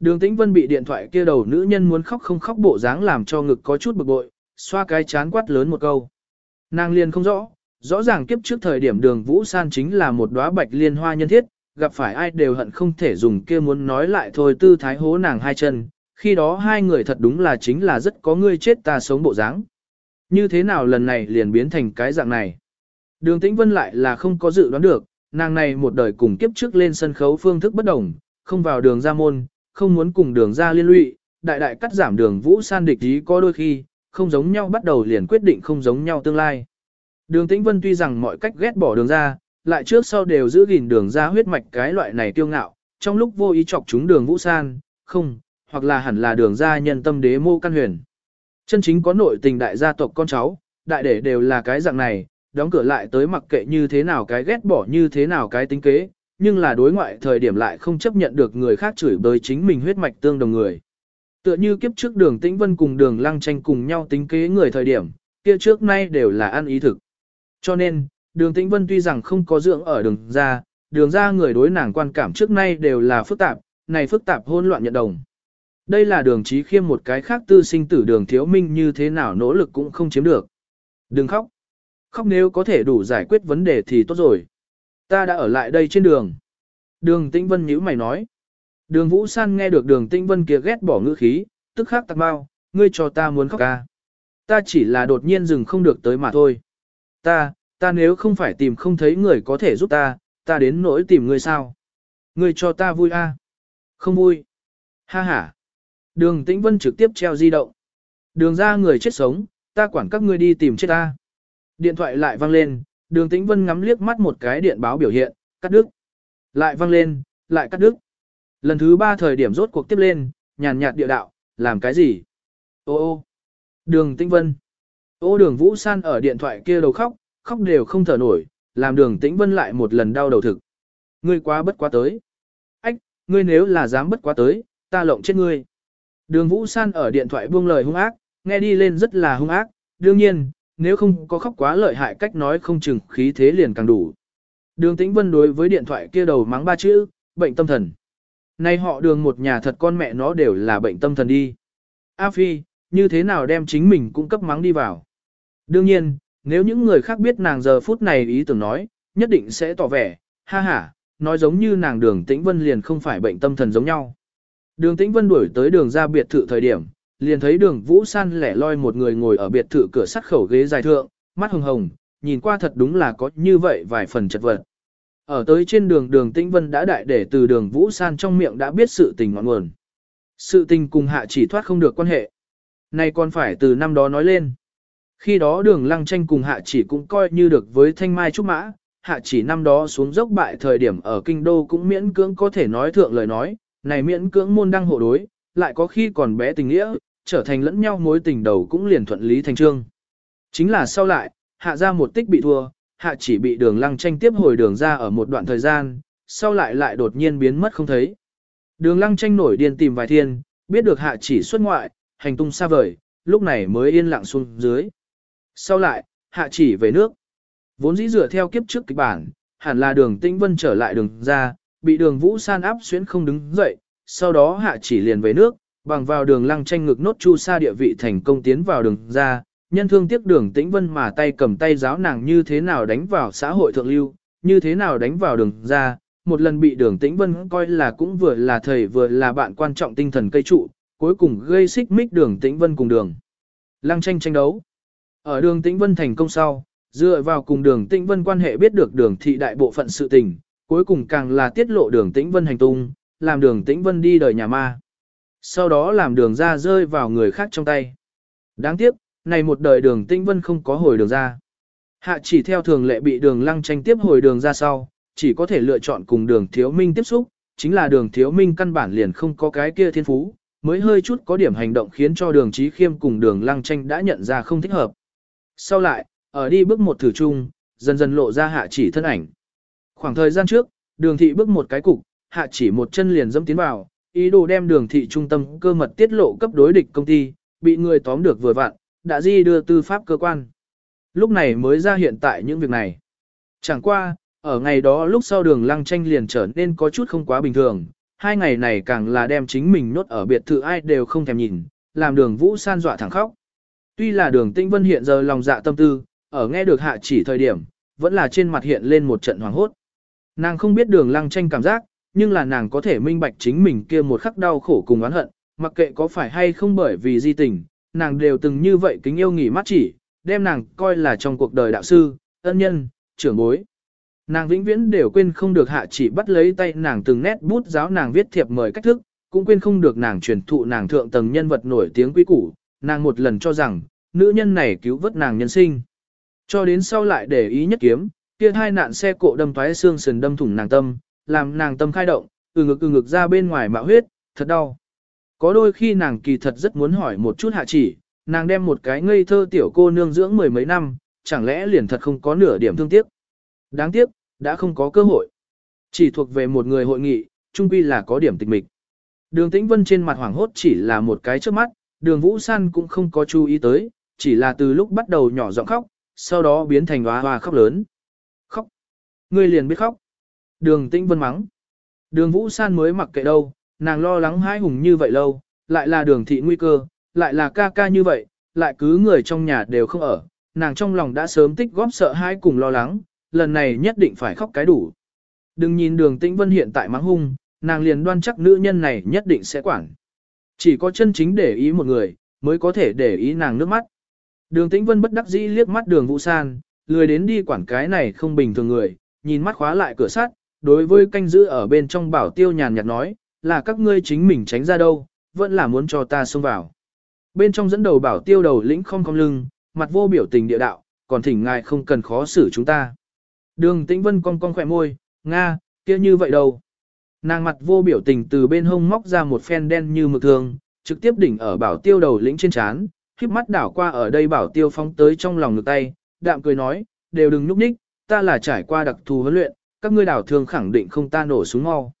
Đường Tĩnh Vân bị điện thoại kia đầu nữ nhân muốn khóc không khóc bộ dáng làm cho ngực có chút bực bội, xoa cái chán quát lớn một câu. Nàng liền không rõ, rõ ràng kiếp trước thời điểm đường Vũ San chính là một đóa bạch liên hoa nhân thiết, gặp phải ai đều hận không thể dùng kia muốn nói lại thôi tư thái hố nàng hai chân, khi đó hai người thật đúng là chính là rất có người chết ta sống bộ dáng. Như thế nào lần này liền biến thành cái dạng này? Đường Tĩnh Vân lại là không có dự đoán được, nàng này một đời cùng kiếp trước lên sân khấu phương thức bất đồng, không vào đường ra môn, không muốn cùng đường ra liên lụy, đại đại cắt giảm đường vũ san địch ý có đôi khi, không giống nhau bắt đầu liền quyết định không giống nhau tương lai. Đường Tĩnh Vân tuy rằng mọi cách ghét bỏ đường ra, lại trước sau đều giữ gìn đường ra huyết mạch cái loại này tiêu ngạo, trong lúc vô ý chọc chúng đường vũ san, không, hoặc là hẳn là đường ra nhân tâm đế mô căn huyền. Chân chính có nội tình đại gia tộc con cháu, đại để đều là cái dạng này, đóng cửa lại tới mặc kệ như thế nào cái ghét bỏ như thế nào cái tính kế, nhưng là đối ngoại thời điểm lại không chấp nhận được người khác chửi bới chính mình huyết mạch tương đồng người. Tựa như kiếp trước đường tĩnh vân cùng đường lăng tranh cùng nhau tính kế người thời điểm, kia trước nay đều là ăn ý thực. Cho nên, đường tĩnh vân tuy rằng không có dưỡng ở đường ra, đường ra người đối nàng quan cảm trước nay đều là phức tạp, này phức tạp hôn loạn nhận đồng. Đây là đường trí khiêm một cái khác tư sinh tử đường thiếu minh như thế nào nỗ lực cũng không chiếm được. Đừng khóc. Khóc nếu có thể đủ giải quyết vấn đề thì tốt rồi. Ta đã ở lại đây trên đường. Đường Tĩnh Vân nhíu mày nói. Đường Vũ San nghe được đường Tĩnh Vân kia ghét bỏ ngữ khí, tức khắc tạc bao, ngươi cho ta muốn khóc ca. Ta chỉ là đột nhiên dừng không được tới mà thôi. Ta, ta nếu không phải tìm không thấy người có thể giúp ta, ta đến nỗi tìm ngươi sao? Ngươi cho ta vui a? Không vui. Ha ha. Đường Tĩnh Vân trực tiếp treo di động. Đường ra người chết sống, ta quản các ngươi đi tìm chết ta. Điện thoại lại vang lên, đường Tĩnh Vân ngắm liếc mắt một cái điện báo biểu hiện, cắt đứt. Lại văng lên, lại cắt đứt. Lần thứ ba thời điểm rốt cuộc tiếp lên, nhàn nhạt địa đạo, làm cái gì? Ô ô. Đường Tĩnh Vân. Ô đường Vũ San ở điện thoại kia đầu khóc, khóc đều không thở nổi, làm đường Tĩnh Vân lại một lần đau đầu thực. Ngươi quá bất quá tới. Ách, ngươi nếu là dám bất quá tới, ta lộng chết ngươi. Đường Vũ San ở điện thoại buông lời hung ác, nghe đi lên rất là hung ác, đương nhiên, nếu không có khóc quá lợi hại cách nói không chừng khí thế liền càng đủ. Đường Tĩnh Vân đối với điện thoại kia đầu mắng ba chữ, bệnh tâm thần. Nay họ đường một nhà thật con mẹ nó đều là bệnh tâm thần đi. A Phi, như thế nào đem chính mình cũng cấp mắng đi vào. Đương nhiên, nếu những người khác biết nàng giờ phút này ý tưởng nói, nhất định sẽ tỏ vẻ, ha ha, nói giống như nàng đường Tĩnh Vân liền không phải bệnh tâm thần giống nhau. Đường Tĩnh Vân đuổi tới đường ra biệt thự thời điểm, liền thấy đường Vũ San lẻ loi một người ngồi ở biệt thự cửa sắt khẩu ghế dài thượng, mắt hồng hồng, nhìn qua thật đúng là có như vậy vài phần chật vật. Ở tới trên đường đường Tĩnh Vân đã đại để từ đường Vũ San trong miệng đã biết sự tình ngọn nguồn. Sự tình cùng hạ chỉ thoát không được quan hệ. Này còn phải từ năm đó nói lên. Khi đó đường lăng tranh cùng hạ chỉ cũng coi như được với thanh mai trúc mã, hạ chỉ năm đó xuống dốc bại thời điểm ở kinh đô cũng miễn cưỡng có thể nói thượng lời nói, này miễn cưỡng môn đăng hộ đối, lại có khi còn bé tình nghĩa, trở thành lẫn nhau mối tình đầu cũng liền thuận lý thành trương. Chính là sau lại, hạ ra một tích bị thua, hạ chỉ bị đường lăng tranh tiếp hồi đường ra ở một đoạn thời gian, sau lại lại đột nhiên biến mất không thấy. Đường lăng tranh nổi điên tìm vài thiên, biết được hạ chỉ xuất ngoại, hành tung xa vời, lúc này mới yên lặng xuống dưới. Sau lại, hạ chỉ về nước. Vốn dĩ dựa theo kiếp trước kịch bản, hẳn là đường tĩnh vân trở lại đường ra, bị đường vũ san áp xuyến không đứng dậy, sau đó hạ chỉ liền về nước, bằng vào đường lăng tranh ngực nốt chu sa địa vị thành công tiến vào đường ra, nhân thương tiếc đường tĩnh vân mà tay cầm tay giáo nàng như thế nào đánh vào xã hội thượng lưu, như thế nào đánh vào đường ra, một lần bị đường tĩnh vân coi là cũng vừa là thầy vừa là bạn quan trọng tinh thần cây trụ, cuối cùng gây xích mích đường tĩnh vân cùng đường. Lăng tranh tranh đấu. Ở đường tĩnh vân thành công sau, dựa vào cùng đường tĩnh vân quan hệ biết được đường thị đại bộ phận sự tình, cuối cùng càng là tiết lộ đường tĩnh vân hành tung, làm đường tĩnh vân đi đời nhà ma. Sau đó làm đường ra rơi vào người khác trong tay. Đáng tiếc, này một đời đường tinh vân không có hồi đường ra. Hạ chỉ theo thường lệ bị đường lăng tranh tiếp hồi đường ra sau, chỉ có thể lựa chọn cùng đường thiếu minh tiếp xúc, chính là đường thiếu minh căn bản liền không có cái kia thiên phú, mới hơi chút có điểm hành động khiến cho đường trí khiêm cùng đường lăng tranh đã nhận ra không thích hợp. Sau lại, ở đi bước một thử chung, dần dần lộ ra hạ chỉ thân ảnh. Khoảng thời gian trước, đường thị bước một cái cục, hạ chỉ một chân liền dẫm tiến vào, ý đồ đem đường thị trung tâm cơ mật tiết lộ cấp đối địch công ty, bị người tóm được vừa vặn, đã di đưa tư pháp cơ quan. Lúc này mới ra hiện tại những việc này. Chẳng qua, ở ngày đó lúc sau đường lăng tranh liền trở nên có chút không quá bình thường, hai ngày này càng là đem chính mình nốt ở biệt thự ai đều không thèm nhìn, làm đường Vũ San dọa thẳng khóc. Tuy là đường tinh Vân hiện giờ lòng dạ tâm tư, ở nghe được hạ chỉ thời điểm, vẫn là trên mặt hiện lên một trận hoàng hốt. Nàng không biết đường lăng tranh cảm giác, nhưng là nàng có thể minh bạch chính mình kia một khắc đau khổ cùng oán hận, mặc kệ có phải hay không bởi vì di tình, nàng đều từng như vậy kính yêu nghỉ mắt chỉ, đem nàng coi là trong cuộc đời đạo sư, ân nhân, trưởng bối. Nàng vĩnh viễn đều quên không được hạ chỉ bắt lấy tay nàng từng nét bút giáo nàng viết thiệp mời cách thức, cũng quên không được nàng truyền thụ nàng thượng tầng nhân vật nổi tiếng quý củ, nàng một lần cho rằng, nữ nhân này cứu vớt nàng nhân sinh. Cho đến sau lại để ý nhất kiếm, kia hai nạn xe cộ đâm toái xương sườn đâm thủng nàng tâm, làm nàng tâm khai động, từ ngực từ ngực ra bên ngoài mạo huyết, thật đau. Có đôi khi nàng kỳ thật rất muốn hỏi một chút hạ chỉ, nàng đem một cái ngây thơ tiểu cô nương dưỡng mười mấy năm, chẳng lẽ liền thật không có nửa điểm thương tiếc. Đáng tiếc, đã không có cơ hội. Chỉ thuộc về một người hội nghị, trung quy là có điểm tịch mịch. Đường Tĩnh Vân trên mặt hoảng hốt chỉ là một cái trước mắt, đường Vũ San cũng không có chú ý tới, chỉ là từ lúc bắt đầu nhỏ giọng khóc, sau đó biến thành hoa hoa khóc lớn. Khóc. Ngươi liền biết khóc. Đường Tĩnh Vân mắng. Đường Vũ San mới mặc kệ đâu, nàng lo lắng hãi hùng như vậy lâu, lại là đường thị nguy cơ, lại là ca ca như vậy, lại cứ người trong nhà đều không ở, nàng trong lòng đã sớm tích góp sợ hãi cùng lo lắng, lần này nhất định phải khóc cái đủ. Đừng nhìn đường tĩnh vân hiện tại mắng hung, nàng liền đoan chắc nữ nhân này nhất định sẽ quản. Chỉ có chân chính để ý một người, mới có thể để ý nàng nước mắt. Đường tĩnh vân bất đắc dĩ liếc mắt đường vũ san, lười đến đi quản cái này không bình thường người, nhìn mắt khóa lại cửa sắt, đối với canh giữ ở bên trong bảo tiêu nhàn nhạt nói, là các ngươi chính mình tránh ra đâu, vẫn là muốn cho ta xông vào. Bên trong dẫn đầu bảo tiêu đầu lĩnh không cong lưng, mặt vô biểu tình địa đạo, còn thỉnh ngài không cần khó xử chúng ta. Đường Tĩnh Vân cong cong khỏe môi, Nga, kia như vậy đâu. Nàng mặt vô biểu tình từ bên hông móc ra một phen đen như mực thường, trực tiếp đỉnh ở bảo tiêu đầu lĩnh trên chán, khiếp mắt đảo qua ở đây bảo tiêu phóng tới trong lòng ngực tay, đạm cười nói, đều đừng núp ních, ta là trải qua đặc thù huấn luyện, các ngươi đảo thường khẳng định không ta nổ súng mau.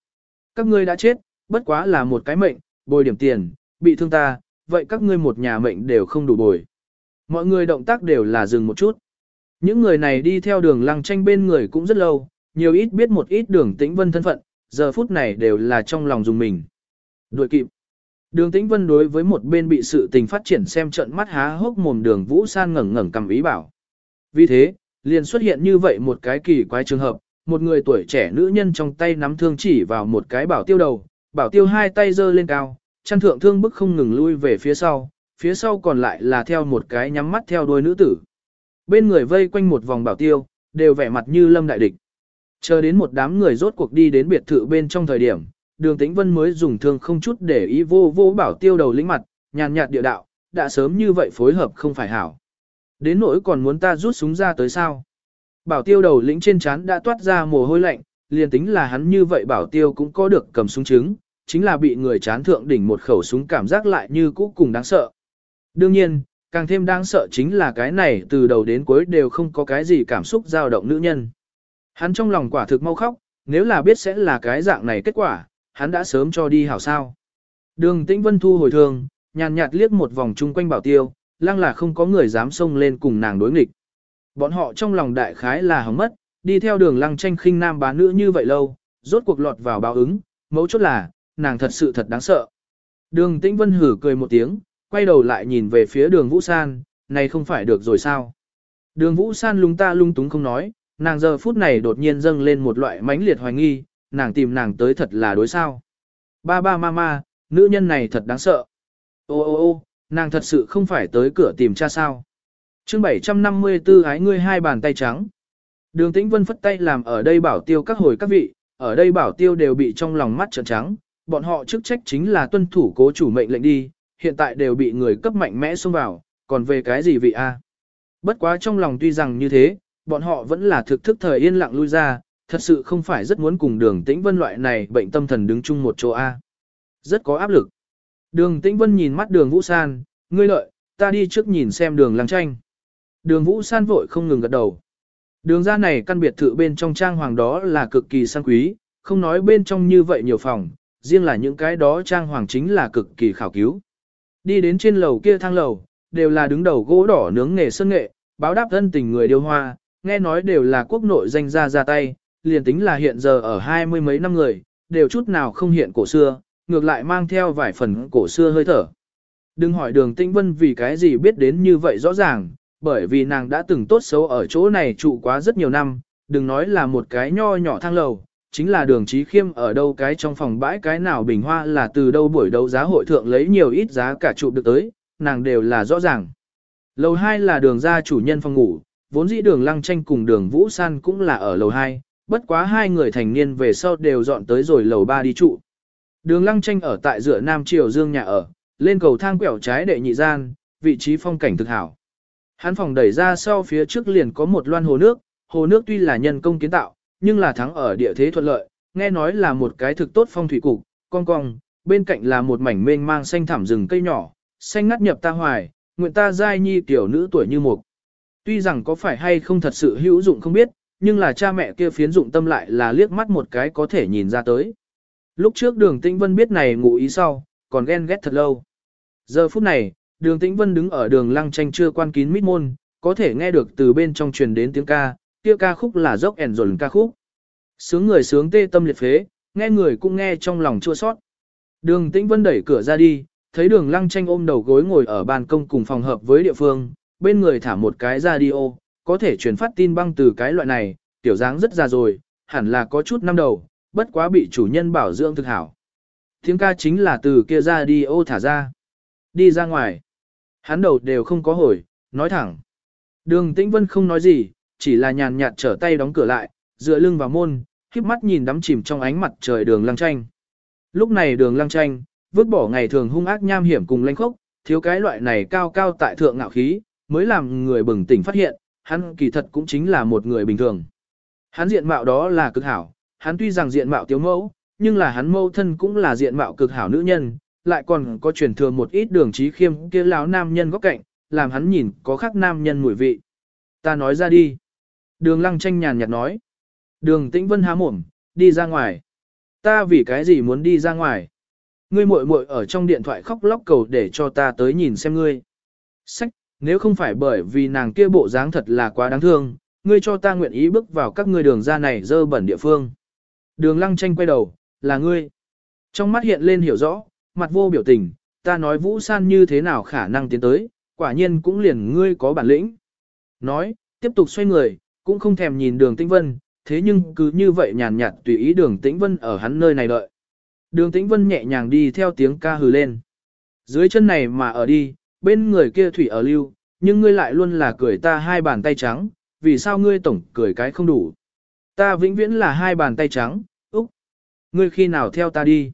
Các ngươi đã chết, bất quá là một cái mệnh, bồi điểm tiền, bị thương ta, vậy các ngươi một nhà mệnh đều không đủ bồi. Mọi người động tác đều là dừng một chút. Những người này đi theo đường lăng tranh bên người cũng rất lâu, nhiều ít biết một ít đường tĩnh vân thân phận, giờ phút này đều là trong lòng dùng mình. Đuổi kịp. Đường tĩnh vân đối với một bên bị sự tình phát triển xem trận mắt há hốc mồm đường vũ san ngẩng ngẩng cầm ý bảo. Vì thế, liền xuất hiện như vậy một cái kỳ quái trường hợp, một người tuổi trẻ nữ nhân trong tay nắm thương chỉ vào một cái bảo tiêu đầu, bảo tiêu hai tay giơ lên cao, chăn thượng thương bức không ngừng lui về phía sau, phía sau còn lại là theo một cái nhắm mắt theo đuôi nữ tử. Bên người vây quanh một vòng bảo tiêu, đều vẻ mặt như lâm đại địch. Chờ đến một đám người rốt cuộc đi đến biệt thự bên trong thời điểm, đường tĩnh vân mới dùng thương không chút để ý vô vô bảo tiêu đầu lĩnh mặt, nhàn nhạt địa đạo, đã sớm như vậy phối hợp không phải hảo. Đến nỗi còn muốn ta rút súng ra tới sao. Bảo tiêu đầu lĩnh trên chán đã toát ra mồ hôi lạnh, liền tính là hắn như vậy bảo tiêu cũng có được cầm súng chứng, chính là bị người chán thượng đỉnh một khẩu súng cảm giác lại như cũ cùng đáng sợ. Đương nhiên, càng thêm đáng sợ chính là cái này từ đầu đến cuối đều không có cái gì cảm xúc dao động nữ nhân. Hắn trong lòng quả thực mau khóc, nếu là biết sẽ là cái dạng này kết quả, hắn đã sớm cho đi hảo sao. Đường Tĩnh Vân thu hồi thường, nhàn nhạt liếc một vòng chung quanh bảo tiêu, lăng là không có người dám xông lên cùng nàng đối nghịch. Bọn họ trong lòng đại khái là hỏng mất, đi theo đường lăng tranh khinh nam bá nữ như vậy lâu, rốt cuộc lọt vào báo ứng, mấu chốt là, nàng thật sự thật đáng sợ. Đường Tĩnh Vân hử cười một tiếng, quay đầu lại nhìn về phía đường Vũ San, này không phải được rồi sao. Đường Vũ San lung ta lung túng không nói, nàng giờ phút này đột nhiên dâng lên một loại mãnh liệt hoài nghi, nàng tìm nàng tới thật là đối sao. Ba ba ma ma, nữ nhân này thật đáng sợ. Ô ô ô, nàng thật sự không phải tới cửa tìm cha sao chương 754 ái ngươi hai bàn tay trắng. Đường Tĩnh Vân phất tay làm ở đây bảo tiêu các hồi các vị, ở đây bảo tiêu đều bị trong lòng mắt trợn trắng, bọn họ chức trách chính là tuân thủ cố chủ mệnh lệnh đi, hiện tại đều bị người cấp mạnh mẽ xông vào, còn về cái gì vị a? Bất quá trong lòng tuy rằng như thế, bọn họ vẫn là thực thức thời yên lặng lui ra, thật sự không phải rất muốn cùng đường tĩnh vân loại này bệnh tâm thần đứng chung một chỗ a. Rất có áp lực. Đường tĩnh vân nhìn mắt đường Vũ San, ngươi lợi, ta đi trước nhìn xem đường lăng tranh. Đường Vũ San vội không ngừng gật đầu. Đường ra này căn biệt thự bên trong trang hoàng đó là cực kỳ sang quý, không nói bên trong như vậy nhiều phòng, riêng là những cái đó trang hoàng chính là cực kỳ khảo cứu. Đi đến trên lầu kia thang lầu, đều là đứng đầu gỗ đỏ nướng nghề sơn nghệ, báo đáp thân tình người điêu hoa, nghe nói đều là quốc nội danh gia ra tay, liền tính là hiện giờ ở hai mươi mấy năm người, đều chút nào không hiện cổ xưa, ngược lại mang theo vài phần cổ xưa hơi thở. Đừng hỏi đường Tinh Vân vì cái gì biết đến như vậy rõ ràng, bởi vì nàng đã từng tốt xấu ở chỗ này trụ quá rất nhiều năm, đừng nói là một cái nho nhỏ thang lầu, chính là đường trí khiêm ở đâu cái trong phòng bãi cái nào bình hoa là từ đâu buổi đấu giá hội thượng lấy nhiều ít giá cả trụ được tới, nàng đều là rõ ràng. Lầu 2 là đường gia chủ nhân phòng ngủ, vốn dĩ đường lăng tranh cùng đường Vũ San cũng là ở lầu 2, bất quá hai người thành niên về sau đều dọn tới rồi lầu 3 đi trụ. Đường lăng tranh ở tại giữa Nam Triều Dương nhà ở, lên cầu thang quẹo trái đệ nhị gian, vị trí phong cảnh thực hảo. Hắn phòng đẩy ra sau phía trước liền có một loan hồ nước, hồ nước tuy là nhân công kiến tạo, nhưng là thắng ở địa thế thuận lợi, nghe nói là một cái thực tốt phong thủy cục, cong cong, bên cạnh là một mảnh mênh mang xanh thảm rừng cây nhỏ, xanh ngắt nhập ta hoài, nguyện ta giai nhi tiểu nữ tuổi như một. Tuy rằng có phải hay không thật sự hữu dụng không biết, nhưng là cha mẹ kia phiến dụng tâm lại là liếc mắt một cái có thể nhìn ra tới. Lúc trước đường tĩnh vân biết này ngụ ý sau, còn ghen ghét thật lâu. Giờ phút này, đường tĩnh vân đứng ở đường lăng tranh chưa quan kín mít môn, có thể nghe được từ bên trong truyền đến tiếng ca, kia ca khúc là dốc ẻn dồn ca khúc. Sướng người sướng tê tâm liệt phế, nghe người cũng nghe trong lòng chua sót. Đường tĩnh vân đẩy cửa ra đi, thấy đường lăng tranh ôm đầu gối ngồi ở ban công cùng phòng hợp với địa phương, bên người thả một cái radio, có thể truyền phát tin băng từ cái loại này, tiểu dáng rất già rồi, hẳn là có chút năm đầu, bất quá bị chủ nhân bảo dưỡng thực hảo. Tiếng ca chính là từ kia radio thả ra. Đi ra ngoài. Hắn đầu đều không có hồi, nói thẳng. Đường Tĩnh Vân không nói gì, chỉ là nhàn nhạt trở tay đóng cửa lại, dựa lưng vào môn, khiếp mắt nhìn đắm chìm trong ánh mặt trời đường lăng tranh. Lúc này đường lăng tranh, vứt bỏ ngày thường hung ác nham hiểm cùng lanh khốc, thiếu cái loại này cao cao tại thượng ngạo khí, mới làm người bừng tỉnh phát hiện, hắn kỳ thật cũng chính là một người bình thường. Hắn diện mạo đó là cực hảo, hắn tuy rằng diện mạo tiếu mẫu, nhưng là hắn mâu thân cũng là diện mạo cực hảo nữ nhân, lại còn có truyền thừa một ít đường trí khiêm kia lão nam nhân góc cạnh, làm hắn nhìn có khác nam nhân mùi vị. Ta nói ra đi. Đường lăng tranh nhàn nhạt nói. Đường tĩnh vân há mồm, đi ra ngoài. Ta vì cái gì muốn đi ra ngoài? Ngươi muội muội ở trong điện thoại khóc lóc cầu để cho ta tới nhìn xem ngươi. Sách, nếu không phải bởi vì nàng kia bộ dáng thật là quá đáng thương, ngươi cho ta nguyện ý bước vào các ngươi đường ra này dơ bẩn địa phương. Đường lăng tranh quay đầu, là ngươi. Trong mắt hiện lên hiểu rõ, mặt vô biểu tình, ta nói Vũ San như thế nào khả năng tiến tới, quả nhiên cũng liền ngươi có bản lĩnh. Nói, tiếp tục xoay người, cũng không thèm nhìn đường tĩnh vân, thế nhưng cứ như vậy nhàn nhạt tùy ý đường tĩnh vân ở hắn nơi này đợi. Đường tĩnh vân nhẹ nhàng đi theo tiếng ca hừ lên. Dưới chân này mà ở đi, bên người kia thủy ở lưu, nhưng ngươi lại luôn là cười ta hai bàn tay trắng, vì sao ngươi tổng cười cái không đủ. Ta vĩnh viễn là hai bàn tay trắng, úc. Ngươi khi nào theo ta đi?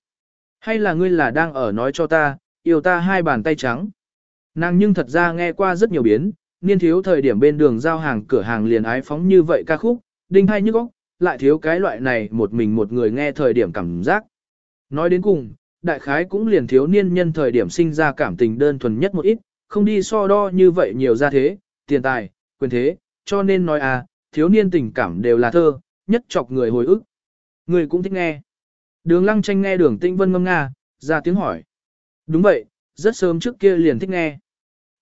Hay là ngươi là đang ở nói cho ta, yêu ta hai bàn tay trắng? Nàng nhưng thật ra nghe qua rất nhiều biến, niên thiếu thời điểm bên đường giao hàng cửa hàng liền ái phóng như vậy ca khúc, đinh hay nhức óc, lại thiếu cái loại này một mình một người nghe thời điểm cảm giác. Nói đến cùng, đại khái cũng liền thiếu niên nhân thời điểm sinh ra cảm tình đơn thuần nhất một ít, không đi so đo như vậy nhiều ra thế, tiền tài, quyền thế, cho nên nói à, thiếu niên tình cảm đều là thơ, nhất chọc người hồi ức. Người cũng thích nghe. Đường lăng tranh nghe đường tĩnh vân ngâm nga, ra tiếng hỏi. Đúng vậy, rất sớm trước kia liền thích nghe.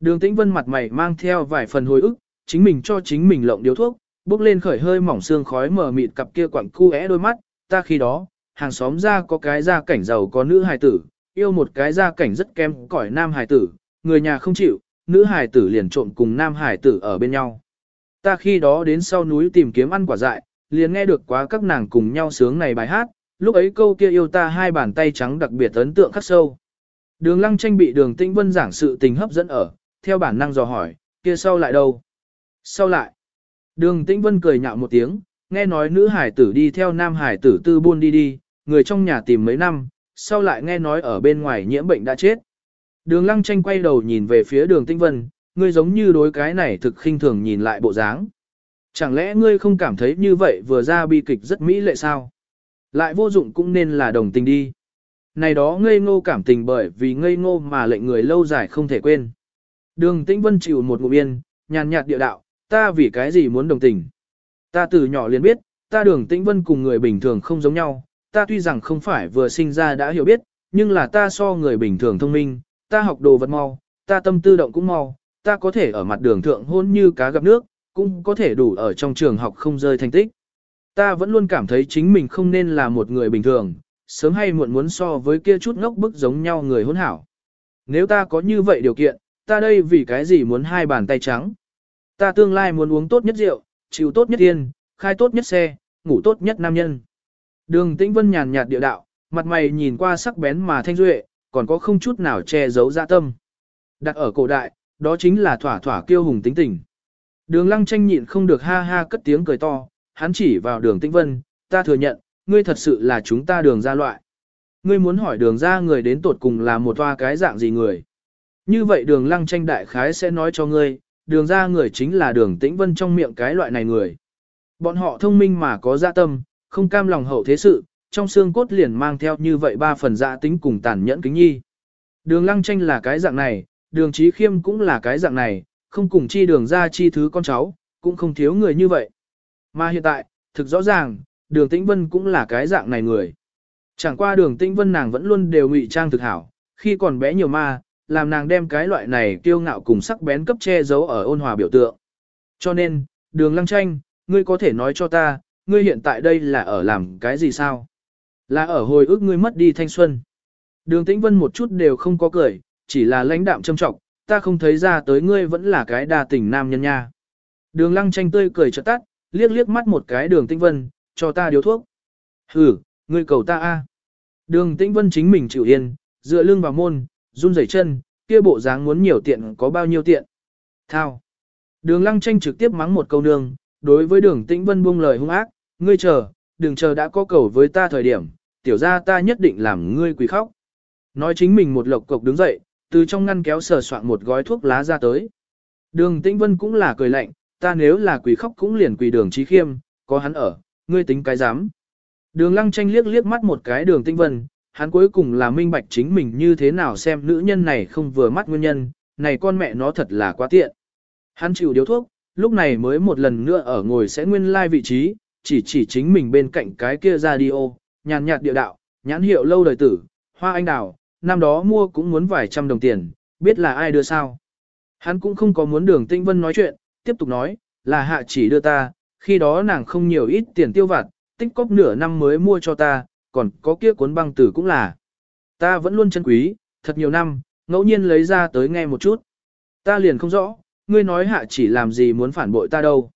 Đường tĩnh vân mặt mày mang theo vài phần hồi ức, chính mình cho chính mình lộng điếu thuốc, bốc lên khởi hơi mỏng xương khói mờ mịt cặp kia quặng cu é đôi mắt, ta khi đó, hàng xóm ra có cái gia cảnh giàu có nữ hài tử, yêu một cái gia cảnh rất kém cỏi nam hài tử, người nhà không chịu, nữ hài tử liền trộn cùng nam hài tử ở bên nhau. Ta khi đó đến sau núi tìm kiếm ăn quả dại, liền nghe được quá các nàng cùng nhau sướng này bài hát, lúc ấy câu kia yêu ta hai bàn tay trắng đặc biệt ấn tượng khắc sâu. Đường lăng tranh bị đường tĩnh vân giảng sự tình hấp dẫn ở, theo bản năng dò hỏi, kia sau lại đâu? Sau lại? Đường tĩnh vân cười nhạo một tiếng, nghe nói nữ hải tử đi theo nam hải tử tư buôn đi đi, người trong nhà tìm mấy năm, sau lại nghe nói ở bên ngoài nhiễm bệnh đã chết. Đường lăng tranh quay đầu nhìn về phía đường tĩnh vân, ngươi giống như đối cái này thực khinh thường nhìn lại bộ dáng. Chẳng lẽ ngươi không cảm thấy như vậy vừa ra bi kịch rất mỹ lệ sao? Lại vô dụng cũng nên là đồng tình đi. Này đó ngây ngô cảm tình bởi vì ngây ngô mà lệnh người lâu dài không thể quên. Đường tĩnh vân chịu một ngụm yên, nhàn nhạt địa đạo, ta vì cái gì muốn đồng tình. Ta từ nhỏ liền biết, ta đường tĩnh vân cùng người bình thường không giống nhau, ta tuy rằng không phải vừa sinh ra đã hiểu biết, nhưng là ta so người bình thường thông minh, ta học đồ vật mau, ta tâm tư động cũng mau, ta có thể ở mặt đường thượng hôn như cá gặp nước, cũng có thể đủ ở trong trường học không rơi thành tích. Ta vẫn luôn cảm thấy chính mình không nên là một người bình thường, sớm hay muộn muốn so với kia chút ngốc bức giống nhau người hỗn hảo. Nếu ta có như vậy điều kiện, ta đây vì cái gì muốn hai bàn tay trắng? Ta tương lai muốn uống tốt nhất rượu, chịu tốt nhất tiền, khai tốt nhất xe, ngủ tốt nhất nam nhân. Đường Tĩnh Vân nhàn nhạt địa đạo, mặt mày nhìn qua sắc bén mà thanh duệ, còn có không chút nào che giấu dạ tâm. Đặt ở cổ đại, đó chính là thỏa thỏa kiêu hùng tính tình. Đường lăng tranh nhịn không được ha ha cất tiếng cười to, hắn chỉ vào đường Tĩnh Vân, ta thừa nhận, ngươi thật sự là chúng ta đường ra loại. Ngươi muốn hỏi đường ra người đến tột cùng là một toa cái dạng gì người. Như vậy đường lăng tranh đại khái sẽ nói cho ngươi, đường ra người chính là đường tĩnh vân trong miệng cái loại này người. Bọn họ thông minh mà có dạ tâm, không cam lòng hậu thế sự, trong xương cốt liền mang theo như vậy ba phần dạ tính cùng tàn nhẫn kính nhi. Đường lăng tranh là cái dạng này, đường trí khiêm cũng là cái dạng này, không cùng chi đường ra chi thứ con cháu, cũng không thiếu người như vậy. Mà hiện tại, thực rõ ràng, đường tĩnh vân cũng là cái dạng này người. Chẳng qua đường tĩnh vân nàng vẫn luôn đều ngụy trang thực hảo, khi còn bé nhiều ma, làm nàng đem cái loại này kiêu ngạo cùng sắc bén cấp che giấu ở ôn hòa biểu tượng. Cho nên, đường lăng tranh, ngươi có thể nói cho ta, ngươi hiện tại đây là ở làm cái gì sao? Là ở hồi ức ngươi mất đi thanh xuân. Đường tĩnh vân một chút đều không có cười, chỉ là lãnh đạm châm trọng, ta không thấy ra tới ngươi vẫn là cái đa tình nam nhân nha. Đường lăng tranh tươi cười chợt tắt, liếc liếc mắt một cái đường tĩnh vân, cho ta điếu thuốc. Hử, ngươi cầu ta a. Đường tĩnh vân chính mình chịu yên, dựa lưng vào môn, run rẩy chân, kia bộ dáng muốn nhiều tiện có bao nhiêu tiện. Thao. Đường lăng tranh trực tiếp mắng một câu nương, đối với đường tĩnh vân buông lời hung ác, ngươi chờ, đừng chờ đã có cầu với ta thời điểm, tiểu ra ta nhất định làm ngươi quỳ khóc. Nói chính mình một lộc cộc đứng dậy, từ trong ngăn kéo sờ soạn một gói thuốc lá ra tới. Đường tĩnh vân cũng là cười lạnh, ta nếu là quỳ khóc cũng liền quỳ đường trí khiêm, có hắn ở, ngươi tính cái dám. Đường lăng tranh liếc liếc mắt một cái đường tinh vân, hắn cuối cùng là minh bạch chính mình như thế nào xem nữ nhân này không vừa mắt nguyên nhân, này con mẹ nó thật là quá tiện. Hắn chịu điếu thuốc, lúc này mới một lần nữa ở ngồi sẽ nguyên lai like vị trí, chỉ chỉ chính mình bên cạnh cái kia radio, nhàn nhạt địa đạo, nhãn hiệu lâu đời tử, hoa anh đào, năm đó mua cũng muốn vài trăm đồng tiền, biết là ai đưa sao. Hắn cũng không có muốn đường tinh vân nói chuyện, tiếp tục nói, là hạ chỉ đưa ta, khi đó nàng không nhiều ít tiền tiêu vặt, tích cóp nửa năm mới mua cho ta, còn có kia cuốn băng tử cũng là. Ta vẫn luôn chân quý, thật nhiều năm, ngẫu nhiên lấy ra tới nghe một chút. Ta liền không rõ, ngươi nói hạ chỉ làm gì muốn phản bội ta đâu.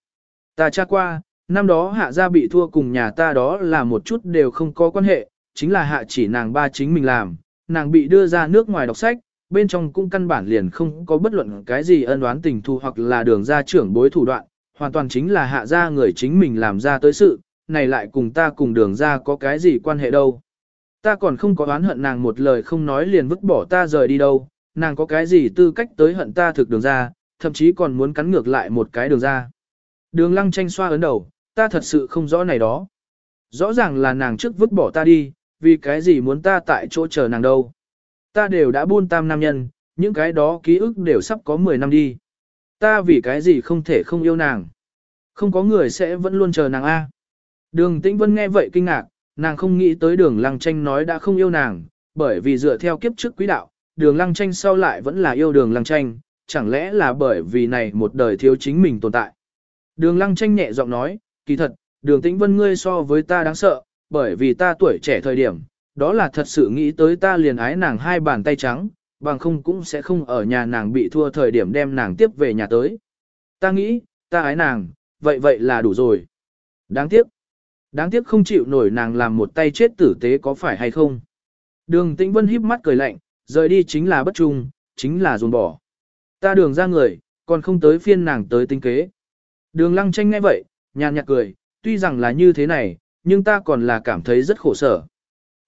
Ta tra qua, năm đó hạ gia bị thua cùng nhà ta đó là một chút đều không có quan hệ, chính là hạ chỉ nàng ba chính mình làm, nàng bị đưa ra nước ngoài đọc sách, bên trong cũng căn bản liền không có bất luận cái gì ân oán tình thù hoặc là đường ra trưởng bối thủ đoạn, hoàn toàn chính là hạ gia người chính mình làm ra tới sự, này lại cùng ta cùng đường ra có cái gì quan hệ đâu. Ta còn không có oán hận nàng một lời không nói liền vứt bỏ ta rời đi đâu, nàng có cái gì tư cách tới hận ta thực đường ra, thậm chí còn muốn cắn ngược lại một cái đường ra. Đường lăng tranh xoa ấn đầu, ta thật sự không rõ này đó. Rõ ràng là nàng trước vứt bỏ ta đi, vì cái gì muốn ta tại chỗ chờ nàng đâu. Ta đều đã buôn tam nam nhân, những cái đó ký ức đều sắp có 10 năm đi. Ta vì cái gì không thể không yêu nàng. Không có người sẽ vẫn luôn chờ nàng A. Đường Tĩnh Vân nghe vậy kinh ngạc, nàng không nghĩ tới đường lăng tranh nói đã không yêu nàng, bởi vì dựa theo kiếp trước quý đạo, đường lăng tranh sau lại vẫn là yêu đường lăng tranh, chẳng lẽ là bởi vì này một đời thiếu chính mình tồn tại. Đường lăng tranh nhẹ giọng nói, kỳ thật, đường Tĩnh Vân ngươi so với ta đáng sợ, bởi vì ta tuổi trẻ thời điểm, đó là thật sự nghĩ tới ta liền ái nàng hai bàn tay trắng, bằng không cũng sẽ không ở nhà nàng bị thua thời điểm đem nàng tiếp về nhà tới. Ta nghĩ, ta ái nàng, vậy vậy là đủ rồi. Đáng tiếc. Đáng tiếc không chịu nổi nàng làm một tay chết tử tế có phải hay không. Đường Tĩnh Vân híp mắt cười lạnh, rời đi chính là bất trung, chính là dồn bỏ. Ta đường ra người, còn không tới phiên nàng tới tinh kế. Đường lăng tranh ngay vậy, nhàn nhạt cười, tuy rằng là như thế này, nhưng ta còn là cảm thấy rất khổ sở.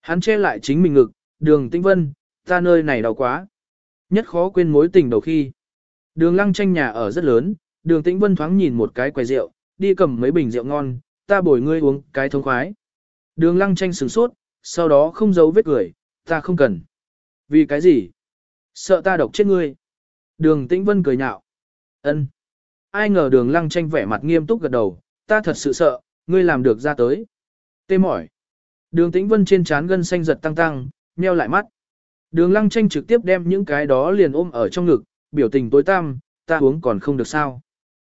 Hắn che lại chính mình ngực, đường Tĩnh Vân, ta nơi này đau quá. Nhất khó quên mối tình đầu khi. Đường lăng tranh nhà ở rất lớn, đường Tĩnh Vân thoáng nhìn một cái quầy rượu, đi cầm mấy bình rượu ngon, ta bồi ngươi uống cái thông khoái. Đường lăng tranh sửng sốt, sau đó không giấu vết cười, ta không cần. Vì cái gì? Sợ ta độc chết ngươi. Đường tĩnh vân cười nhạo. ân Ai ngờ đường lăng tranh vẻ mặt nghiêm túc gật đầu, ta thật sự sợ, ngươi làm được ra tới. Tê mỏi. Đường tĩnh vân trên trán gân xanh giật tăng tăng, nheo lại mắt. Đường lăng tranh trực tiếp đem những cái đó liền ôm ở trong ngực, biểu tình tối tăm, ta uống còn không được sao.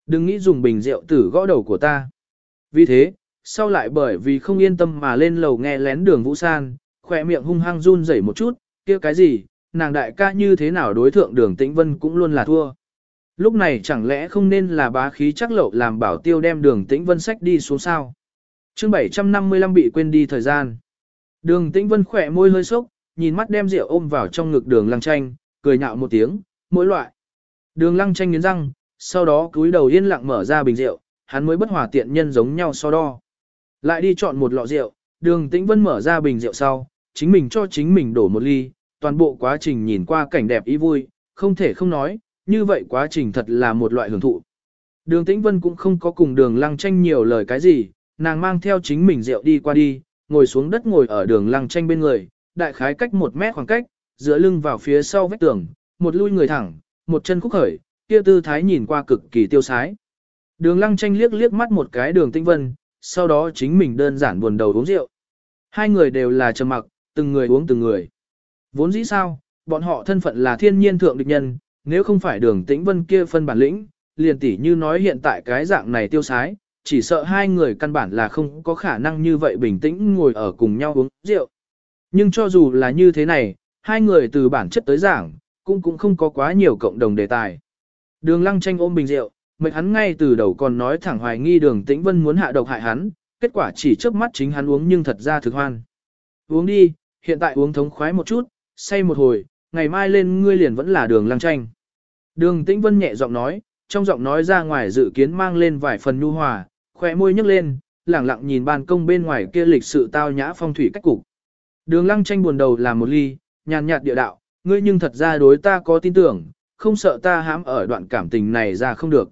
Đừng nghĩ dùng bình rượu tử gõ đầu của ta. Vì thế, sau lại bởi vì không yên tâm mà lên lầu nghe lén đường Vũ San, khỏe miệng hung hăng run rẩy một chút, kia cái gì, nàng đại ca như thế nào đối thượng đường tĩnh vân cũng luôn là thua. Lúc này chẳng lẽ không nên là bá khí chắc lậu làm bảo tiêu đem đường tĩnh vân sách đi xuống sao chương 755 bị quên đi thời gian. Đường tĩnh vân khỏe môi hơi sốc, nhìn mắt đem rượu ôm vào trong ngực đường lăng tranh, cười nhạo một tiếng, mỗi loại. Đường lăng tranh nghiến răng, sau đó cúi đầu yên lặng mở ra bình rượu, hắn mới bất hòa tiện nhân giống nhau so đo. Lại đi chọn một lọ rượu, đường tĩnh vân mở ra bình rượu sau, chính mình cho chính mình đổ một ly, toàn bộ quá trình nhìn qua cảnh đẹp ý vui, không thể không nói, như vậy quá trình thật là một loại hưởng thụ. Đường tĩnh vân cũng không có cùng đường lăng tranh nhiều lời cái gì, nàng mang theo chính mình rượu đi qua đi, ngồi xuống đất ngồi ở đường lăng tranh bên người, đại khái cách một mét khoảng cách, dựa lưng vào phía sau vách tường, một lui người thẳng, một chân khúc khởi, kia tư thái nhìn qua cực kỳ tiêu sái. Đường lăng tranh liếc liếc mắt một cái đường tĩnh vân, sau đó chính mình đơn giản buồn đầu uống rượu. Hai người đều là trầm mặc, từng người uống từng người. Vốn dĩ sao, bọn họ thân phận là thiên nhiên thượng địch nhân, nếu không phải đường tĩnh vân kia phân bản lĩnh, liền tỉ như nói hiện tại cái dạng này tiêu sái, chỉ sợ hai người căn bản là không có khả năng như vậy bình tĩnh ngồi ở cùng nhau uống rượu. Nhưng cho dù là như thế này, hai người từ bản chất tới giảng, cũng cũng không có quá nhiều cộng đồng đề tài. Đường lăng tranh ôm bình rượu, mệt hắn ngay từ đầu còn nói thẳng hoài nghi đường tĩnh vân muốn hạ độc hại hắn, kết quả chỉ trước mắt chính hắn uống nhưng thật ra thực hoan. Uống đi, hiện tại uống thống khoái một chút, say một hồi, ngày mai lên ngươi liền vẫn là đường lăng tranh. Đường tĩnh vân nhẹ giọng nói, trong giọng nói ra ngoài dự kiến mang lên vài phần nhu hòa, khỏe môi nhấc lên, lẳng lặng nhìn ban công bên ngoài kia lịch sự tao nhã phong thủy cách cục. Đường lăng tranh buồn đầu làm một ly, nhàn nhạt địa đạo, ngươi nhưng thật ra đối ta có tin tưởng, không sợ ta hãm ở đoạn cảm tình này ra không được.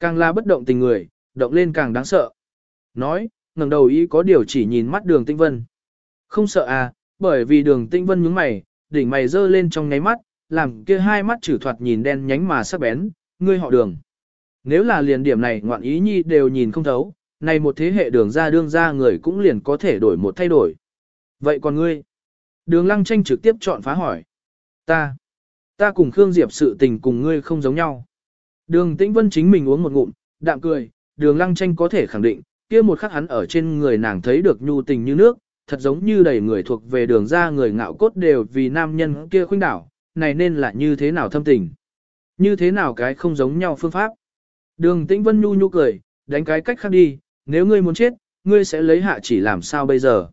Càng là bất động tình người, động lên càng đáng sợ. Nói, ngẩng đầu ý có điều chỉ nhìn mắt đường tinh vân. Không sợ à, bởi vì đường tinh vân nhướng mày, đỉnh mày dơ lên trong nháy mắt, làm kia hai mắt chử thoạt nhìn đen nhánh mà sắc bén, ngươi họ đường. Nếu là liền điểm này ngoạn ý nhi đều nhìn không thấu, này một thế hệ đường ra đương ra người cũng liền có thể đổi một thay đổi. Vậy còn ngươi? Đường lăng tranh trực tiếp chọn phá hỏi. Ta, ta cùng Khương Diệp sự tình cùng ngươi không giống nhau. Đường tĩnh vân chính mình uống một ngụm, đạm cười, đường lăng tranh có thể khẳng định, kia một khắc hắn ở trên người nàng thấy được nhu tình như nước, thật giống như đầy người thuộc về đường ra người ngạo cốt đều vì nam nhân kia khuynh đảo, này nên là như thế nào thâm tình. Như thế nào cái không giống nhau phương pháp. Đường tĩnh vân nhu nhu cười, đánh cái cách khác đi, nếu ngươi muốn chết, ngươi sẽ lấy hạ chỉ làm sao bây giờ.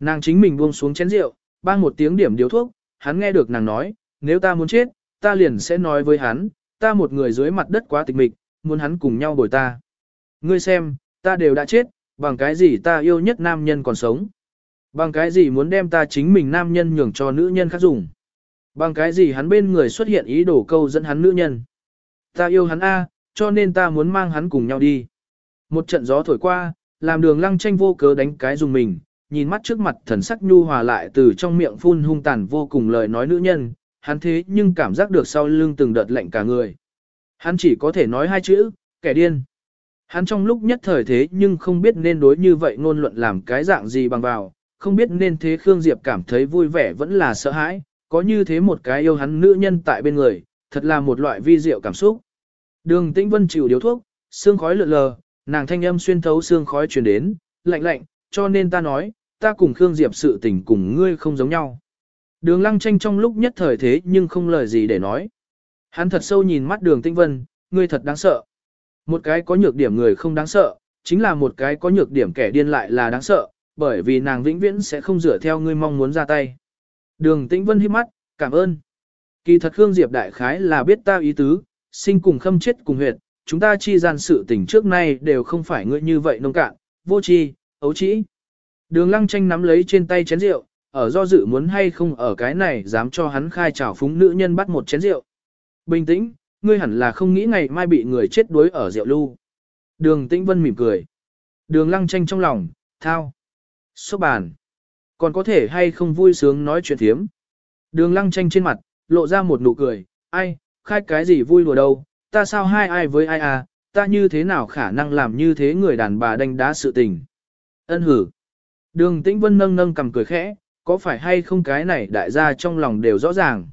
Nàng chính mình buông xuống chén rượu, bang một tiếng điểm điếu thuốc, hắn nghe được nàng nói, nếu ta muốn chết, ta liền sẽ nói với hắn, ta một người dưới mặt đất quá tịch mịch, muốn hắn cùng nhau bồi ta. Ngươi xem, ta đều đã chết, bằng cái gì ta yêu nhất nam nhân còn sống. Bằng cái gì muốn đem ta chính mình nam nhân nhường cho nữ nhân khác dùng. Bằng cái gì hắn bên người xuất hiện ý đồ câu dẫn hắn nữ nhân. Ta yêu hắn A, cho nên ta muốn mang hắn cùng nhau đi. Một trận gió thổi qua, làm đường lăng tranh vô cớ đánh cái dùng mình, nhìn mắt trước mặt thần sắc nhu hòa lại từ trong miệng phun hung tàn vô cùng lời nói nữ nhân, hắn thế nhưng cảm giác được sau lưng từng đợt lạnh cả người. Hắn chỉ có thể nói hai chữ, kẻ điên. Hắn trong lúc nhất thời thế nhưng không biết nên đối như vậy ngôn luận làm cái dạng gì bằng vào, không biết nên thế Khương Diệp cảm thấy vui vẻ vẫn là sợ hãi, có như thế một cái yêu hắn nữ nhân tại bên người, thật là một loại vi diệu cảm xúc. Đường Tĩnh Vân chịu điếu thuốc, xương khói lượn lờ, nàng thanh âm xuyên thấu xương khói truyền đến, lạnh lạnh, cho nên ta nói, ta cùng Khương Diệp sự tình cùng ngươi không giống nhau. Đường lăng tranh trong lúc nhất thời thế nhưng không lời gì để nói. Hắn thật sâu nhìn mắt đường Tĩnh Vân, ngươi thật đáng sợ. Một cái có nhược điểm người không đáng sợ, chính là một cái có nhược điểm kẻ điên lại là đáng sợ, bởi vì nàng vĩnh viễn sẽ không dựa theo ngươi mong muốn ra tay. Đường Tĩnh Vân hít mắt, cảm ơn. Kỳ thật Khương Diệp đại khái là biết ta ý tứ, sinh cùng khâm chết cùng huyệt, chúng ta chi gian sự tình trước nay đều không phải ngươi như vậy nông cạn, vô tri, ấu trĩ. Đường lăng tranh nắm lấy trên tay chén rượu, ở do dự muốn hay không ở cái này dám cho hắn khai trào phúng nữ nhân bắt một chén rượu. Bình tĩnh, ngươi hẳn là không nghĩ ngày mai bị người chết đuối ở rượu lưu. Đường tĩnh vân mỉm cười. Đường lăng tranh trong lòng, thao. Số bàn. Còn có thể hay không vui sướng nói chuyện thiếm. Đường lăng tranh trên mặt, lộ ra một nụ cười, ai, khai cái gì vui lùa đâu, ta sao hai ai với ai à, ta như thế nào khả năng làm như thế người đàn bà đánh đá sự tình. Ân hử. Đường tĩnh vân nâng nâng cầm cười khẽ, có phải hay không cái này đại gia trong lòng đều rõ ràng.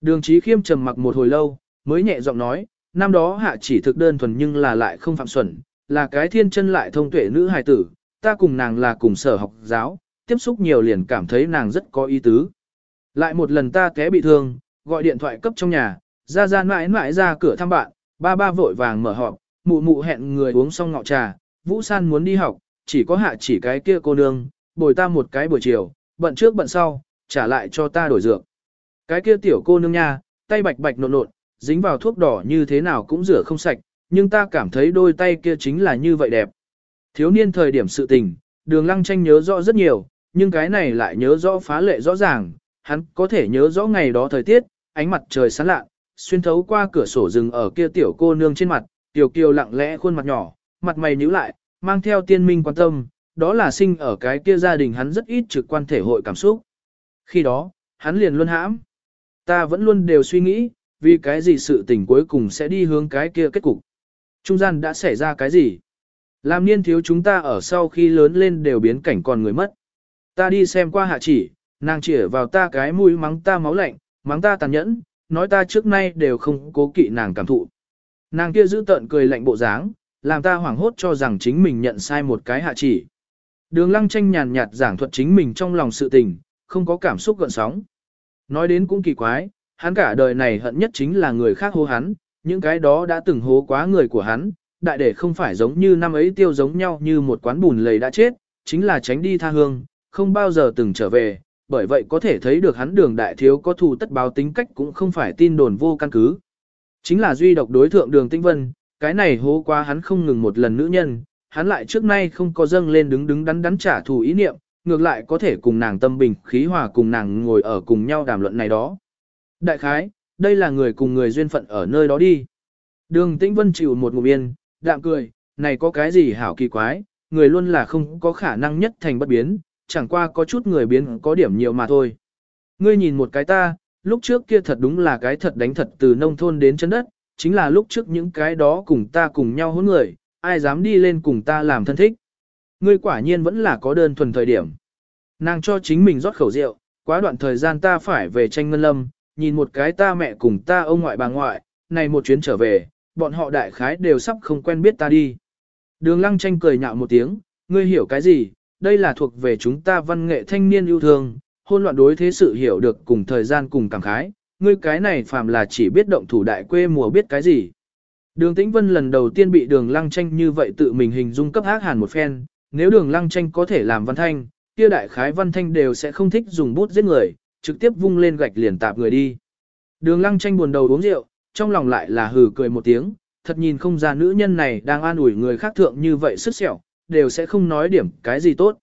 Đường Chí khiêm trầm mặc một hồi lâu, mới nhẹ giọng nói, năm đó hạ chỉ thực đơn thuần nhưng là lại không phạm xuẩn, là cái thiên chân lại thông tuệ nữ hài tử, ta cùng nàng là cùng sở học giáo, tiếp xúc nhiều liền cảm thấy nàng rất có ý tứ. Lại một lần ta té bị thương, gọi điện thoại cấp trong nhà, ra ra mãi mãi ra cửa thăm bạn, ba ba vội vàng mở họp, mụ mụ hẹn người uống xong ngọ trà, Vũ San muốn đi học, chỉ có hạ chỉ cái kia cô nương, bồi ta một cái buổi chiều, bận trước bận sau, trả lại cho ta đổi dược. Cái kia tiểu cô nương nha, tay bạch bạch nộn nộn, dính vào thuốc đỏ như thế nào cũng rửa không sạch, nhưng ta cảm thấy đôi tay kia chính là như vậy đẹp. Thiếu niên thời điểm sự tình, đường lăng tranh nhớ rõ rất nhiều, nhưng cái này lại nhớ rõ phá lệ rõ ràng, hắn có thể nhớ rõ ngày đó thời tiết, ánh mặt trời sáng lạ, xuyên thấu qua cửa sổ rừng ở kia tiểu cô nương trên mặt, tiểu kiều lặng lẽ khuôn mặt nhỏ, mặt mày nhíu lại, mang theo tiên minh quan tâm, đó là sinh ở cái kia gia đình hắn rất ít trực quan thể hội cảm xúc. Khi đó, hắn liền luôn hãm. Ta vẫn luôn đều suy nghĩ, vì cái gì sự tình cuối cùng sẽ đi hướng cái kia kết cục. Trung gian đã xảy ra cái gì? Làm niên thiếu chúng ta ở sau khi lớn lên đều biến cảnh còn người mất. Ta đi xem qua hạ chỉ, nàng chỉ vào ta cái mũi mắng ta máu lạnh, mắng ta tàn nhẫn, nói ta trước nay đều không cố kỵ nàng cảm thụ. Nàng kia giữ tợn cười lạnh bộ dáng, làm ta hoảng hốt cho rằng chính mình nhận sai một cái hạ chỉ. Đường lăng tranh nhàn nhạt giảng thuật chính mình trong lòng sự tình, không có cảm xúc gợn sóng. Nói đến cũng kỳ quái, hắn cả đời này hận nhất chính là người khác hô hắn, những cái đó đã từng hố quá người của hắn, đại để không phải giống như năm ấy tiêu giống nhau như một quán bùn lầy đã chết, chính là tránh đi tha hương, không bao giờ từng trở về, bởi vậy có thể thấy được hắn đường đại thiếu có thù tất báo tính cách cũng không phải tin đồn vô căn cứ. Chính là duy độc đối thượng đường tinh vân, cái này hố quá hắn không ngừng một lần nữ nhân, hắn lại trước nay không có dâng lên đứng đứng đắn đắn trả thù ý niệm, ngược lại có thể cùng nàng tâm bình khí hòa cùng nàng ngồi ở cùng nhau đàm luận này đó. Đại khái, đây là người cùng người duyên phận ở nơi đó đi. Đường Tĩnh Vân chịu một ngụm yên, đạm cười, này có cái gì hảo kỳ quái, người luôn là không có khả năng nhất thành bất biến, chẳng qua có chút người biến có điểm nhiều mà thôi. Ngươi nhìn một cái ta, lúc trước kia thật đúng là cái thật đánh thật từ nông thôn đến chân đất, chính là lúc trước những cái đó cùng ta cùng nhau hỗn người, ai dám đi lên cùng ta làm thân thích. Ngươi quả nhiên vẫn là có đơn thuần thời điểm. Nàng cho chính mình rót khẩu rượu, quá đoạn thời gian ta phải về tranh ngân lâm, nhìn một cái ta mẹ cùng ta ông ngoại bà ngoại, này một chuyến trở về, bọn họ đại khái đều sắp không quen biết ta đi. Đường lăng tranh cười nhạo một tiếng, ngươi hiểu cái gì, đây là thuộc về chúng ta văn nghệ thanh niên yêu thương, hôn loạn đối thế sự hiểu được cùng thời gian cùng cảm khái, ngươi cái này phàm là chỉ biết động thủ đại quê mùa biết cái gì. Đường Tĩnh Vân lần đầu tiên bị đường lăng tranh như vậy tự mình hình dung cấp ác hàn một phen, nếu đường lăng tranh có thể làm văn thanh, kia đại khái văn thanh đều sẽ không thích dùng bút giết người, trực tiếp vung lên gạch liền tạp người đi. Đường lăng tranh buồn đầu uống rượu, trong lòng lại là hừ cười một tiếng, thật nhìn không ra nữ nhân này đang an ủi người khác thượng như vậy sức sẹo, đều sẽ không nói điểm cái gì tốt.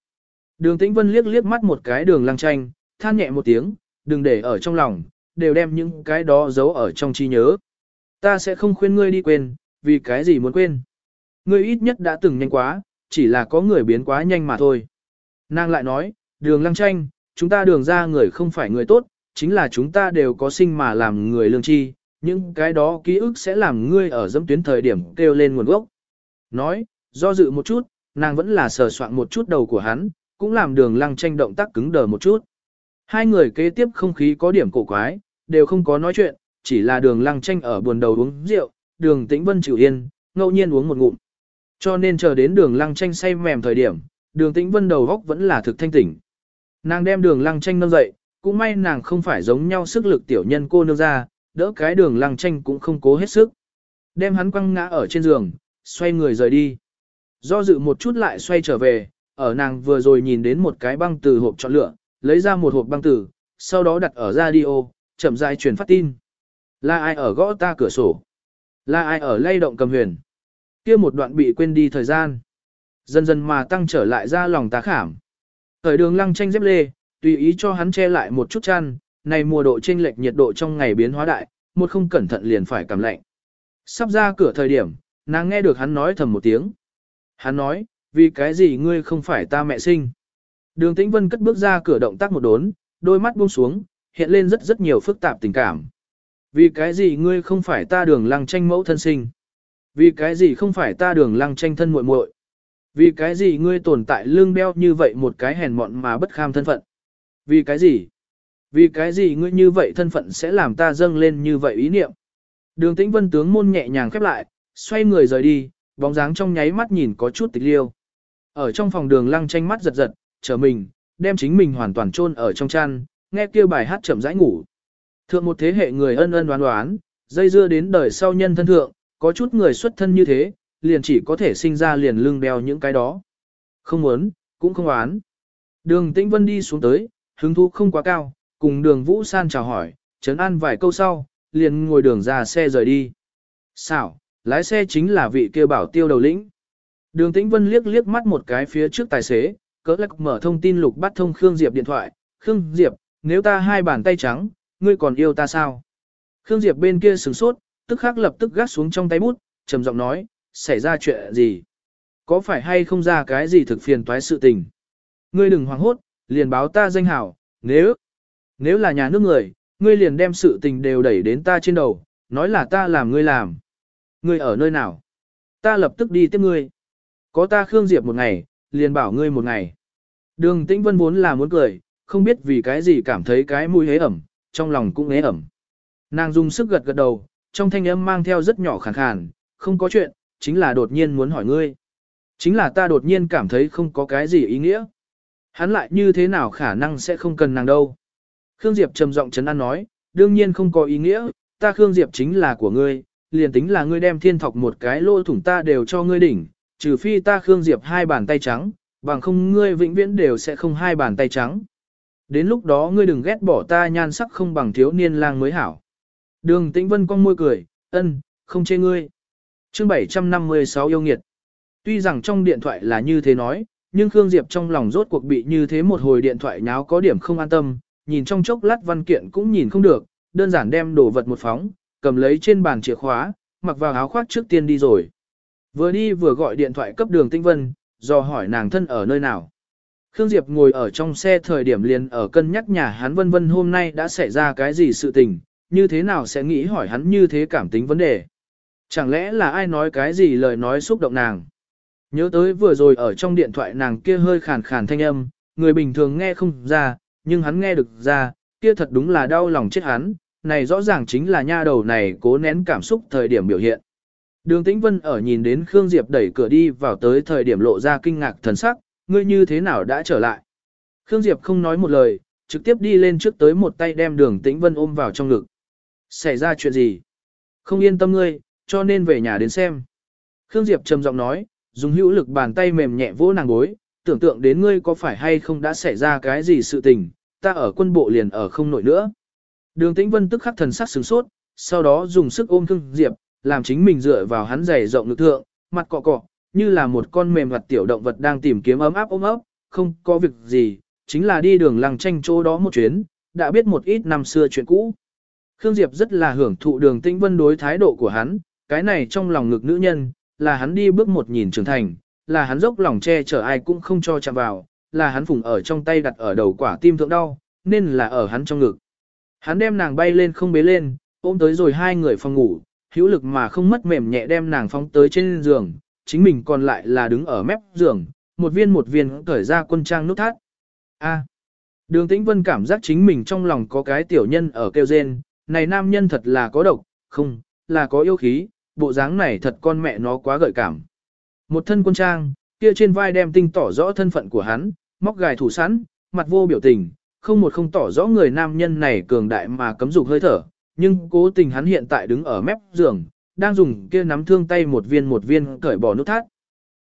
Đường Tĩnh Vân liếc liếc mắt một cái đường lăng tranh, than nhẹ một tiếng, đừng để ở trong lòng, đều đem những cái đó giấu ở trong trí nhớ. Ta sẽ không khuyên ngươi đi quên, vì cái gì muốn quên. Ngươi ít nhất đã từng nhanh quá, chỉ là có người biến quá nhanh mà thôi. Nàng lại nói, đường lăng tranh, chúng ta đường ra người không phải người tốt, chính là chúng ta đều có sinh mà làm người lương tri, những cái đó ký ức sẽ làm ngươi ở dâm tuyến thời điểm kêu lên nguồn gốc. Nói, do dự một chút, nàng vẫn là sờ soạn một chút đầu của hắn, cũng làm đường lăng tranh động tác cứng đờ một chút. Hai người kế tiếp không khí có điểm cổ quái, đều không có nói chuyện, chỉ là đường lăng tranh ở buồn đầu uống rượu, đường tĩnh vân chịu yên, ngẫu nhiên uống một ngụm. Cho nên chờ đến đường lăng tranh say mềm thời điểm, đường tĩnh vân đầu góc vẫn là thực thanh tỉnh. Nàng đem đường lăng tranh nâng dậy, cũng may nàng không phải giống nhau sức lực tiểu nhân cô nương ra, đỡ cái đường lăng tranh cũng không cố hết sức. Đem hắn quăng ngã ở trên giường, xoay người rời đi. Do dự một chút lại xoay trở về, ở nàng vừa rồi nhìn đến một cái băng từ hộp chọn lựa, lấy ra một hộp băng từ, sau đó đặt ở radio, chậm rãi truyền phát tin. Là ai ở gõ ta cửa sổ? Là ai ở lay động cầm huyền? kia một đoạn bị quên đi thời gian. Dần dần mà tăng trở lại ra lòng tá khảm. Thời đường lăng tranh dép lê, tùy ý cho hắn che lại một chút chăn, này mùa độ chênh lệch nhiệt độ trong ngày biến hóa đại, một không cẩn thận liền phải cảm lạnh. Sắp ra cửa thời điểm, nàng nghe được hắn nói thầm một tiếng. Hắn nói, vì cái gì ngươi không phải ta mẹ sinh. Đường Tĩnh Vân cất bước ra cửa động tác một đốn, đôi mắt buông xuống, hiện lên rất rất nhiều phức tạp tình cảm. Vì cái gì ngươi không phải ta đường lăng tranh mẫu thân sinh? Vì cái gì không phải ta đường lăng tranh thân muội muội? Vì cái gì ngươi tồn tại lương đeo như vậy một cái hèn mọn mà bất kham thân phận? Vì cái gì? Vì cái gì ngươi như vậy thân phận sẽ làm ta dâng lên như vậy ý niệm? Đường tĩnh vân tướng môn nhẹ nhàng khép lại, xoay người rời đi, bóng dáng trong nháy mắt nhìn có chút tịch liêu. Ở trong phòng đường lăng tranh mắt giật giật, chờ mình, đem chính mình hoàn toàn chôn ở trong chăn, nghe kia bài hát chậm rãi ngủ. Thượng một thế hệ người ân ân đoán đoán, dây dưa đến đời sau nhân thân thượng, có chút người xuất thân như thế, liền chỉ có thể sinh ra liền lưng đeo những cái đó. Không muốn, cũng không oán. Đường Tĩnh Vân đi xuống tới, hứng thú không quá cao, cùng đường Vũ San chào hỏi, trấn an vài câu sau, liền ngồi đường ra xe rời đi. Xảo, lái xe chính là vị kia bảo tiêu đầu lĩnh. Đường Tĩnh Vân liếc liếc mắt một cái phía trước tài xế, cỡ lắc mở thông tin lục bắt thông Khương Diệp điện thoại. Khương Diệp, nếu ta hai bàn tay trắng, ngươi còn yêu ta sao? Khương Diệp bên kia sửng sốt, tức khắc lập tức gác xuống trong tay bút, trầm giọng nói, xảy ra chuyện gì? Có phải hay không ra cái gì thực phiền toái sự tình? Ngươi đừng hoảng hốt, liền báo ta danh hảo, nếu, nếu là nhà nước người, ngươi liền đem sự tình đều đẩy đến ta trên đầu, nói là ta làm ngươi làm. Ngươi ở nơi nào? Ta lập tức đi tiếp ngươi. Có ta Khương Diệp một ngày, liền bảo ngươi một ngày. Đường Tĩnh Vân vốn là muốn cười, không biết vì cái gì cảm thấy cái mũi hế ẩm, trong lòng cũng hế ẩm. Nàng dùng sức gật gật đầu, trong thanh âm mang theo rất nhỏ khàn khàn, không có chuyện, chính là đột nhiên muốn hỏi ngươi. Chính là ta đột nhiên cảm thấy không có cái gì ý nghĩa. Hắn lại như thế nào khả năng sẽ không cần nàng đâu. Khương Diệp trầm giọng chấn an nói, đương nhiên không có ý nghĩa, ta Khương Diệp chính là của ngươi, liền tính là ngươi đem thiên thọc một cái lô thủng ta đều cho ngươi đỉnh, trừ phi ta Khương Diệp hai bàn tay trắng, bằng không ngươi vĩnh viễn đều sẽ không hai bàn tay trắng. Đến lúc đó ngươi đừng ghét bỏ ta nhan sắc không bằng thiếu niên lang mới hảo. Đường Tĩnh Vân cong môi cười, ân, không chê ngươi. Chương 756 yêu nghiệt. Tuy rằng trong điện thoại là như thế nói, nhưng Khương Diệp trong lòng rốt cuộc bị như thế một hồi điện thoại nháo có điểm không an tâm, nhìn trong chốc lát văn kiện cũng nhìn không được, đơn giản đem đồ vật một phóng, cầm lấy trên bàn chìa khóa, mặc vào áo khoác trước tiên đi rồi. Vừa đi vừa gọi điện thoại cấp đường Tinh Vân, do hỏi nàng thân ở nơi nào. Khương Diệp ngồi ở trong xe thời điểm liền ở cân nhắc nhà hắn vân vân hôm nay đã xảy ra cái gì sự tình, như thế nào sẽ nghĩ hỏi hắn như thế cảm tính vấn đề. Chẳng lẽ là ai nói cái gì lời nói xúc động nàng. Nhớ tới vừa rồi ở trong điện thoại nàng kia hơi khàn khàn thanh âm, người bình thường nghe không ra, nhưng hắn nghe được ra, kia thật đúng là đau lòng chết hắn, này rõ ràng chính là nha đầu này cố nén cảm xúc thời điểm biểu hiện. Đường Tĩnh Vân ở nhìn đến Khương Diệp đẩy cửa đi vào tới thời điểm lộ ra kinh ngạc thần sắc, ngươi như thế nào đã trở lại. Khương Diệp không nói một lời, trực tiếp đi lên trước tới một tay đem đường Tĩnh Vân ôm vào trong ngực. Xảy ra chuyện gì? Không yên tâm ngươi, cho nên về nhà đến xem. Khương Diệp trầm giọng nói, dùng hữu lực bàn tay mềm nhẹ vỗ nàng gối, tưởng tượng đến ngươi có phải hay không đã xảy ra cái gì sự tình, ta ở quân bộ liền ở không nổi nữa. Đường Tĩnh Vân tức khắc thần sắc sửng sốt, sau đó dùng sức ôm Khương Diệp, làm chính mình dựa vào hắn giày rộng lực thượng, mặt cọ cọ, như là một con mềm mặt tiểu động vật đang tìm kiếm ấm áp ôm ấp, không có việc gì, chính là đi đường lăng tranh chỗ đó một chuyến, đã biết một ít năm xưa chuyện cũ. Khương Diệp rất là hưởng thụ đường Tĩnh Vân đối thái độ của hắn, cái này trong lòng ngực nữ nhân, là hắn đi bước một nhìn trưởng thành, là hắn dốc lòng che chở ai cũng không cho chạm vào, là hắn phùng ở trong tay đặt ở đầu quả tim thượng đau, nên là ở hắn trong ngực. Hắn đem nàng bay lên không bế lên, ôm tới rồi hai người phòng ngủ, hữu lực mà không mất mềm nhẹ đem nàng phóng tới trên giường, chính mình còn lại là đứng ở mép giường, một viên một viên cởi ra quân trang nút thắt. A. đường Tĩnh Vân cảm giác chính mình trong lòng có cái tiểu nhân ở kêu rên, này nam nhân thật là có độc, không, là có yêu khí, bộ dáng này thật con mẹ nó quá gợi cảm. Một thân quân trang, kia trên vai đem tinh tỏ rõ thân phận của hắn, móc gài thủ sẵn, mặt vô biểu tình, không một không tỏ rõ người nam nhân này cường đại mà cấm dục hơi thở, nhưng cố tình hắn hiện tại đứng ở mép giường, đang dùng kia nắm thương tay một viên một viên cởi bỏ nút thắt.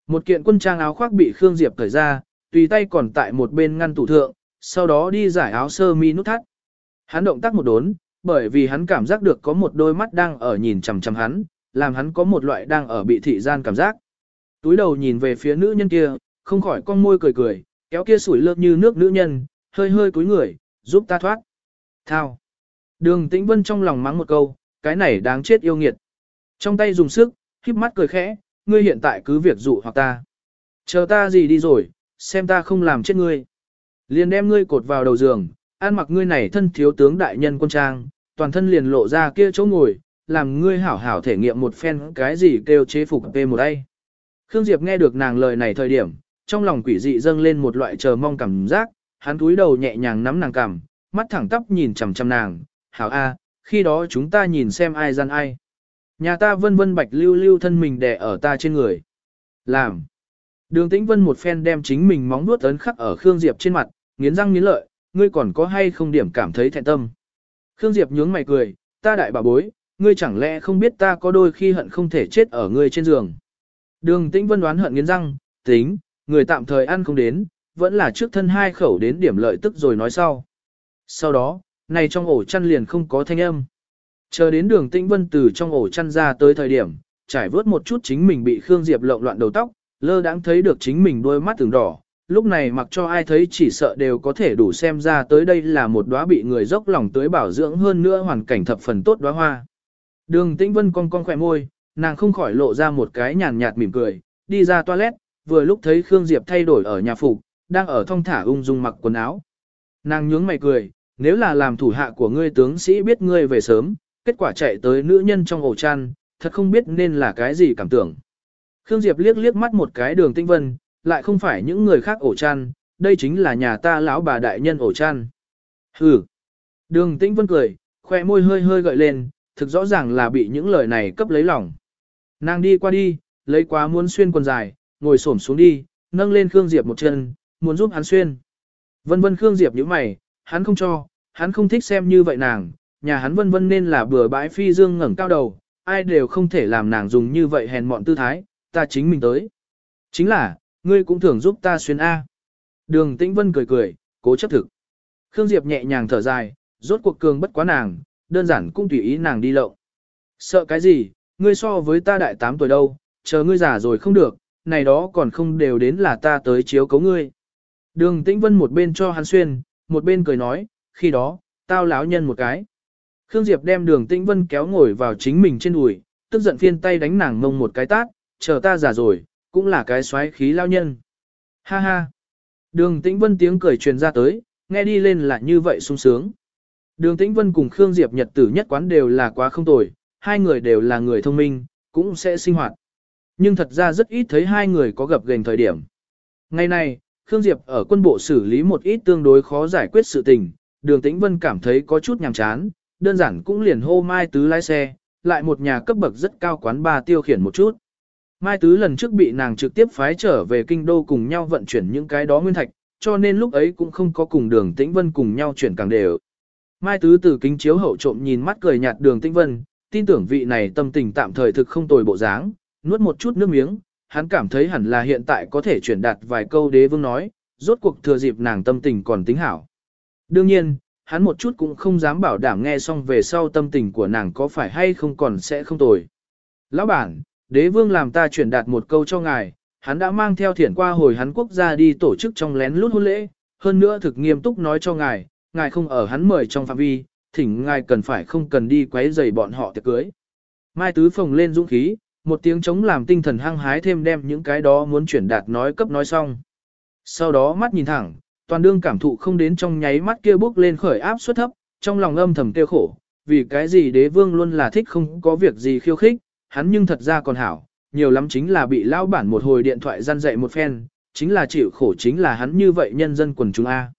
Một kiện quân trang áo khoác bị Khương Diệp cởi ra, tùy tay còn tại một bên ngăn tủ thượng, sau đó đi giải áo sơ mi nút thắt. Hắn động tác một đốn, bởi vì hắn cảm giác được có một đôi mắt đang ở nhìn chằm chằm hắn, làm hắn có một loại đang ở bị thị gian cảm giác. Túi đầu nhìn về phía nữ nhân kia, không khỏi con môi cười cười, kéo kia sủi lơ như nước nữ nhân, hơi hơi cúi người, giúp ta thoát. Thao. Đường Tĩnh Vân trong lòng mắng một câu, cái này đáng chết yêu nghiệt. Trong tay dùng sức, khiếp mắt cười khẽ, ngươi hiện tại cứ việc dụ hoặc ta. Chờ ta gì đi rồi, xem ta không làm chết ngươi. Liền đem ngươi cột vào đầu giường, ăn mặc ngươi này thân thiếu tướng đại nhân quân trang, toàn thân liền lộ ra kia chỗ ngồi, làm ngươi hảo hảo thể nghiệm một phen cái gì kêu chế phục p một đây. Khương Diệp nghe được nàng lời này thời điểm, trong lòng quỷ dị dâng lên một loại chờ mong cảm giác, hắn cúi đầu nhẹ nhàng nắm nàng cằm, mắt thẳng tắp nhìn chằm chằm nàng, hảo a, khi đó chúng ta nhìn xem ai gian ai. Nhà ta vân vân bạch lưu lưu thân mình đè ở ta trên người. Làm. Đường tĩnh vân một phen đem chính mình móng nuốt ấn khắc ở Khương Diệp trên mặt, nghiến răng nghiến lợi, ngươi còn có hay không điểm cảm thấy thẹn tâm. Khương Diệp nhướng mày cười, ta đại bà bối, ngươi chẳng lẽ không biết ta có đôi khi hận không thể chết ở ngươi trên giường. Đường tĩnh vân đoán hận nghiến răng, tính, người tạm thời ăn không đến, vẫn là trước thân hai khẩu đến điểm lợi tức rồi nói sau. Sau đó, này trong ổ chăn liền không có thanh âm. Chờ đến đường tĩnh vân từ trong ổ chăn ra tới thời điểm, trải vớt một chút chính mình bị Khương Diệp lộn loạn đầu tóc, lơ đãng thấy được chính mình đôi mắt từng đỏ, lúc này mặc cho ai thấy chỉ sợ đều có thể đủ xem ra tới đây là một đóa bị người dốc lòng tới bảo dưỡng hơn nữa hoàn cảnh thập phần tốt đóa hoa. Đường Tĩnh Vân cong cong khỏe môi, nàng không khỏi lộ ra một cái nhàn nhạt mỉm cười, đi ra toilet, vừa lúc thấy Khương Diệp thay đổi ở nhà phục, đang ở thong thả ung dung mặc quần áo. Nàng nhướng mày cười, nếu là làm thủ hạ của ngươi tướng sĩ biết ngươi về sớm, kết quả chạy tới nữ nhân trong ổ chăn, thật không biết nên là cái gì cảm tưởng. Khương Diệp liếc liếc mắt một cái đường tinh vân, lại không phải những người khác ổ chăn, đây chính là nhà ta lão bà đại nhân ổ chăn. Hừ. Đường tĩnh vân cười, khoe môi hơi hơi gợi lên, thực rõ ràng là bị những lời này cấp lấy lòng. Nàng đi qua đi, lấy quá muốn xuyên quần dài, ngồi xổm xuống đi, nâng lên Khương Diệp một chân, muốn giúp hắn xuyên. Vân vân Khương Diệp như mày, hắn không cho, hắn không thích xem như vậy nàng, nhà hắn vân vân nên là bừa bãi phi dương ngẩng cao đầu, ai đều không thể làm nàng dùng như vậy hèn mọn tư thái, ta chính mình tới. Chính là, ngươi cũng thường giúp ta xuyên A. Đường Tĩnh Vân cười cười, cố chấp thực. Khương Diệp nhẹ nhàng thở dài, rốt cuộc cường bất quá nàng, đơn giản cũng tùy ý nàng đi lậu. Sợ cái gì, ngươi so với ta đại 8 tuổi đâu, chờ ngươi già rồi không được, này đó còn không đều đến là ta tới chiếu cấu ngươi. Đường Tĩnh Vân một bên cho hắn xuyên, một bên cười nói, khi đó, tao láo nhân một cái. Khương Diệp đem đường Tĩnh Vân kéo ngồi vào chính mình trên đùi, tức giận phiên tay đánh nàng mông một cái tát, chờ ta già rồi, cũng là cái xoáy khí lao nhân. Ha ha. Đường Tĩnh Vân tiếng cười truyền ra tới, nghe đi lên là như vậy sung sướng. Đường Tĩnh Vân cùng Khương Diệp nhật tử nhất quán đều là quá không tồi, hai người đều là người thông minh, cũng sẽ sinh hoạt. Nhưng thật ra rất ít thấy hai người có gặp gành thời điểm. Ngày nay, Khương Diệp ở quân bộ xử lý một ít tương đối khó giải quyết sự tình, đường Tĩnh Vân cảm thấy có chút nhàm chán, đơn giản cũng liền hô Mai Tứ lái xe, lại một nhà cấp bậc rất cao quán ba tiêu khiển một chút. Mai Tứ lần trước bị nàng trực tiếp phái trở về kinh đô cùng nhau vận chuyển những cái đó nguyên thạch, cho nên lúc ấy cũng không có cùng đường Tĩnh Vân cùng nhau chuyển càng đều. Mai Tứ từ kính chiếu hậu trộm nhìn mắt cười nhạt đường Tĩnh Vân, tin tưởng vị này tâm tình tạm thời thực không tồi bộ dáng, nuốt một chút nước miếng, hắn cảm thấy hẳn là hiện tại có thể chuyển đạt vài câu đế vương nói, rốt cuộc thừa dịp nàng tâm tình còn tính hảo. Đương nhiên, hắn một chút cũng không dám bảo đảm nghe xong về sau tâm tình của nàng có phải hay không còn sẽ không tồi. Lão bản, đế vương làm ta chuyển đạt một câu cho ngài, hắn đã mang theo thiển qua hồi hắn quốc gia đi tổ chức trong lén lút hôn lễ, hơn nữa thực nghiêm túc nói cho ngài, ngài không ở hắn mời trong phạm vi, thỉnh ngài cần phải không cần đi quấy rầy bọn họ tiệc cưới. Mai Tứ phồng lên dũng khí, một tiếng chống làm tinh thần hăng hái thêm đem những cái đó muốn chuyển đạt nói cấp nói xong. Sau đó mắt nhìn thẳng, toàn đương cảm thụ không đến trong nháy mắt kia bước lên khởi áp suất thấp, trong lòng âm thầm tiêu khổ, vì cái gì đế vương luôn là thích không có việc gì khiêu khích, hắn nhưng thật ra còn hảo, nhiều lắm chính là bị lao bản một hồi điện thoại gian dạy một phen, chính là chịu khổ chính là hắn như vậy nhân dân quần chúng A.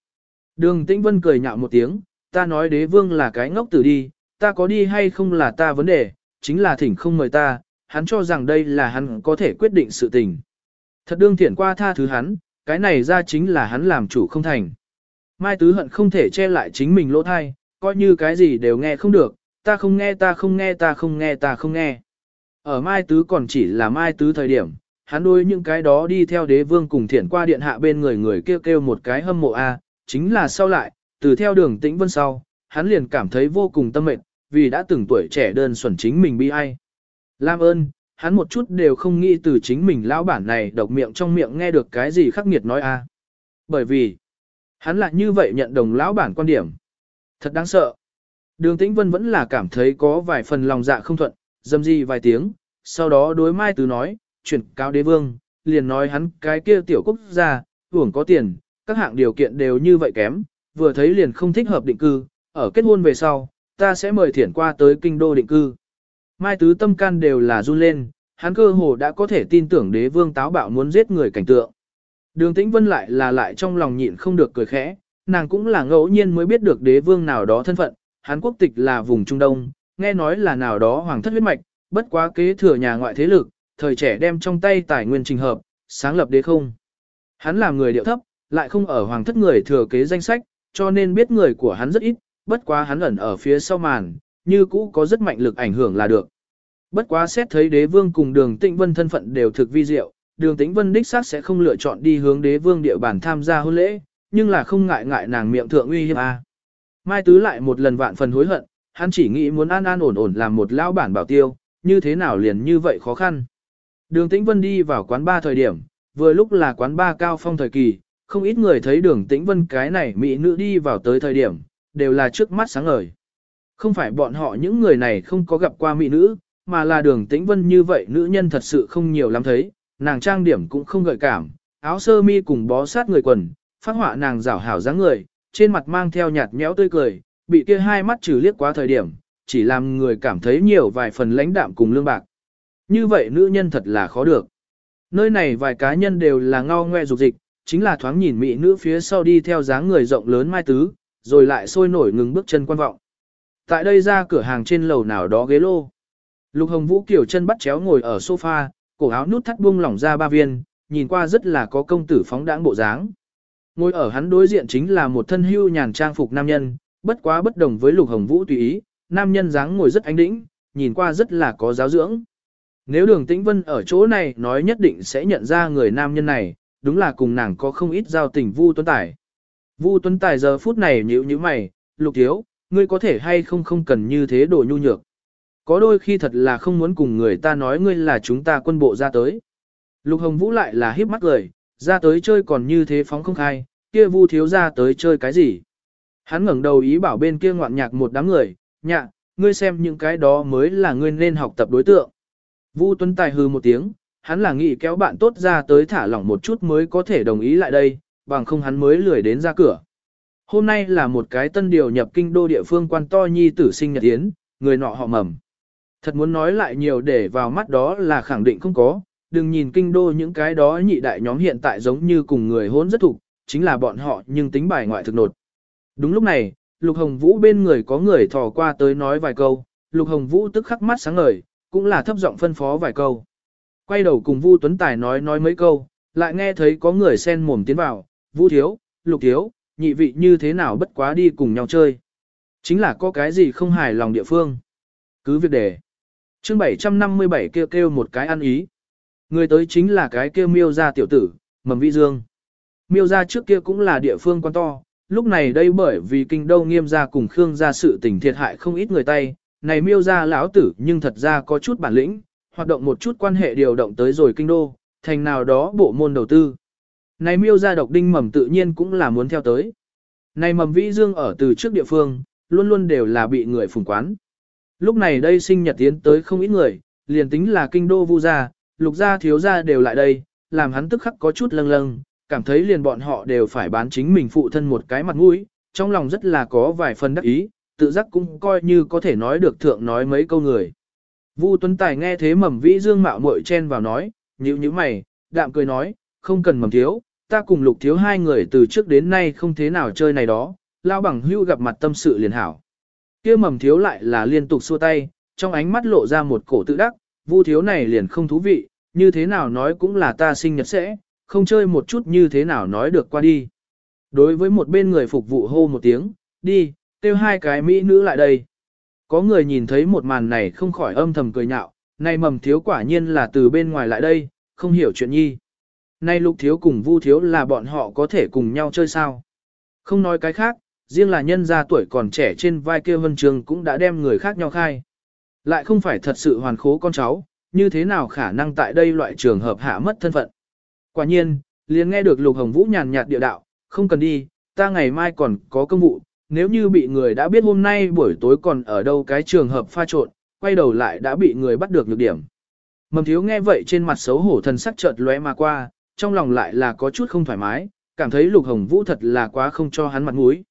Đường Tĩnh Vân cười nhạo một tiếng, ta nói đế vương là cái ngốc tử đi, ta có đi hay không là ta vấn đề, chính là thỉnh không mời ta, hắn cho rằng đây là hắn có thể quyết định sự tình. Thật đương thiện qua tha thứ hắn, cái này ra chính là hắn làm chủ không thành. Mai Tứ Hận không thể che lại chính mình lỗ thai, coi như cái gì đều nghe không được, ta không nghe ta không nghe ta không nghe ta không nghe. Ở Mai Tứ còn chỉ là Mai Tứ thời điểm, hắn đôi những cái đó đi theo đế vương cùng thiện qua điện hạ bên người người kêu kêu một cái hâm mộ a, chính là sau lại, từ theo đường tĩnh vân sau, hắn liền cảm thấy vô cùng tâm mệt, vì đã từng tuổi trẻ đơn xuẩn chính mình bi ai. Lam ơn, hắn một chút đều không nghĩ từ chính mình lão bản này độc miệng trong miệng nghe được cái gì khắc nghiệt nói a. Bởi vì, hắn lại như vậy nhận đồng lão bản quan điểm. Thật đáng sợ. Đường Tĩnh Vân vẫn là cảm thấy có vài phần lòng dạ không thuận, dâm di vài tiếng, sau đó đối Mai Tứ nói, chuyển cáo đế vương, liền nói hắn cái kia tiểu quốc gia, hưởng có tiền, các hạng điều kiện đều như vậy kém, vừa thấy liền không thích hợp định cư, ở kết hôn về sau, ta sẽ mời thiển qua tới kinh đô định cư. Mai tứ tâm can đều là run lên, hắn cơ hồ đã có thể tin tưởng đế vương táo bạo muốn giết người cảnh tượng. Đường tĩnh vân lại là lại trong lòng nhịn không được cười khẽ, nàng cũng là ngẫu nhiên mới biết được đế vương nào đó thân phận, hắn quốc tịch là vùng Trung Đông, nghe nói là nào đó hoàng thất huyết mạch, bất quá kế thừa nhà ngoại thế lực, thời trẻ đem trong tay tài nguyên trình hợp, sáng lập đế không. Hắn là người điệu thấp, lại không ở hoàng thất người thừa kế danh sách, cho nên biết người của hắn rất ít, bất quá hắn ẩn ở phía sau màn, như cũ có rất mạnh lực ảnh hưởng là được. Bất quá xét thấy đế vương cùng đường tĩnh vân thân phận đều thực vi diệu, đường tĩnh vân đích xác sẽ không lựa chọn đi hướng đế vương địa bàn tham gia hôn lễ, nhưng là không ngại ngại nàng miệng thượng uy hiếp a. Mai Tứ lại một lần vạn phần hối hận, hắn chỉ nghĩ muốn an an ổn ổn làm một lão bản bảo tiêu, như thế nào liền như vậy khó khăn. Đường Tĩnh Vân đi vào quán ba thời điểm, vừa lúc là quán ba cao phong thời kỳ, không ít người thấy đường Tĩnh Vân cái này mỹ nữ đi vào tới thời điểm, đều là trước mắt sáng ngời. Không phải bọn họ những người này không có gặp qua mỹ nữ, mà là đường Tĩnh Vân như vậy nữ nhân thật sự không nhiều lắm thấy, nàng trang điểm cũng không gợi cảm, áo sơ mi cùng bó sát người quần, phát họa nàng rảo hảo dáng người, trên mặt mang theo nhạt nhẽo tươi cười, bị kia hai mắt trừ liếc quá thời điểm, chỉ làm người cảm thấy nhiều vài phần lãnh đạm cùng lương bạc. Như vậy nữ nhân thật là khó được. Nơi này vài cá nhân đều là ngao ngoe dục dịch, chính là thoáng nhìn mỹ nữ phía sau đi theo dáng người rộng lớn mai tứ, rồi lại sôi nổi ngừng bước chân quan vọng. Tại đây ra cửa hàng trên lầu nào đó ghế lô. Lục Hồng Vũ kiểu chân bắt chéo ngồi ở sofa, cổ áo nút thắt buông lỏng ra ba viên, nhìn qua rất là có công tử phóng đãng bộ dáng. Ngồi ở hắn đối diện chính là một thân hưu nhàn trang phục nam nhân, bất quá bất đồng với Lục Hồng Vũ tùy ý, nam nhân dáng ngồi rất ánh đĩnh, nhìn qua rất là có giáo dưỡng. Nếu đường tĩnh vân ở chỗ này nói nhất định sẽ nhận ra người nam nhân này, đúng là cùng nàng có không ít giao tình Vu Tuấn Tài. Vu Tuấn Tài giờ phút này nhíu nhíu mày, lục thiếu, ngươi có thể hay không không cần như thế đồ nhu nhược. Có đôi khi thật là không muốn cùng người ta nói ngươi là chúng ta quân bộ ra tới. Lục Hồng Vũ lại là hiếp mắt cười, ra tới chơi còn như thế phóng không khai, kia Vu thiếu ra tới chơi cái gì. Hắn ngẩng đầu ý bảo bên kia ngoạn nhạc một đám người, nhạ, ngươi xem những cái đó mới là ngươi nên học tập đối tượng. Vu Tuấn Tài hư một tiếng, hắn là nghĩ kéo bạn tốt ra tới thả lỏng một chút mới có thể đồng ý lại đây, bằng không hắn mới lười đến ra cửa. Hôm nay là một cái tân điều nhập kinh đô địa phương quan to nhi tử sinh nhật yến, người nọ họ mầm. Thật muốn nói lại nhiều để vào mắt đó là khẳng định không có, đừng nhìn kinh đô những cái đó nhị đại nhóm hiện tại giống như cùng người hôn rất thục, chính là bọn họ nhưng tính bài ngoại thực nột. Đúng lúc này, Lục Hồng Vũ bên người có người thò qua tới nói vài câu, Lục Hồng Vũ tức khắc mắt sáng ngời, cũng là thấp giọng phân phó vài câu. Quay đầu cùng Vu Tuấn Tài nói nói mấy câu, lại nghe thấy có người sen mồm tiến vào, Vu Thiếu, Lục Thiếu, nhị vị như thế nào bất quá đi cùng nhau chơi. Chính là có cái gì không hài lòng địa phương. Cứ việc để. chương 757 kêu kêu một cái ăn ý. Người tới chính là cái kêu miêu ra tiểu tử, mầm vi dương. Miêu ra trước kia cũng là địa phương quan to, lúc này đây bởi vì kinh đô nghiêm ra cùng Khương ra sự tình thiệt hại không ít người tay, này miêu ra lão tử nhưng thật ra có chút bản lĩnh, hoạt động một chút quan hệ điều động tới rồi kinh đô, thành nào đó bộ môn đầu tư. Này miêu ra độc đinh mầm tự nhiên cũng là muốn theo tới. Này mầm vĩ dương ở từ trước địa phương, luôn luôn đều là bị người phùng quán. Lúc này đây sinh nhật tiến tới không ít người, liền tính là kinh đô vu gia, lục gia thiếu gia đều lại đây, làm hắn tức khắc có chút lâng lâng, cảm thấy liền bọn họ đều phải bán chính mình phụ thân một cái mặt mũi, trong lòng rất là có vài phần đắc ý, tự giác cũng coi như có thể nói được thượng nói mấy câu người. Vu Tuấn Tài nghe thế mầm vĩ dương mạo muội chen vào nói, nhíu nhíu mày, đạm cười nói, không cần mầm thiếu, ta cùng lục thiếu hai người từ trước đến nay không thế nào chơi này đó, lao bằng hưu gặp mặt tâm sự liền hảo. kia mầm thiếu lại là liên tục xua tay, trong ánh mắt lộ ra một cổ tự đắc, vu thiếu này liền không thú vị, như thế nào nói cũng là ta sinh nhật sẽ, không chơi một chút như thế nào nói được qua đi. Đối với một bên người phục vụ hô một tiếng, đi, kêu hai cái mỹ nữ lại đây. Có người nhìn thấy một màn này không khỏi âm thầm cười nhạo, này mầm thiếu quả nhiên là từ bên ngoài lại đây, không hiểu chuyện nhi. Nay lục thiếu cùng vu thiếu là bọn họ có thể cùng nhau chơi sao. Không nói cái khác, riêng là nhân gia tuổi còn trẻ trên vai kia vân trường cũng đã đem người khác nhau khai. Lại không phải thật sự hoàn khố con cháu, như thế nào khả năng tại đây loại trường hợp hạ mất thân phận. Quả nhiên, liền nghe được lục hồng vũ nhàn nhạt địa đạo, không cần đi, ta ngày mai còn có công vụ, nếu như bị người đã biết hôm nay buổi tối còn ở đâu cái trường hợp pha trộn, quay đầu lại đã bị người bắt được nhược điểm. Mầm thiếu nghe vậy trên mặt xấu hổ thần sắc chợt lóe mà qua, trong lòng lại là có chút không thoải mái, cảm thấy Lục Hồng Vũ thật là quá không cho hắn mặt mũi.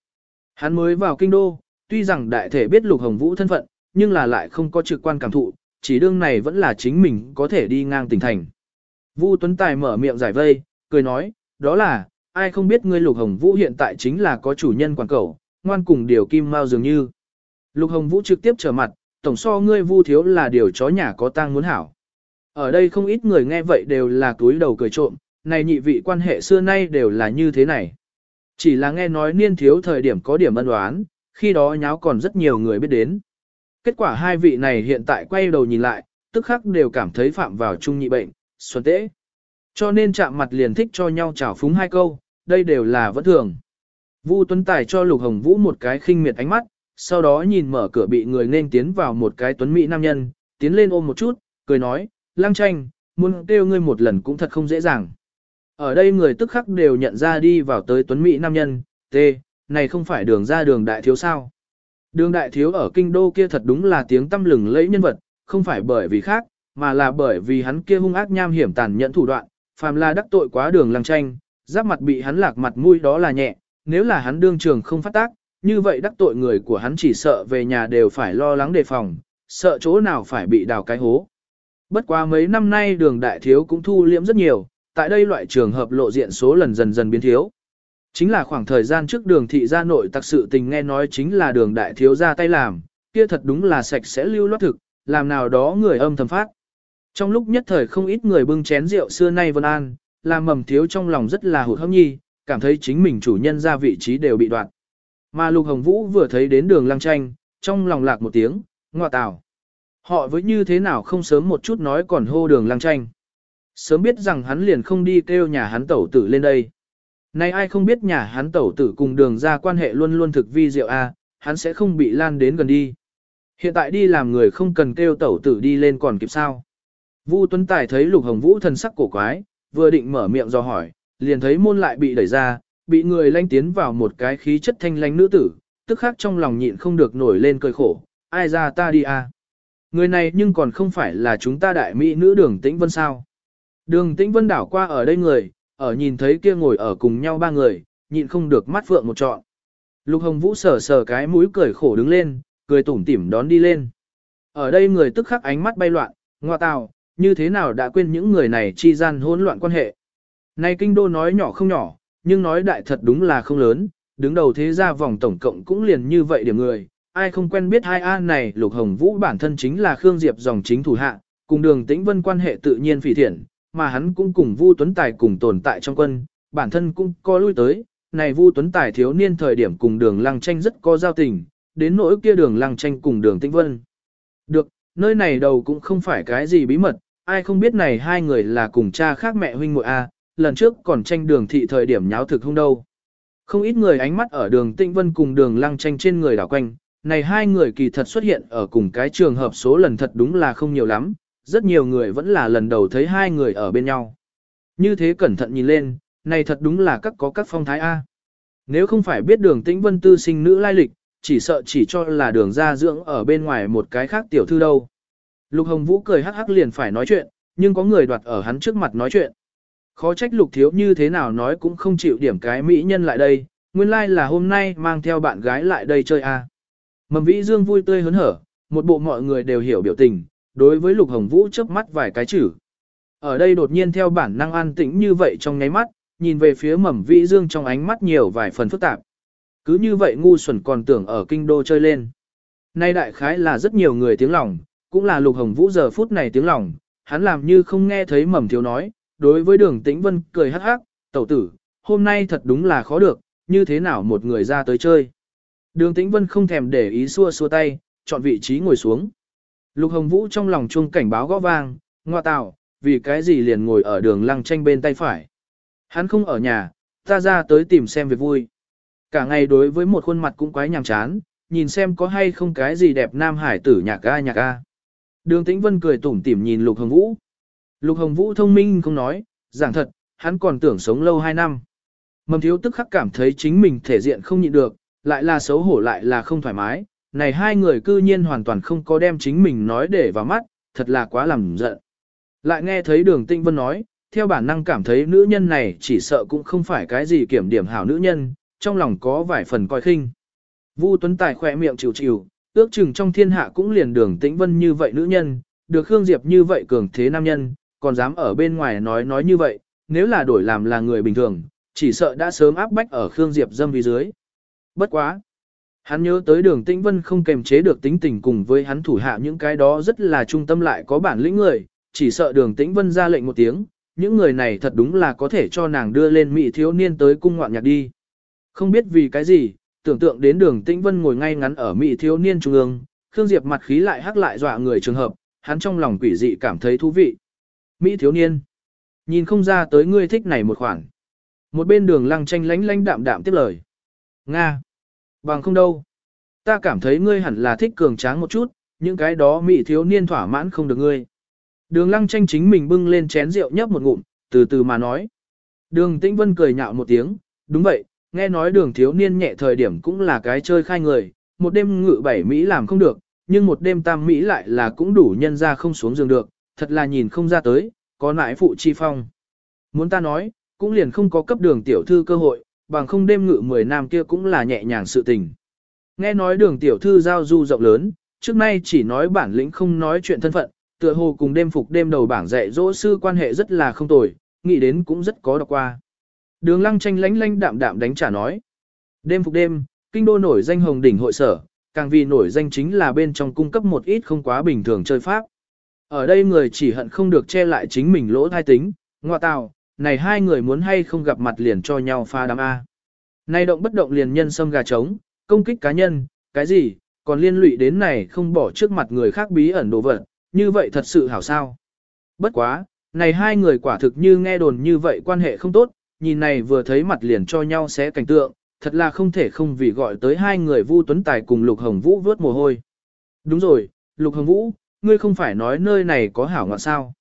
Hắn mới vào kinh đô, tuy rằng đại thể biết Lục Hồng Vũ thân phận, nhưng là lại không có trực quan cảm thụ, chỉ đương này vẫn là chính mình có thể đi ngang tỉnh thành. Vu Tuấn Tài mở miệng giải vây, cười nói, đó là, ai không biết ngươi Lục Hồng Vũ hiện tại chính là có chủ nhân quản cầu, ngoan cùng điều kim mau dường như. Lục Hồng Vũ trực tiếp trở mặt, tổng so ngươi vu thiếu là điều chó nhà có tang muốn hảo. Ở đây không ít người nghe vậy đều là túi đầu cười trộm, này nhị vị quan hệ xưa nay đều là như thế này. Chỉ là nghe nói niên thiếu thời điểm có điểm ân đoán, khi đó nháo còn rất nhiều người biết đến. Kết quả hai vị này hiện tại quay đầu nhìn lại, tức khắc đều cảm thấy phạm vào chung nhị bệnh, xuân tễ. Cho nên chạm mặt liền thích cho nhau chào phúng hai câu, đây đều là vẫn thường. Vu Tuấn Tài cho Lục Hồng Vũ một cái khinh miệt ánh mắt, sau đó nhìn mở cửa bị người nên tiến vào một cái tuấn mỹ nam nhân, tiến lên ôm một chút, cười nói, lang tranh, muốn kêu ngươi một lần cũng thật không dễ dàng. Ở đây người tức khắc đều nhận ra đi vào tới tuấn mỹ nam nhân, t, này không phải đường ra đường đại thiếu sao. Đường đại thiếu ở kinh đô kia thật đúng là tiếng tâm lừng lẫy nhân vật, không phải bởi vì khác, mà là bởi vì hắn kia hung ác nham hiểm tàn nhẫn thủ đoạn, phàm là đắc tội quá đường lăng tranh, giáp mặt bị hắn lạc mặt mũi đó là nhẹ, nếu là hắn đương trường không phát tác, như vậy đắc tội người của hắn chỉ sợ về nhà đều phải lo lắng đề phòng, sợ chỗ nào phải bị đào cái hố. Bất quá mấy năm nay đường đại thiếu cũng thu liễm rất nhiều, tại đây loại trường hợp lộ diện số lần dần dần biến thiếu. Chính là khoảng thời gian trước đường thị gia nội tặc sự tình nghe nói chính là đường đại thiếu ra tay làm, kia thật đúng là sạch sẽ lưu loát thực, làm nào đó người âm thầm phát. Trong lúc nhất thời không ít người bưng chén rượu xưa nay vân an, làm mầm thiếu trong lòng rất là hụt hẫng nhi, cảm thấy chính mình chủ nhân ra vị trí đều bị đoạn. Mà Lục Hồng Vũ vừa thấy đến đường lăng tranh, trong lòng lạc một tiếng, ngọa tào. Họ với như thế nào không sớm một chút nói còn hô đường lăng tranh. Sớm biết rằng hắn liền không đi kêu nhà hắn tẩu tử lên đây. Nay ai không biết nhà hắn tẩu tử cùng đường ra quan hệ luôn luôn thực vi diệu a, hắn sẽ không bị lan đến gần đi. Hiện tại đi làm người không cần kêu tẩu tử đi lên còn kịp sao. Vu Tuấn Tài thấy Lục Hồng Vũ thần sắc cổ quái, vừa định mở miệng do hỏi, liền thấy môn lại bị đẩy ra, bị người lanh tiến vào một cái khí chất thanh lãnh nữ tử, tức khắc trong lòng nhịn không được nổi lên cười khổ, ai ra ta đi à. Người này nhưng còn không phải là chúng ta đại mỹ nữ đường tĩnh vân sao. Đường tĩnh vân đảo qua ở đây người, ở nhìn thấy kia ngồi ở cùng nhau ba người, nhịn không được mắt phượng một trọn. Lục Hồng Vũ sờ sờ cái mũi cười khổ đứng lên, cười tủm tỉm đón đi lên. Ở đây người tức khắc ánh mắt bay loạn, ngoa tào, như thế nào đã quên những người này chi gian hỗn loạn quan hệ. Này kinh đô nói nhỏ không nhỏ, nhưng nói đại thật đúng là không lớn, đứng đầu thế gia vòng tổng cộng cũng liền như vậy điểm người, ai không quen biết hai A này Lục Hồng Vũ bản thân chính là Khương Diệp dòng chính thủ hạ, cùng đường tĩnh vân quan hệ tự nhiên phỉ thiện, mà hắn cũng cùng Vu Tuấn Tài cùng tồn tại trong quân, bản thân cũng có lui tới, này Vu Tuấn Tài thiếu niên thời điểm cùng đường lăng tranh rất có giao tình, đến nỗi kia đường lăng tranh cùng đường tĩnh vân. Được, nơi này đầu cũng không phải cái gì bí mật, ai không biết này hai người là cùng cha khác mẹ huynh muội A, lần trước còn tranh đường thị thời điểm nháo thực không đâu. Không ít người ánh mắt ở đường Tĩnh Vân cùng đường lăng tranh trên người đảo quanh, này hai người kỳ thật xuất hiện ở cùng cái trường hợp số lần thật đúng là không nhiều lắm, rất nhiều người vẫn là lần đầu thấy hai người ở bên nhau. Như thế cẩn thận nhìn lên, này thật đúng là các có các phong thái A. Nếu không phải biết đường Tĩnh Vân tư sinh nữ lai lịch, chỉ sợ chỉ cho là đường ra dưỡng ở bên ngoài một cái khác tiểu thư đâu. Lục Hồng Vũ cười hắc hắc liền phải nói chuyện, nhưng có người đoạt ở hắn trước mặt nói chuyện. Khó trách lục thiếu như thế nào nói cũng không chịu điểm cái mỹ nhân lại đây, nguyên lai like là hôm nay mang theo bạn gái lại đây chơi a. À. Mầm vĩ dương vui tươi hớn hở, một bộ mọi người đều hiểu biểu tình, đối với lục hồng vũ chớp mắt vài cái chữ. Ở đây đột nhiên theo bản năng an tĩnh như vậy trong nháy mắt, nhìn về phía mầm vĩ dương trong ánh mắt nhiều vài phần phức tạp. Cứ như vậy ngu xuẩn còn tưởng ở kinh đô chơi lên. Nay đại khái là rất nhiều người tiếng lòng, cũng là lục hồng vũ giờ phút này tiếng lòng, hắn làm như không nghe thấy mầm thiếu nói, đối với đường tĩnh vân cười hắc hắc, tẩu tử, hôm nay thật đúng là khó được, như thế nào một người ra tới chơi. Đường tĩnh vân không thèm để ý xua xua tay, chọn vị trí ngồi xuống. Lục hồng vũ trong lòng chuông cảnh báo gõ vang, ngoa tạo, vì cái gì liền ngồi ở đường lăng tranh bên tay phải. Hắn không ở nhà, ta ra tới tìm xem việc vui. Cả ngày đối với một khuôn mặt cũng quái nhàm chán, nhìn xem có hay không cái gì đẹp nam hải tử nhạc ga nhạc ga. Đường tĩnh vân cười tủm tỉm nhìn lục hồng vũ. Lục Hồng Vũ thông minh không nói, giảng thật, hắn còn tưởng sống lâu 2 năm. Mầm thiếu tức khắc cảm thấy chính mình thể diện không nhịn được, lại là xấu hổ lại là không thoải mái. Này hai người cư nhiên hoàn toàn không có đem chính mình nói để vào mắt, thật là quá làm giận. Lại nghe thấy đường tinh vân nói, theo bản năng cảm thấy nữ nhân này chỉ sợ cũng không phải cái gì kiểm điểm hảo nữ nhân, trong lòng có vài phần coi khinh. Vu Tuấn Tài khỏe miệng chịu chịu, ước chừng trong thiên hạ cũng liền đường tĩnh vân như vậy nữ nhân, được Khương Diệp như vậy cường thế nam nhân, còn dám ở bên ngoài nói nói như vậy, nếu là đổi làm là người bình thường, chỉ sợ đã sớm áp bách ở Khương Diệp dâm vì dưới. Bất quá. Hắn nhớ tới đường tĩnh vân không kềm chế được tính tình cùng với hắn thủ hạ những cái đó rất là trung tâm lại có bản lĩnh người, chỉ sợ đường tĩnh vân ra lệnh một tiếng, những người này thật đúng là có thể cho nàng đưa lên mỹ thiếu niên tới cung ngoạn nhạc đi. Không biết vì cái gì, tưởng tượng đến đường tĩnh vân ngồi ngay ngắn ở mỹ thiếu niên trung ương, Khương Diệp mặt khí lại hắc lại dọa người trường hợp, hắn trong lòng quỷ dị cảm thấy thú vị. Mỹ thiếu niên, nhìn không ra tới ngươi thích này một khoản. Một bên đường lăng tranh lánh lánh đạm đạm tiếp lời. Nga, bằng không đâu. Ta cảm thấy ngươi hẳn là thích cường tráng một chút, những cái đó Mỹ thiếu niên thỏa mãn không được ngươi. Đường lăng tranh chính mình bưng lên chén rượu nhấp một ngụm, từ từ mà nói. Đường tĩnh vân cười nhạo một tiếng, đúng vậy, nghe nói đường thiếu niên nhẹ thời điểm cũng là cái chơi khai người, một đêm ngự bảy Mỹ làm không được, nhưng một đêm tam Mỹ lại là cũng đủ nhân ra không xuống giường được, thật là nhìn không ra tới, có nãi phụ chi phong. Muốn ta nói, cũng liền không có cấp đường tiểu thư cơ hội, bằng không đêm ngự mười nam kia cũng là nhẹ nhàng sự tình. Nghe nói đường tiểu thư giao du rộng lớn, trước nay chỉ nói bản lĩnh không nói chuyện thân phận, tựa hồ cùng đêm phục đêm đầu bảng dạy dỗ sư quan hệ rất là không tồi, nghĩ đến cũng rất có đọc qua. Đường lăng tranh lánh lánh đạm đạm đánh trả nói. Đêm phục đêm, kinh đô nổi danh hồng đỉnh hội sở, càng vì nổi danh chính là bên trong cung cấp một ít không quá bình thường chơi pháp. Ở đây người chỉ hận không được che lại chính mình lỗ thai tính, ngoại tào, này hai người muốn hay không gặp mặt liền cho nhau pha đám A. Này động bất động liền nhân xâm gà trống, công kích cá nhân, cái gì, còn liên lụy đến này không bỏ trước mặt người khác bí ẩn đồ vật, như vậy thật sự hảo sao. Bất quá, này hai người quả thực như nghe đồn như vậy quan hệ không tốt, nhìn này vừa thấy mặt liền cho nhau sẽ cảnh tượng, thật là không thể không vì gọi tới hai người Vu Tuấn Tài cùng Lục Hồng Vũ vớt mồ hôi. Đúng rồi, Lục Hồng Vũ, ngươi không phải nói nơi này có hảo ngọn sao.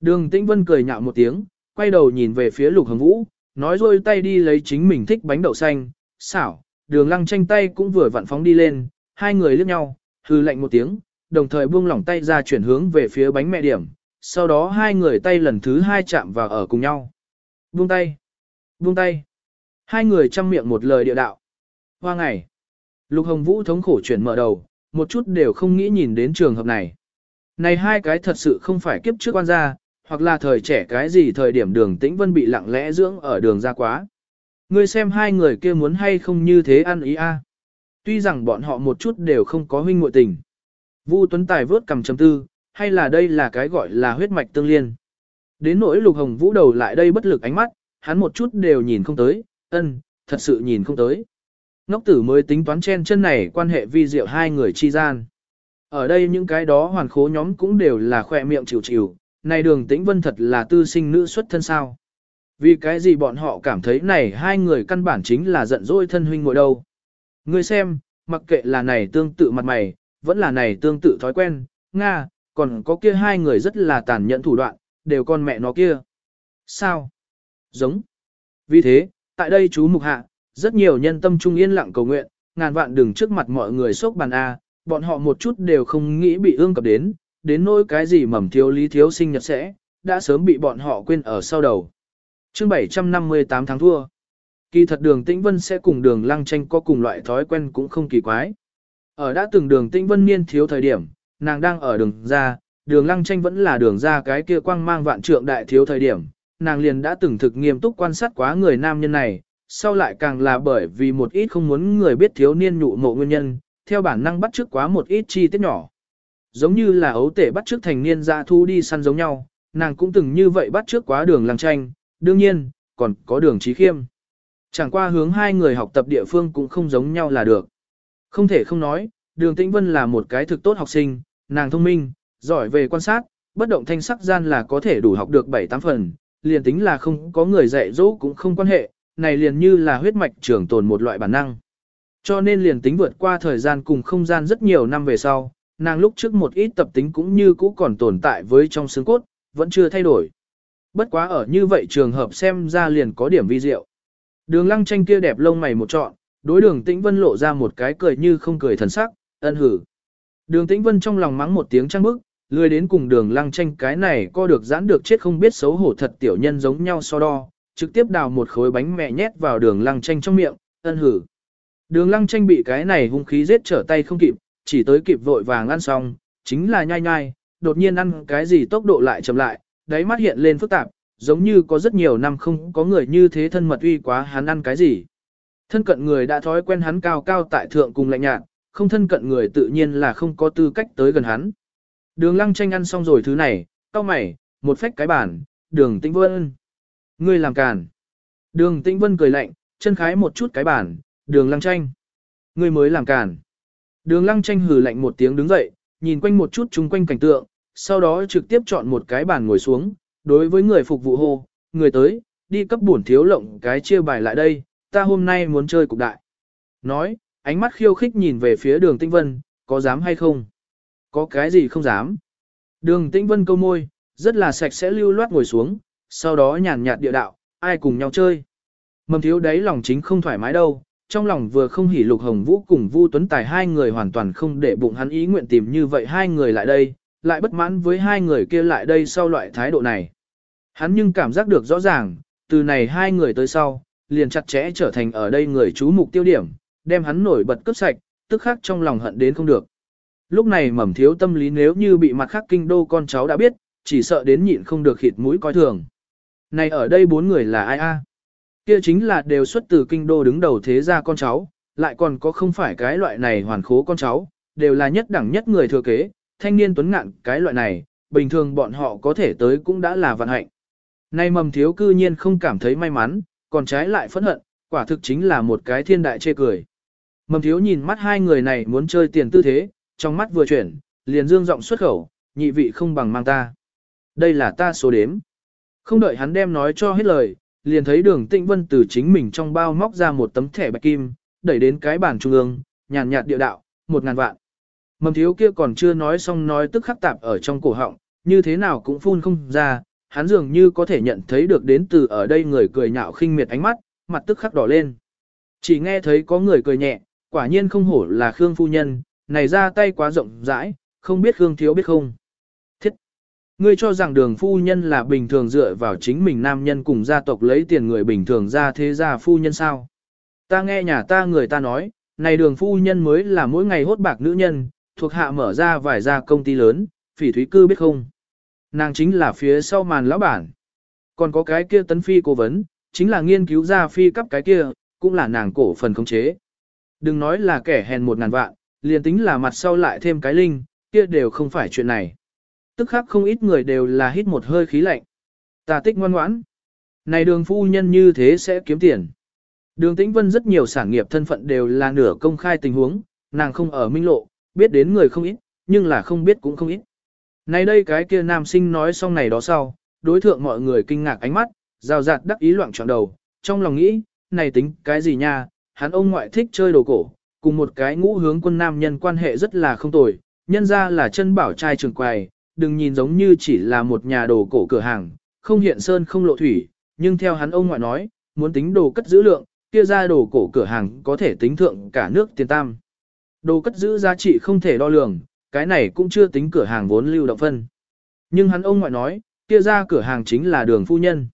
Đường Tĩnh Vân cười nhạo một tiếng, quay đầu nhìn về phía Lục Hồng Vũ, nói rồi tay đi lấy chính mình thích bánh đậu xanh, xảo, đường lăng tranh tay cũng vừa vặn phóng đi lên, hai người liếc nhau, hư lạnh một tiếng, đồng thời buông lỏng tay ra chuyển hướng về phía bánh mẹ điểm, sau đó hai người tay lần thứ hai chạm vào ở cùng nhau. Buông tay, buông tay. Hai người chăm miệng một lời địa đạo. Hoa ngày, Lục Hồng Vũ thống khổ chuyển mở đầu, một chút đều không nghĩ nhìn đến trường hợp này. Này hai cái thật sự không phải kiếp trước quan gia, hoặc là thời trẻ cái gì thời điểm đường tĩnh vân bị lặng lẽ dưỡng ở đường ra quá. Ngươi xem hai người kia muốn hay không như thế ăn ý a. Tuy rằng bọn họ một chút đều không có huynh muội tình. Vu Tuấn Tài vớt cầm chấm tư, hay là đây là cái gọi là huyết mạch tương liên. Đến nỗi lục hồng vũ đầu lại đây bất lực ánh mắt, hắn một chút đều nhìn không tới, ân, thật sự nhìn không tới. Ngốc tử mới tính toán chen chân này quan hệ vi diệu hai người chi gian. Ở đây những cái đó hoàn khố nhóm cũng đều là khỏe miệng chịu chịu, này đường tĩnh vân thật là tư sinh nữ xuất thân sao. Vì cái gì bọn họ cảm thấy này hai người căn bản chính là giận dỗi thân huynh ngồi đâu. Ngươi xem, mặc kệ là này tương tự mặt mày, vẫn là này tương tự thói quen, Nga, còn có kia hai người rất là tàn nhẫn thủ đoạn, đều con mẹ nó kia. Sao? Giống. Vì thế, tại đây chú mục hạ, rất nhiều nhân tâm trung yên lặng cầu nguyện, ngàn vạn đừng trước mặt mọi người sốc bàn A, bọn họ một chút đều không nghĩ bị ương cập đến, đến nỗi cái gì mầm thiếu lý thiếu sinh nhật sẽ, đã sớm bị bọn họ quên ở sau đầu. chương 758 tháng thua. Kỳ thật đường Tĩnh Vân sẽ cùng đường lăng tranh có cùng loại thói quen cũng không kỳ quái. Ở đã từng đường Tĩnh Vân niên thiếu thời điểm, nàng đang ở đường ra, đường lăng tranh vẫn là đường ra cái kia quang mang vạn trượng đại thiếu thời điểm, nàng liền đã từng thực nghiêm túc quan sát quá người nam nhân này, sau lại càng là bởi vì một ít không muốn người biết thiếu niên nhụ mộ nguyên nhân, theo bản năng bắt chước quá một ít chi tiết nhỏ. Giống như là ấu tể bắt trước thành niên ra thu đi săn giống nhau, nàng cũng từng như vậy bắt trước quá đường lăng tranh, đương nhiên, còn có đường trí khiêm. Chẳng qua hướng hai người học tập địa phương cũng không giống nhau là được. Không thể không nói, đường tĩnh vân là một cái thực tốt học sinh, nàng thông minh, giỏi về quan sát, bất động thanh sắc gian là có thể đủ học được 7-8 phần, liền tính là không có người dạy dỗ cũng không quan hệ, này liền như là huyết mạch trưởng tồn một loại bản năng. Cho nên liền tính vượt qua thời gian cùng không gian rất nhiều năm về sau, nàng lúc trước một ít tập tính cũng như cũ còn tồn tại với trong xương cốt, vẫn chưa thay đổi. Bất quá ở như vậy trường hợp xem ra liền có điểm vi diệu. Đường lăng tranh kia đẹp lông mày một trọn, đối đường tĩnh vân lộ ra một cái cười như không cười thần sắc, ân hử. Đường tĩnh vân trong lòng mắng một tiếng trăng bức, lười đến cùng đường lăng tranh cái này co được giãn được chết không biết xấu hổ thật tiểu nhân giống nhau so đo, trực tiếp đào một khối bánh mẹ nhét vào đường lăng tranh trong miệng, ân hử. Đường lăng tranh bị cái này hung khí giết trở tay không kịp, chỉ tới kịp vội vàng ăn xong, chính là nhai nhai, đột nhiên ăn cái gì tốc độ lại chậm lại, đáy mắt hiện lên phức tạp, giống như có rất nhiều năm không có người như thế thân mật uy quá hắn ăn cái gì. Thân cận người đã thói quen hắn cao cao tại thượng cùng lạnh nhạt, không thân cận người tự nhiên là không có tư cách tới gần hắn. Đường lăng tranh ăn xong rồi thứ này, cao mày, một phách cái bản đường tĩnh vân. Ngươi làm càn. Đường tĩnh vân cười lạnh, chân khái một chút cái bản, đường lăng tranh. Ngươi mới làm càn. Đường lăng tranh hừ lạnh một tiếng đứng dậy, nhìn quanh một chút chung quanh cảnh tượng, sau đó trực tiếp chọn một cái bàn ngồi xuống, đối với người phục vụ hô, người tới, đi cấp bổn thiếu lộng cái chia bài lại đây, ta hôm nay muốn chơi cục đại. Nói, ánh mắt khiêu khích nhìn về phía đường Tinh vân, có dám hay không? Có cái gì không dám? Đường Tinh vân câu môi, rất là sạch sẽ lưu loát ngồi xuống, sau đó nhàn nhạt địa đạo, ai cùng nhau chơi. Mầm thiếu đấy lòng chính không thoải mái đâu, trong lòng vừa không hỉ lục hồng vũ cùng Vu Tuấn Tài hai người hoàn toàn không để bụng hắn ý nguyện tìm như vậy hai người lại đây, lại bất mãn với hai người kia lại đây sau loại thái độ này. Hắn nhưng cảm giác được rõ ràng, từ này hai người tới sau, liền chặt chẽ trở thành ở đây người chú mục tiêu điểm, đem hắn nổi bật cướp sạch, tức khắc trong lòng hận đến không được. Lúc này mầm thiếu tâm lý nếu như bị mặt khác kinh đô con cháu đã biết, chỉ sợ đến nhịn không được khịt mũi coi thường. Này ở đây bốn người là ai a? Kia chính là đều xuất từ kinh đô đứng đầu thế gia con cháu, lại còn có không phải cái loại này hoàn khố con cháu, đều là nhất đẳng nhất người thừa kế, thanh niên tuấn ngạn cái loại này, bình thường bọn họ có thể tới cũng đã là vận hạnh. Nay mầm thiếu cư nhiên không cảm thấy may mắn, còn trái lại phẫn hận, quả thực chính là một cái thiên đại chê cười. Mầm thiếu nhìn mắt hai người này muốn chơi tiền tư thế, trong mắt vừa chuyển, liền dương giọng xuất khẩu, nhị vị không bằng mang ta. Đây là ta số đếm. Không đợi hắn đem nói cho hết lời, liền thấy đường tĩnh vân từ chính mình trong bao móc ra một tấm thẻ bạch kim, đẩy đến cái bàn trung ương, nhàn nhạt địa đạo, một ngàn vạn. Mầm thiếu kia còn chưa nói xong nói tức khắc tạp ở trong cổ họng, như thế nào cũng phun không ra, hắn dường như có thể nhận thấy được đến từ ở đây người cười nhạo khinh miệt ánh mắt, mặt tức khắc đỏ lên. Chỉ nghe thấy có người cười nhẹ, quả nhiên không hổ là Khương phu nhân, này ra tay quá rộng rãi, không biết Khương thiếu biết không. Ngươi cho rằng đường phu nhân là bình thường dựa vào chính mình nam nhân cùng gia tộc lấy tiền người bình thường ra thế gia phu nhân sao? Ta nghe nhà ta người ta nói, này đường phu nhân mới là mỗi ngày hốt bạc nữ nhân, thuộc hạ mở ra vài gia công ty lớn, phỉ thúy cư biết không? Nàng chính là phía sau màn lão bản. Còn có cái kia tấn phi cố vấn, chính là nghiên cứu ra phi cấp cái kia, cũng là nàng cổ phần khống chế. Đừng nói là kẻ hèn một ngàn vạn, liền tính là mặt sau lại thêm cái linh, kia đều không phải chuyện này. Tức khác không ít người đều là hít một hơi khí lạnh. Tà tích ngoan ngoãn. Này đường phu nhân như thế sẽ kiếm tiền. Đường tĩnh vân rất nhiều sản nghiệp thân phận đều là nửa công khai tình huống, nàng không ở minh lộ, biết đến người không ít, nhưng là không biết cũng không ít. Này đây cái kia nam sinh nói xong này đó sau, đối thượng mọi người kinh ngạc ánh mắt, rào rạt đắc ý loạn trọn đầu, trong lòng nghĩ, này tính cái gì nha, hắn ông ngoại thích chơi đồ cổ, cùng một cái ngũ hướng quân nam nhân quan hệ rất là không tồi, nhân ra là chân bảo trai trường quài đừng nhìn giống như chỉ là một nhà đồ cổ cửa hàng, không hiện sơn không lộ thủy, nhưng theo hắn ông ngoại nói, muốn tính đồ cất giữ lượng, kia ra đồ cổ cửa hàng có thể tính thượng cả nước tiền tam. Đồ cất giữ giá trị không thể đo lường, cái này cũng chưa tính cửa hàng vốn lưu động phân. Nhưng hắn ông ngoại nói, kia ra cửa hàng chính là đường phu nhân.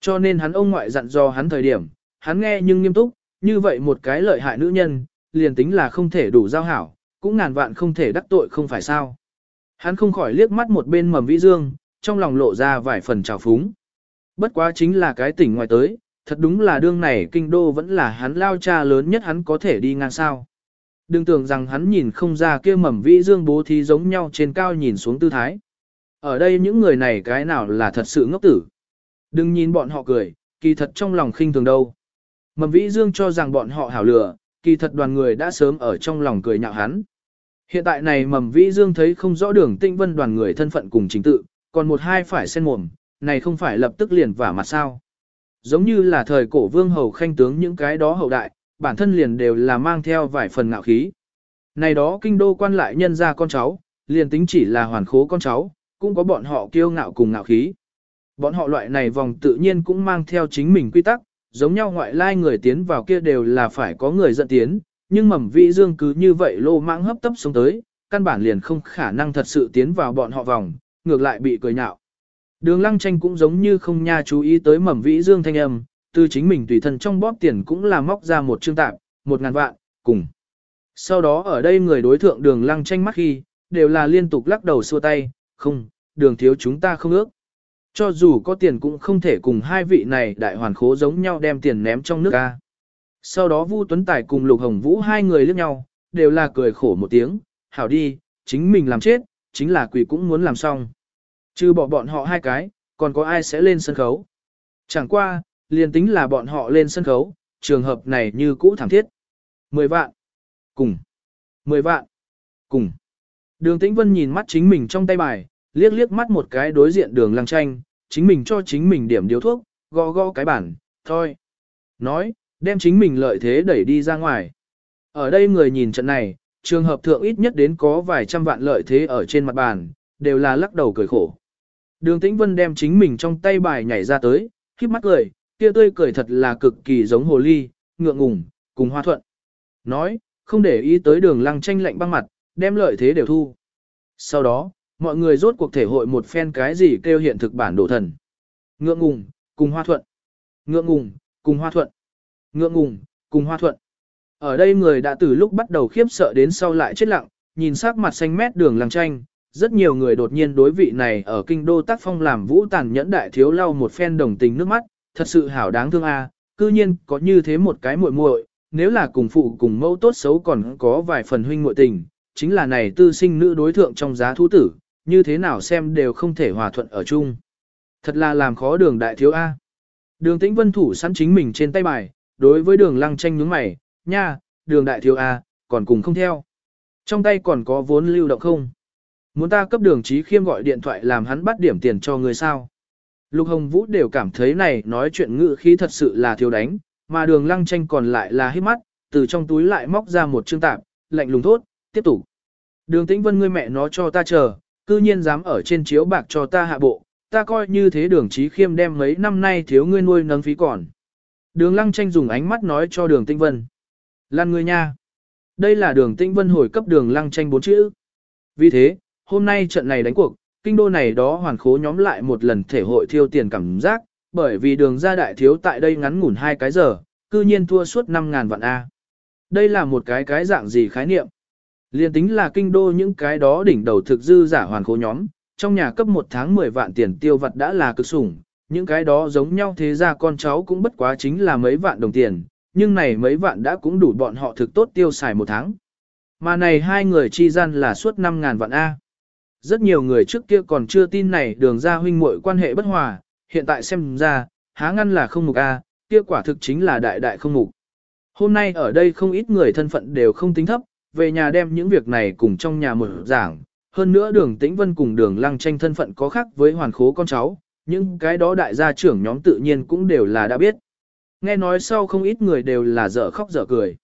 Cho nên hắn ông ngoại dặn dò hắn thời điểm, hắn nghe nhưng nghiêm túc, như vậy một cái lợi hại nữ nhân, liền tính là không thể đủ giao hảo, cũng ngàn vạn không thể đắc tội không phải sao. Hắn không khỏi liếc mắt một bên mầm vĩ dương, trong lòng lộ ra vài phần trào phúng. Bất quá chính là cái tỉnh ngoài tới, thật đúng là đương này kinh đô vẫn là hắn lao cha lớn nhất hắn có thể đi ngang sao. Đừng tưởng rằng hắn nhìn không ra kia mầm vĩ dương bố thí giống nhau trên cao nhìn xuống tư thái. Ở đây những người này cái nào là thật sự ngốc tử. Đừng nhìn bọn họ cười, kỳ thật trong lòng khinh thường đâu. Mầm vĩ dương cho rằng bọn họ hảo lừa, kỳ thật đoàn người đã sớm ở trong lòng cười nhạo hắn. Hiện tại này mầm vĩ dương thấy không rõ đường tinh vân đoàn người thân phận cùng chính tự, còn một hai phải xen mồm, này không phải lập tức liền vả mặt sao. Giống như là thời cổ vương hầu khanh tướng những cái đó hậu đại, bản thân liền đều là mang theo vài phần ngạo khí. Này đó kinh đô quan lại nhân ra con cháu, liền tính chỉ là hoàn khố con cháu, cũng có bọn họ kiêu ngạo cùng ngạo khí. Bọn họ loại này vòng tự nhiên cũng mang theo chính mình quy tắc, giống nhau ngoại lai người tiến vào kia đều là phải có người dẫn tiến, nhưng mầm vĩ dương cứ như vậy lô mãng hấp tấp xuống tới, căn bản liền không khả năng thật sự tiến vào bọn họ vòng, ngược lại bị cười nhạo. Đường lăng tranh cũng giống như không nha chú ý tới mầm vĩ dương thanh âm, từ chính mình tùy thân trong bóp tiền cũng là móc ra một chương tạp, một ngàn vạn, cùng. Sau đó ở đây người đối thượng đường lăng tranh mắt khi, đều là liên tục lắc đầu xua tay, không, đường thiếu chúng ta không ước. Cho dù có tiền cũng không thể cùng hai vị này đại hoàn khố giống nhau đem tiền ném trong nước ra. Sau đó Vu Tuấn Tài cùng Lục Hồng Vũ hai người liếc nhau, đều là cười khổ một tiếng, hảo đi, chính mình làm chết, chính là quỷ cũng muốn làm xong. Chứ bỏ bọn họ hai cái, còn có ai sẽ lên sân khấu. Chẳng qua, liền tính là bọn họ lên sân khấu, trường hợp này như cũ thảm thiết. 10 vạn. Cùng. 10 vạn. Cùng. Đường Tĩnh Vân nhìn mắt chính mình trong tay bài, liếc liếc mắt một cái đối diện đường lăng tranh, chính mình cho chính mình điểm điếu thuốc, gõ gõ cái bản, thôi. Nói, đem chính mình lợi thế đẩy đi ra ngoài. Ở đây người nhìn trận này, trường hợp thượng ít nhất đến có vài trăm vạn lợi thế ở trên mặt bàn, đều là lắc đầu cười khổ. Đường Tĩnh Vân đem chính mình trong tay bài nhảy ra tới, khiếp mắt cười, kia tươi cười thật là cực kỳ giống hồ ly, ngượng ngùng, cùng hoa thuận. Nói, không để ý tới đường lăng tranh lạnh băng mặt, đem lợi thế đều thu. Sau đó, mọi người rốt cuộc thể hội một phen cái gì kêu hiện thực bản đồ thần. Ngượng ngùng, cùng hoa thuận. Ngượng ngùng, cùng hoa thuận. Ngượng ngùng, cùng hoa thuận. Ở đây người đã từ lúc bắt đầu khiếp sợ đến sau lại chết lặng, nhìn sắc mặt xanh mét đường lăng tranh, rất nhiều người đột nhiên đối vị này ở kinh đô tác phong làm vũ tàn nhẫn đại thiếu lau một phen đồng tình nước mắt, thật sự hảo đáng thương a, cư nhiên có như thế một cái muội muội, nếu là cùng phụ cùng mẫu tốt xấu còn có vài phần huynh muội tình, chính là này tư sinh nữ đối thượng trong giá thú tử, như thế nào xem đều không thể hòa thuận ở chung. Thật là làm khó đường đại thiếu A. Đường tĩnh vân thủ sẵn chính mình trên tay bài, đối với đường lăng tranh nhướng mày, nha, đường đại thiếu A, còn cùng không theo. Trong tay còn có vốn lưu động không? Muốn ta cấp đường trí khiêm gọi điện thoại làm hắn bắt điểm tiền cho người sao? Lục Hồng Vũ đều cảm thấy này nói chuyện ngự khí thật sự là thiếu đánh, mà đường lăng tranh còn lại là hít mắt, từ trong túi lại móc ra một chương tạp, lạnh lùng thốt, tiếp tục. Đường tĩnh vân ngươi mẹ nó cho ta chờ, cư nhiên dám ở trên chiếu bạc cho ta hạ bộ, ta coi như thế đường trí khiêm đem mấy năm nay thiếu ngươi nuôi nấng phí còn. Đường lăng tranh dùng ánh mắt nói cho đường Tinh vân. Lan người nha. Đây là đường Tinh vân hồi cấp đường lăng tranh bốn chữ. Vì thế, hôm nay trận này đánh cuộc, kinh đô này đó hoàn khố nhóm lại một lần thể hội thiêu tiền cảm giác, bởi vì đường ra đại thiếu tại đây ngắn ngủn hai cái giờ, cư nhiên thua suốt 5.000 vạn A. Đây là một cái cái dạng gì khái niệm? Liên tính là kinh đô những cái đó đỉnh đầu thực dư giả hoàn khố nhóm, trong nhà cấp một tháng 10 vạn tiền tiêu vật đã là cực sủng, những cái đó giống nhau thế ra con cháu cũng bất quá chính là mấy vạn đồng tiền, nhưng này mấy vạn đã cũng đủ bọn họ thực tốt tiêu xài một tháng. Mà này hai người chi gian là suốt 5.000 vạn A. Rất nhiều người trước kia còn chưa tin này đường ra huynh muội quan hệ bất hòa, hiện tại xem ra, há ngăn là không mục A, kia quả thực chính là đại đại không mục. Hôm nay ở đây không ít người thân phận đều không tính thấp, về nhà đem những việc này cùng trong nhà một giảng. Hơn nữa đường tĩnh vân cùng đường lăng tranh thân phận có khác với hoàn khố con cháu, những cái đó đại gia trưởng nhóm tự nhiên cũng đều là đã biết. Nghe nói sau không ít người đều là dở khóc dở cười.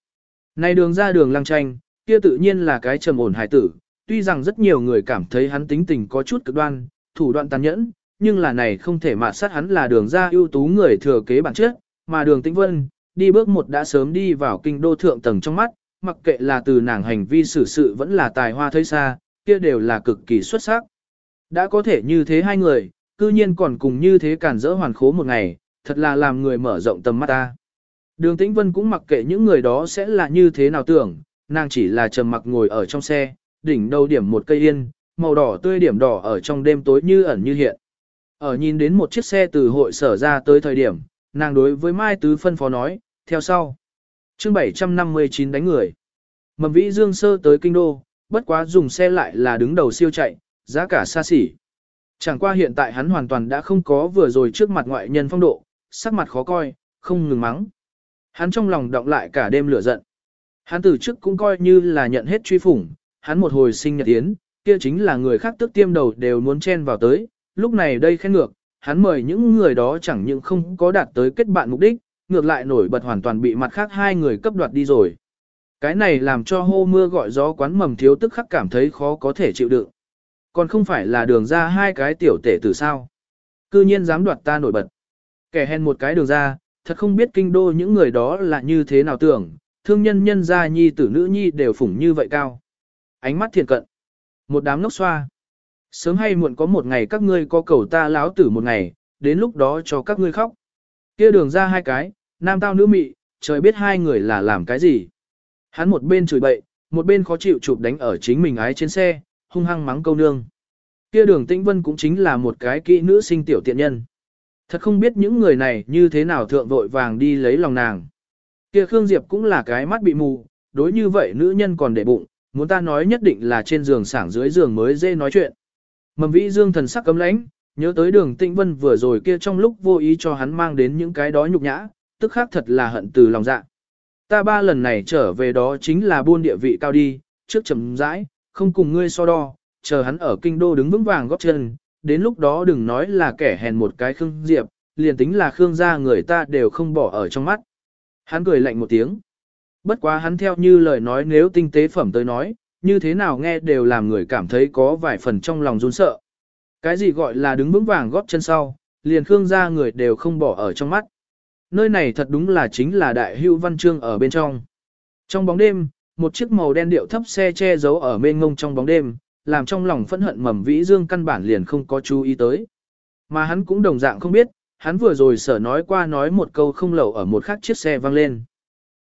Này đường ra đường lăng tranh, kia tự nhiên là cái trầm ổn hài tử, tuy rằng rất nhiều người cảm thấy hắn tính tình có chút cực đoan, thủ đoạn tàn nhẫn, nhưng là này không thể mà sát hắn là đường ra ưu tú người thừa kế bản chất, mà đường tĩnh vân, đi bước một đã sớm đi vào kinh đô thượng tầng trong mắt, mặc kệ là từ nàng hành vi xử sự vẫn là tài hoa thấy xa, kia đều là cực kỳ xuất sắc. Đã có thể như thế hai người, cư nhiên còn cùng như thế cản dỡ hoàn khố một ngày, thật là làm người mở rộng tầm mắt ta. Đường Tĩnh Vân cũng mặc kệ những người đó sẽ là như thế nào tưởng, nàng chỉ là trầm mặc ngồi ở trong xe, đỉnh đầu điểm một cây yên, màu đỏ tươi điểm đỏ ở trong đêm tối như ẩn như hiện. Ở nhìn đến một chiếc xe từ hội sở ra tới thời điểm, nàng đối với Mai Tứ phân phó nói, theo sau. chương 759 đánh người. Mầm vĩ dương sơ tới kinh đô, bất quá dùng xe lại là đứng đầu siêu chạy, giá cả xa xỉ. Chẳng qua hiện tại hắn hoàn toàn đã không có vừa rồi trước mặt ngoại nhân phong độ, sắc mặt khó coi, không ngừng mắng. Hắn trong lòng động lại cả đêm lửa giận. Hắn từ trước cũng coi như là nhận hết truy phủng, hắn một hồi sinh nhật yến, kia chính là người khác tức tiêm đầu đều muốn chen vào tới, lúc này đây khen ngược, hắn mời những người đó chẳng những không có đạt tới kết bạn mục đích, ngược lại nổi bật hoàn toàn bị mặt khác hai người cấp đoạt đi rồi. Cái này làm cho hô mưa gọi gió quán mầm thiếu tức khắc cảm thấy khó có thể chịu đựng. Còn không phải là đường ra hai cái tiểu tể từ sao. Cư nhiên dám đoạt ta nổi bật. Kẻ hèn một cái đường ra, thật không biết kinh đô những người đó là như thế nào tưởng, thương nhân nhân gia nhi tử nữ nhi đều phủng như vậy cao. Ánh mắt thiện cận. Một đám ngốc xoa. Sớm hay muộn có một ngày các ngươi có cầu ta láo tử một ngày, đến lúc đó cho các ngươi khóc. Kia đường ra hai cái, nam tao nữ mị, trời biết hai người là làm cái gì. Hắn một bên chửi bậy, một bên khó chịu chụp đánh ở chính mình ái trên xe, hung hăng mắng câu nương. Kia đường tĩnh vân cũng chính là một cái kỹ nữ sinh tiểu tiện nhân. Thật không biết những người này như thế nào thượng vội vàng đi lấy lòng nàng. Kia Khương Diệp cũng là cái mắt bị mù, đối như vậy nữ nhân còn để bụng, muốn ta nói nhất định là trên giường sảng dưới giường mới dê nói chuyện. Mầm vĩ dương thần sắc cấm lãnh, nhớ tới đường tĩnh vân vừa rồi kia trong lúc vô ý cho hắn mang đến những cái đó nhục nhã, tức khác thật là hận từ lòng dạ. Ta ba lần này trở về đó chính là buôn địa vị cao đi, trước chậm rãi, không cùng ngươi so đo, chờ hắn ở kinh đô đứng vững vàng góp chân, đến lúc đó đừng nói là kẻ hèn một cái Khương Diệp, liền tính là Khương gia người ta đều không bỏ ở trong mắt. Hắn cười lạnh một tiếng. Bất quá hắn theo như lời nói nếu tinh tế phẩm tới nói, như thế nào nghe đều làm người cảm thấy có vài phần trong lòng run sợ. Cái gì gọi là đứng vững vàng góp chân sau, liền Khương gia người đều không bỏ ở trong mắt. Nơi này thật đúng là chính là đại hưu văn chương ở bên trong. Trong bóng đêm, một chiếc màu đen điệu thấp xe che giấu ở bên ngông trong bóng đêm, làm trong lòng phẫn hận mầm vĩ dương căn bản liền không có chú ý tới. Mà hắn cũng đồng dạng không biết, hắn vừa rồi sở nói qua nói một câu không lẩu ở một khác chiếc xe vang lên.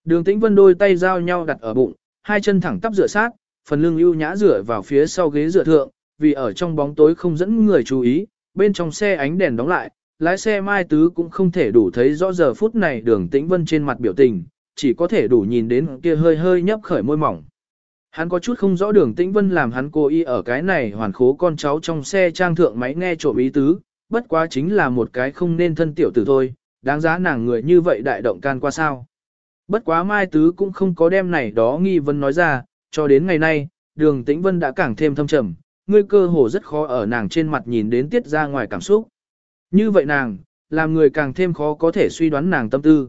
Đường tĩnh vân đôi tay giao nhau đặt ở bụng, hai chân thẳng tắp rửa sát, phần lưng ưu nhã rửa vào phía sau ghế rửa thượng, vì ở trong bóng tối không dẫn người chú ý, bên trong xe ánh đèn đóng lại, lái xe Mai Tứ cũng không thể đủ thấy rõ giờ phút này đường tĩnh vân trên mặt biểu tình, chỉ có thể đủ nhìn đến kia hơi hơi nhấp khởi môi mỏng. Hắn có chút không rõ đường tĩnh vân làm hắn cố ý ở cái này hoàn khố con cháu trong xe trang thượng máy nghe trộm ý tứ, bất quá chính là một cái không nên thân tiểu tử thôi, đáng giá nàng người như vậy đại động can qua sao. Bất quá Mai Tứ cũng không có đem này đó nghi vân nói ra, cho đến ngày nay, đường tĩnh vân đã càng thêm thâm trầm, ngươi cơ hồ rất khó ở nàng trên mặt nhìn đến tiết ra ngoài cảm xúc. Như vậy nàng, làm người càng thêm khó có thể suy đoán nàng tâm tư.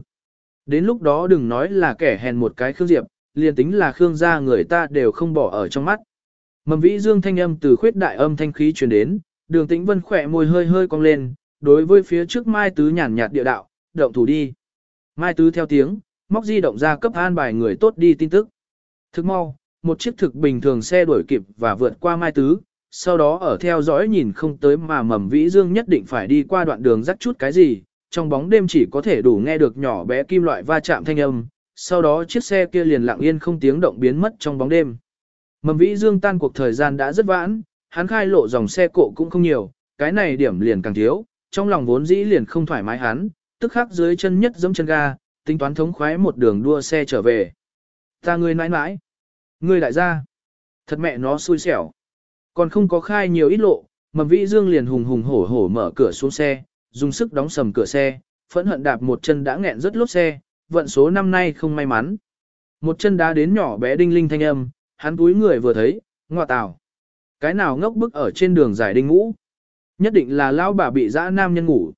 Đến lúc đó đừng nói là kẻ hèn một cái Khương Diệp, liền tính là Khương gia người ta đều không bỏ ở trong mắt. Mầm vĩ dương thanh âm từ khuyết đại âm thanh khí truyền đến, đường tĩnh vân khỏe môi hơi hơi cong lên, đối với phía trước Mai Tứ nhàn nhạt địa đạo, động thủ đi. Mai Tứ theo tiếng, móc di động ra cấp an bài người tốt đi tin tức. Thức mau, một chiếc thực bình thường xe đuổi kịp và vượt qua Mai Tứ, sau đó ở theo dõi nhìn không tới mà mầm vĩ dương nhất định phải đi qua đoạn đường rắc chút cái gì, trong bóng đêm chỉ có thể đủ nghe được nhỏ bé kim loại va chạm thanh âm, sau đó chiếc xe kia liền lặng yên không tiếng động biến mất trong bóng đêm. Mầm vĩ dương tan cuộc thời gian đã rất vãn, hắn khai lộ dòng xe cộ cũng không nhiều, cái này điểm liền càng thiếu, trong lòng vốn dĩ liền không thoải mái hắn, tức khắc dưới chân nhất giẫm chân ga, tính toán thống khoái một đường đua xe trở về. Ta ngươi nãi nãi, ngươi đại gia, thật mẹ nó xui xẻo. Còn không có khai nhiều ít lộ, mầm vĩ dương liền hùng hùng hổ hổ mở cửa xuống xe, dùng sức đóng sầm cửa xe, phẫn hận đạp một chân đã nghẹn rất lốp xe, vận số năm nay không may mắn. Một chân đá đến nhỏ bé đinh linh thanh âm, hắn túi người vừa thấy, ngọa tào. Cái nào ngốc bức ở trên đường giải đinh ngũ. Nhất định là lão bà bị dã nam nhân ngủ.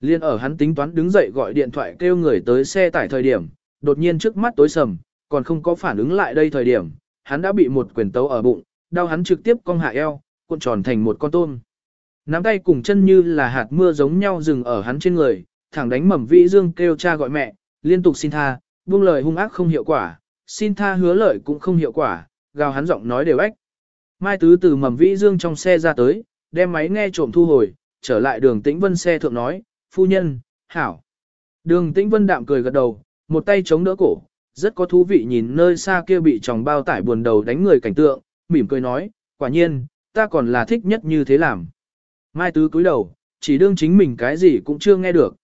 Liên ở hắn tính toán đứng dậy gọi điện thoại kêu người tới xe tải thời điểm, đột nhiên trước mắt tối sầm, còn không có phản ứng lại đây thời điểm, hắn đã bị một quyền tấu ở bụng, đau hắn trực tiếp cong hạ eo, cuộn tròn thành một con tôm. Nắm tay cùng chân như là hạt mưa giống nhau dừng ở hắn trên người, thẳng đánh mầm vĩ dương kêu cha gọi mẹ, liên tục xin tha, buông lời hung ác không hiệu quả, xin tha hứa lợi cũng không hiệu quả, gào hắn giọng nói đều ếch. Mai Tứ từ mầm vĩ dương trong xe ra tới, đem máy nghe trộm thu hồi, trở lại đường tĩnh vân xe thượng nói, phu nhân, hảo. Đường tĩnh vân đạm cười gật đầu, một tay chống đỡ cổ, rất có thú vị nhìn nơi xa kia bị tròng bao tải buồn đầu đánh người cảnh tượng, mỉm cười nói, quả nhiên, ta còn là thích nhất như thế làm. Mai Tứ cúi đầu, chỉ đương chính mình cái gì cũng chưa nghe được.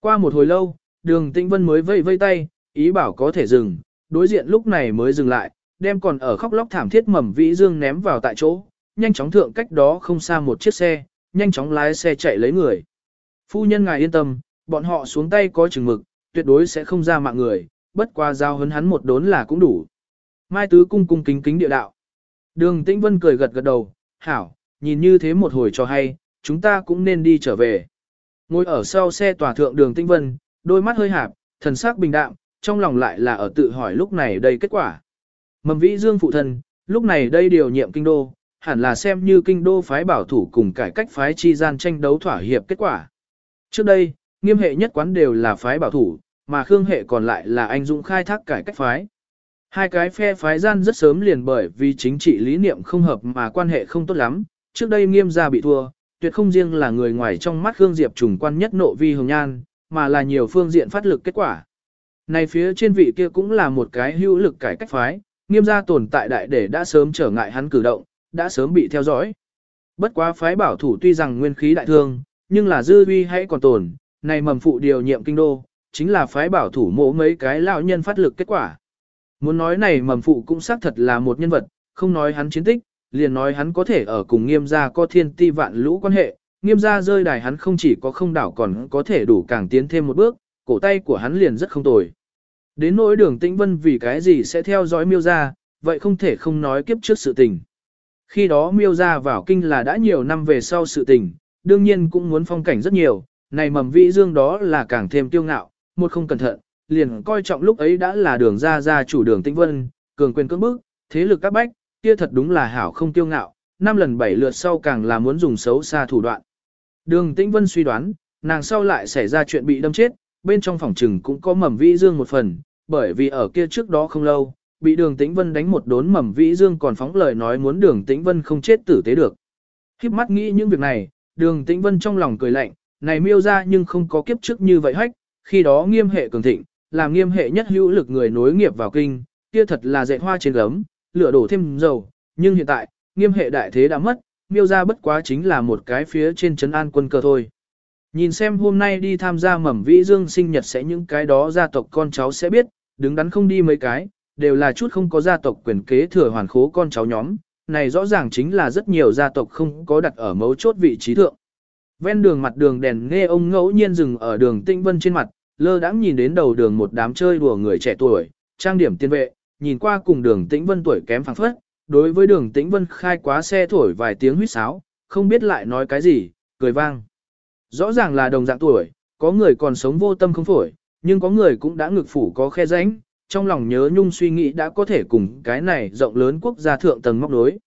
Qua một hồi lâu, đường tĩnh vân mới vây vây tay, ý bảo có thể dừng, đối diện lúc này mới dừng lại, đem còn ở khóc lóc thảm thiết mầm vĩ dương ném vào tại chỗ, nhanh chóng thượng cách đó không xa một chiếc xe, nhanh chóng lái xe chạy lấy người. Phu nhân ngài yên tâm, bọn họ xuống tay có chừng mực, tuyệt đối sẽ không ra mạng người, bất qua giao hấn hắn một đốn là cũng đủ. Mai Tứ cung cung kính kính địa đạo. Đường Tĩnh Vân cười gật gật đầu, hảo, nhìn như thế một hồi cho hay, chúng ta cũng nên đi trở về. Ngồi ở sau xe tòa thượng đường Tinh Vân, đôi mắt hơi hạp, thần sắc bình đạm, trong lòng lại là ở tự hỏi lúc này đây kết quả. Mầm vĩ dương phụ thân, lúc này đây điều nhiệm kinh đô, hẳn là xem như kinh đô phái bảo thủ cùng cải cách phái chi gian tranh đấu thỏa hiệp kết quả. Trước đây, nghiêm hệ nhất quán đều là phái bảo thủ, mà khương hệ còn lại là anh dũng khai thác cải cách phái. Hai cái phe phái gian rất sớm liền bởi vì chính trị lý niệm không hợp mà quan hệ không tốt lắm, trước đây nghiêm gia bị thua, tuyệt không riêng là người ngoài trong mắt Khương Diệp trùng quan nhất nộ vi hồng nhan, mà là nhiều phương diện phát lực kết quả. Này phía trên vị kia cũng là một cái hữu lực cải cách phái, nghiêm gia tồn tại đại để đã sớm trở ngại hắn cử động, đã sớm bị theo dõi. Bất quá phái bảo thủ tuy rằng nguyên khí đại thương, nhưng là dư uy hãy còn tồn, này mầm phụ điều nhiệm kinh đô, chính là phái bảo thủ mỗ mấy cái lão nhân phát lực kết quả. Muốn nói này mầm phụ cũng xác thật là một nhân vật, không nói hắn chiến tích, liền nói hắn có thể ở cùng nghiêm gia có thiên ti vạn lũ quan hệ, nghiêm gia rơi đài hắn không chỉ có không đảo còn có thể đủ càng tiến thêm một bước, cổ tay của hắn liền rất không tồi. Đến nỗi đường tĩnh vân vì cái gì sẽ theo dõi miêu gia vậy không thể không nói kiếp trước sự tình. Khi đó miêu gia vào kinh là đã nhiều năm về sau sự tình, đương nhiên cũng muốn phong cảnh rất nhiều, này mầm vĩ dương đó là càng thêm tiêu ngạo, một không cẩn thận, liền coi trọng lúc ấy đã là đường ra ra chủ đường tĩnh vân, cường quyền cưỡng bức, thế lực các bách, kia thật đúng là hảo không tiêu ngạo, năm lần bảy lượt sau càng là muốn dùng xấu xa thủ đoạn. Đường tĩnh vân suy đoán, nàng sau lại xảy ra chuyện bị đâm chết, bên trong phòng trừng cũng có mầm vĩ dương một phần, bởi vì ở kia trước đó không lâu, bị đường tĩnh vân đánh một đốn mầm vĩ dương còn phóng lời nói muốn đường tĩnh vân không chết tử tế được. Khiếp mắt nghĩ những việc này, đường tĩnh vân trong lòng cười lạnh, này miêu ra nhưng không có kiếp trước như vậy hách, khi đó nghiêm hệ cường thịnh, làm nghiêm hệ nhất hữu lực người nối nghiệp vào kinh, kia thật là dạy hoa trên gấm, lửa đổ thêm dầu, nhưng hiện tại, nghiêm hệ đại thế đã mất, miêu ra bất quá chính là một cái phía trên trấn an quân cờ thôi. Nhìn xem hôm nay đi tham gia mầm vĩ dương sinh nhật sẽ những cái đó gia tộc con cháu sẽ biết, đứng đắn không đi mấy cái, đều là chút không có gia tộc quyền kế thừa hoàn khố con cháu nhóm, này rõ ràng chính là rất nhiều gia tộc không có đặt ở mấu chốt vị trí thượng. Ven đường mặt đường đèn nghe ông ngẫu nhiên dừng ở đường tinh vân trên mặt, lơ đãng nhìn đến đầu đường một đám chơi đùa người trẻ tuổi, trang điểm tiên vệ, nhìn qua cùng đường tĩnh vân tuổi kém phẳng phất, đối với đường tĩnh vân khai quá xe thổi vài tiếng huýt sáo, không biết lại nói cái gì, cười vang. Rõ ràng là đồng dạng tuổi, có người còn sống vô tâm không phổi, nhưng có người cũng đã ngực phủ có khe rãnh, trong lòng nhớ nhung suy nghĩ đã có thể cùng cái này rộng lớn quốc gia thượng tầng móc đối.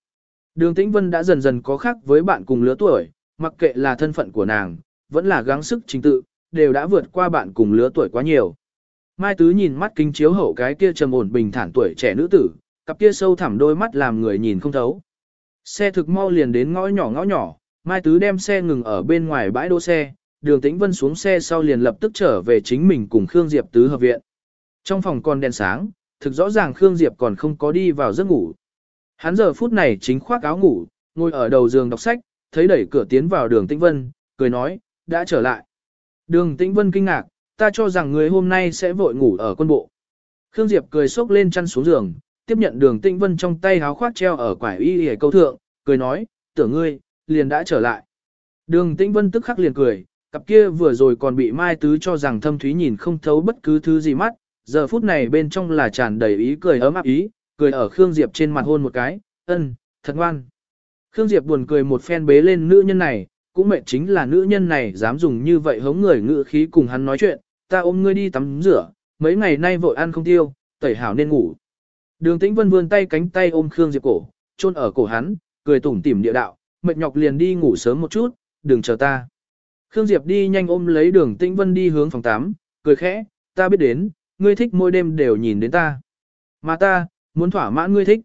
Đường Tĩnh Vân đã dần dần có khác với bạn cùng lứa tuổi, mặc kệ là thân phận của nàng, vẫn là gắng sức chính tự, đều đã vượt qua bạn cùng lứa tuổi quá nhiều. Mai Tứ nhìn mắt kính chiếu hậu cái kia trầm ổn bình thản tuổi trẻ nữ tử, cặp kia sâu thẳm đôi mắt làm người nhìn không thấu. Xe thực mau liền đến ngõ nhỏ ngõ nhỏ, Mai Tứ đem xe ngừng ở bên ngoài bãi đỗ xe, đường tĩnh vân xuống xe sau liền lập tức trở về chính mình cùng Khương Diệp Tứ hợp viện. Trong phòng còn đèn sáng, thực rõ ràng Khương Diệp còn không có đi vào giấc ngủ. Hắn giờ phút này chính khoác áo ngủ, ngồi ở đầu giường đọc sách, thấy đẩy cửa tiến vào đường tĩnh vân, cười nói, đã trở lại. Đường tĩnh vân kinh ngạc, ta cho rằng người hôm nay sẽ vội ngủ ở quân bộ. Khương Diệp cười sốc lên chăn xuống giường, tiếp nhận đường Tinh vân trong tay háo khoác treo ở quải y hề câu thượng, cười nói, tưởng ngươi, liền đã trở lại. Đường Tinh vân tức khắc liền cười, cặp kia vừa rồi còn bị Mai Tứ cho rằng thâm thúy nhìn không thấu bất cứ thứ gì mắt, giờ phút này bên trong là tràn đầy ý cười ấm áp ý, cười ở Khương Diệp trên mặt hôn một cái, ân, thật ngoan. Khương Diệp buồn cười một phen bế lên nữ nhân này, cũng mệt chính là nữ nhân này dám dùng như vậy hống người ngự khí cùng hắn nói chuyện, ta ôm ngươi đi tắm rửa, mấy ngày nay vội ăn không tiêu, tẩy hảo nên ngủ. Đường Tĩnh Vân vươn tay cánh tay ôm Khương Diệp cổ, chôn ở cổ hắn, cười tủm tỉm địa đạo, mệt nhọc liền đi ngủ sớm một chút, đừng chờ ta. Khương Diệp đi nhanh ôm lấy đường Tĩnh Vân đi hướng phòng 8, cười khẽ, ta biết đến, ngươi thích mỗi đêm đều nhìn đến ta. Mà ta, muốn thỏa mãn ngươi thích.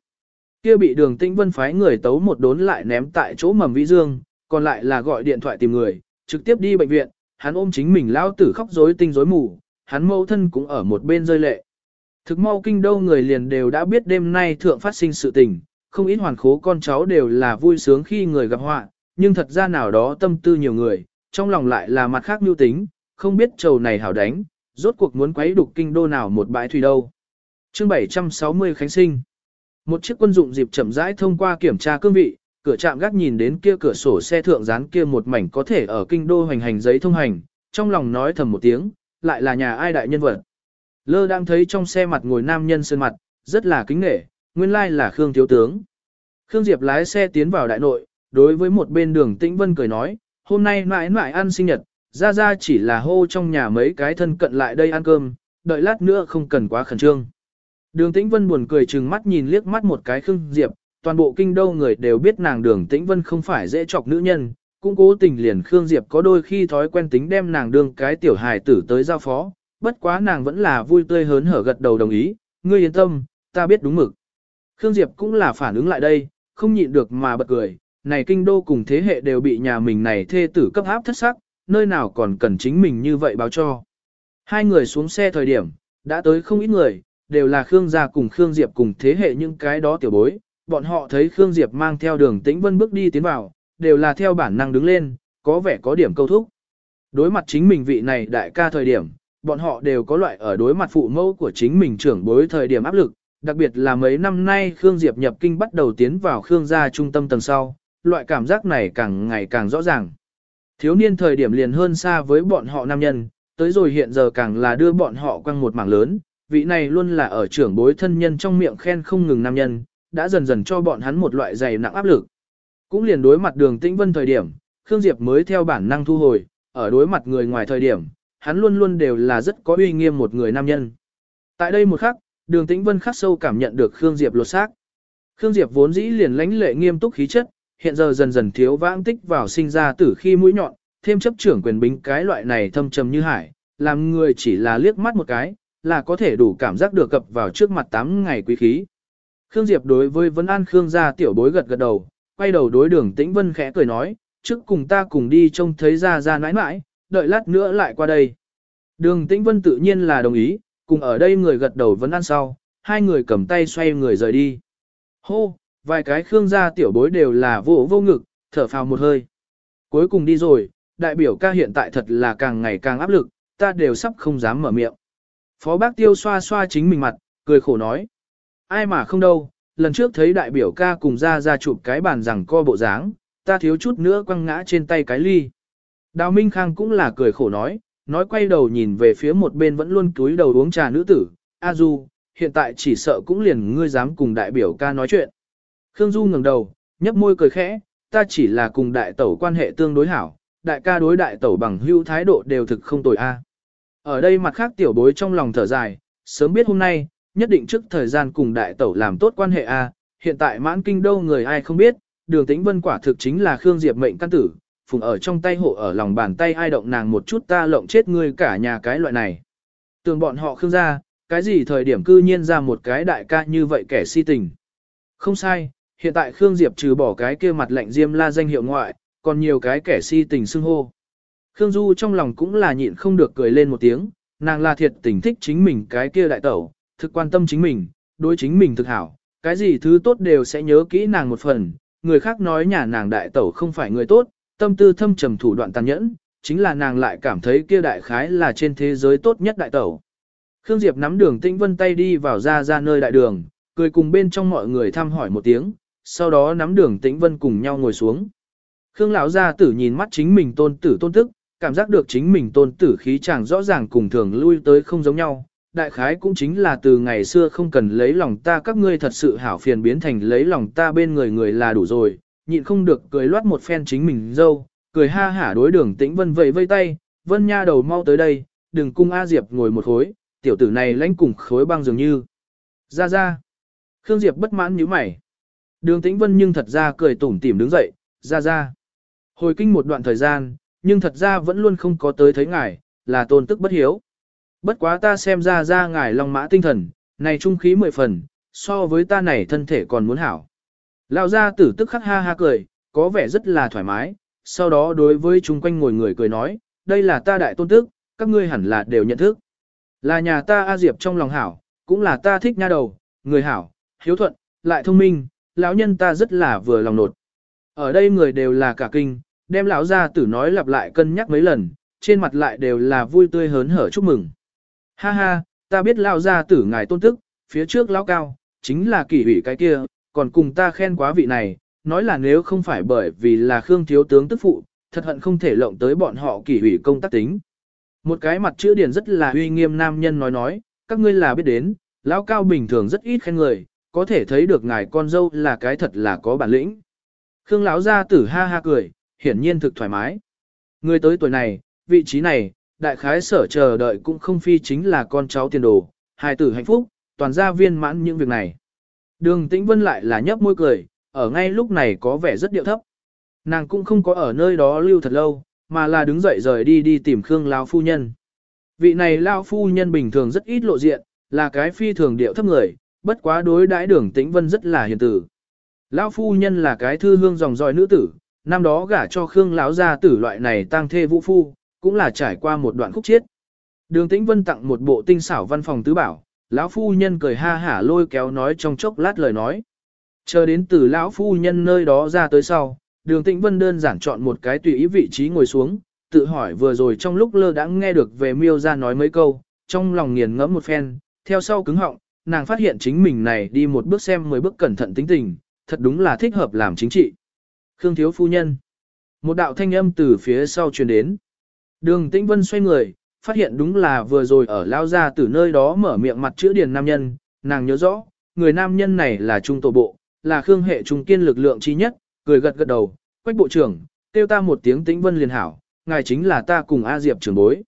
Kia bị đường Tĩnh Vân phái người tấu một đốn lại ném tại chỗ mầm vĩ dương, còn lại là gọi điện thoại tìm người, trực tiếp đi bệnh viện, hắn ôm chính mình lao tử khóc rối tinh rối mù, hắn mẫu thân cũng ở một bên rơi lệ. Thực mau kinh đô người liền đều đã biết đêm nay thượng phát sinh sự tình, không ít hoàn khố con cháu đều là vui sướng khi người gặp họa, nhưng thật ra nào đó tâm tư nhiều người, trong lòng lại là mặt khác mưu tính, không biết trầu này hảo đánh, rốt cuộc muốn quấy đục kinh đô nào một bãi thủy đâu. Chương 760 Khánh Sinh Một chiếc quân dụng dịp chậm rãi thông qua kiểm tra cương vị, cửa trạm gác nhìn đến kia cửa sổ xe thượng dán kia một mảnh có thể ở kinh đô hành hành giấy thông hành, trong lòng nói thầm một tiếng, lại là nhà ai đại nhân vật. Lơ đang thấy trong xe mặt ngồi nam nhân sơn mặt, rất là kính nghệ, nguyên lai là Khương Thiếu Tướng. Khương Diệp lái xe tiến vào đại nội, đối với một bên đường Tĩnh Vân cười nói, hôm nay mãi mãi ăn sinh nhật, ra ra chỉ là hô trong nhà mấy cái thân cận lại đây ăn cơm, đợi lát nữa không cần quá khẩn trương. Đường Tĩnh Vân buồn cười chừng mắt nhìn liếc mắt một cái Khương Diệp, toàn bộ kinh đô người đều biết nàng đường Tĩnh Vân không phải dễ chọc nữ nhân, cũng cố tình liền Khương Diệp có đôi khi thói quen tính đem nàng đương cái tiểu hài tử tới giao phó, bất quá nàng vẫn là vui tươi hớn hở gật đầu đồng ý, ngươi yên tâm, ta biết đúng mực. Khương Diệp cũng là phản ứng lại đây, không nhịn được mà bật cười, này kinh đô cùng thế hệ đều bị nhà mình này thê tử cấp áp thất sắc, nơi nào còn cần chính mình như vậy báo cho. Hai người xuống xe thời điểm, đã tới không ít người, đều là Khương gia cùng Khương Diệp cùng thế hệ những cái đó tiểu bối, bọn họ thấy Khương Diệp mang theo đường tĩnh vân bước đi tiến vào, đều là theo bản năng đứng lên, có vẻ có điểm câu thúc. Đối mặt chính mình vị này đại ca thời điểm, bọn họ đều có loại ở đối mặt phụ mẫu của chính mình trưởng bối thời điểm áp lực, đặc biệt là mấy năm nay Khương Diệp nhập kinh bắt đầu tiến vào Khương gia trung tâm tầng sau, loại cảm giác này càng ngày càng rõ ràng. Thiếu niên thời điểm liền hơn xa với bọn họ nam nhân, tới rồi hiện giờ càng là đưa bọn họ quăng một mảng lớn, vị này luôn là ở trưởng bối thân nhân trong miệng khen không ngừng nam nhân, đã dần dần cho bọn hắn một loại dày nặng áp lực. Cũng liền đối mặt đường tĩnh vân thời điểm, Khương Diệp mới theo bản năng thu hồi, ở đối mặt người ngoài thời điểm, hắn luôn luôn đều là rất có uy nghiêm một người nam nhân. Tại đây một khắc, đường tĩnh vân khắc sâu cảm nhận được Khương Diệp lột xác. Khương Diệp vốn dĩ liền lãnh lệ nghiêm túc khí chất, hiện giờ dần dần thiếu vãng tích vào sinh ra tử khi mũi nhọn, thêm chấp trưởng quyền bính cái loại này thâm trầm như hải, làm người chỉ là liếc mắt một cái, là có thể đủ cảm giác được cập vào trước mặt tám ngày quý khí. Khương Diệp đối với vấn an Khương gia tiểu bối gật gật đầu, quay đầu đối đường tĩnh vân khẽ cười nói, trước cùng ta cùng đi trông thấy ra ra nãi nãi, đợi lát nữa lại qua đây. Đường tĩnh vân tự nhiên là đồng ý, cùng ở đây người gật đầu vấn an sau, hai người cầm tay xoay người rời đi. Hô, vài cái Khương gia tiểu bối đều là vô vô ngực, thở phào một hơi. Cuối cùng đi rồi, đại biểu ca hiện tại thật là càng ngày càng áp lực, ta đều sắp không dám mở miệng. Phó bác tiêu xoa xoa chính mình mặt, cười khổ nói. Ai mà không đâu, lần trước thấy đại biểu ca cùng ra ra chụp cái bàn rằng co bộ dáng, ta thiếu chút nữa quăng ngã trên tay cái ly. Đào Minh Khang cũng là cười khổ nói, nói quay đầu nhìn về phía một bên vẫn luôn cúi đầu uống trà nữ tử, A Du, hiện tại chỉ sợ cũng liền ngươi dám cùng đại biểu ca nói chuyện. Khương Du ngẩng đầu, nhấp môi cười khẽ, ta chỉ là cùng đại tẩu quan hệ tương đối hảo, đại ca đối đại tẩu bằng hữu thái độ đều thực không tồi a. Ở đây mặt khác tiểu bối trong lòng thở dài, sớm biết hôm nay, nhất định trước thời gian cùng đại tẩu làm tốt quan hệ a, hiện tại mãn kinh đâu người ai không biết, đường tĩnh vân quả thực chính là Khương Diệp mệnh căn tử, phùng ở trong tay hộ ở lòng bàn tay ai động nàng một chút ta lộng chết ngươi cả nhà cái loại này. Tường bọn họ Khương ra, cái gì thời điểm cư nhiên ra một cái đại ca như vậy kẻ si tình. Không sai, hiện tại Khương Diệp trừ bỏ cái kia mặt lạnh diêm la danh hiệu ngoại, còn nhiều cái kẻ si tình xưng hô. Khương Du trong lòng cũng là nhịn không được cười lên một tiếng, nàng là thiệt tình thích chính mình cái kia đại tẩu, thực quan tâm chính mình, đối chính mình thực hảo, cái gì thứ tốt đều sẽ nhớ kỹ nàng một phần, người khác nói nhà nàng đại tẩu không phải người tốt, tâm tư thâm trầm thủ đoạn tàn nhẫn, chính là nàng lại cảm thấy kia đại khái là trên thế giới tốt nhất đại tẩu. Khương Diệp nắm đường tĩnh vân tay đi vào ra ra nơi đại đường, cười cùng bên trong mọi người thăm hỏi một tiếng, sau đó nắm đường tĩnh vân cùng nhau ngồi xuống. Khương lão gia tử nhìn mắt chính mình tôn tử tôn tức, cảm giác được chính mình tôn tử khí chàng rõ ràng cùng thường lui tới không giống nhau. Đại khái cũng chính là từ ngày xưa không cần lấy lòng ta các ngươi thật sự hảo phiền biến thành lấy lòng ta bên người người là đủ rồi, nhịn không được cười loát một phen chính mình dâu, cười ha hả đối đường tĩnh vân vẫy vây tay, vân nha đầu mau tới đây, đừng cung A Diệp ngồi một khối, tiểu tử này lãnh cùng khối băng dường như. Ra ra. Khương Diệp bất mãn như mày. Đường tĩnh vân nhưng thật ra cười tủm tỉm đứng dậy, ra ra. Hồi kinh một đoạn thời gian, nhưng thật ra vẫn luôn không có tới thấy ngài, là tôn tức bất hiếu. Bất quá ta xem ra ra ngài long mã tinh thần, này trung khí mười phần, so với ta này thân thể còn muốn hảo. Lão gia tử tức khắc ha ha cười, có vẻ rất là thoải mái, sau đó đối với chúng quanh ngồi người cười nói, đây là ta đại tôn tức, các ngươi hẳn là đều nhận thức. Là nhà ta A Diệp trong lòng hảo, cũng là ta thích nha đầu, người hảo, hiếu thuận, lại thông minh, lão nhân ta rất là vừa lòng nột. Ở đây người đều là cả kinh, đem lão gia tử nói lặp lại cân nhắc mấy lần, trên mặt lại đều là vui tươi hớn hở chúc mừng. Ha ha, ta biết lão gia tử ngài tôn tức, phía trước lão cao, chính là kỷ ủy cái kia, còn cùng ta khen quá vị này, nói là nếu không phải bởi vì là Khương thiếu tướng tức phụ, thật hận không thể lộng tới bọn họ kỷ ủy công tác tính. Một cái mặt chữ điển rất là uy nghiêm nam nhân nói nói, các ngươi là biết đến, lão cao bình thường rất ít khen người, có thể thấy được ngài con dâu là cái thật là có bản lĩnh. Khương lão gia tử ha ha cười, hiển nhiên thực thoải mái. Người tới tuổi này, vị trí này, đại khái sở chờ đợi cũng không phi chính là con cháu tiền đồ, hài tử hạnh phúc, toàn gia viên mãn những việc này. Đường Tĩnh Vân lại là nhấp môi cười, ở ngay lúc này có vẻ rất điệu thấp. Nàng cũng không có ở nơi đó lưu thật lâu, mà là đứng dậy rời đi đi tìm Khương Lao Phu Nhân. Vị này Lao Phu Nhân bình thường rất ít lộ diện, là cái phi thường điệu thấp người, bất quá đối đãi đường Tĩnh Vân rất là hiền tử. Lao Phu Nhân là cái thư hương dòng dõi nữ tử, năm đó gả cho Khương lão gia tử loại này tăng thê vũ phu, cũng là trải qua một đoạn khúc chiết. Đường Tĩnh Vân tặng một bộ tinh xảo văn phòng tứ bảo, lão phu nhân cười ha hả lôi kéo nói trong chốc lát lời nói. Chờ đến từ lão phu nhân nơi đó ra tới sau, Đường Tĩnh Vân đơn giản chọn một cái tùy ý vị trí ngồi xuống, tự hỏi vừa rồi trong lúc lơ đãng nghe được về Miêu ra nói mấy câu, trong lòng nghiền ngẫm một phen, theo sau cứng họng, nàng phát hiện chính mình này đi một bước xem mười bước cẩn thận tính tình, thật đúng là thích hợp làm chính trị. Khương thiếu phu nhân. Một đạo thanh âm từ phía sau truyền đến. Đường Tĩnh Vân xoay người, phát hiện đúng là vừa rồi ở lao ra từ nơi đó mở miệng mặt chữ điền nam nhân, nàng nhớ rõ, người nam nhân này là trung tổ bộ, là khương hệ trung kiên lực lượng chi nhất, cười gật gật đầu, quách bộ trưởng, kêu ta một tiếng Tĩnh Vân liền hảo, ngài chính là ta cùng A Diệp trưởng bối.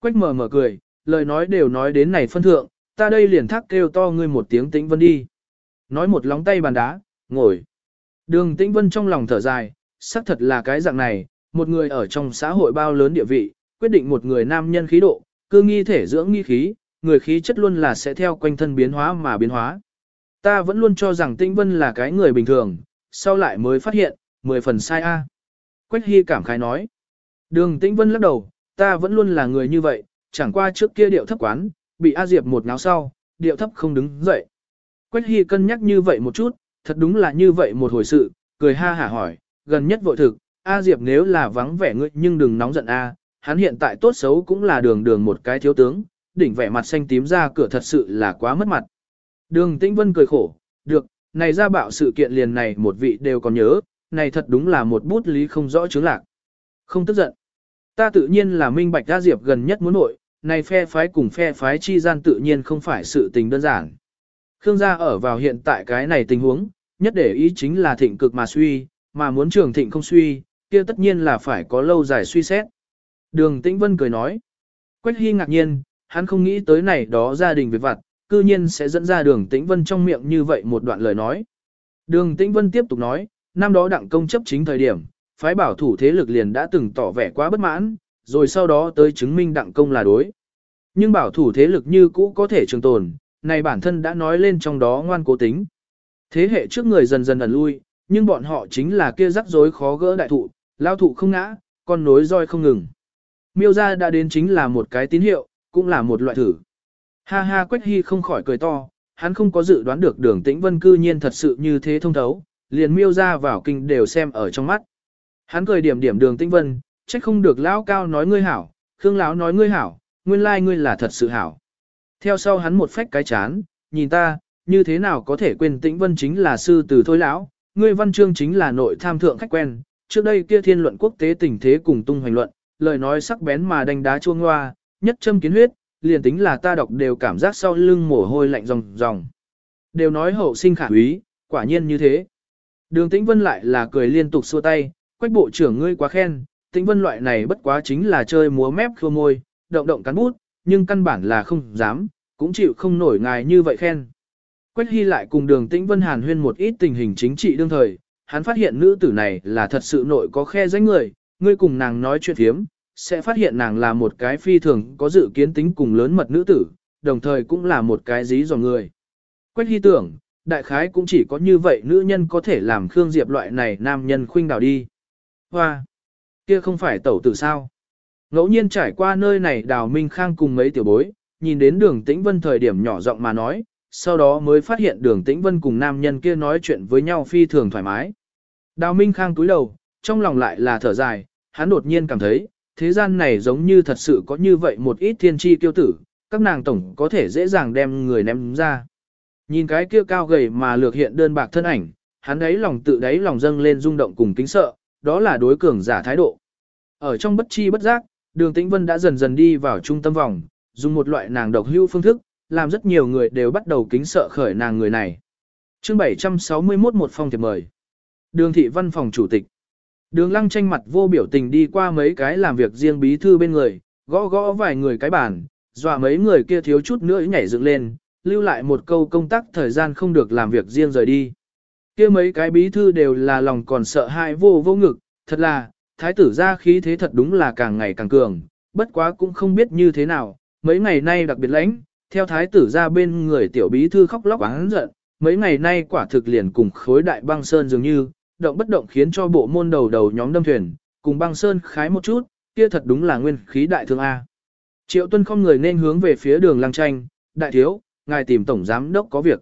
Quách mở mở cười, lời nói đều nói đến này phân thượng, ta đây liền thắc kêu to ngươi một tiếng Tĩnh Vân đi. Nói một lóng tay bàn đá, ngồi. Đường Tĩnh Vân trong lòng thở dài, xác thật là cái dạng này, một người ở trong xã hội bao lớn địa vị, quyết định một người nam nhân khí độ, cư nghi thể dưỡng nghi khí, người khí chất luôn là sẽ theo quanh thân biến hóa mà biến hóa. Ta vẫn luôn cho rằng Tĩnh Vân là cái người bình thường, sau lại mới phát hiện, mười phần sai a. Quách Hy cảm khái nói. Đường Tĩnh Vân lắc đầu, ta vẫn luôn là người như vậy, chẳng qua trước kia điệu thấp quán, bị A Diệp một náo sau, điệu thấp không đứng dậy. Quách Hy cân nhắc như vậy một chút, thật đúng là như vậy một hồi sự, cười ha hả hỏi, gần nhất vội thực, A Diệp nếu là vắng vẻ ngươi nhưng đừng nóng giận A, hắn hiện tại tốt xấu cũng là đường đường một cái thiếu tướng, đỉnh vẻ mặt xanh tím ra cửa thật sự là quá mất mặt. Đường Tĩnh Vân cười khổ, được, này ra bạo sự kiện liền này một vị đều còn nhớ, này thật đúng là một bút lý không rõ chứng lạc. Không tức giận. Ta tự nhiên là minh bạch A Diệp gần nhất muốn nội, này phe phái cùng phe phái chi gian tự nhiên không phải sự tình đơn giản. Khương gia ở vào hiện tại cái này tình huống, nhất để ý chính là thịnh cực mà suy, mà muốn trường thịnh không suy, kia tất nhiên là phải có lâu dài suy xét. Đường Tĩnh Vân cười nói. Quách Hy ngạc nhiên, hắn không nghĩ tới này đó gia đình việc vặt, cư nhiên sẽ dẫn ra đường Tĩnh Vân trong miệng như vậy một đoạn lời nói. Đường Tĩnh Vân tiếp tục nói, năm đó đặng công chấp chính thời điểm, phái bảo thủ thế lực liền đã từng tỏ vẻ quá bất mãn, rồi sau đó tới chứng minh đặng công là đối. Nhưng bảo thủ thế lực như cũ có thể trường tồn, này bản thân đã nói lên trong đó ngoan cố tính. Thế hệ trước người dần dần ẩn lui, nhưng bọn họ chính là kia rắc rối khó gỡ đại thụ, lao thụ không ngã, con nối roi không ngừng. Miêu ra đã đến chính là một cái tín hiệu, cũng là một loại thử. Ha ha Quách Hy không khỏi cười to, hắn không có dự đoán được đường tĩnh vân cư nhiên thật sự như thế thông thấu, liền miêu ra vào kinh đều xem ở trong mắt. Hắn cười điểm điểm đường tĩnh vân, trách không được lão cao nói ngươi hảo, khương lão nói ngươi hảo, nguyên lai like ngươi là thật sự hảo. Theo sau hắn một phách cái chán, nhìn ta, như thế nào có thể quên tĩnh vân chính là sư từ thôi lão, ngươi văn chương chính là nội tham thượng khách quen, trước đây kia thiên luận quốc tế tình thế cùng tung hoành luận, lời nói sắc bén mà đánh đá chuông hoa, nhất châm kiến huyết, liền tính là ta đọc đều cảm giác sau lưng mồ hôi lạnh ròng ròng. Đều nói hậu sinh khả úy, quả nhiên như thế. Đường Tĩnh Vân lại là cười liên tục xua tay, quách bộ trưởng ngươi quá khen, Tĩnh Vân loại này bất quá chính là chơi múa mép khua môi, động động cắn bút, nhưng căn bản là không dám, cũng chịu không nổi ngài như vậy khen. Quách Hy lại cùng đường Tĩnh Vân Hàn huyên một ít tình hình chính trị đương thời, hắn phát hiện nữ tử này là thật sự nội có khe danh người, ngươi cùng nàng nói chuyện thiếm, sẽ phát hiện nàng là một cái phi thường có dự kiến tính cùng lớn mật nữ tử, đồng thời cũng là một cái dí dò người. Quách Hy tưởng, đại khái cũng chỉ có như vậy nữ nhân có thể làm Khương Diệp loại này nam nhân khuynh đảo đi. Hoa! Kia không phải tẩu tử sao? Ngẫu nhiên trải qua nơi này đào Minh Khang cùng mấy tiểu bối, nhìn đến đường tĩnh vân thời điểm nhỏ giọng mà nói, sau đó mới phát hiện đường tĩnh vân cùng nam nhân kia nói chuyện với nhau phi thường thoải mái. Đào Minh Khang túi đầu, trong lòng lại là thở dài, hắn đột nhiên cảm thấy, thế gian này giống như thật sự có như vậy một ít thiên tri kiêu tử, các nàng tổng có thể dễ dàng đem người ném ra. Nhìn cái kia cao gầy mà lược hiện đơn bạc thân ảnh, hắn ấy lòng tự đáy lòng dâng lên rung động cùng kính sợ, đó là đối cường giả thái độ. Ở trong bất chi bất giác, đường tĩnh vân đã dần dần đi vào trung tâm vòng, dùng một loại nàng độc hữu phương thức, làm rất nhiều người đều bắt đầu kính sợ khởi nàng người này. chương 761 một phong thiệp mời. Đường thị văn phòng chủ tịch. Đường lăng tranh mặt vô biểu tình đi qua mấy cái làm việc riêng bí thư bên người, gõ gõ vài người cái bàn, dọa mấy người kia thiếu chút nữa nhảy dựng lên, lưu lại một câu công tác thời gian không được làm việc riêng rời đi. kia mấy cái bí thư đều là lòng còn sợ hãi vô vô ngực, thật là, thái tử ra khí thế thật đúng là càng ngày càng cường, bất quá cũng không biết như thế nào, mấy ngày nay đặc biệt lãnh, theo thái tử ra bên người tiểu bí thư khóc lóc oán giận, mấy ngày nay quả thực liền cùng khối đại băng sơn dường như, động bất động khiến cho bộ môn đầu đầu nhóm đâm thuyền, cùng băng sơn khái một chút, kia thật đúng là nguyên khí đại thương A. Triệu tuân không người nên hướng về phía đường lăng tranh, đại thiếu, ngài tìm tổng giám đốc có việc.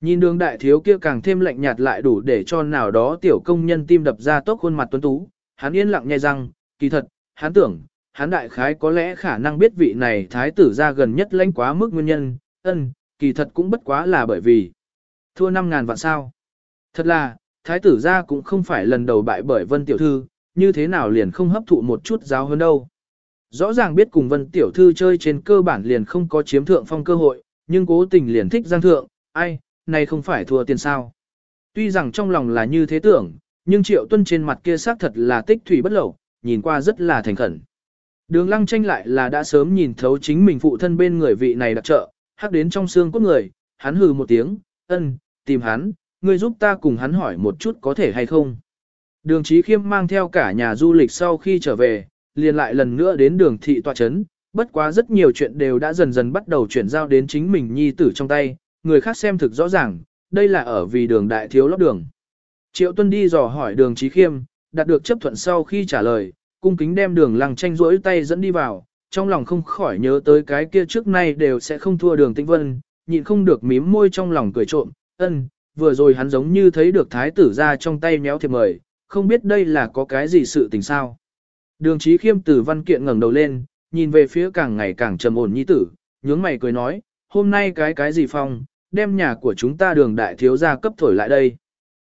Nhìn đường đại thiếu kia càng thêm lạnh nhạt lại đủ để cho nào đó tiểu công nhân tim đập ra tốc khuôn mặt tuấn tú, hắn yên lặng nhai răng, kỳ thật, hắn tưởng, hắn đại khái có lẽ khả năng biết vị này thái tử ra gần nhất lãnh quá mức nguyên nhân, ân, kỳ thật cũng bất quá là bởi vì thua 5.000 vạn sao. Thật là, thái tử gia cũng không phải lần đầu bại bởi vân tiểu thư, như thế nào liền không hấp thụ một chút giáo hơn đâu. Rõ ràng biết cùng vân tiểu thư chơi trên cơ bản liền không có chiếm thượng phong cơ hội, nhưng cố tình liền thích giang thượng, ai, này không phải thua tiền sao. Tuy rằng trong lòng là như thế tưởng, nhưng triệu tuân trên mặt kia xác thật là tích thủy bất lậu, nhìn qua rất là thành khẩn. Đường lăng tranh lại là đã sớm nhìn thấu chính mình phụ thân bên người vị này đặc trợ, hắc đến trong xương cốt người, hắn hừ một tiếng, ân, tìm hắn, ngươi giúp ta cùng hắn hỏi một chút có thể hay không. Đường Chí khiêm mang theo cả nhà du lịch sau khi trở về, liền lại lần nữa đến đường thị tòa chấn, bất quá rất nhiều chuyện đều đã dần dần bắt đầu chuyển giao đến chính mình nhi tử trong tay, người khác xem thực rõ ràng, đây là ở vì đường đại thiếu lót đường. Triệu Tuân đi dò hỏi đường Chí khiêm, đạt được chấp thuận sau khi trả lời, cung kính đem đường lăng tranh rỗi tay dẫn đi vào, trong lòng không khỏi nhớ tới cái kia trước nay đều sẽ không thua đường tĩnh vân, nhịn không được mím môi trong lòng cười trộm, ân, vừa rồi hắn giống như thấy được thái tử ra trong tay méo thiệp mời, không biết đây là có cái gì sự tình sao. Đường trí khiêm từ văn kiện ngẩng đầu lên, nhìn về phía càng ngày càng trầm ổn nhi tử, nhướng mày cười nói, hôm nay cái cái gì phong, đem nhà của chúng ta đường đại thiếu gia cấp thổi lại đây.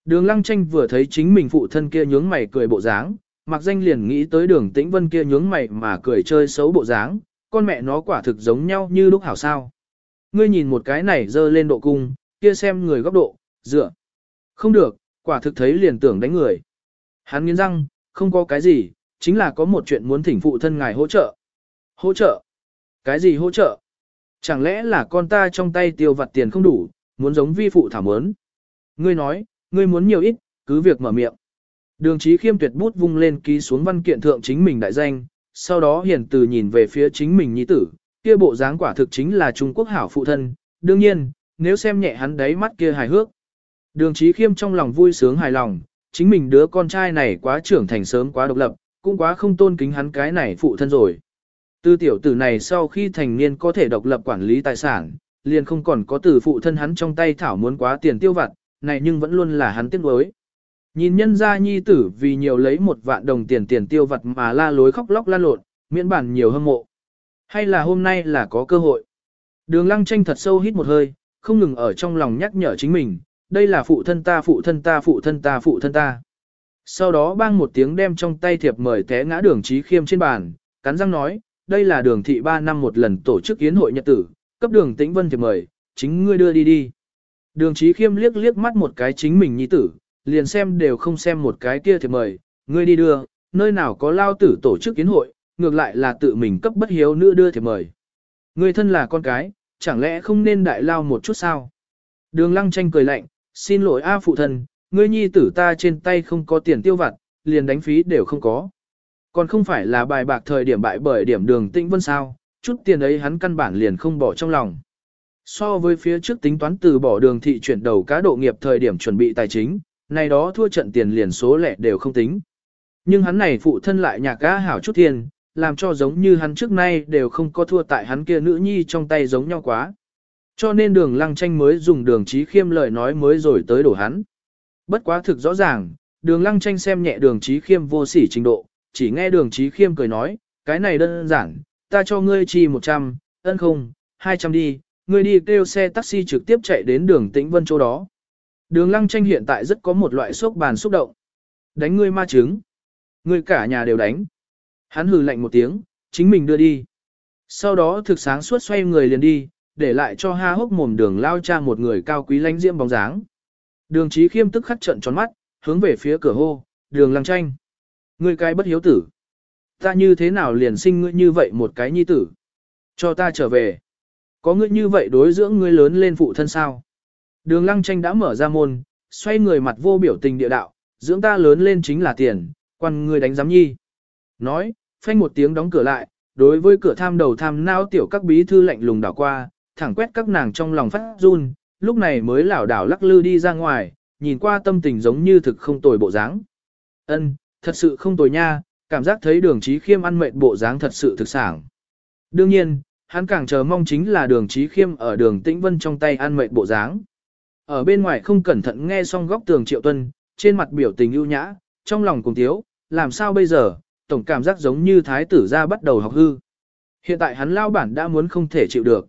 Đường lăng tranh vừa thấy chính mình phụ thân kia nhướng mày cười bộ dáng, mặc danh liền nghĩ tới đường tĩnh vân kia nhướng mày mà cười chơi xấu bộ dáng, con mẹ nó quả thực giống nhau như lúc hảo sao. Ngươi nhìn một cái này dơ lên độ cung, kia xem người góc độ, dựa. Không được, quả thực thấy liền tưởng đánh người. Hắn nghiến răng, không có cái gì, chính là có một chuyện muốn thỉnh phụ thân ngài hỗ trợ. Hỗ trợ? Cái gì hỗ trợ? Chẳng lẽ là con ta trong tay tiêu vặt tiền không đủ, muốn giống vi phụ thảm ớn? Ngươi nói, ngươi muốn nhiều ít, cứ việc mở miệng. Đường trí khiêm tuyệt bút vung lên ký xuống văn kiện thượng chính mình đại danh, sau đó hiển từ nhìn về phía chính mình nhi tử, kia bộ dáng quả thực chính là Trung Quốc hảo phụ thân, đương nhiên, nếu xem nhẹ hắn đáy mắt kia hài hước. Đường trí khiêm trong lòng vui sướng hài lòng, chính mình đứa con trai này quá trưởng thành sớm quá độc lập, cũng quá không tôn kính hắn cái này phụ thân rồi. Tư tiểu tử này sau khi thành niên có thể độc lập quản lý tài sản, liền không còn có từ phụ thân hắn trong tay thảo muốn quá tiền tiêu vặt, này nhưng vẫn luôn là hắn tiếc nuối. Nhìn nhân gia nhi tử vì nhiều lấy một vạn đồng tiền tiền tiêu vặt mà la lối khóc lóc lan lộn, miễn bản nhiều hâm mộ. Hay là hôm nay là có cơ hội. Đường lăng tranh thật sâu hít một hơi, không ngừng ở trong lòng nhắc nhở chính mình, đây là phụ thân ta phụ thân ta phụ thân ta phụ thân ta. Sau đó bang một tiếng đem trong tay thiệp mời té ngã đường trí khiêm trên bàn, cắn răng nói, đây là đường thị 3 năm một lần tổ chức yến hội nhật tử, cấp đường tĩnh vân thiệp mời, chính ngươi đưa đi đi. Đường trí khiêm liếc liếc mắt một cái chính mình nhi tử, liền xem đều không xem một cái kia thiệp mời, ngươi đi đưa, nơi nào có lao tử tổ chức yến hội, ngược lại là tự mình cấp bất hiếu nữa đưa thiệp mời. Ngươi thân là con cái, chẳng lẽ không nên đại lao một chút sao? Đường lăng tranh cười lạnh, xin lỗi A phụ thân, ngươi nhi tử ta trên tay không có tiền tiêu vặt, liền đánh phí đều không có. Còn không phải là bài bạc thời điểm bại bởi điểm đường tĩnh vân sao, chút tiền ấy hắn căn bản liền không bỏ trong lòng. So với phía trước tính toán từ bỏ đường thị chuyển đầu cá độ nghiệp thời điểm chuẩn bị tài chính, này đó thua trận tiền liền số lẻ đều không tính. Nhưng hắn này phụ thân lại nhạc gã hảo chút tiền, làm cho giống như hắn trước nay đều không có thua tại hắn kia nữ nhi trong tay giống nhau quá. Cho nên đường lăng tranh mới dùng đường trí khiêm lời nói mới rồi tới đổ hắn. Bất quá thực rõ ràng, đường lăng tranh xem nhẹ đường trí khiêm vô sỉ trình độ, chỉ nghe đường trí khiêm cười nói, cái này đơn giản, ta cho ngươi chi 100, ân không, 200 đi, ngươi đi kêu xe taxi trực tiếp chạy đến đường tĩnh vân chỗ đó. Đường lăng tranh hiện tại rất có một loại sốc bàn xúc động. Đánh ngươi ma trứng. Ngươi cả nhà đều đánh. Hắn hừ lạnh một tiếng, chính mình đưa đi. Sau đó thực sáng suốt xoay người liền đi, để lại cho ha hốc mồm đường lao cha một người cao quý lánh diễm bóng dáng. Đường trí khiêm tức khắc trận tròn mắt, hướng về phía cửa hô, đường lăng tranh. Ngươi cái bất hiếu tử. Ta như thế nào liền sinh ngươi như vậy một cái nhi tử. Cho ta trở về. Có ngươi như vậy đối dưỡng ngươi lớn lên phụ thân sao. Đường lăng tranh đã mở ra môn, xoay người mặt vô biểu tình địa đạo, dưỡng ta lớn lên chính là tiền, quan ngươi đánh giám nhi. Nói, phanh một tiếng đóng cửa lại, đối với cửa tham đầu tham nao tiểu các bí thư lạnh lùng đảo qua, thẳng quét các nàng trong lòng phát run, lúc này mới lảo đảo lắc lư đi ra ngoài, nhìn qua tâm tình giống như thực không tồi bộ dáng. Ân, thật sự không tồi nha, cảm giác thấy đường trí khiêm ăn mệt bộ dáng thật sự thực sảng. Đương nhiên, hắn càng chờ mong chính là đường trí khiêm ở đường tĩnh vân trong tay ăn mệt bộ dáng. Ở bên ngoài không cẩn thận nghe xong góc tường triệu tuân, trên mặt biểu tình ưu nhã, trong lòng cùng thiếu, làm sao bây giờ, tổng cảm giác giống như thái tử ra bắt đầu học hư. Hiện tại hắn lao bản đã muốn không thể chịu được.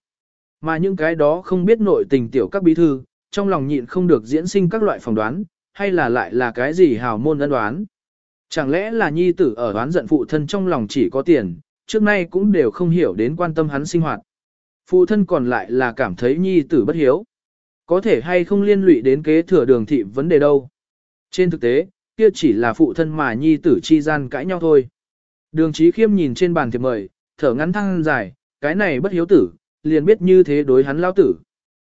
Mà những cái đó không biết nội tình tiểu các bí thư, trong lòng nhịn không được diễn sinh các loại phỏng đoán, hay là lại là cái gì hào môn ân đoán. Chẳng lẽ là nhi tử ở đoán giận phụ thân trong lòng chỉ có tiền, trước nay cũng đều không hiểu đến quan tâm hắn sinh hoạt. Phụ thân còn lại là cảm thấy nhi tử bất hiếu. Có thể hay không liên lụy đến kế thừa đường thị vấn đề đâu. Trên thực tế, kia chỉ là phụ thân mà nhi tử chi gian cãi nhau thôi. Đường trí khiêm nhìn trên bàn thiệp mời, thở ngắn thăng dài, cái này bất hiếu tử, liền biết như thế đối hắn lao tử.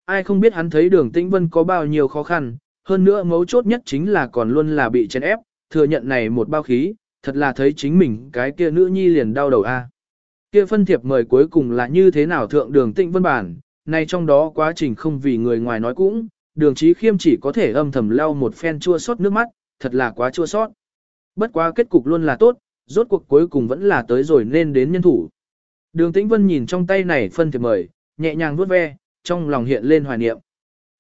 Ai không biết hắn thấy đường tĩnh vân có bao nhiêu khó khăn, hơn nữa mấu chốt nhất chính là còn luôn là bị chèn ép, thừa nhận này một bao khí, thật là thấy chính mình cái kia nữ nhi liền đau đầu a. Kia phân thiệp mời cuối cùng là như thế nào thượng đường tĩnh vân bản, này trong đó quá trình không vì người ngoài nói cũng, đường trí khiêm chỉ có thể âm thầm lau một phen chua sót nước mắt, thật là quá chua sót. Bất quá kết cục luôn là tốt, rốt cuộc cuối cùng vẫn là tới rồi nên đến nhân thủ. Đường Tĩnh Vân nhìn trong tay này phân thiệp mời, nhẹ nhàng vuốt ve, trong lòng hiện lên hoài niệm.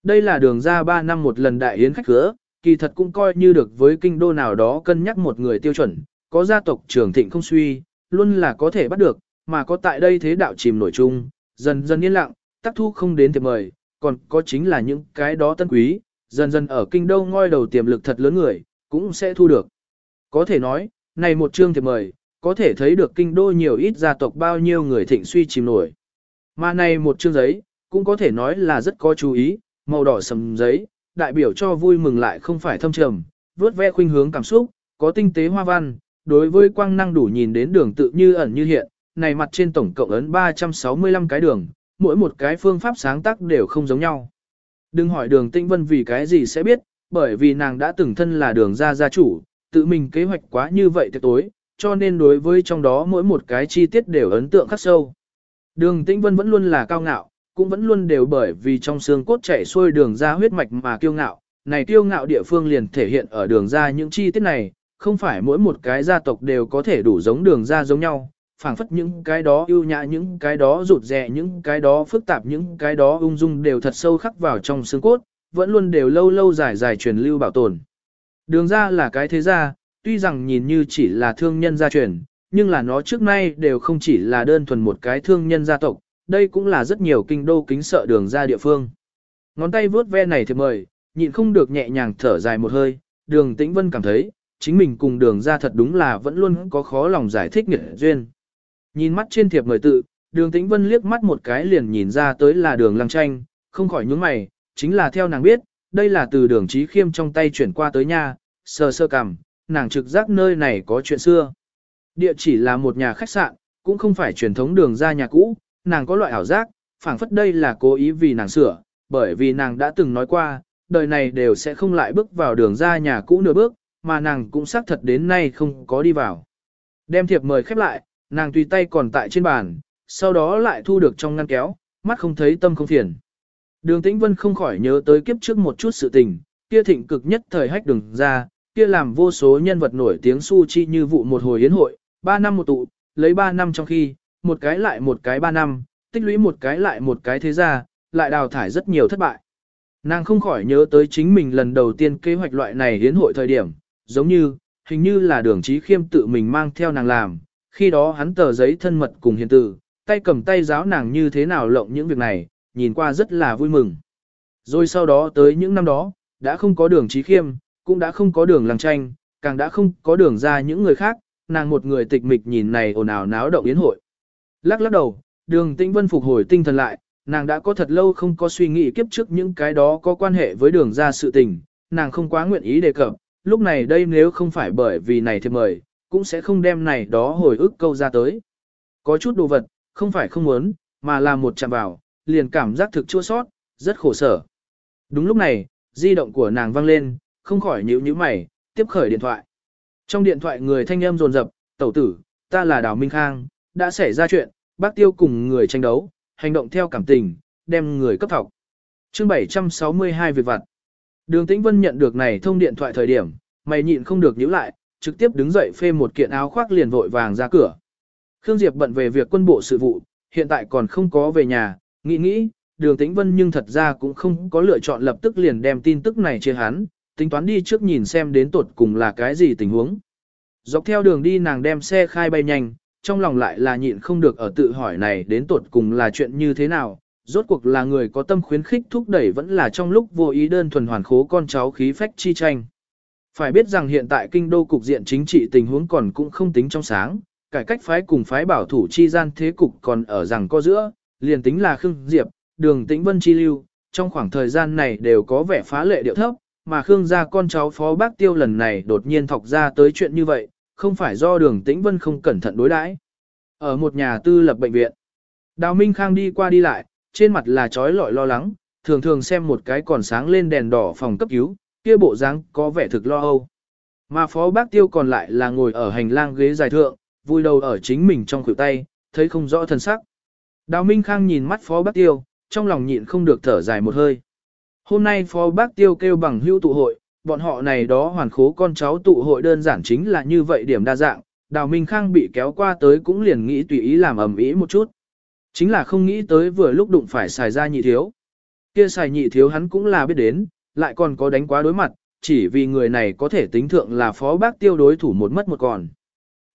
Đây là đường ra 3 năm một lần đại yến khách khứa, kỳ thật cũng coi như được với kinh đô nào đó cân nhắc một người tiêu chuẩn, có gia tộc trưởng thịnh không suy, luôn là có thể bắt được, mà có tại đây thế đạo chìm nổi chung, dần dần yên lặng, tác thu không đến thiệp mời, còn có chính là những cái đó tân quý, dần dần ở kinh đô ngôi đầu tiềm lực thật lớn người, cũng sẽ thu được. Có thể nói, này một chương thiệp mời, có thể thấy được kinh đô nhiều ít gia tộc bao nhiêu người thịnh suy chìm nổi. Mà này một chương giấy, cũng có thể nói là rất có chú ý, màu đỏ sầm giấy, đại biểu cho vui mừng lại không phải thâm trầm, vớt ve khuynh hướng cảm xúc, có tinh tế hoa văn, đối với quang năng đủ nhìn đến đường tự như ẩn như hiện, này mặt trên tổng cộng ấn 365 cái đường, mỗi một cái phương pháp sáng tác đều không giống nhau. Đừng hỏi đường tinh vân vì cái gì sẽ biết, bởi vì nàng đã từng thân là đường gia gia chủ, tự mình kế hoạch quá như vậy tuyệt tối, cho nên đối với trong đó mỗi một cái chi tiết đều ấn tượng khắc sâu. Đường Tĩnh Vân vẫn luôn là cao ngạo, cũng vẫn luôn đều bởi vì trong xương cốt chảy xuôi đường ra huyết mạch mà kiêu ngạo. Này kiêu ngạo địa phương liền thể hiện ở đường ra những chi tiết này, không phải mỗi một cái gia tộc đều có thể đủ giống đường ra giống nhau, phảng phất những cái đó ưu nhã những cái đó rụt rè những cái đó phức tạp những cái đó ung dung đều thật sâu khắc vào trong xương cốt, vẫn luôn đều lâu lâu dài dài truyền lưu bảo tồn. Đường ra là cái thế gia, tuy rằng nhìn như chỉ là thương nhân gia truyền, nhưng là nó trước nay đều không chỉ là đơn thuần một cái thương nhân gia tộc, đây cũng là rất nhiều kinh đô kính sợ đường ra địa phương. Ngón tay vướt ve này thì mời, nhịn không được nhẹ nhàng thở dài một hơi, đường tĩnh vân cảm thấy, chính mình cùng đường ra thật đúng là vẫn luôn có khó lòng giải thích nghĩa duyên. Nhìn mắt trên thiệp mời tự, đường tĩnh vân liếc mắt một cái liền nhìn ra tới là đường lăng tranh, không khỏi nhướng mày, chính là theo nàng biết, đây là từ đường trí khiêm trong tay chuyển qua tới nhà, sơ sơ cằm, nàng trực giác nơi này có chuyện xưa. Địa chỉ là một nhà khách sạn, cũng không phải truyền thống đường ra nhà cũ, nàng có loại ảo giác, phảng phất đây là cố ý vì nàng sửa, bởi vì nàng đã từng nói qua, đời này đều sẽ không lại bước vào đường ra nhà cũ nửa bước, mà nàng cũng xác thật đến nay không có đi vào. Đem thiệp mời khép lại, nàng tùy tay còn tại trên bàn, sau đó lại thu được trong ngăn kéo, mắt không thấy tâm không phiền. Đường Tĩnh Vân không khỏi nhớ tới kiếp trước một chút sự tình, kia thịnh cực nhất thời hách đường ra, kia làm vô số nhân vật nổi tiếng su chi như vụ một hồi yến hội, ba năm một tụ, lấy ba năm trong khi, một cái lại một cái ba năm, tích lũy một cái lại một cái thế ra, lại đào thải rất nhiều thất bại. Nàng không khỏi nhớ tới chính mình lần đầu tiên kế hoạch loại này yến hội thời điểm, giống như, hình như là đường trí khiêm tự mình mang theo nàng làm, khi đó hắn tờ giấy thân mật cùng hiền tử, tay cầm tay giáo nàng như thế nào lộng những việc này, nhìn qua rất là vui mừng. Rồi sau đó tới những năm đó, đã không có đường trí khiêm, cũng đã không có đường làng tranh, càng đã không có đường ra những người khác, nàng một người tịch mịch nhìn này ồn ào náo động yến hội. Lắc lắc đầu, đường tĩnh vân phục hồi tinh thần lại, nàng đã có thật lâu không có suy nghĩ kiếp trước những cái đó có quan hệ với đường ra sự tình, nàng không quá nguyện ý đề cập, lúc này đây nếu không phải bởi vì này thì mời, cũng sẽ không đem này đó hồi ức câu ra tới. Có chút đồ vật, không phải không muốn, mà là một chạm vào, liền cảm giác thực chua sót, rất khổ sở. Đúng lúc này, di động của nàng vang lên, không khỏi nhíu nhíu mày, tiếp khởi điện thoại. Trong điện thoại người thanh âm rồn rập, tẩu tử, ta là Đào Minh Khang, đã xảy ra chuyện, bác tiêu cùng người tranh đấu, hành động theo cảm tình, đem người cấp thọc. chương 762 việc vặt. Đường Tĩnh Vân nhận được này thông điện thoại thời điểm, mày nhịn không được nhíu lại, trực tiếp đứng dậy phê một kiện áo khoác liền vội vàng ra cửa. Khương Diệp bận về việc quân bộ sự vụ, hiện tại còn không có về nhà, nghĩ nghĩ, đường Tĩnh Vân nhưng thật ra cũng không có lựa chọn lập tức liền đem tin tức này chia hắn, tính toán đi trước nhìn xem đến tuột cùng là cái gì tình huống. Dọc theo đường đi nàng đem xe khai bay nhanh, trong lòng lại là nhịn không được ở tự hỏi này đến tuột cùng là chuyện như thế nào, rốt cuộc là người có tâm khuyến khích thúc đẩy vẫn là trong lúc vô ý đơn thuần hoàn khố con cháu khí phách chi tranh. Phải biết rằng hiện tại kinh đô cục diện chính trị tình huống còn cũng không tính trong sáng, cải cách phái cùng phái bảo thủ chi gian thế cục còn ở rằng co giữa, liền tính là Khương Diệp, Đường Tĩnh Vân chi lưu, trong khoảng thời gian này đều có vẻ phá lệ điệu thấp, mà Khương gia con cháu phó bác tiêu lần này đột nhiên thọc ra tới chuyện như vậy, không phải do Đường Tĩnh Vân không cẩn thận đối đãi. Ở một nhà tư lập bệnh viện, Đào Minh Khang đi qua đi lại, trên mặt là trói lọi lo lắng, thường thường xem một cái còn sáng lên đèn đỏ phòng cấp cứu, kia bộ dáng có vẻ thực lo âu. Mà phó bác tiêu còn lại là ngồi ở hành lang ghế dài thượng, vui đầu ở chính mình trong khuỷu tay, thấy không rõ thân sắc. Đào Minh Khang nhìn mắt phó bác tiêu, trong lòng nhịn không được thở dài một hơi. Hôm nay phó bác tiêu kêu bằng hưu tụ hội, bọn họ này đó hoàn khố con cháu tụ hội đơn giản chính là như vậy điểm đa dạng, Đào Minh Khang bị kéo qua tới cũng liền nghĩ tùy ý làm ầm ĩ một chút. Chính là không nghĩ tới vừa lúc đụng phải xài ra nhị thiếu. Kia xài nhị thiếu hắn cũng là biết đến, lại còn có đánh quá đối mặt, chỉ vì người này có thể tính thượng là phó bác tiêu đối thủ một mất một còn.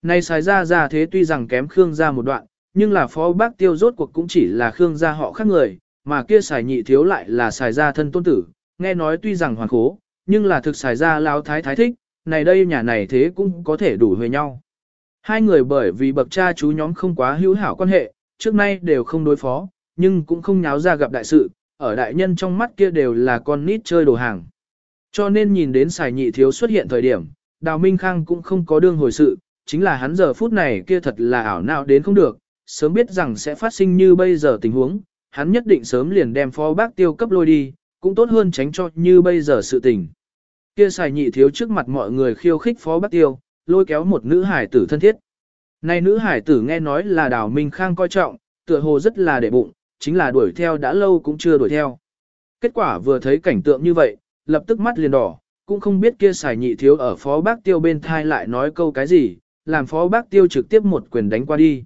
Này xài ra ra thế tuy rằng kém Khương ra một đoạn, nhưng là phó bác tiêu rốt cuộc cũng chỉ là Khương gia họ khác người, mà kia xài nhị thiếu lại là xài ra thân tôn tử, nghe nói tuy rằng hoàn khố, nhưng là thực xài ra lao thái thái thích, này đây nhà này thế cũng có thể đủ huề nhau. Hai người bởi vì bậc cha chú nhóm không quá hữu hảo quan hệ, trước nay đều không đối phó, nhưng cũng không nháo ra gặp đại sự, ở đại nhân trong mắt kia đều là con nít chơi đồ hàng. Cho nên nhìn đến xài nhị thiếu xuất hiện thời điểm, Đào Minh Khang cũng không có đương hồi sự, chính là hắn giờ phút này kia thật là ảo não đến không được, sớm biết rằng sẽ phát sinh như bây giờ tình huống, hắn nhất định sớm liền đem phó bác tiêu cấp lôi đi, cũng tốt hơn tránh cho như bây giờ sự tình. Kia xài nhị thiếu trước mặt mọi người khiêu khích phó bác tiêu, lôi kéo một nữ hải tử thân thiết. Này nữ hải tử nghe nói là đào Minh Khang coi trọng, tựa hồ rất là để bụng, chính là đuổi theo đã lâu cũng chưa đuổi theo. Kết quả vừa thấy cảnh tượng như vậy, lập tức mắt liền đỏ, cũng không biết kia xài nhị thiếu ở phó bác tiêu bên thai lại nói câu cái gì, làm phó bác tiêu trực tiếp một quyền đánh qua đi.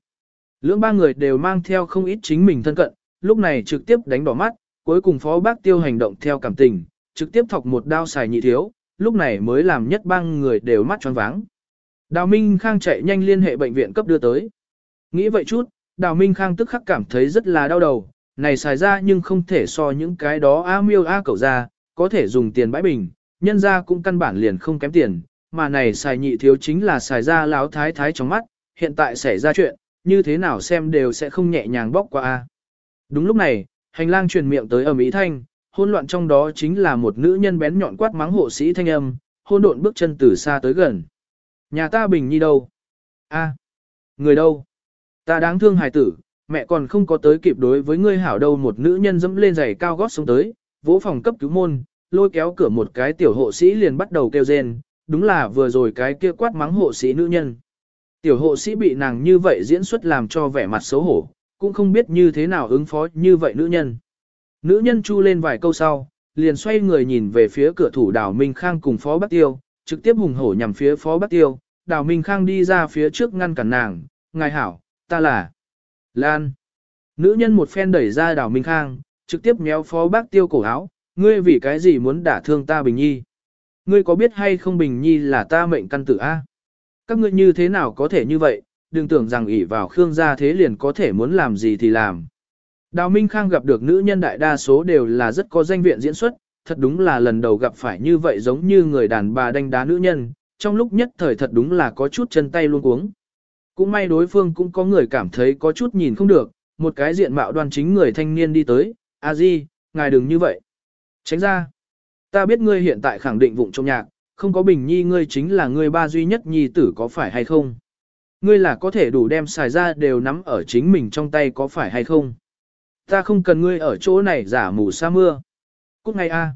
Lưỡng ba người đều mang theo không ít chính mình thân cận, lúc này trực tiếp đánh đỏ mắt, cuối cùng phó bác tiêu hành động theo cảm tình, trực tiếp thọc một đao xài nhị thiếu, lúc này mới làm nhất bang người đều mắt tròn váng. Đào Minh Khang chạy nhanh liên hệ bệnh viện cấp đưa tới. Nghĩ vậy chút, Đào Minh Khang tức khắc cảm thấy rất là đau đầu, này xài ra nhưng không thể so những cái đó A miêu A cẩu ra, có thể dùng tiền bãi bình, nhân ra cũng căn bản liền không kém tiền, mà này xài nhị thiếu chính là xài ra láo thái thái trong mắt, hiện tại xảy ra chuyện, như thế nào xem đều sẽ không nhẹ nhàng bóc qua A. Đúng lúc này, hành lang truyền miệng tới ầm ý Thanh, hỗn loạn trong đó chính là một nữ nhân bén nhọn quát mắng hộ sĩ thanh âm, hỗn độn bước chân từ xa tới gần. Nhà ta bình nhi đâu? A, người đâu? Ta đáng thương hài tử, mẹ còn không có tới kịp đối với ngươi hảo đâu một nữ nhân dẫm lên giày cao gót xuống tới, vỗ phòng cấp cứu môn, lôi kéo cửa một cái tiểu hộ sĩ liền bắt đầu kêu rên, đúng là vừa rồi cái kia quát mắng hộ sĩ nữ nhân. Tiểu hộ sĩ bị nàng như vậy diễn xuất làm cho vẻ mặt xấu hổ, cũng không biết như thế nào ứng phó như vậy nữ nhân. Nữ nhân chu lên vài câu sau, liền xoay người nhìn về phía cửa thủ đảo Minh Khang cùng Phó Bắc Tiêu, trực tiếp hùng hổ nhằm phía Phó Bắc Tiêu, đảo Minh Khang đi ra phía trước ngăn cản nàng, ngài hảo, ta là Lan. Nữ nhân một phen đẩy ra đảo Minh Khang, trực tiếp méo Phó Bắc Tiêu cổ áo, ngươi vì cái gì muốn đả thương ta Bình Nhi? Ngươi có biết hay không Bình Nhi là ta mệnh căn tử A? Các ngươi như thế nào có thể như vậy, đừng tưởng rằng ỷ vào Khương gia thế liền có thể muốn làm gì thì làm. Đào Minh Khang gặp được nữ nhân đại đa số đều là rất có danh viện diễn xuất, thật đúng là lần đầu gặp phải như vậy giống như người đàn bà đánh đá nữ nhân, trong lúc nhất thời thật đúng là có chút chân tay luôn cuống. Cũng may đối phương cũng có người cảm thấy có chút nhìn không được, một cái diện mạo đoan chính người thanh niên đi tới, a di, ngài đừng như vậy. Tránh ra, ta biết ngươi hiện tại khẳng định vụng trong nhạc, không có bình nhi ngươi chính là ngươi ba duy nhất nhi tử có phải hay không. Ngươi là có thể đủ đem xài ra đều nắm ở chính mình trong tay có phải hay không. Ta không cần ngươi ở chỗ này giả mù sa mưa. Cút ngay a.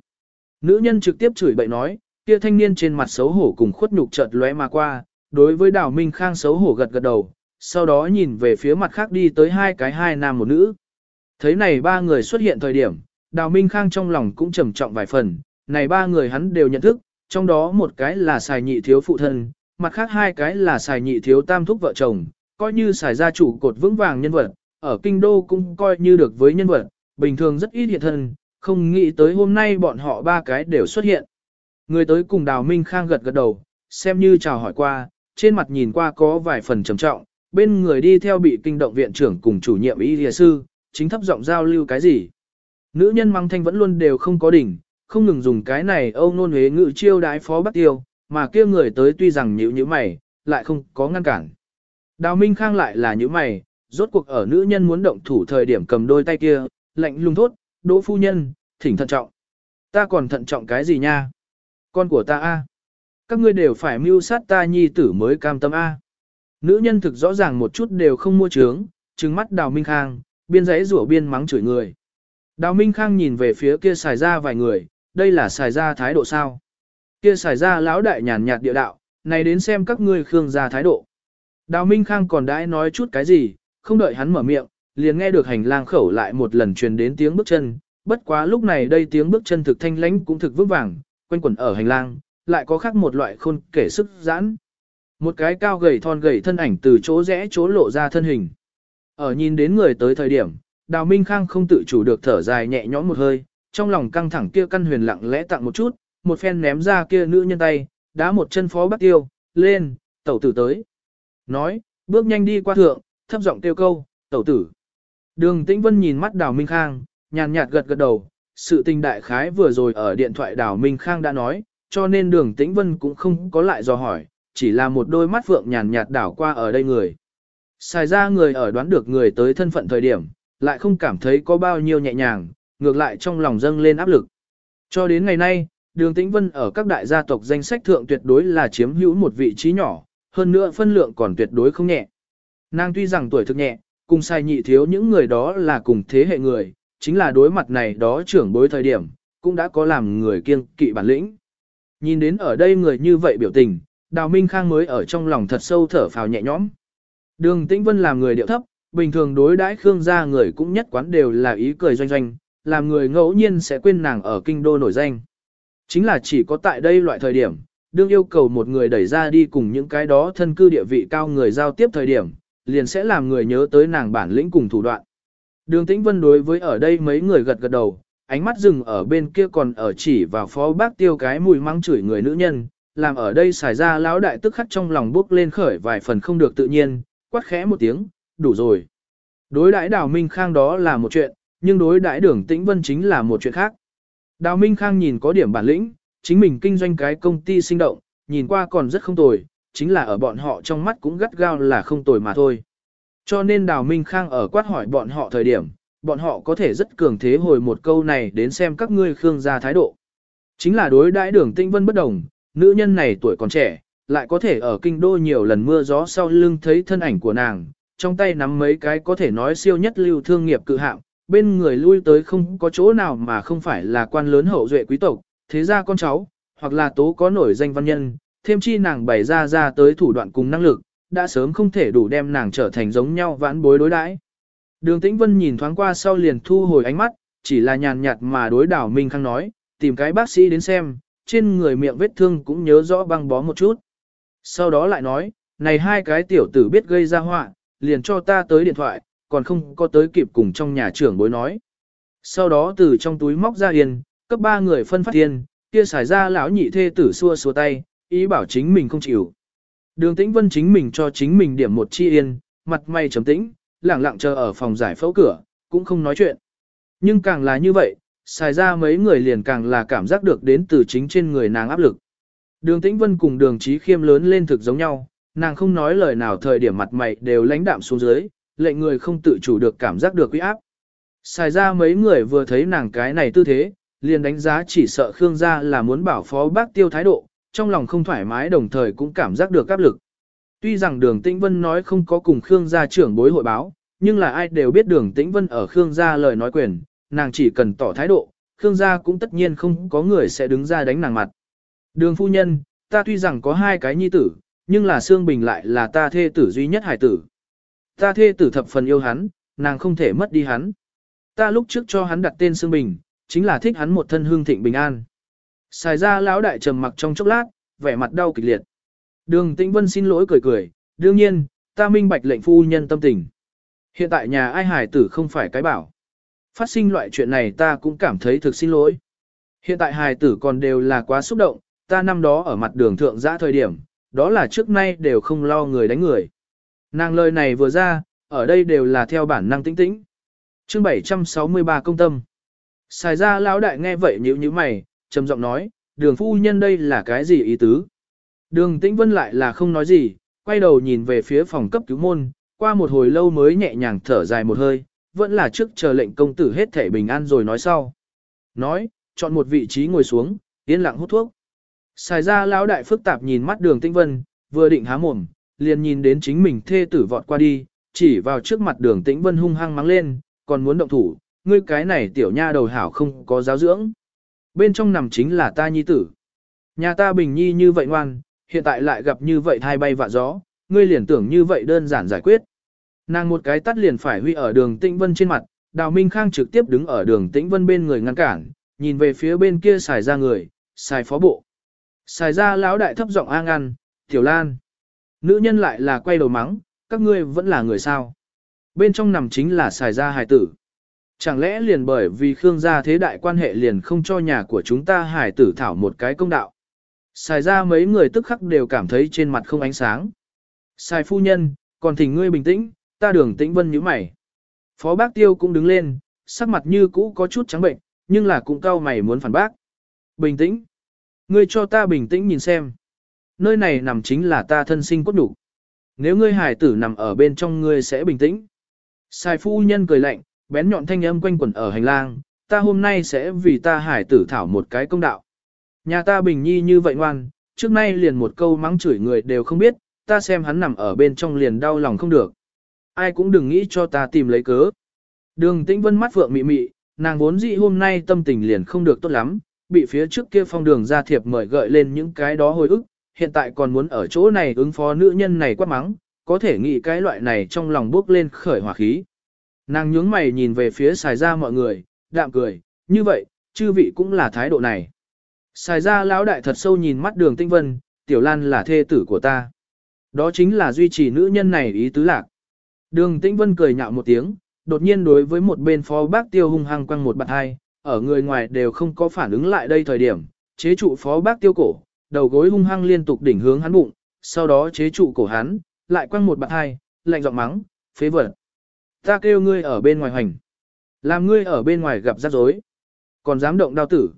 Nữ nhân trực tiếp chửi bậy nói, kia thanh niên trên mặt xấu hổ cùng khuất nhục chợt lóe mà qua, đối với đào Minh Khang xấu hổ gật gật đầu, sau đó nhìn về phía mặt khác đi tới hai cái hai nam một nữ. Thấy này ba người xuất hiện thời điểm, đào Minh Khang trong lòng cũng trầm trọng vài phần, này ba người hắn đều nhận thức, trong đó một cái là xài nhị thiếu phụ thân, mặt khác hai cái là xài nhị thiếu tam thúc vợ chồng, coi như xài gia chủ cột vững vàng nhân vật, ở kinh đô cũng coi như được với nhân vật, bình thường rất ít hiện thân, không nghĩ tới hôm nay bọn họ ba cái đều xuất hiện. Người tới cùng Đào Minh Khang gật gật đầu, xem như chào hỏi qua, trên mặt nhìn qua có vài phần trầm trọng, bên người đi theo bị kinh động viện trưởng cùng chủ nhiệm y lìa sư, chính thấp giọng giao lưu cái gì. Nữ nhân mang thanh vẫn luôn đều không có đỉnh, không ngừng dùng cái này ông nôn huế ngự chiêu đái phó bắt tiêu, mà kia người tới tuy rằng nhữ nhữ mày, lại không có ngăn cản. Đào Minh Khang lại là nhữ mày, rốt cuộc ở nữ nhân muốn động thủ thời điểm cầm đôi tay kia, lạnh lùng thốt, đỗ phu nhân, thỉnh thận trọng. Ta còn thận trọng cái gì nha? Con của ta a, Các ngươi đều phải mưu sát ta nhi tử mới cam tâm a. Nữ nhân thực rõ ràng một chút đều không mua trướng, trừng mắt Đào Minh Khang, biên giấy rủa biên mắng chửi người. Đào Minh Khang nhìn về phía kia xài ra vài người, đây là xài ra thái độ sao? Kia xài ra lão đại nhàn nhạt địa đạo, này đến xem các ngươi khương gia thái độ. Đào Minh Khang còn đãi nói chút cái gì, không đợi hắn mở miệng, liền nghe được hành lang khẩu lại một lần truyền đến tiếng bước chân, bất quá lúc này đây tiếng bước chân thực thanh lãnh cũng thực vững vàng, quanh quẩn ở hành lang, lại có khác một loại khôn kể sức giãn. Một cái cao gầy thon gầy thân ảnh từ chỗ rẽ chỗ lộ ra thân hình. Ở nhìn đến người tới thời điểm, Đào Minh Khang không tự chủ được thở dài nhẹ nhõm một hơi, trong lòng căng thẳng kia căn huyền lặng lẽ tặng một chút, một phen ném ra kia nữ nhân tay, đá một chân phó bắt tiêu, lên, tẩu tử tới. Nói, bước nhanh đi qua thượng, thấp giọng tiêu câu, tẩu tử. Đường Tĩnh Vân nhìn mắt Đào Minh Khang, nhàn nhạt gật gật đầu, sự tình đại khái vừa rồi ở điện thoại Đào Minh Khang đã nói, cho nên đường Tĩnh Vân cũng không có lại dò hỏi, chỉ là một đôi mắt vượng nhàn nhạt đảo qua ở đây người. Xài ra người ở đoán được người tới thân phận thời điểm, lại không cảm thấy có bao nhiêu nhẹ nhàng, ngược lại trong lòng dâng lên áp lực. Cho đến ngày nay, đường Tĩnh Vân ở các đại gia tộc danh sách thượng tuyệt đối là chiếm hữu một vị trí nhỏ, hơn nữa phân lượng còn tuyệt đối không nhẹ. Nàng tuy rằng tuổi thực nhẹ, cùng sai nhị thiếu những người đó là cùng thế hệ người, chính là đối mặt này đó trưởng bối thời điểm, cũng đã có làm người kiêng kỵ bản lĩnh. Nhìn đến ở đây người như vậy biểu tình, Đào Minh Khang mới ở trong lòng thật sâu thở phào nhẹ nhõm. Đường Tĩnh Vân làm người điệu thấp, bình thường đối đãi Khương gia người cũng nhất quán đều là ý cười doanh doanh, làm người ngẫu nhiên sẽ quên nàng ở kinh đô nổi danh. Chính là chỉ có tại đây loại thời điểm, đương yêu cầu một người đẩy ra đi cùng những cái đó thân cư địa vị cao người giao tiếp thời điểm, liền sẽ làm người nhớ tới nàng bản lĩnh cùng thủ đoạn. Đường Tĩnh Vân đối với ở đây mấy người gật gật đầu, ánh mắt dừng ở bên kia còn ở chỉ vào phó bác tiêu cái mùi mắng chửi người nữ nhân, làm ở đây xài ra lão đại tức khắc trong lòng bước lên khởi vài phần không được tự nhiên, quát khẽ một tiếng, đủ rồi. Đối đãi Đào Minh Khang đó là một chuyện, nhưng đối đãi Đường Tĩnh Vân chính là một chuyện khác. Đào Minh Khang nhìn có điểm bản lĩnh, chính mình kinh doanh cái công ty sinh động, nhìn qua còn rất không tồi, chính là ở bọn họ trong mắt cũng gắt gao là không tồi mà thôi. Cho nên Đào Minh Khang ở quát hỏi bọn họ thời điểm, bọn họ có thể rất cường thế hồi một câu này đến xem các ngươi khương gia thái độ. Chính là đối đãi đường tinh vân bất đồng, nữ nhân này tuổi còn trẻ, lại có thể ở kinh đô nhiều lần mưa gió sau lưng thấy thân ảnh của nàng, trong tay nắm mấy cái có thể nói siêu nhất lưu thương nghiệp cự hạng, bên người lui tới không có chỗ nào mà không phải là quan lớn hậu duệ quý tộc, thế gia con cháu, hoặc là tố có nổi danh văn nhân, thêm chi nàng bày ra ra tới thủ đoạn cùng năng lực, đã sớm không thể đủ đem nàng trở thành giống nhau vãn bối đối đãi. Đường Tĩnh Vân nhìn thoáng qua sau liền thu hồi ánh mắt, chỉ là nhàn nhạt mà đối đảo Minh Khang nói, tìm cái bác sĩ đến xem, trên người miệng vết thương cũng nhớ rõ băng bó một chút. Sau đó lại nói, này hai cái tiểu tử biết gây ra họa, liền cho ta tới điện thoại, còn không có tới kịp cùng trong nhà trưởng bối nói. Sau đó từ trong túi móc ra yên, cấp ba người phân phát tiền, kia xài ra lão nhị thê tử xua xua tay, ý bảo chính mình không chịu. Đường Tĩnh Vân chính mình cho chính mình điểm một chi yên, mặt mày trầm tĩnh, lặng lặng chờ ở phòng giải phẫu cửa, cũng không nói chuyện. Nhưng càng là như vậy, xài ra mấy người liền càng là cảm giác được đến từ chính trên người nàng áp lực. Đường Tĩnh Vân cùng đường trí khiêm lớn lên thực giống nhau, nàng không nói lời nào thời điểm mặt mày đều lãnh đạm xuống dưới, lệnh người không tự chủ được cảm giác được uy áp. Xài ra mấy người vừa thấy nàng cái này tư thế, liền đánh giá chỉ sợ Khương gia là muốn bảo phó bác tiêu thái độ, trong lòng không thoải mái đồng thời cũng cảm giác được áp lực. Tuy rằng đường Tĩnh Vân nói không có cùng Khương gia trưởng bối hội báo, nhưng là ai đều biết đường Tĩnh Vân ở Khương gia lời nói quyền, nàng chỉ cần tỏ thái độ, Khương gia cũng tất nhiên không có người sẽ đứng ra đánh nàng mặt. Đường phu nhân, ta tuy rằng có hai cái nhi tử, nhưng là Sương Bình lại là ta thê tử duy nhất hải tử. Ta thê tử thập phần yêu hắn, nàng không thể mất đi hắn. Ta lúc trước cho hắn đặt tên Sương Bình, chính là thích hắn một thân hương thịnh bình an. Xài ra lão đại trầm mặc trong chốc lát, vẻ mặt đau kịch liệt. Đường Tĩnh Vân xin lỗi cười cười, đương nhiên, ta minh bạch lệnh phu nhân tâm tình. Hiện tại nhà ai hải tử không phải cái bảo. Phát sinh loại chuyện này ta cũng cảm thấy thực xin lỗi. Hiện tại hài tử còn đều là quá xúc động, ta năm đó ở mặt đường thượng giã thời điểm, đó là trước nay đều không lo người đánh người. Nàng lời này vừa ra, ở đây đều là theo bản năng tĩnh tĩnh. chương 763 công tâm. Xài ra lão đại nghe vậy nhíu nhíu mày, trầm giọng nói, đường phu nhân đây là cái gì ý tứ? Đường Tĩnh Vân lại là không nói gì, quay đầu nhìn về phía phòng cấp cứu môn, qua một hồi lâu mới nhẹ nhàng thở dài một hơi, vẫn là trước chờ lệnh công tử hết thể bình an rồi nói sau. Nói, chọn một vị trí ngồi xuống, yên lặng hút thuốc. Xài ra lão đại phức tạp nhìn mắt đường Tĩnh Vân, vừa định há mồm, liền nhìn đến chính mình thê tử vọt qua đi, chỉ vào trước mặt đường Tĩnh Vân hung hăng mắng lên, còn muốn động thủ, ngươi cái này tiểu nha đầu hảo không có giáo dưỡng. Bên trong nằm chính là ta nhi tử. Nhà ta bình nhi như vậy ngoan, hiện tại lại gặp như vậy thai bay vạ gió, ngươi liền tưởng như vậy đơn giản giải quyết. Nàng một cái tắt liền phải huy ở đường Tĩnh Vân trên mặt, Đào Minh Khang trực tiếp đứng ở đường Tĩnh Vân bên người ngăn cản, nhìn về phía bên kia xài ra người, xài phó bộ. Xài ra lão đại thấp giọng a ngăn, Tiểu Lan. Nữ nhân lại là quay đầu mắng, các ngươi vẫn là người sao. Bên trong nằm chính là xài gia hài tử. Chẳng lẽ liền bởi vì Khương gia thế đại quan hệ liền không cho nhà của chúng ta hài tử thảo một cái công đạo. Xài ra mấy người tức khắc đều cảm thấy trên mặt không ánh sáng. Xài phu nhân, còn thỉnh ngươi bình tĩnh, ta đường tĩnh vân như mày. Phó bác tiêu cũng đứng lên, sắc mặt như cũ có chút trắng bệnh, nhưng là cũng cao mày muốn phản bác. Bình tĩnh. Ngươi cho ta bình tĩnh nhìn xem. Nơi này nằm chính là ta thân sinh cốt đủ. Nếu ngươi hải tử nằm ở bên trong ngươi sẽ bình tĩnh. Sai phu nhân cười lạnh, bén nhọn thanh âm quanh quẩn ở hành lang, ta hôm nay sẽ vì ta hải tử thảo một cái công đạo. Nhà ta bình nhi như vậy ngoan, trước nay liền một câu mắng chửi người đều không biết, ta xem hắn nằm ở bên trong liền đau lòng không được. Ai cũng đừng nghĩ cho ta tìm lấy cớ. Đường tĩnh vân mắt vượng mị mị, nàng vốn dĩ hôm nay tâm tình liền không được tốt lắm, bị phía trước kia phong đường ra thiệp mời gợi lên những cái đó hồi ức, hiện tại còn muốn ở chỗ này ứng phó nữ nhân này quát mắng, có thể nghĩ cái loại này trong lòng bước lên khởi hỏa khí. Nàng nhướng mày nhìn về phía xài ra mọi người, đạm cười, như vậy, chư vị cũng là thái độ này. Xài ra lão đại thật sâu nhìn mắt đường tinh vân, tiểu lan là thê tử của ta. Đó chính là duy trì nữ nhân này ý tứ lạc. Đường tĩnh vân cười nhạo một tiếng, đột nhiên đối với một bên phó bác tiêu hung hăng quăng một bạt hai, ở người ngoài đều không có phản ứng lại đây thời điểm, chế trụ phó bác tiêu cổ, đầu gối hung hăng liên tục đỉnh hướng hắn bụng, sau đó chế trụ cổ hắn, lại quăng một bạt hai, lạnh giọng mắng, phế vật. Ta kêu ngươi ở bên ngoài hành. Làm ngươi ở bên ngoài gặp rắc rối. Còn dám động đao tử.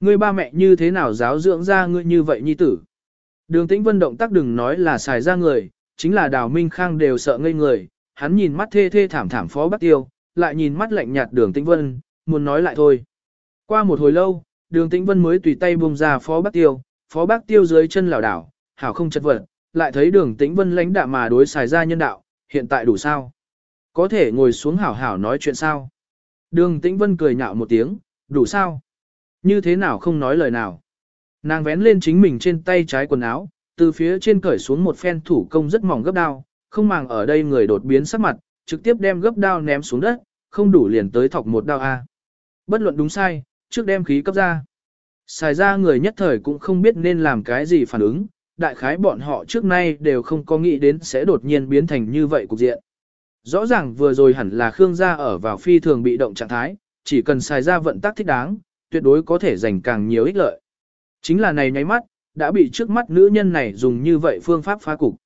Ngươi ba mẹ như thế nào giáo dưỡng ra ngươi như vậy nhi tử. Đường tĩnh vân động tác đừng nói là xài ra người, chính là đào minh khang đều sợ ngây người. Hắn nhìn mắt thê thê thảm thảm phó bắc tiêu, lại nhìn mắt lạnh nhạt đường tĩnh vân, muốn nói lại thôi. Qua một hồi lâu, đường tĩnh vân mới tùy tay buông ra phó bắc tiêu, phó bác tiêu dưới chân lảo đảo, hảo không chật vật, lại thấy đường tĩnh vân lãnh đạm mà đối xài ra nhân đạo, hiện tại đủ sao. Có thể ngồi xuống hảo hảo nói chuyện sao? Đường Tĩnh Vân cười nhạo một tiếng, đủ sao? Như thế nào không nói lời nào? Nàng vén lên chính mình trên tay trái quần áo, từ phía trên cởi xuống một phen thủ công rất mỏng gấp đao, không màng ở đây người đột biến sắc mặt, trực tiếp đem gấp đao ném xuống đất, không đủ liền tới thọc một đao A. Bất luận đúng sai, trước đem khí cấp ra. Xài ra người nhất thời cũng không biết nên làm cái gì phản ứng, đại khái bọn họ trước nay đều không có nghĩ đến sẽ đột nhiên biến thành như vậy cục diện. Rõ ràng vừa rồi hẳn là Khương gia ở vào phi thường bị động trạng thái, chỉ cần xài ra vận tác thích đáng, tuyệt đối có thể giành càng nhiều ích lợi. Chính là này nháy mắt, đã bị trước mắt nữ nhân này dùng như vậy phương pháp phá cục.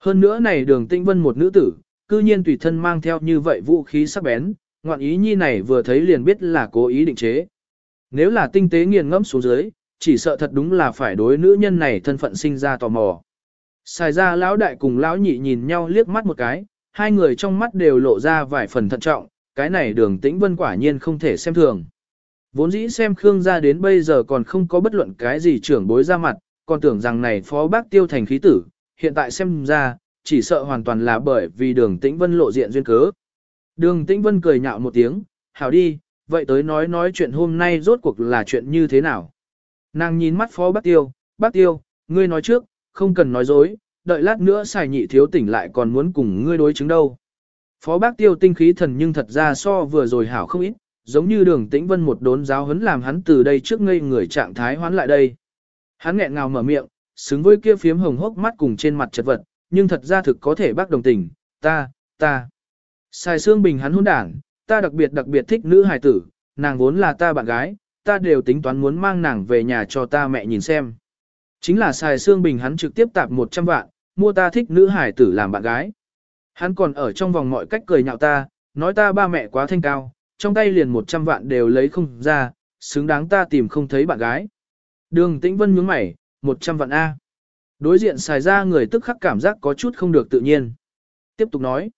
Hơn nữa này đường tinh vân một nữ tử, cư nhiên tùy thân mang theo như vậy vũ khí sắc bén, ngoạn ý nhi này vừa thấy liền biết là cố ý định chế. Nếu là tinh tế nghiền ngẫm xuống dưới, chỉ sợ thật đúng là phải đối nữ nhân này thân phận sinh ra tò mò. Xài ra lão đại cùng lão nhị nhìn nhau liếc mắt một cái, hai người trong mắt đều lộ ra vài phần thận trọng, cái này đường tĩnh vân quả nhiên không thể xem thường. Vốn dĩ xem Khương gia đến bây giờ còn không có bất luận cái gì trưởng bối ra mặt, còn tưởng rằng này phó bác tiêu thành khí tử, hiện tại xem ra, chỉ sợ hoàn toàn là bởi vì đường tĩnh vân lộ diện duyên cớ. Đường tĩnh vân cười nhạo một tiếng, hảo đi, vậy tới nói nói chuyện hôm nay rốt cuộc là chuyện như thế nào. Nàng nhìn mắt phó bác tiêu, bác tiêu, ngươi nói trước, không cần nói dối, đợi lát nữa xài nhị thiếu tỉnh lại còn muốn cùng ngươi đối chứng đâu. Phó bác tiêu tinh khí thần nhưng thật ra so vừa rồi hảo không ít, giống như đường tĩnh vân một đốn giáo huấn làm hắn từ đây trước ngây người trạng thái hoán lại đây. Hắn nghẹn ngào mở miệng, xứng với kia phiếm hồng hốc mắt cùng trên mặt chật vật, nhưng thật ra thực có thể bác đồng tình, ta, ta. Xài xương bình hắn hôn đảng, ta đặc biệt đặc biệt thích nữ hài tử, nàng vốn là ta bạn gái, ta đều tính toán muốn mang nàng về nhà cho ta mẹ nhìn xem. Chính là xài xương bình hắn trực tiếp tạp 100 vạn, mua ta thích nữ hải tử làm bạn gái. Hắn còn ở trong vòng mọi cách cười nhạo ta, nói ta ba mẹ quá thanh cao, trong tay liền 100 vạn đều lấy không ra, xứng đáng ta tìm không thấy bạn gái. Đường Tĩnh Vân nhướng mày, 100 vạn A. Đối diện xài ra người tức khắc cảm giác có chút không được tự nhiên. Tiếp tục nói,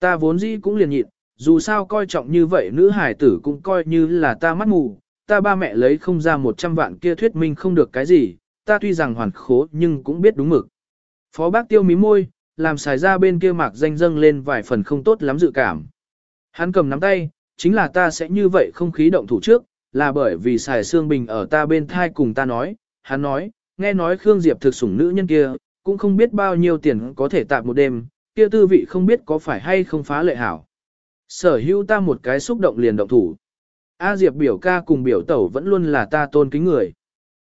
ta vốn dĩ cũng liền nhịn, dù sao coi trọng như vậy nữ hải tử cũng coi như là ta mắt mù, ta ba mẹ lấy không ra 100 vạn kia thuyết minh không được cái gì, ta tuy rằng hoàn khố nhưng cũng biết đúng mực. Phó bác tiêu mí môi, làm xài ra bên kia mạc danh dâng lên vài phần không tốt lắm dự cảm. Hắn cầm nắm tay, chính là ta sẽ như vậy không khí động thủ trước, là bởi vì xài xương bình ở ta bên thai cùng ta nói, hắn nói, nghe nói Khương Diệp thực sủng nữ nhân kia, cũng không biết bao nhiêu tiền có thể tạm một đêm, kia tư vị không biết có phải hay không phá lệ hảo. Sở hữu ta một cái xúc động liền động thủ. A Diệp biểu ca cùng biểu tẩu vẫn luôn là ta tôn kính người.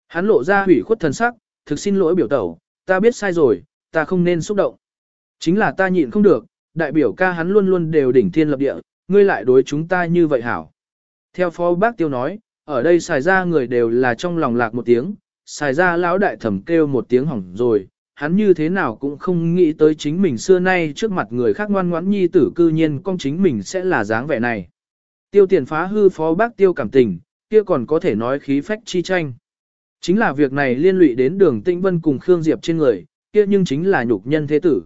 Hắn lộ ra hủy khuất thần sắc, thực xin lỗi biểu tẩu, ta biết sai rồi, ta không nên xúc động. Chính là ta nhịn không được, đại biểu ca hắn luôn luôn đều đỉnh thiên lập địa, ngươi lại đối chúng ta như vậy hảo. Theo phó bác tiêu nói, ở đây xài ra người đều là trong lòng lạc một tiếng, xài ra lão đại thẩm kêu một tiếng hỏng rồi, hắn như thế nào cũng không nghĩ tới chính mình xưa nay trước mặt người khác ngoan ngoãn nhi tử cư nhiên con chính mình sẽ là dáng vẻ này. Tiêu tiền phá hư phó bác tiêu cảm tình, kia còn có thể nói khí phách chi tranh. Chính là việc này liên lụy đến đường tĩnh vân cùng Khương Diệp trên người, kia nhưng chính là nhục nhân thế tử.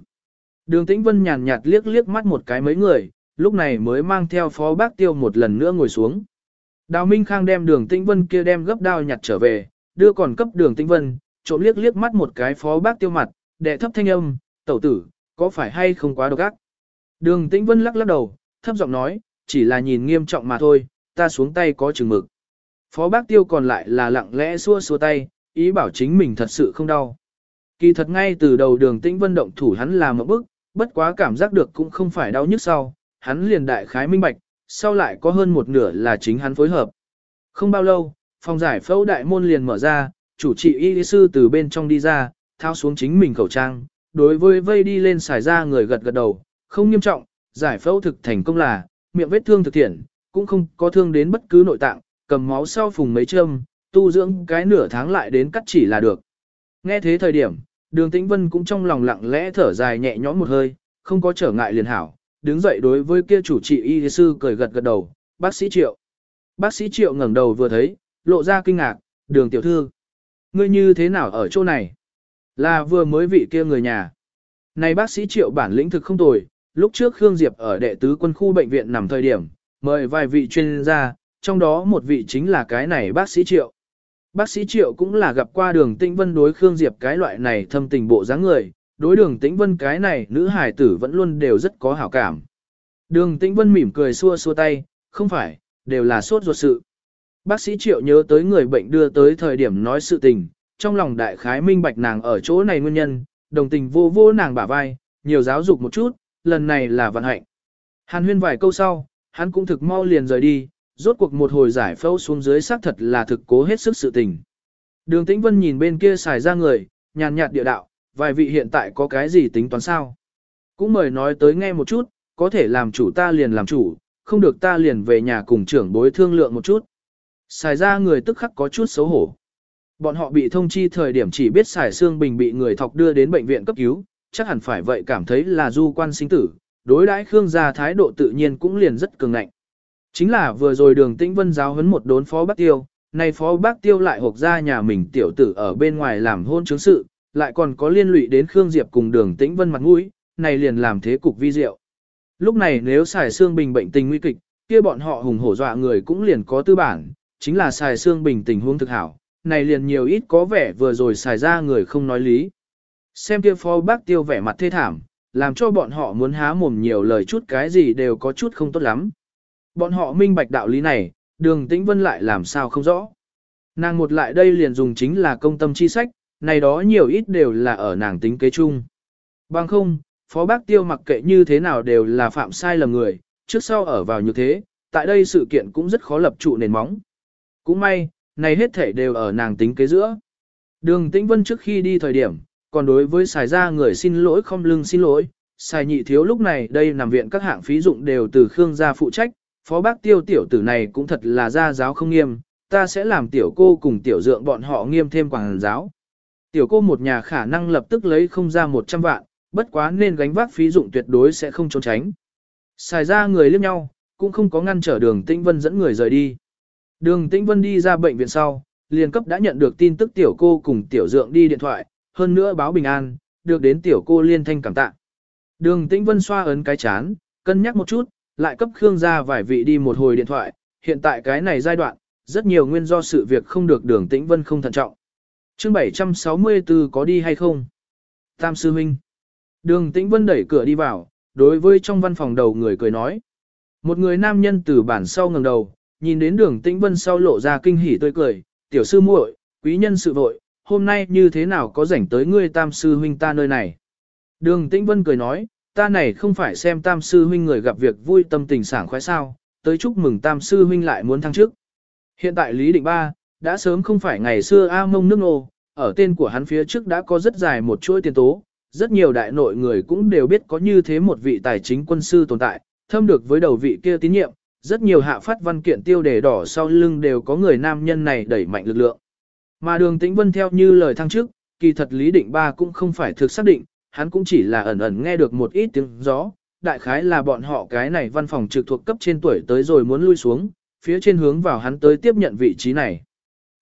Đường tĩnh vân nhàn nhạt liếc liếc mắt một cái mấy người, lúc này mới mang theo phó bác tiêu một lần nữa ngồi xuống. Đào Minh Khang đem đường tĩnh vân kia đem gấp đao nhặt trở về, đưa còn cấp đường tĩnh vân, trộm liếc liếc mắt một cái phó bác tiêu mặt, đệ thấp thanh âm, tẩu tử, có phải hay không quá độc ác? Đường tĩnh vân lắc lắc đầu, thấp giọng nói, chỉ là nhìn nghiêm trọng mà thôi, ta xuống tay có chừng mực. Phó bác tiêu còn lại là lặng lẽ xua xua tay, ý bảo chính mình thật sự không đau. Kỳ thật ngay từ đầu đường tĩnh vân động thủ hắn làm một bức, bất quá cảm giác được cũng không phải đau nhức sau, hắn liền đại khái minh bạch, sau lại có hơn một nửa là chính hắn phối hợp. Không bao lâu, phòng giải phẫu đại môn liền mở ra, chủ trị y sư từ bên trong đi ra, thao xuống chính mình khẩu trang, đối với vây đi lên xài ra người gật gật đầu, không nghiêm trọng, giải phẫu thực thành công là, miệng vết thương thực thiện, cũng không có thương đến bất cứ nội tạng, cầm máu sau phùng mấy châm, tu dưỡng cái nửa tháng lại đến cắt chỉ là được. Nghe thế thời điểm, đường tĩnh vân cũng trong lòng lặng lẽ thở dài nhẹ nhõm một hơi, không có trở ngại liền hảo, đứng dậy đối với kia chủ trị y sư cười gật gật đầu, bác sĩ triệu. Bác sĩ triệu ngẩng đầu vừa thấy, lộ ra kinh ngạc, đường tiểu thư. Ngươi như thế nào ở chỗ này? Là vừa mới vị kia người nhà. Này bác sĩ triệu bản lĩnh thực không tồi, lúc trước Khương Diệp ở đệ tứ quân khu bệnh viện nằm thời điểm, mời vài vị chuyên gia, trong đó một vị chính là cái này bác sĩ triệu. Bác sĩ triệu cũng là gặp qua đường tĩnh vân đối Khương Diệp cái loại này thâm tình bộ dáng người, đối đường tĩnh vân cái này nữ hài tử vẫn luôn đều rất có hảo cảm. Đường tĩnh vân mỉm cười xua xua tay, không phải, đều là sốt ruột sự. Bác sĩ triệu nhớ tới người bệnh đưa tới thời điểm nói sự tình, trong lòng đại khái minh bạch nàng ở chỗ này nguyên nhân, đồng tình vô vô nàng bả vai, nhiều giáo dục một chút, lần này là vận hạnh. Hàn huyên vài câu sau, hắn cũng thực mau liền rời đi, rốt cuộc một hồi giải phẫu xuống dưới xác thật là thực cố hết sức sự tình. Đường Tĩnh Vân nhìn bên kia xài ra người, nhàn nhạt địa đạo, vài vị hiện tại có cái gì tính toán sao? Cũng mời nói tới nghe một chút, có thể làm chủ ta liền làm chủ, không được ta liền về nhà cùng trưởng bối thương lượng một chút. Xài ra người tức khắc có chút xấu hổ. Bọn họ bị thông chi thời điểm chỉ biết xài xương bình bị người thọc đưa đến bệnh viện cấp cứu, chắc hẳn phải vậy cảm thấy là du quan sinh tử, đối đãi Khương gia thái độ tự nhiên cũng liền rất cường ngạnh. Chính là vừa rồi đường tĩnh vân giáo huấn một đốn phó bác tiêu, nay phó bác tiêu lại hộp ra nhà mình tiểu tử ở bên ngoài làm hôn chứng sự, lại còn có liên lụy đến Khương Diệp cùng đường tĩnh vân mặt mũi, này liền làm thế cục vi diệu. Lúc này nếu xài xương bình bệnh tình nguy kịch, kia bọn họ hùng hổ dọa người cũng liền có tư bản, chính là xài xương bình tình huống thực hảo, này liền nhiều ít có vẻ vừa rồi xài ra người không nói lý. Xem kia phó bác tiêu vẻ mặt thê thảm, làm cho bọn họ muốn há mồm nhiều lời chút cái gì đều có chút không tốt lắm. Bọn họ minh bạch đạo lý này, đường tĩnh vân lại làm sao không rõ. Nàng một lại đây liền dùng chính là công tâm chi sách, này đó nhiều ít đều là ở nàng tính kế chung. Bằng không, phó bác tiêu mặc kệ như thế nào đều là phạm sai lầm người, trước sau ở vào như thế, tại đây sự kiện cũng rất khó lập trụ nền móng. Cũng may, này hết thể đều ở nàng tính kế giữa. Đường tĩnh vân trước khi đi thời điểm, còn đối với xài ra người xin lỗi không lưng xin lỗi, xài nhị thiếu lúc này đây nằm viện các hạng phí dụng đều từ Khương gia phụ trách, phó bác tiêu tiểu tử này cũng thật là gia giáo không nghiêm, ta sẽ làm tiểu cô cùng tiểu dượng bọn họ nghiêm thêm quảng giáo. Tiểu cô một nhà khả năng lập tức lấy không ra 100 vạn, bất quá nên gánh vác phí dụng tuyệt đối sẽ không trốn tránh. Xài ra người liếc nhau, cũng không có ngăn trở đường Tĩnh Vân dẫn người rời đi. Đường Tĩnh Vân đi ra bệnh viện sau, liền cấp đã nhận được tin tức tiểu cô cùng tiểu dượng đi điện thoại, hơn nữa báo bình an, được đến tiểu cô liên thanh cảm tạ. Đường Tĩnh Vân xoa ấn cái chán, cân nhắc một chút, lại cấp Khương ra vài vị đi một hồi điện thoại, hiện tại cái này giai đoạn, rất nhiều nguyên do sự việc không được đường Tĩnh Vân không thận trọng. chương 764 có đi hay không? Tam Sư Minh. Đường Tĩnh Vân đẩy cửa đi vào, đối với trong văn phòng đầu người cười nói. Một người nam nhân từ bản sau ngẩng đầu, nhìn đến đường Tĩnh Vân sau lộ ra kinh hỉ tươi cười, tiểu sư muội, quý nhân sự vội, hôm nay như thế nào có rảnh tới ngươi tam sư huynh ta nơi này. Đường Tĩnh Vân cười nói, ta này không phải xem tam sư huynh người gặp việc vui tâm tình sảng khoái sao, tới chúc mừng tam sư huynh lại muốn thăng chức. Hiện tại Lý Định Ba, đã sớm không phải ngày xưa A mông nước nô, ở tên của hắn phía trước đã có rất dài một chuỗi tiền tố, rất nhiều đại nội người cũng đều biết có như thế một vị tài chính quân sư tồn tại, thâm được với đầu vị kia tín nhiệm, rất nhiều hạ phát văn kiện tiêu đề đỏ sau lưng đều có người nam nhân này đẩy mạnh lực lượng. Mà đường tĩnh vân theo như lời thăng trước, kỳ thật Lý Định Ba cũng không phải thực xác định, hắn cũng chỉ là ẩn ẩn nghe được một ít tiếng gió, đại khái là bọn họ cái này văn phòng trực thuộc cấp trên tuổi tới rồi muốn lui xuống, phía trên hướng vào hắn tới tiếp nhận vị trí này.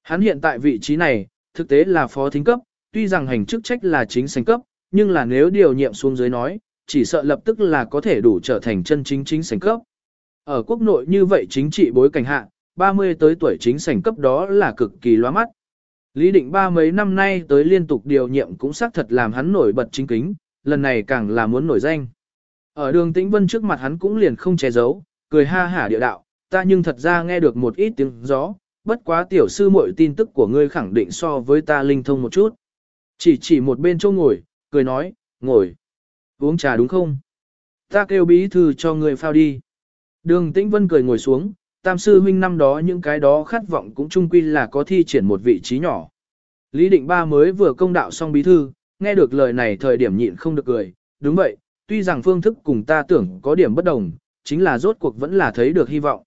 Hắn hiện tại vị trí này, thực tế là phó thính cấp, tuy rằng hành chức trách là chính sành cấp, nhưng là nếu điều nhiệm xuống dưới nói, chỉ sợ lập tức là có thể đủ trở thành chân chính chính sành cấp. Ở quốc nội như vậy chính trị bối cảnh hạ, 30 tới tuổi chính sảnh cấp đó là cực kỳ loa mắt. Lý định ba mấy năm nay tới liên tục điều nhiệm cũng xác thật làm hắn nổi bật chính kính, lần này càng là muốn nổi danh. Ở đường tĩnh vân trước mặt hắn cũng liền không che giấu, cười ha hả địa đạo, ta nhưng thật ra nghe được một ít tiếng gió, bất quá tiểu sư muội tin tức của ngươi khẳng định so với ta linh thông một chút. Chỉ chỉ một bên chỗ ngồi, cười nói, ngồi. Uống trà đúng không? Ta kêu bí thư cho ngươi phao đi. Đường tĩnh vân cười ngồi xuống, tam sư huynh năm đó những cái đó khát vọng cũng chung quy là có thi triển một vị trí nhỏ. Lý định ba mới vừa công đạo xong bí thư, nghe được lời này thời điểm nhịn không được cười, đúng vậy, tuy rằng phương thức cùng ta tưởng có điểm bất đồng, chính là rốt cuộc vẫn là thấy được hy vọng.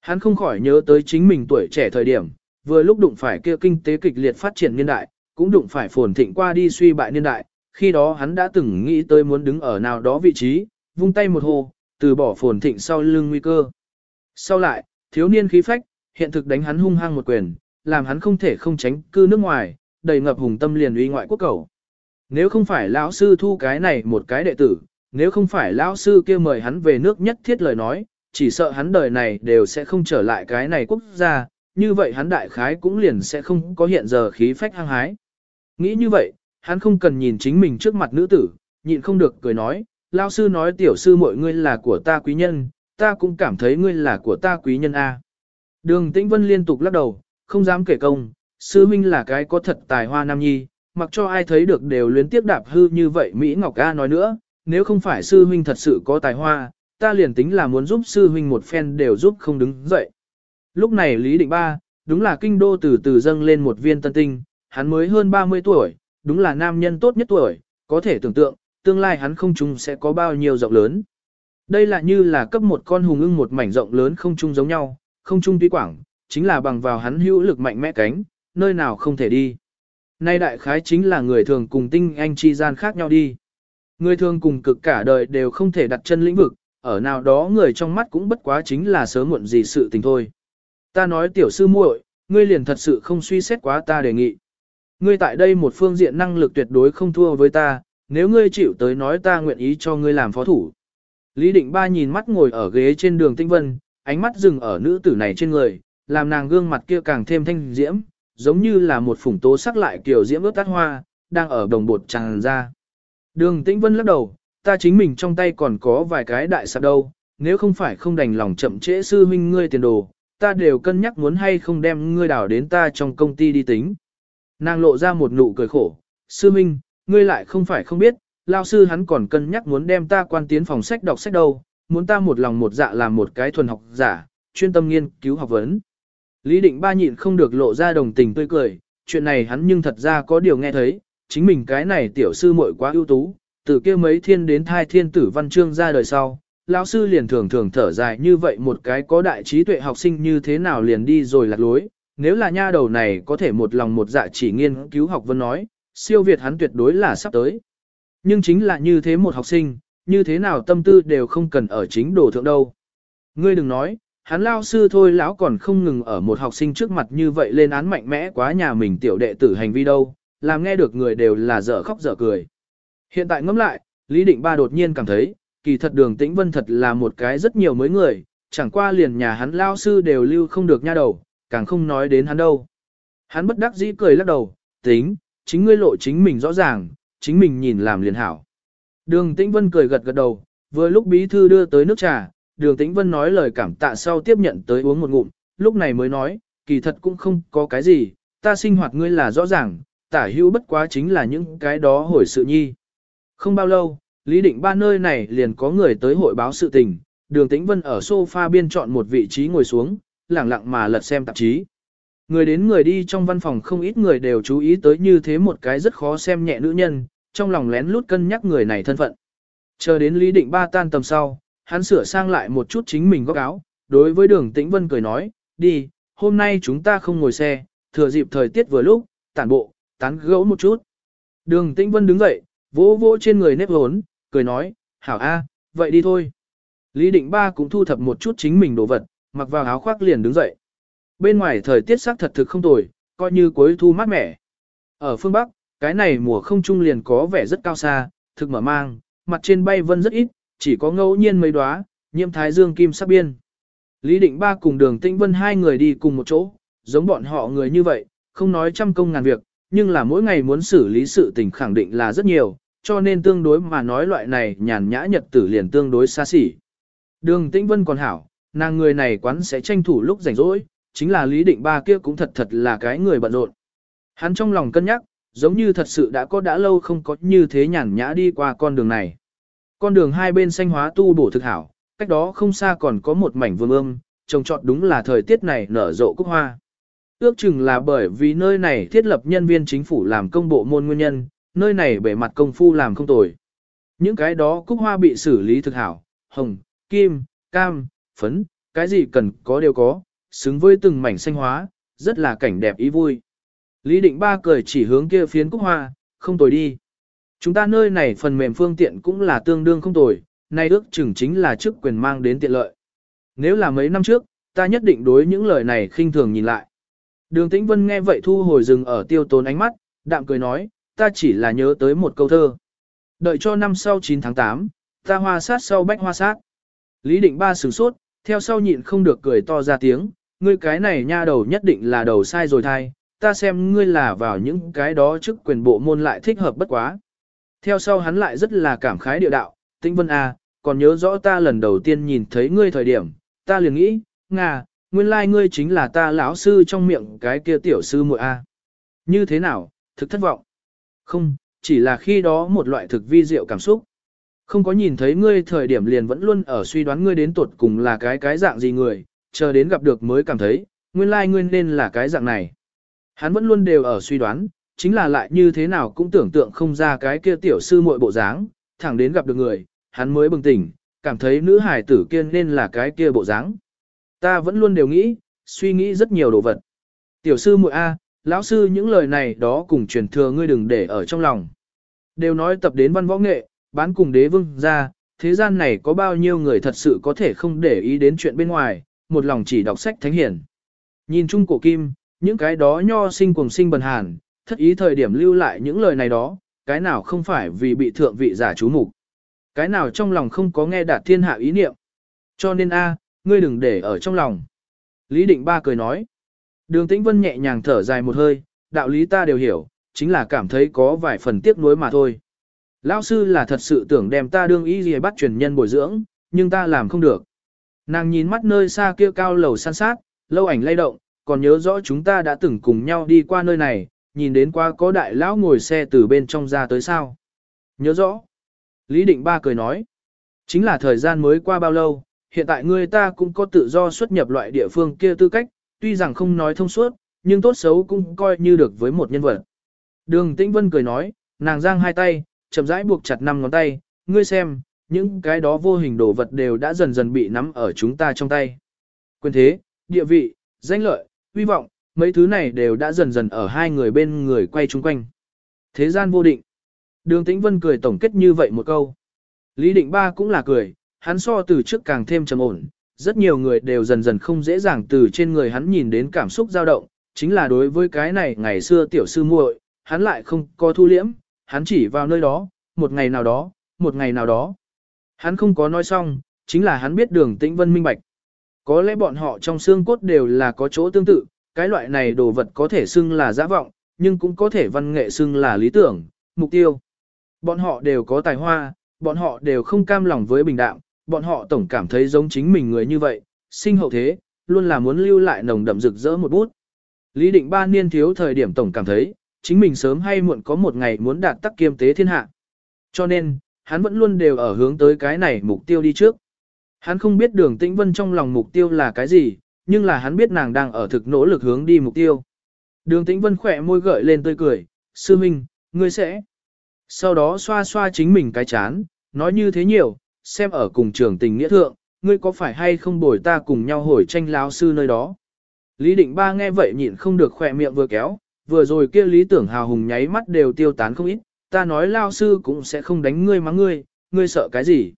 Hắn không khỏi nhớ tới chính mình tuổi trẻ thời điểm, vừa lúc đụng phải kia kinh tế kịch liệt phát triển niên đại, cũng đụng phải phồn thịnh qua đi suy bại niên đại, khi đó hắn đã từng nghĩ tới muốn đứng ở nào đó vị trí, vung tay một hồ, từ bỏ phồn thịnh sau lưng nguy cơ. Sau lại, thiếu niên khí phách, hiện thực đánh hắn hung hăng một quyền, làm hắn không thể không tránh cư nước ngoài, đầy ngập hùng tâm liền uy ngoại quốc cầu. Nếu không phải lão sư thu cái này một cái đệ tử, nếu không phải lão sư kia mời hắn về nước nhất thiết lời nói, chỉ sợ hắn đời này đều sẽ không trở lại cái này quốc gia, như vậy hắn đại khái cũng liền sẽ không có hiện giờ khí phách hăng hái. Nghĩ như vậy, hắn không cần nhìn chính mình trước mặt nữ tử, nhịn không được cười nói, lão sư nói tiểu sư mọi ngươi là của ta quý nhân, ta cũng cảm thấy ngươi là của ta quý nhân A. Đường Tĩnh Vân liên tục lắc đầu, không dám kể công, sư minh là cái có thật tài hoa nam nhi, mặc cho ai thấy được đều luyến tiếp đạp hư như vậy Mỹ Ngọc A nói nữa, nếu không phải sư huynh thật sự có tài hoa, ta liền tính là muốn giúp sư huynh một phen đều giúp không đứng dậy. Lúc này Lý Định Ba, đúng là kinh đô từ từ dâng lên một viên tân tinh, hắn mới hơn 30 tuổi, đúng là nam nhân tốt nhất tuổi, có thể tưởng tượng, tương lai hắn không chung sẽ có bao nhiêu rộng lớn. Đây là như là cấp một con hùng ưng một mảnh rộng lớn không chung giống nhau, không chung tuy quảng, chính là bằng vào hắn hữu lực mạnh mẽ cánh, nơi nào không thể đi. Nay đại khái chính là người thường cùng tinh anh chi gian khác nhau đi. Người thường cùng cực cả đời đều không thể đặt chân lĩnh vực, ở nào đó người trong mắt cũng bất quá chính là sớm muộn gì sự tình thôi. Ta nói tiểu sư muội, ngươi liền thật sự không suy xét quá ta đề nghị. Ngươi tại đây một phương diện năng lực tuyệt đối không thua với ta, nếu ngươi chịu tới nói ta nguyện ý cho ngươi làm phó thủ. Lý Định Ba nhìn mắt ngồi ở ghế trên đường Tinh Vân, ánh mắt dừng ở nữ tử này trên người, làm nàng gương mặt kia càng thêm thanh diễm, giống như là một phủng tố sắc lại kiểu diễm ướt tát hoa, đang ở đồng bột tràn ra. Đường Tĩnh Vân lắc đầu, ta chính mình trong tay còn có vài cái đại sạp đâu, nếu không phải không đành lòng chậm trễ sư huynh ngươi tiền đồ, ta đều cân nhắc muốn hay không đem ngươi đảo đến ta trong công ty đi tính. Nàng lộ ra một nụ cười khổ, sư huynh, ngươi lại không phải không biết, lao sư hắn còn cân nhắc muốn đem ta quan tiến phòng sách đọc sách đâu, muốn ta một lòng một dạ làm một cái thuần học giả, chuyên tâm nghiên cứu học vấn. Lý định ba nhịn không được lộ ra đồng tình tươi cười, chuyện này hắn nhưng thật ra có điều nghe thấy, chính mình cái này tiểu sư muội quá ưu tú, từ kia mấy thiên đến thai thiên tử văn chương ra đời sau, lão sư liền thường thường thở dài như vậy một cái có đại trí tuệ học sinh như thế nào liền đi rồi lạc lối, nếu là nha đầu này có thể một lòng một dạ chỉ nghiên cứu học vấn nói, siêu việt hắn tuyệt đối là sắp tới. Nhưng chính là như thế một học sinh, như thế nào tâm tư đều không cần ở chính đồ thượng đâu. Ngươi đừng nói, hắn lao sư thôi lão còn không ngừng ở một học sinh trước mặt như vậy lên án mạnh mẽ quá nhà mình tiểu đệ tử hành vi đâu, làm nghe được người đều là dở khóc dở cười. Hiện tại ngẫm lại, Lý Định Ba đột nhiên cảm thấy, kỳ thật đường tĩnh vân thật là một cái rất nhiều mới người, chẳng qua liền nhà hắn lao sư đều lưu không được nha đầu, càng không nói đến hắn đâu. Hắn bất đắc dĩ cười lắc đầu, tính, chính ngươi lộ chính mình rõ ràng, chính mình nhìn làm liền hảo. Đường Tĩnh Vân cười gật gật đầu, vừa lúc bí thư đưa tới nước trà, đường Tĩnh Vân nói lời cảm tạ sau tiếp nhận tới uống một ngụm, lúc này mới nói, kỳ thật cũng không có cái gì, ta sinh hoạt ngươi là rõ ràng, tả hữu bất quá chính là những cái đó hồi sự nhi. Không bao lâu, Lý Định ba nơi này liền có người tới hội báo sự tình, đường Tĩnh Vân ở sofa biên chọn một vị trí ngồi xuống, lặng lặng mà lật xem tạp chí. Người đến người đi trong văn phòng không ít người đều chú ý tới như thế một cái rất khó xem nhẹ nữ nhân, trong lòng lén lút cân nhắc người này thân phận. Chờ đến Lý Định Ba tan tầm sau, hắn sửa sang lại một chút chính mình góc áo, đối với đường Tĩnh Vân cười nói, đi, hôm nay chúng ta không ngồi xe, thừa dịp thời tiết vừa lúc, tản bộ, tán gẫu một chút. Đường Tĩnh Vân đứng dậy, vỗ vỗ trên người nếp hốn, cười nói, hảo a, vậy đi thôi. Lý Định Ba cũng thu thập một chút chính mình đồ vật, mặc vào áo khoác liền đứng dậy. Bên ngoài thời tiết sắc thật thực không tồi, coi như cuối thu mát mẻ. Ở phương Bắc, cái này mùa không trung liền có vẻ rất cao xa, thực mở mang, mặt trên bay vân rất ít, chỉ có ngẫu nhiên mấy đóa, nhiễm thái dương kim sắc biên. Lý Định Ba cùng đường Tĩnh Vân hai người đi cùng một chỗ, giống bọn họ người như vậy, không nói trăm công ngàn việc, nhưng là mỗi ngày muốn xử lý sự tình khẳng định là rất nhiều, cho nên tương đối mà nói loại này nhàn nhã nhật tử liền tương đối xa xỉ. Đường Tĩnh Vân còn hảo, nàng người này quán sẽ tranh thủ lúc rảnh rỗi, chính là Lý Định Ba kia cũng thật thật là cái người bận rộn. Hắn trong lòng cân nhắc, giống như thật sự đã có đã lâu không có như thế nhàn nhã đi qua con đường này. Con đường hai bên xanh hóa tu bổ thực hảo, cách đó không xa còn có một mảnh vương ương, trồng trọt đúng là thời tiết này nở rộ cúc hoa. Ước chừng là bởi vì nơi này thiết lập nhân viên chính phủ làm công bộ môn nguyên nhân, nơi này bề mặt công phu làm không tồi. Những cái đó cúc hoa bị xử lý thực hảo, hồng, kim, cam, phấn, cái gì cần có đều có, xứng với từng mảnh xanh hóa, rất là cảnh đẹp ý vui. Lý định ba cười chỉ hướng kia phiến cúc hoa, không tồi đi. Chúng ta nơi này phần mềm phương tiện cũng là tương đương không tồi, nay ước chừng chính là chức quyền mang đến tiện lợi. Nếu là mấy năm trước, ta nhất định đối những lời này khinh thường nhìn lại. Đường Tĩnh Vân nghe vậy thu hồi dừng ở tiêu tốn ánh mắt, đạm cười nói, ta chỉ là nhớ tới một câu thơ. Đợi cho năm sau 9 tháng 8, ta hoa sát sau bách hoa sát. Lý định ba sửng sốt, theo sau nhịn không được cười to ra tiếng, ngươi cái này nha đầu nhất định là đầu sai rồi thai, ta xem ngươi là vào những cái đó chức quyền bộ môn lại thích hợp bất quá. Theo sau hắn lại rất là cảm khái địa đạo, Tĩnh Vân A, à, còn nhớ rõ ta lần đầu tiên nhìn thấy ngươi thời điểm, ta liền nghĩ, ngà nguyên lai like ngươi chính là ta lão sư trong miệng cái kia tiểu sư muội A. Như thế nào, thực thất vọng? Không, chỉ là khi đó một loại thực vi diệu cảm xúc. Không có nhìn thấy ngươi thời điểm liền vẫn luôn ở suy đoán ngươi đến tuột cùng là cái cái dạng gì người, chờ đến gặp được mới cảm thấy, nguyên lai like ngươi nên là cái dạng này. Hắn vẫn luôn đều ở suy đoán, chính là lại như thế nào cũng tưởng tượng không ra cái kia tiểu sư muội bộ dáng, thẳng đến gặp được người, hắn mới bừng tỉnh, cảm thấy nữ hải tử kia nên là cái kia bộ dáng. Ta vẫn luôn đều nghĩ, suy nghĩ rất nhiều đồ vật. Tiểu sư muội A, lão sư những lời này đó cùng truyền thừa ngươi đừng để ở trong lòng. Đều nói tập đến văn võ nghệ, bán cùng đế vương ra, thế gian này có bao nhiêu người thật sự có thể không để ý đến chuyện bên ngoài, một lòng chỉ đọc sách thánh hiển. Nhìn chung cổ kim, những cái đó nho sinh cùng sinh bần hàn, thất ý thời điểm lưu lại những lời này đó, cái nào không phải vì bị thượng vị giả chú mục cái nào trong lòng không có nghe đạt thiên hạ ý niệm. Cho nên a, ngươi đừng để ở trong lòng. Lý định ba cười nói. Đường tĩnh vân nhẹ nhàng thở dài một hơi, đạo lý ta đều hiểu, chính là cảm thấy có vài phần tiếc nuối mà thôi. Lão sư là thật sự tưởng đem ta đương ý gì bắt truyền nhân bồi dưỡng, nhưng ta làm không được. Nàng nhìn mắt nơi xa kia cao lầu san sát, lâu ảnh lay động, còn nhớ rõ chúng ta đã từng cùng nhau đi qua nơi này, nhìn đến qua có đại lão ngồi xe từ bên trong ra tới sao. Nhớ rõ. Lý Định Ba cười nói. Chính là thời gian mới qua bao lâu, hiện tại người ta cũng có tự do xuất nhập loại địa phương kia tư cách, tuy rằng không nói thông suốt, nhưng tốt xấu cũng coi như được với một nhân vật. Đường Tĩnh Vân cười nói, nàng giang hai tay, chậm rãi buộc chặt năm ngón tay, ngươi xem, những cái đó vô hình đồ vật đều đã dần dần bị nắm ở chúng ta trong tay. Quyền thế, địa vị, danh lợi, hy vọng, mấy thứ này đều đã dần dần ở hai người bên người quay chung quanh. Thế gian vô định. Đường Tĩnh Vân cười tổng kết như vậy một câu. Lý Định Ba cũng là cười, hắn so từ trước càng thêm trầm ổn, rất nhiều người đều dần dần không dễ dàng từ trên người hắn nhìn đến cảm xúc dao động, chính là đối với cái này ngày xưa tiểu sư muội, hắn lại không có thu liễm, hắn chỉ vào nơi đó, một ngày nào đó, một ngày nào đó. Hắn không có nói xong, chính là hắn biết đường tĩnh vân minh bạch. Có lẽ bọn họ trong xương cốt đều là có chỗ tương tự, cái loại này đồ vật có thể xưng là giả vọng, nhưng cũng có thể văn nghệ xưng là lý tưởng, mục tiêu. Bọn họ đều có tài hoa, bọn họ đều không cam lòng với bình đạm, bọn họ tổng cảm thấy giống chính mình người như vậy, sinh hậu thế, luôn là muốn lưu lại nồng đậm rực rỡ một bút. Lý định ba niên thiếu thời điểm tổng cảm thấy, chính mình sớm hay muộn có một ngày muốn đạt tắc kiêm tế thiên hạ. Cho nên, hắn vẫn luôn đều ở hướng tới cái này mục tiêu đi trước. Hắn không biết đường tĩnh vân trong lòng mục tiêu là cái gì, nhưng là hắn biết nàng đang ở thực nỗ lực hướng đi mục tiêu. Đường tĩnh vân khỏe môi gợi lên tươi cười, sư minh, ngươi sẽ. Sau đó xoa xoa chính mình cái chán, nói như thế nhiều, xem ở cùng trường tình nghĩa thượng, ngươi có phải hay không bồi ta cùng nhau hồi tranh láo sư nơi đó. Lý định ba nghe vậy nhịn không được khỏe miệng vừa kéo, vừa rồi kia lý tưởng hào hùng nháy mắt đều tiêu tán không ít, ta nói lao sư cũng sẽ không đánh ngươi mắng ngươi, ngươi sợ cái gì.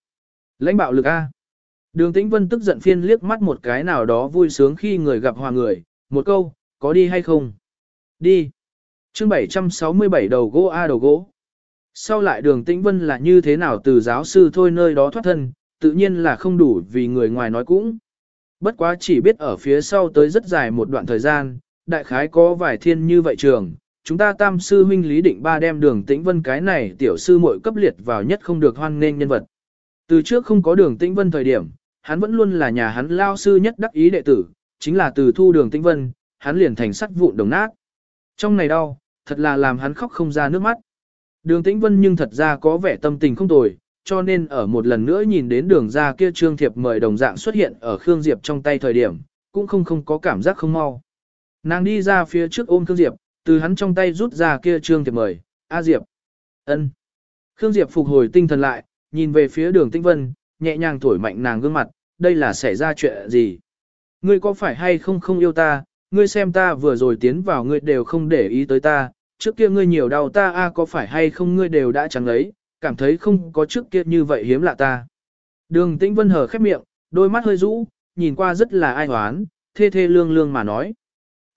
Lãnh bạo lực A. Đường tĩnh vân tức giận phiên liếc mắt một cái nào đó vui sướng khi người gặp hòa người, một câu, có đi hay không? Đi. chương 767 đầu gỗ A đầu gỗ. Sau lại đường tĩnh vân là như thế nào từ giáo sư thôi nơi đó thoát thân, tự nhiên là không đủ vì người ngoài nói cũng. Bất quá chỉ biết ở phía sau tới rất dài một đoạn thời gian, đại khái có vài thiên như vậy trường, chúng ta tam sư huynh lý định ba đem đường tĩnh vân cái này tiểu sư muội cấp liệt vào nhất không được hoan nghênh nhân vật. Từ trước không có đường tĩnh vân thời điểm, hắn vẫn luôn là nhà hắn lao sư nhất đắc ý đệ tử, chính là từ thu đường tĩnh vân, hắn liền thành sắt vụn đồng nát. Trong này đau, thật là làm hắn khóc không ra nước mắt. Đường tĩnh vân nhưng thật ra có vẻ tâm tình không tồi, cho nên ở một lần nữa nhìn đến đường ra kia trương thiệp mời đồng dạng xuất hiện ở Khương Diệp trong tay thời điểm, cũng không không có cảm giác không mau. Nàng đi ra phía trước ôm Khương Diệp, từ hắn trong tay rút ra kia trương thiệp mời, A Diệp. ân. Khương Diệp phục hồi tinh thần lại, nhìn về phía đường Tinh Vân, nhẹ nhàng thổi mạnh nàng gương mặt, đây là xảy ra chuyện gì? Ngươi có phải hay không không yêu ta, ngươi xem ta vừa rồi tiến vào ngươi đều không để ý tới ta, trước kia ngươi nhiều đau ta a có phải hay không ngươi đều đã chẳng lấy, cảm thấy không có trước kia như vậy hiếm lạ ta. Đường Tĩnh Vân hở khép miệng, đôi mắt hơi rũ, nhìn qua rất là ai hoán, thê thê lương lương mà nói.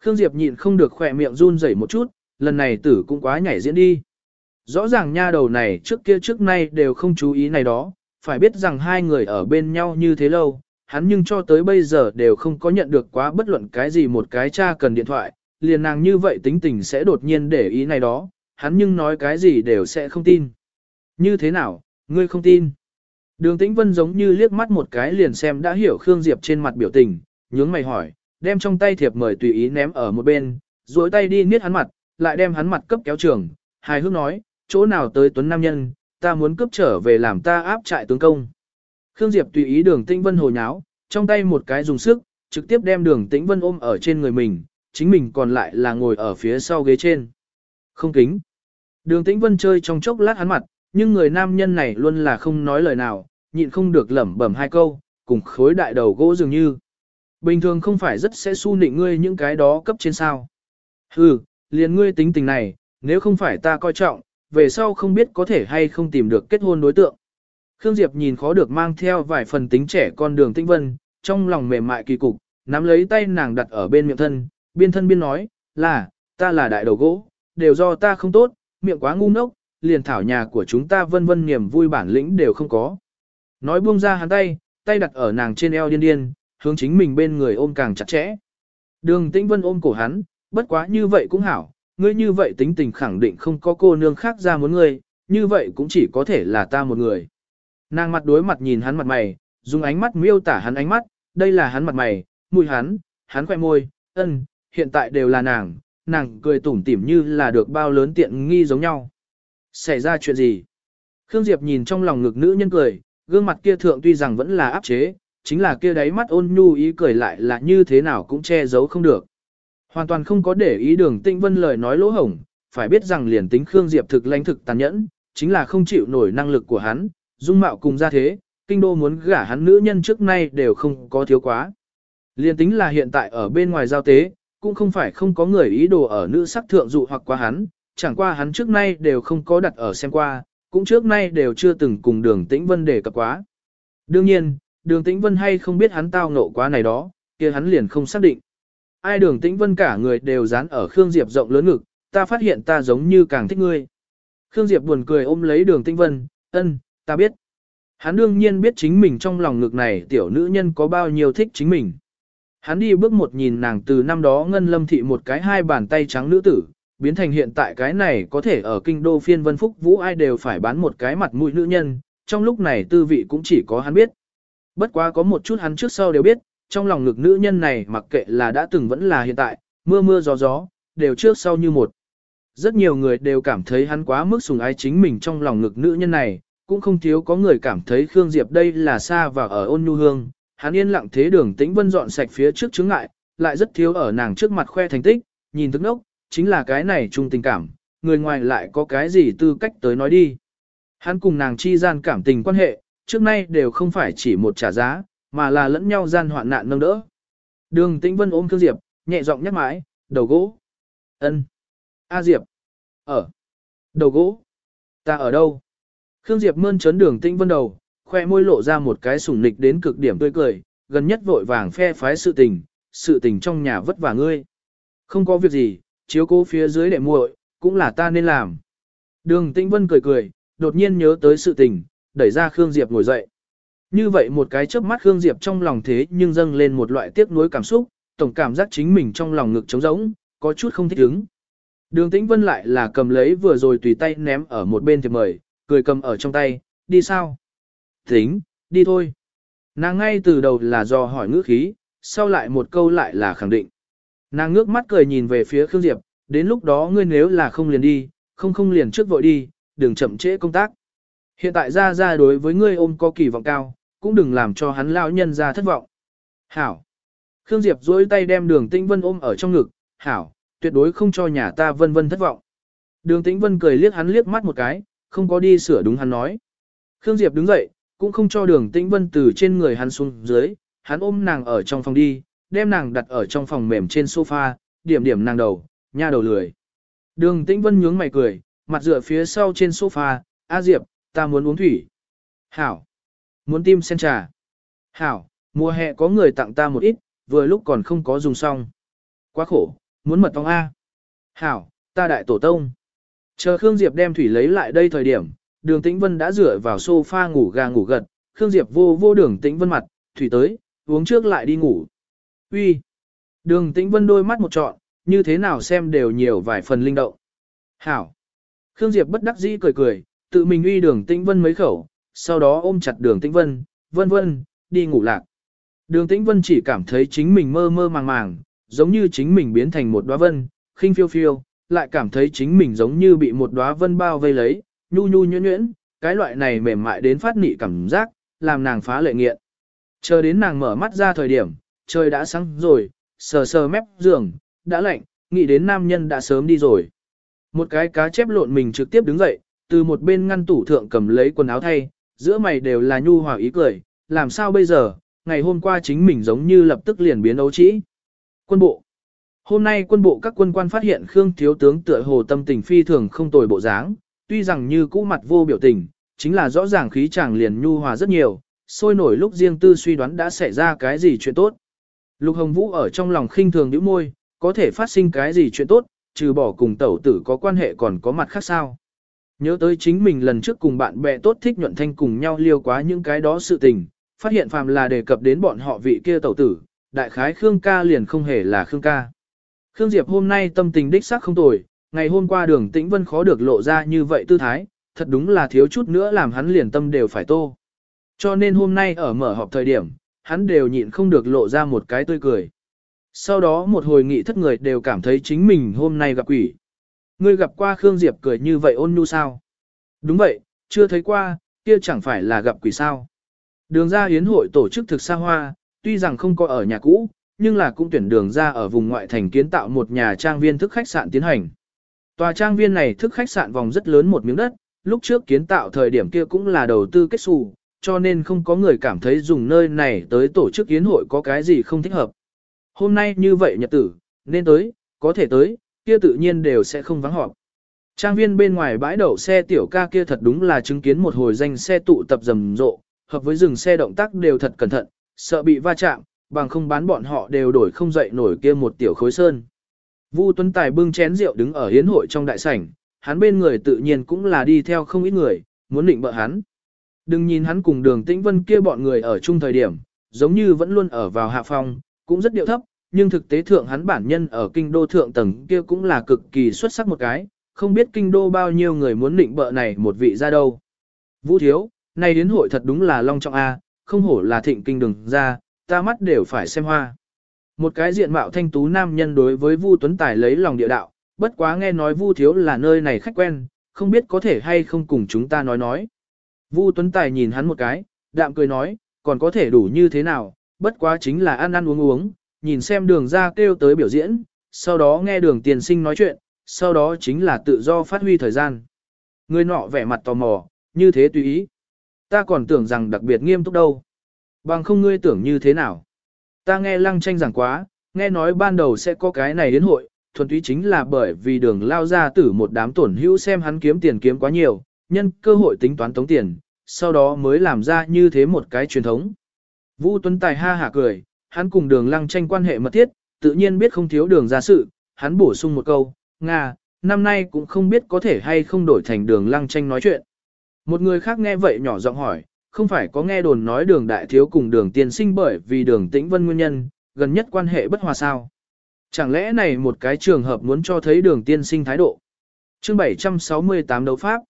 Khương Diệp nhịn không được khỏe miệng run rẩy một chút, lần này tử cũng quá nhảy diễn đi. Rõ ràng nha đầu này trước kia trước nay đều không chú ý này đó, phải biết rằng hai người ở bên nhau như thế lâu, hắn nhưng cho tới bây giờ đều không có nhận được quá bất luận cái gì một cái cha cần điện thoại, liền nàng như vậy tính tình sẽ đột nhiên để ý này đó, hắn nhưng nói cái gì đều sẽ không tin. Như thế nào, ngươi không tin? Đường Tĩnh Vân giống như liếc mắt một cái liền xem đã hiểu Khương Diệp trên mặt biểu tình, nhướng mày hỏi, đem trong tay thiệp mời tùy ý ném ở một bên, duỗi tay đi niết hắn mặt, lại đem hắn mặt cấp kéo trường, hài hước nói, chỗ nào tới tuấn nam nhân, ta muốn cướp trở về làm ta áp trại tướng công. Khương Diệp tùy ý đường Tĩnh Vân hồ nháo, trong tay một cái dùng sức, trực tiếp đem đường Tĩnh Vân ôm ở trên người mình, chính mình còn lại là ngồi ở phía sau ghế trên. Không kính. Đường Tĩnh Vân chơi trong chốc lát hắn mặt, nhưng người nam nhân này luôn là không nói lời nào, nhịn không được lẩm bẩm hai câu, cùng khối đại đầu gỗ dường như. Bình thường không phải rất sẽ su nịnh ngươi những cái đó cấp trên sao. Hừ, liền ngươi tính tình này, nếu không phải ta coi trọng, về sau không biết có thể hay không tìm được kết hôn đối tượng. Khương Diệp nhìn khó được mang theo vài phần tính trẻ con đường tinh vân, trong lòng mềm mại kỳ cục, nắm lấy tay nàng đặt ở bên miệng thân, biên thân biên nói, là, ta là đại đầu gỗ, đều do ta không tốt, miệng quá ngu ngốc, liền thảo nhà của chúng ta vân vân niềm vui bản lĩnh đều không có. Nói buông ra hắn tay, tay đặt ở nàng trên eo điên điên, hướng chính mình bên người ôm càng chặt chẽ. Đường Tĩnh Vân ôm cổ hắn, bất quá như vậy cũng hảo, ngươi như vậy tính tình khẳng định không có cô nương khác ra muốn ngươi, như vậy cũng chỉ có thể là ta một người. Nàng mặt đối mặt nhìn hắn mặt mày, dùng ánh mắt miêu tả hắn ánh mắt, đây là hắn mặt mày, mùi hắn, hắn khoe môi, ân, hiện tại đều là nàng, nàng cười tủm tỉm như là được bao lớn tiện nghi giống nhau. Xảy ra chuyện gì? Khương Diệp nhìn trong lòng ngực nữ nhân cười, gương mặt kia thượng tuy rằng vẫn là áp chế, chính là kia đáy mắt ôn nhu ý cười lại là như thế nào cũng che giấu không được. Hoàn toàn không có để ý đường tinh vân lời nói lỗ hổng, phải biết rằng liền tính Khương Diệp thực lãnh thực tàn nhẫn, chính là không chịu nổi năng lực của hắn, dung mạo cùng ra thế, kinh đô muốn gả hắn nữ nhân trước nay đều không có thiếu quá. Liền tính là hiện tại ở bên ngoài giao tế, cũng không phải không có người ý đồ ở nữ sắc thượng dụ hoặc qua hắn, chẳng qua hắn trước nay đều không có đặt ở xem qua, cũng trước nay đều chưa từng cùng đường tĩnh vân đề cập quá. Đương nhiên, đường tĩnh vân hay không biết hắn tao ngộ quá này đó, kia hắn liền không xác định. Ai đường tĩnh vân cả người đều dán ở Khương Diệp rộng lớn ngực, ta phát hiện ta giống như càng thích ngươi. Khương Diệp buồn cười ôm lấy đường Tĩnh Vân, ân, ta biết. Hắn đương nhiên biết chính mình trong lòng ngực này tiểu nữ nhân có bao nhiêu thích chính mình. Hắn đi bước một nhìn nàng từ năm đó ngân lâm thị một cái hai bàn tay trắng nữ tử, biến thành hiện tại cái này có thể ở kinh đô phiên vân phúc vũ ai đều phải bán một cái mặt mũi nữ nhân, trong lúc này tư vị cũng chỉ có hắn biết. Bất quá có một chút hắn trước sau đều biết, trong lòng ngực nữ nhân này mặc kệ là đã từng vẫn là hiện tại, mưa mưa gió gió, đều trước sau như một. Rất nhiều người đều cảm thấy hắn quá mức sùng ái chính mình trong lòng ngực nữ nhân này, cũng không thiếu có người cảm thấy Khương Diệp đây là xa và ở ôn nhu hương. Hắn yên lặng thế đường tĩnh vân dọn sạch phía trước chứng ngại, lại rất thiếu ở nàng trước mặt khoe thành tích, nhìn thức nốc, chính là cái này chung tình cảm, người ngoài lại có cái gì tư cách tới nói đi. Hắn cùng nàng chi gian cảm tình quan hệ, trước nay đều không phải chỉ một trả giá, mà là lẫn nhau gian hoạn nạn nâng đỡ. Đường Tĩnh Vân ôm Khương Diệp, nhẹ giọng nhắc mãi, đầu gỗ. ân, A Diệp. Ở. Đầu gỗ. Ta ở đâu? Khương Diệp mơn trớn đường Tĩnh Vân đầu, khoe môi lộ ra một cái sủng nịch đến cực điểm tươi cười, gần nhất vội vàng phe phái sự tình, sự tình trong nhà vất vả ngươi. Không có việc gì, chiếu cố phía dưới đệ muội, cũng là ta nên làm. Đường Tĩnh Vân cười cười, đột nhiên nhớ tới sự tình, đẩy ra Khương Diệp ngồi dậy. Như vậy một cái chớp mắt Khương Diệp trong lòng thế nhưng dâng lên một loại tiếc nuối cảm xúc, tổng cảm giác chính mình trong lòng ngực trống rỗng, có chút không thích ứng. Đường Tĩnh Vân lại là cầm lấy vừa rồi tùy tay ném ở một bên thì mời, cười cầm ở trong tay, đi sao? Tính, đi thôi. Nàng ngay từ đầu là do hỏi ngữ khí, sau lại một câu lại là khẳng định. Nàng ngước mắt cười nhìn về phía Khương Diệp, đến lúc đó ngươi nếu là không liền đi, không không liền trước vội đi, đừng chậm trễ công tác. Hiện tại ra ra đối với ngươi ôm có kỳ vọng cao, cũng đừng làm cho hắn lão nhân ra thất vọng. Hảo. Khương Diệp duỗi tay đem đường tĩnh vân ôm ở trong ngực, hảo, tuyệt đối không cho nhà ta vân vân thất vọng. Đường tĩnh vân cười liếc hắn liếc mắt một cái, không có đi sửa đúng hắn nói. Khương Diệp đứng dậy, cũng không cho đường tĩnh vân từ trên người hắn xuống dưới, hắn ôm nàng ở trong phòng đi, đem nàng đặt ở trong phòng mềm trên sofa, điểm điểm nàng đầu, nha đầu lười. Đường tĩnh vân nhướng mày cười, mặt dựa phía sau trên sofa, A Diệp, ta muốn uống thủy. Hảo. Muốn tim sen trà. Hảo, mùa hè có người tặng ta một ít, vừa lúc còn không có dùng xong. Quá khổ, muốn mật ong A. Hảo, ta đại tổ tông. Chờ Khương Diệp đem thủy lấy lại đây thời điểm, đường tĩnh vân đã rửa vào sofa ngủ gà ngủ gật, Khương Diệp vô vô đường tĩnh vân mặt, thủy tới, uống trước lại đi ngủ. Uy. Đường tĩnh vân đôi mắt một trọn, như thế nào xem đều nhiều vài phần linh động. Hảo. Khương Diệp bất đắc dĩ cười cười, tự mình uy đường tĩnh vân mấy khẩu, sau đó ôm chặt đường tĩnh vân, vân vân, đi ngủ lạc. Đường tĩnh vân chỉ cảm thấy chính mình mơ mơ màng màng, giống như chính mình biến thành một đóa vân, khinh phiêu phiêu, lại cảm thấy chính mình giống như bị một đóa vân bao vây lấy, nhu nhu nhuyễn nhuyễn, cái loại này mềm mại đến phát nị cảm giác, làm nàng phá lệ nghiện. Chờ đến nàng mở mắt ra thời điểm, trời đã sáng rồi, sờ sờ mép giường, đã lạnh, nghĩ đến nam nhân đã sớm đi rồi. Một cái cá chép lộn mình trực tiếp đứng dậy, từ một bên ngăn tủ thượng cầm lấy quần áo thay, giữa mày đều là nhu hòa ý cười, làm sao bây giờ, ngày hôm qua chính mình giống như lập tức liền biến ấu trĩ. Quân bộ Hôm nay quân bộ các quân quan phát hiện Khương Thiếu Tướng tựa hồ tâm tình phi thường không tồi bộ dáng, tuy rằng như cũ mặt vô biểu tình, chính là rõ ràng khí chàng liền nhu hòa rất nhiều, sôi nổi lúc riêng tư suy đoán đã xảy ra cái gì chuyện tốt. Lục Hồng Vũ ở trong lòng khinh thường nhíu môi, có thể phát sinh cái gì chuyện tốt, trừ bỏ cùng tẩu tử có quan hệ còn có mặt khác sao. Nhớ tới chính mình lần trước cùng bạn bè tốt thích nhuận thanh cùng nhau liêu quá những cái đó sự tình, phát hiện phàm là đề cập đến bọn họ vị kia tẩu tử, đại khái Khương ca liền không hề là Khương ca. Khương Diệp hôm nay tâm tình đích xác không tồi, ngày hôm qua đường tĩnh vân khó được lộ ra như vậy tư thái, thật đúng là thiếu chút nữa làm hắn liền tâm đều phải tô. Cho nên hôm nay ở mở họp thời điểm, hắn đều nhịn không được lộ ra một cái tươi cười. Sau đó một hồi nghị thất người đều cảm thấy chính mình hôm nay gặp quỷ. Ngươi gặp qua Khương Diệp cười như vậy ôn nhu sao? Đúng vậy, chưa thấy qua, kia chẳng phải là gặp quỷ sao. Đường ra hiến hội tổ chức thực xa hoa, tuy rằng không có ở nhà cũ, nhưng là cũng tuyển đường ra ở vùng ngoại thành kiến tạo một nhà trang viên thức khách sạn tiến hành. Tòa trang viên này thức khách sạn vòng rất lớn một miếng đất, lúc trước kiến tạo thời điểm kia cũng là đầu tư kết xù, cho nên không có người cảm thấy dùng nơi này tới tổ chức yến hội có cái gì không thích hợp. Hôm nay như vậy nhật tử, nên tới, có thể tới, kia tự nhiên đều sẽ không vắng họp. Trang viên bên ngoài bãi đậu xe tiểu ca kia thật đúng là chứng kiến một hồi danh xe tụ tập rầm rộ, hợp với dừng xe động tác đều thật cẩn thận, sợ bị va chạm, bằng không bán bọn họ đều đổi không dậy nổi kia một tiểu khối sơn. Vu Tuấn Tài bưng chén rượu đứng ở hiến hội trong đại sảnh, hắn bên người tự nhiên cũng là đi theo không ít người, muốn định bợ hắn. Đừng nhìn hắn cùng đường tĩnh vân kia bọn người ở chung thời điểm, giống như vẫn luôn ở vào hạ phong, cũng rất điệu thấp, nhưng thực tế thượng hắn bản nhân ở kinh đô thượng tầng kia cũng là cực kỳ xuất sắc một cái, không biết kinh đô bao nhiêu người muốn định bợ này một vị ra đâu. Vũ thiếu, này đến hội thật đúng là long trọng A, không hổ là thịnh kinh đừng ra, ta mắt đều phải xem hoa. Một cái diện mạo thanh tú nam nhân đối với Vu Tuấn Tài lấy lòng địa đạo, bất quá nghe nói Vu thiếu là nơi này khách quen, không biết có thể hay không cùng chúng ta nói nói. Vu Tuấn Tài nhìn hắn một cái, đạm cười nói, còn có thể đủ như thế nào, bất quá chính là ăn ăn uống uống, nhìn xem đường ra kêu tới biểu diễn, sau đó nghe đường tiền sinh nói chuyện, sau đó chính là tự do phát huy thời gian. Người nọ vẻ mặt tò mò, như thế tùy ý. Ta còn tưởng rằng đặc biệt nghiêm túc đâu. Bằng không ngươi tưởng như thế nào. Ta nghe lăng tranh giảng quá, nghe nói ban đầu sẽ có cái này đến hội, thuần túy chính là bởi vì đường lao ra tử một đám tổn hữu xem hắn kiếm tiền kiếm quá nhiều, nhân cơ hội tính toán tống tiền, sau đó mới làm ra như thế một cái truyền thống. Vũ Tuấn Tài ha hả cười, hắn cùng đường lăng tranh quan hệ mật thiết, tự nhiên biết không thiếu đường ra sự, hắn bổ sung một câu, Nga, năm nay cũng không biết có thể hay không đổi thành đường lăng tranh nói chuyện. Một người khác nghe vậy nhỏ giọng hỏi, không phải có nghe đồn nói đường đại thiếu cùng đường tiên sinh bởi vì đường tĩnh vân nguyên nhân, gần nhất quan hệ bất hòa sao. Chẳng lẽ này một cái trường hợp muốn cho thấy đường tiên sinh thái độ. chương 768 đấu pháp.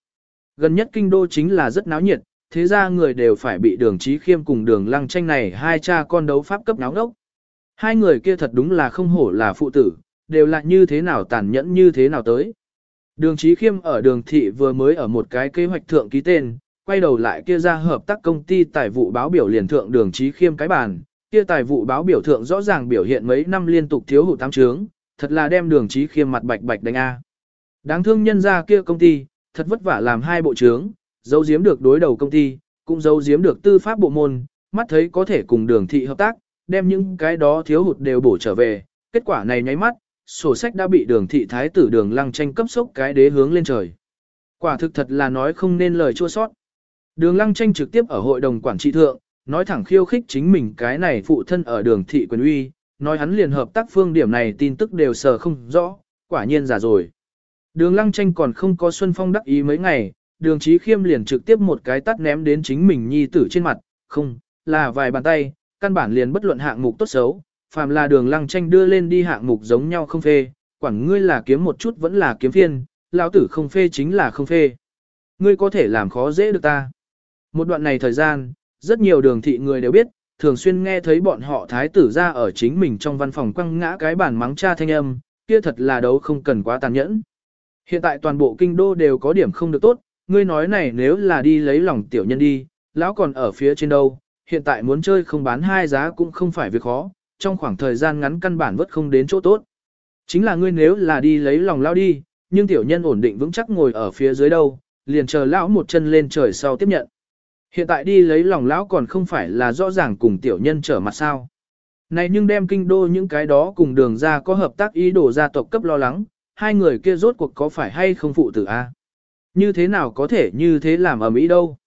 Gần nhất kinh đô chính là rất náo nhiệt, thế ra người đều phải bị đường trí khiêm cùng đường lăng tranh này hai cha con đấu pháp cấp náo ngốc. Hai người kia thật đúng là không hổ là phụ tử, đều là như thế nào tàn nhẫn như thế nào tới. Đường trí khiêm ở đường thị vừa mới ở một cái kế hoạch thượng ký tên, quay đầu lại kia ra hợp tác công ty tài vụ báo biểu liền thượng đường trí khiêm cái bàn, kia tài vụ báo biểu thượng rõ ràng biểu hiện mấy năm liên tục thiếu hụt tám trướng, thật là đem đường trí khiêm mặt bạch bạch đánh A. Đáng thương nhân ra kia công ty, thật vất vả làm hai bộ trướng, giấu giếm được đối đầu công ty, cũng giấu giếm được tư pháp bộ môn, mắt thấy có thể cùng đường thị hợp tác, đem những cái đó thiếu hụt đều bổ trở về, kết quả này nháy mắt, sổ sách đã bị đường thị thái tử đường lăng tranh cấp sốc cái đế hướng lên trời. Quả thực thật là nói không nên lời chua sót. Đường lăng tranh trực tiếp ở hội đồng quản trị thượng, nói thẳng khiêu khích chính mình cái này phụ thân ở đường thị quyền uy, nói hắn liền hợp tác phương điểm này tin tức đều sờ không rõ, quả nhiên giả rồi. Đường lăng tranh còn không có Xuân Phong đắc ý mấy ngày, đường trí khiêm liền trực tiếp một cái tắt ném đến chính mình nhi tử trên mặt, không, là vài bàn tay, căn bản liền bất luận hạng mục tốt xấu, phàm là đường lăng tranh đưa lên đi hạng mục giống nhau không phê, quản ngươi là kiếm một chút vẫn là kiếm phiên, lão tử không phê chính là không phê. Ngươi có thể làm khó dễ được ta. Một đoạn này thời gian, rất nhiều đường thị người đều biết, thường xuyên nghe thấy bọn họ thái tử ra ở chính mình trong văn phòng quăng ngã cái bản mắng cha thanh âm, kia thật là đấu không cần quá tàn nhẫn. Hiện tại toàn bộ kinh đô đều có điểm không được tốt, ngươi nói này nếu là đi lấy lòng tiểu nhân đi, lão còn ở phía trên đâu, hiện tại muốn chơi không bán hai giá cũng không phải việc khó, trong khoảng thời gian ngắn căn bản vất không đến chỗ tốt. Chính là ngươi nếu là đi lấy lòng lão đi, nhưng tiểu nhân ổn định vững chắc ngồi ở phía dưới đâu, liền chờ lão một chân lên trời sau tiếp nhận. Hiện tại đi lấy lòng lão còn không phải là rõ ràng cùng tiểu nhân trở mặt sao. Này nhưng đem kinh đô những cái đó cùng đường ra có hợp tác ý đồ gia tộc cấp lo lắng, hai người kia rốt cuộc có phải hay không phụ tử a? Như thế nào có thể như thế làm ở Mỹ đâu?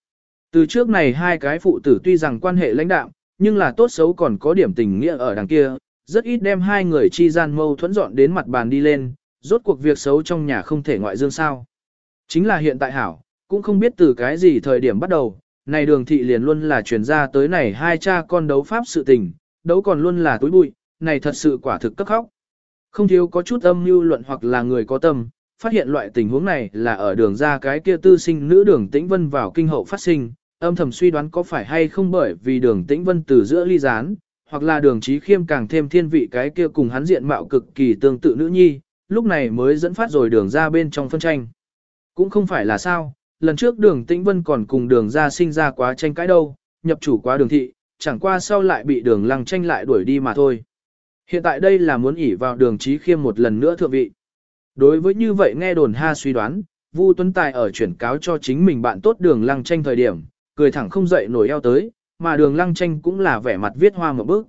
Từ trước này hai cái phụ tử tuy rằng quan hệ lãnh đạm, nhưng là tốt xấu còn có điểm tình nghĩa ở đằng kia, rất ít đem hai người chi gian mâu thuẫn dọn đến mặt bàn đi lên, rốt cuộc việc xấu trong nhà không thể ngoại dương sao. Chính là hiện tại hảo, cũng không biết từ cái gì thời điểm bắt đầu, này đường thị liền luôn là truyền ra tới này hai cha con đấu pháp sự tình, đấu còn luôn là túi bụi, này thật sự quả thực cấp khóc. Không thiếu có chút âm mưu luận hoặc là người có tâm, phát hiện loại tình huống này là ở đường ra cái kia tư sinh nữ đường tĩnh vân vào kinh hậu phát sinh, âm thầm suy đoán có phải hay không bởi vì đường tĩnh vân từ giữa ly gián, hoặc là đường trí khiêm càng thêm thiên vị cái kia cùng hắn diện mạo cực kỳ tương tự nữ nhi, lúc này mới dẫn phát rồi đường ra bên trong phân tranh. Cũng không phải là sao, lần trước đường tĩnh vân còn cùng đường ra sinh ra quá tranh cãi đâu, nhập chủ quá đường thị, chẳng qua sau lại bị đường lăng tranh lại đuổi đi mà thôi. Hiện tại đây là muốn ỉ vào đường trí khiêm một lần nữa thượng vị. Đối với như vậy nghe đồn ha suy đoán, Vu Tuấn Tài ở chuyển cáo cho chính mình bạn tốt đường lăng tranh thời điểm, cười thẳng không dậy nổi eo tới, mà đường lăng tranh cũng là vẻ mặt viết hoa một bước.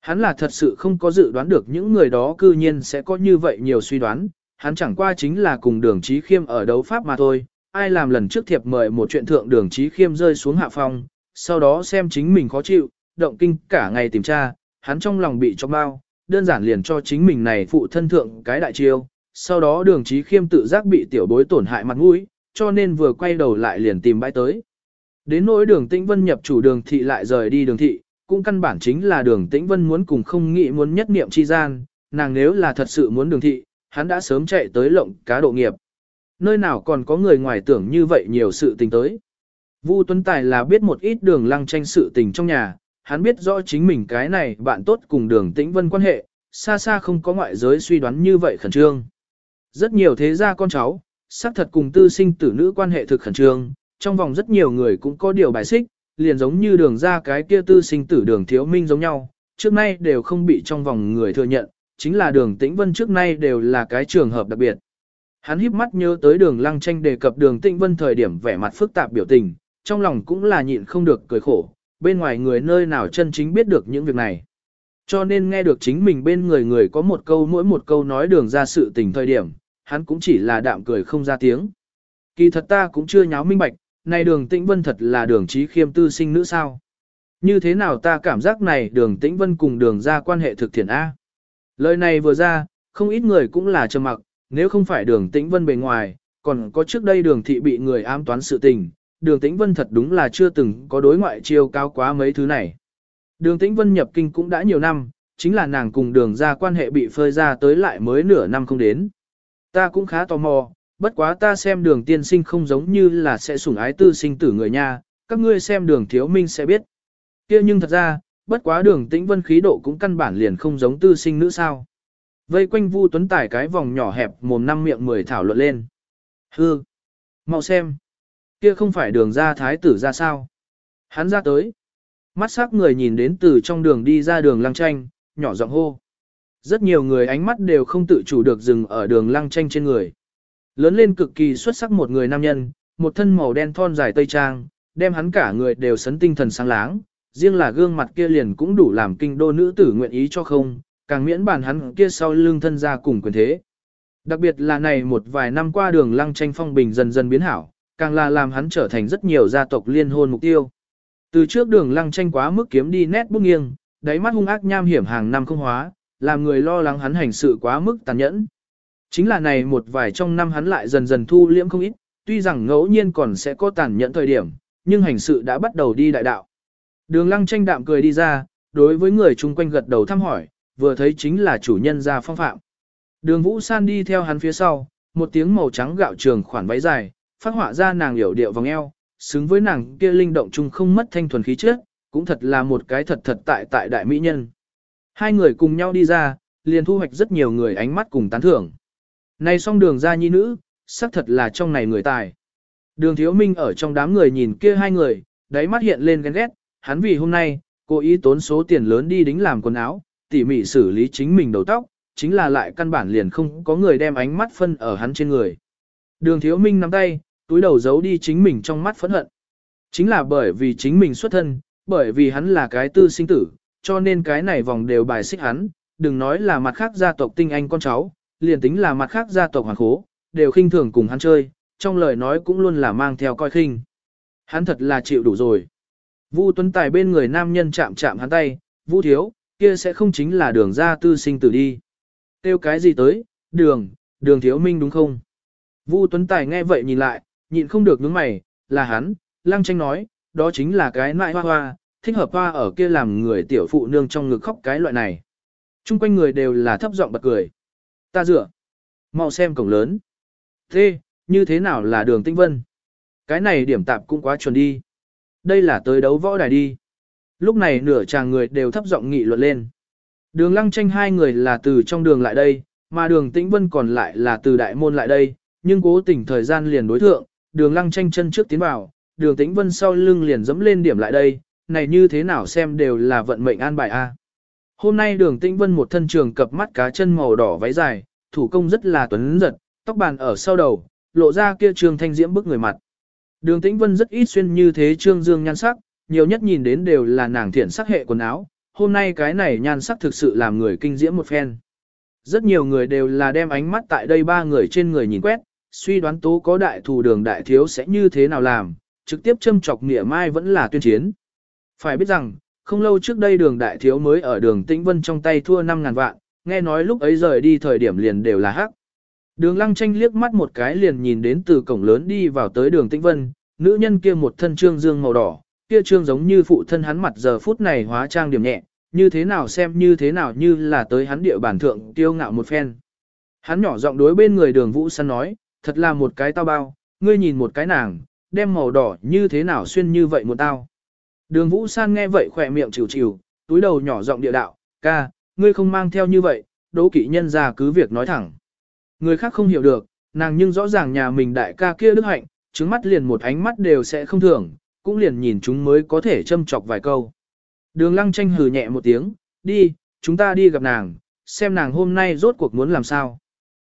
Hắn là thật sự không có dự đoán được những người đó cư nhiên sẽ có như vậy nhiều suy đoán, hắn chẳng qua chính là cùng đường trí khiêm ở đấu pháp mà thôi, ai làm lần trước thiệp mời một chuyện thượng đường trí khiêm rơi xuống hạ phong, sau đó xem chính mình khó chịu, động kinh cả ngày tìm tra, hắn trong lòng bị cho bao, đơn giản liền cho chính mình này phụ thân thượng cái đại chiêu, sau đó đường trí khiêm tự giác bị tiểu bối tổn hại mặt mũi, cho nên vừa quay đầu lại liền tìm bãi tới. Đến nỗi đường tĩnh vân nhập chủ đường thị lại rời đi đường thị, cũng căn bản chính là đường tĩnh vân muốn cùng không nghĩ muốn nhất niệm chi gian, nàng nếu là thật sự muốn đường thị, hắn đã sớm chạy tới lộng cá độ nghiệp. Nơi nào còn có người ngoài tưởng như vậy nhiều sự tình tới. Vu Tuấn Tài là biết một ít đường lăng tranh sự tình trong nhà, hắn biết rõ chính mình cái này bạn tốt cùng đường tĩnh vân quan hệ, xa xa không có ngoại giới suy đoán như vậy khẩn trương. Rất nhiều thế gia con cháu, xác thật cùng tư sinh tử nữ quan hệ thực khẩn trương, trong vòng rất nhiều người cũng có điều bài xích, liền giống như đường ra cái kia tư sinh tử đường thiếu minh giống nhau, trước nay đều không bị trong vòng người thừa nhận, chính là đường tĩnh vân trước nay đều là cái trường hợp đặc biệt. Hắn híp mắt nhớ tới đường lăng tranh đề cập đường tĩnh vân thời điểm vẻ mặt phức tạp biểu tình, trong lòng cũng là nhịn không được cười khổ, bên ngoài người nơi nào chân chính biết được những việc này. Cho nên nghe được chính mình bên người người có một câu mỗi một câu nói đường ra sự tình thời điểm, hắn cũng chỉ là đạm cười không ra tiếng. Kỳ thật ta cũng chưa nháo minh bạch, này đường tĩnh vân thật là đường trí khiêm tư sinh nữ sao. Như thế nào ta cảm giác này đường tĩnh vân cùng đường ra quan hệ thực thiện A. Lời này vừa ra, không ít người cũng là trầm mặc, nếu không phải đường tĩnh vân bề ngoài, còn có trước đây đường thị bị người ám toán sự tình, đường tĩnh vân thật đúng là chưa từng có đối ngoại chiêu cao quá mấy thứ này. Đường tĩnh vân nhập kinh cũng đã nhiều năm, chính là nàng cùng đường ra quan hệ bị phơi ra tới lại mới nửa năm không đến. Ta cũng khá tò mò, bất quá ta xem đường tiên sinh không giống như là sẽ sủng ái tư sinh tử người nha, các ngươi xem đường thiếu minh sẽ biết. kia nhưng thật ra, bất quá đường tĩnh vân khí độ cũng căn bản liền không giống tư sinh nữ sao. Vây quanh Vu Tuấn Tài cái vòng nhỏ hẹp mồm năm miệng mười thảo luận lên. Hư! Mau xem! Kia không phải đường ra thái tử ra sao? Hắn ra tới. Mắt sắc người nhìn đến từ trong đường đi ra đường lăng tranh, nhỏ giọng hô. Rất nhiều người ánh mắt đều không tự chủ được dừng ở đường lăng tranh trên người. Lớn lên cực kỳ xuất sắc một người nam nhân, một thân màu đen thon dài tây trang, đem hắn cả người đều sấn tinh thần sáng láng, riêng là gương mặt kia liền cũng đủ làm kinh đô nữ tử nguyện ý cho không, càng miễn bản hắn kia sau lưng thân ra cùng quyền thế. Đặc biệt là này một vài năm qua đường lăng tranh phong bình dần dần biến hảo, càng là làm hắn trở thành rất nhiều gia tộc liên hôn mục tiêu. Từ trước đường lăng tranh quá mức kiếm đi nét bút nghiêng, đáy mắt hung ác nham hiểm hàng năm không hóa, làm người lo lắng hắn hành sự quá mức tàn nhẫn. Chính là này một vài trong năm hắn lại dần dần thu liễm không ít, tuy rằng ngẫu nhiên còn sẽ có tàn nhẫn thời điểm, nhưng hành sự đã bắt đầu đi đại đạo. Đường lăng tranh đạm cười đi ra, đối với người chung quanh gật đầu thăm hỏi, vừa thấy chính là chủ nhân ra phong phạm. Đường Vũ San đi theo hắn phía sau, một tiếng màu trắng gạo trường khoản váy dài, phát họa ra nàng hiểu điệu vòng eo, xứng với nàng kia linh động chung không mất thanh thuần khí chất, cũng thật là một cái thật thật tại tại đại mỹ nhân. Hai người cùng nhau đi ra, liền thu hoạch rất nhiều người ánh mắt cùng tán thưởng. Này song đường ra nhi nữ, xác thật là trong này người tài. Đường thiếu minh ở trong đám người nhìn kia hai người, đáy mắt hiện lên ghen ghét, hắn vì hôm nay, cố ý tốn số tiền lớn đi đính làm quần áo, tỉ mỉ xử lý chính mình đầu tóc, chính là lại căn bản liền không có người đem ánh mắt phân ở hắn trên người. Đường thiếu minh nắm tay, túi đầu giấu đi chính mình trong mắt phẫn hận. Chính là bởi vì chính mình xuất thân, bởi vì hắn là cái tư sinh tử, cho nên cái này vòng đều bài xích hắn, đừng nói là mặt khác gia tộc tinh anh con cháu, liền tính là mặt khác gia tộc hoàng khố, đều khinh thường cùng hắn chơi, trong lời nói cũng luôn là mang theo coi khinh. Hắn thật là chịu đủ rồi. Vu Tuấn Tài bên người nam nhân chạm chạm hắn tay, Vu thiếu, kia sẽ không chính là đường ra tư sinh tử đi. Tiêu cái gì tới, đường, đường thiếu minh đúng không? Vu Tuấn Tài nghe vậy nhìn lại, nhịn không được nhướng mày, là hắn, lăng tranh nói, đó chính là cái nại hoa hoa, thích hợp hoa ở kia làm người tiểu phụ nương trong ngực khóc cái loại này. Trung quanh người đều là thấp giọng bật cười. Ta dựa. Mau xem cổng lớn. Thế, như thế nào là đường tinh vân? Cái này điểm tạp cũng quá chuẩn đi. Đây là tới đấu võ đài đi. Lúc này nửa chàng người đều thấp giọng nghị luận lên. Đường lăng tranh hai người là từ trong đường lại đây, mà đường tĩnh vân còn lại là từ đại môn lại đây, nhưng cố tình thời gian liền đối thượng, đường lăng tranh chân trước tiến vào, đường tĩnh vân sau lưng liền dẫm lên điểm lại đây, này như thế nào xem đều là vận mệnh an bài a. Hôm nay đường tĩnh vân một thân trường cập mắt cá chân màu đỏ váy dài, thủ công rất là tuấn giật, tóc bàn ở sau đầu, lộ ra kia trường thanh diễm bức người mặt. Đường tĩnh vân rất ít xuyên như thế trương dương nhan sắc, nhiều nhất nhìn đến đều là nàng thiện sắc hệ quần áo, hôm nay cái này nhan sắc thực sự làm người kinh diễm một phen. Rất nhiều người đều là đem ánh mắt tại đây ba người trên người nhìn quét, suy đoán tố có đại thù đường đại thiếu sẽ như thế nào làm, trực tiếp châm chọc nghĩa mai vẫn là tuyên chiến. Phải biết rằng, không lâu trước đây đường đại thiếu mới ở đường Tĩnh Vân trong tay thua 5.000 vạn, nghe nói lúc ấy rời đi thời điểm liền đều là hắc. Đường lăng tranh liếc mắt một cái liền nhìn đến từ cổng lớn đi vào tới đường Tĩnh Vân, nữ nhân kia một thân trương dương màu đỏ, kia trương giống như phụ thân hắn mặt giờ phút này hóa trang điểm nhẹ, như thế nào xem như thế nào như là tới hắn địa bản thượng tiêu ngạo một phen. Hắn nhỏ giọng đối bên người đường vũ săn nói, thật là một cái tao bao, ngươi nhìn một cái nàng, đem màu đỏ như thế nào xuyên như vậy một tao. Đường vũ san nghe vậy khỏe miệng chịu chịu, túi đầu nhỏ giọng địa đạo, ca, ngươi không mang theo như vậy, đố kỵ nhân ra cứ việc nói thẳng. Người khác không hiểu được, nàng nhưng rõ ràng nhà mình đại ca kia đức hạnh, trứng mắt liền một ánh mắt đều sẽ không thường, cũng liền nhìn chúng mới có thể châm chọc vài câu. Đường lăng tranh hừ nhẹ một tiếng, đi, chúng ta đi gặp nàng, xem nàng hôm nay rốt cuộc muốn làm sao.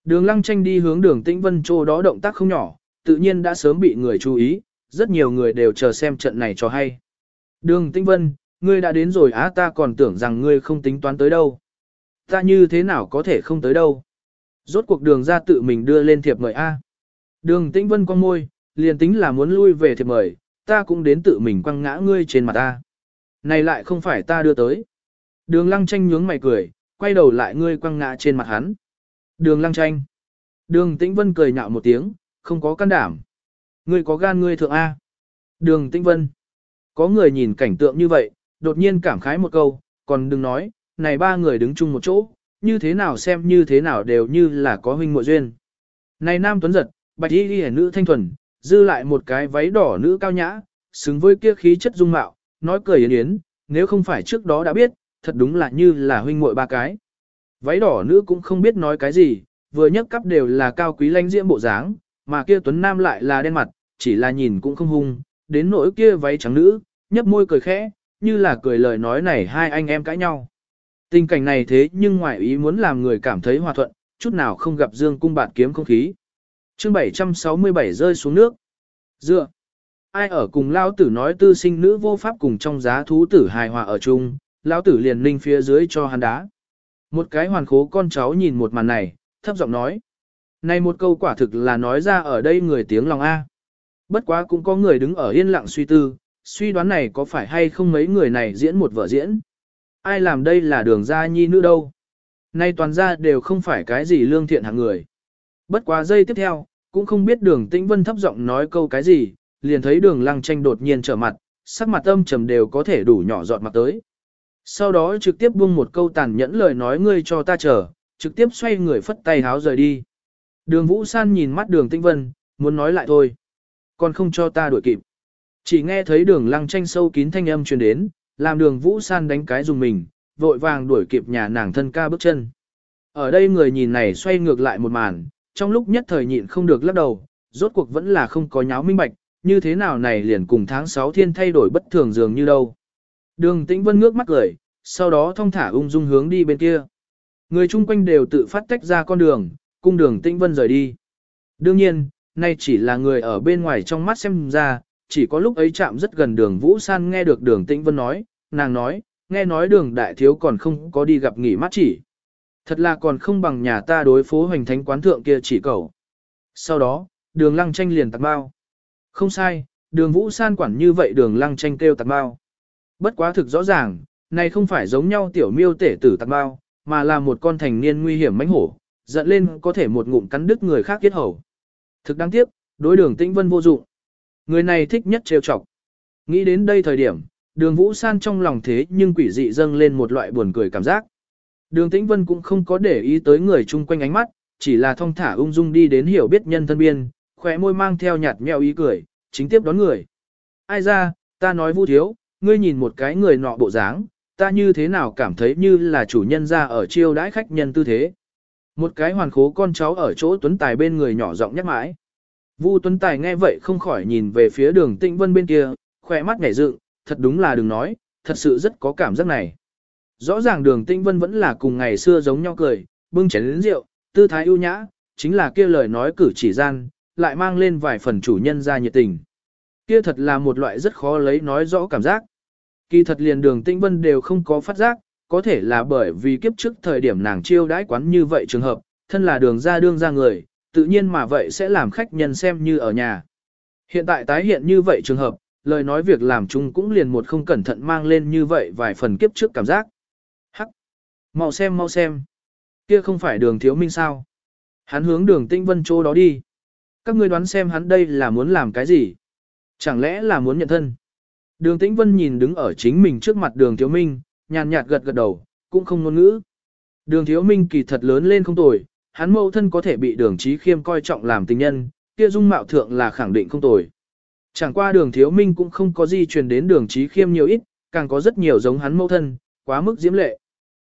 Đường lăng tranh đi hướng đường tĩnh vân chỗ đó động tác không nhỏ, tự nhiên đã sớm bị người chú ý, rất nhiều người đều chờ xem trận này cho hay. Đường tĩnh vân, ngươi đã đến rồi á ta còn tưởng rằng ngươi không tính toán tới đâu. Ta như thế nào có thể không tới đâu. Rốt cuộc đường ra tự mình đưa lên thiệp mời A. Đường tĩnh vân con môi, liền tính là muốn lui về thiệp mời, ta cũng đến tự mình quăng ngã ngươi trên mặt ta. Này lại không phải ta đưa tới. Đường lăng tranh nhướng mày cười, quay đầu lại ngươi quăng ngã trên mặt hắn. Đường lăng tranh. Đường tĩnh vân cười nhạo một tiếng, không có can đảm. Ngươi có gan ngươi thượng A. Đường tĩnh vân. Có người nhìn cảnh tượng như vậy, đột nhiên cảm khái một câu, còn đừng nói, này ba người đứng chung một chỗ, như thế nào xem như thế nào đều như là có huynh muội duyên. Này nam tuấn giật, bạch y ghi nữ thanh thuần, dư lại một cái váy đỏ nữ cao nhã, xứng với kia khí chất dung mạo, nói cười yến yến, nếu không phải trước đó đã biết, thật đúng là như là huynh muội ba cái. Váy đỏ nữ cũng không biết nói cái gì, vừa nhấc cắp đều là cao quý lanh diễm bộ dáng, mà kia tuấn nam lại là đen mặt, chỉ là nhìn cũng không hung, đến nỗi kia váy trắng nữ, nhấp môi cười khẽ, như là cười lời nói này hai anh em cãi nhau. Tình cảnh này thế nhưng ngoại ý muốn làm người cảm thấy hòa thuận, chút nào không gặp dương cung bạt kiếm không khí. chương 767 rơi xuống nước. Dựa. Ai ở cùng lao tử nói tư sinh nữ vô pháp cùng trong giá thú tử hài hòa ở chung, lao tử liền ninh phía dưới cho hắn đá. Một cái hoàn khố con cháu nhìn một màn này, thấp giọng nói. Này một câu quả thực là nói ra ở đây người tiếng lòng A. Bất quá cũng có người đứng ở yên lặng suy tư, suy đoán này có phải hay không mấy người này diễn một vở diễn. Ai làm đây là đường gia nhi nữ đâu. Nay toàn ra đều không phải cái gì lương thiện hạng người. Bất quá giây tiếp theo, cũng không biết đường tĩnh vân thấp giọng nói câu cái gì, liền thấy đường lăng tranh đột nhiên trở mặt, sắc mặt âm trầm đều có thể đủ nhỏ giọt mặt tới. Sau đó trực tiếp buông một câu tàn nhẫn lời nói ngươi cho ta chờ, trực tiếp xoay người phất tay háo rời đi. Đường Vũ San nhìn mắt đường Tĩnh Vân, muốn nói lại thôi. Còn không cho ta đuổi kịp. Chỉ nghe thấy đường lăng tranh sâu kín thanh âm truyền đến, làm đường Vũ San đánh cái dùng mình, vội vàng đuổi kịp nhà nàng thân ca bước chân. Ở đây người nhìn này xoay ngược lại một màn, trong lúc nhất thời nhịn không được lắc đầu, rốt cuộc vẫn là không có nháo minh bạch, như thế nào này liền cùng tháng 6 thiên thay đổi bất thường dường như đâu. Đường Tĩnh Vân ngước mắt cười, sau đó thong thả ung dung hướng đi bên kia. Người chung quanh đều tự phát tách ra con đường, cung đường Tĩnh Vân rời đi. Đương nhiên, nay chỉ là người ở bên ngoài trong mắt xem ra, chỉ có lúc ấy chạm rất gần đường Vũ San nghe được đường Tĩnh Vân nói, nàng nói, nghe nói đường đại thiếu còn không có đi gặp nghỉ mắt chỉ. Thật là còn không bằng nhà ta đối phố hoành thánh quán thượng kia chỉ cầu. Sau đó, đường lăng tranh liền tạc bao. Không sai, đường Vũ San quản như vậy đường lăng tranh kêu tạc bao. Bất quá thực rõ ràng, này không phải giống nhau tiểu miêu tể tử tạc bao, mà là một con thành niên nguy hiểm mãnh hổ, giận lên có thể một ngụm cắn đứt người khác kết hầu. Thực đáng tiếc, đối đường tĩnh vân vô dụng. Người này thích nhất trêu chọc. Nghĩ đến đây thời điểm, đường Vũ San trong lòng thế nhưng quỷ dị dâng lên một loại buồn cười cảm giác. Đường tĩnh vân cũng không có để ý tới người chung quanh ánh mắt, chỉ là thong thả ung dung đi đến hiểu biết nhân thân biên, khỏe môi mang theo nhạt nhẽo ý cười, chính tiếp đón người. Ai ra, ta nói vu thiếu, ngươi nhìn một cái người nọ bộ dáng, ta như thế nào cảm thấy như là chủ nhân ra ở chiêu đãi khách nhân tư thế. Một cái hoàn khố con cháu ở chỗ Tuấn Tài bên người nhỏ giọng nhắc mãi. Vu Tuấn Tài nghe vậy không khỏi nhìn về phía đường Tĩnh Vân bên kia, khỏe mắt nhảy dựng, thật đúng là đừng nói, thật sự rất có cảm giác này. Rõ ràng đường Tĩnh Vân vẫn là cùng ngày xưa giống nhau cười, bưng chén lĩnh rượu, tư thái ưu nhã, chính là kia lời nói cử chỉ gian, lại mang lên vài phần chủ nhân ra nhiệt tình. Kia thật là một loại rất khó lấy nói rõ cảm giác. Kỳ thật liền đường tĩnh vân đều không có phát giác, có thể là bởi vì kiếp trước thời điểm nàng chiêu đãi quán như vậy trường hợp, thân là đường ra đương ra người, tự nhiên mà vậy sẽ làm khách nhân xem như ở nhà. Hiện tại tái hiện như vậy trường hợp, lời nói việc làm chung cũng liền một không cẩn thận mang lên như vậy vài phần kiếp trước cảm giác. Hắc! Mau xem mau xem! Kia không phải đường thiếu minh sao? Hắn hướng đường Tinh vân chỗ đó đi. Các ngươi đoán xem hắn đây là muốn làm cái gì? Chẳng lẽ là muốn nhận thân? Đường tĩnh vân nhìn đứng ở chính mình trước mặt đường thiếu minh, nhàn nhạt gật gật đầu, cũng không ngôn ngữ. Đường thiếu minh kỳ thật lớn lên không tồi, hắn mẫu thân có thể bị đường trí khiêm coi trọng làm tình nhân, kia dung mạo thượng là khẳng định không tồi. Chẳng qua đường thiếu minh cũng không có gì truyền đến đường trí khiêm nhiều ít, càng có rất nhiều giống hắn mẫu thân, quá mức diễm lệ.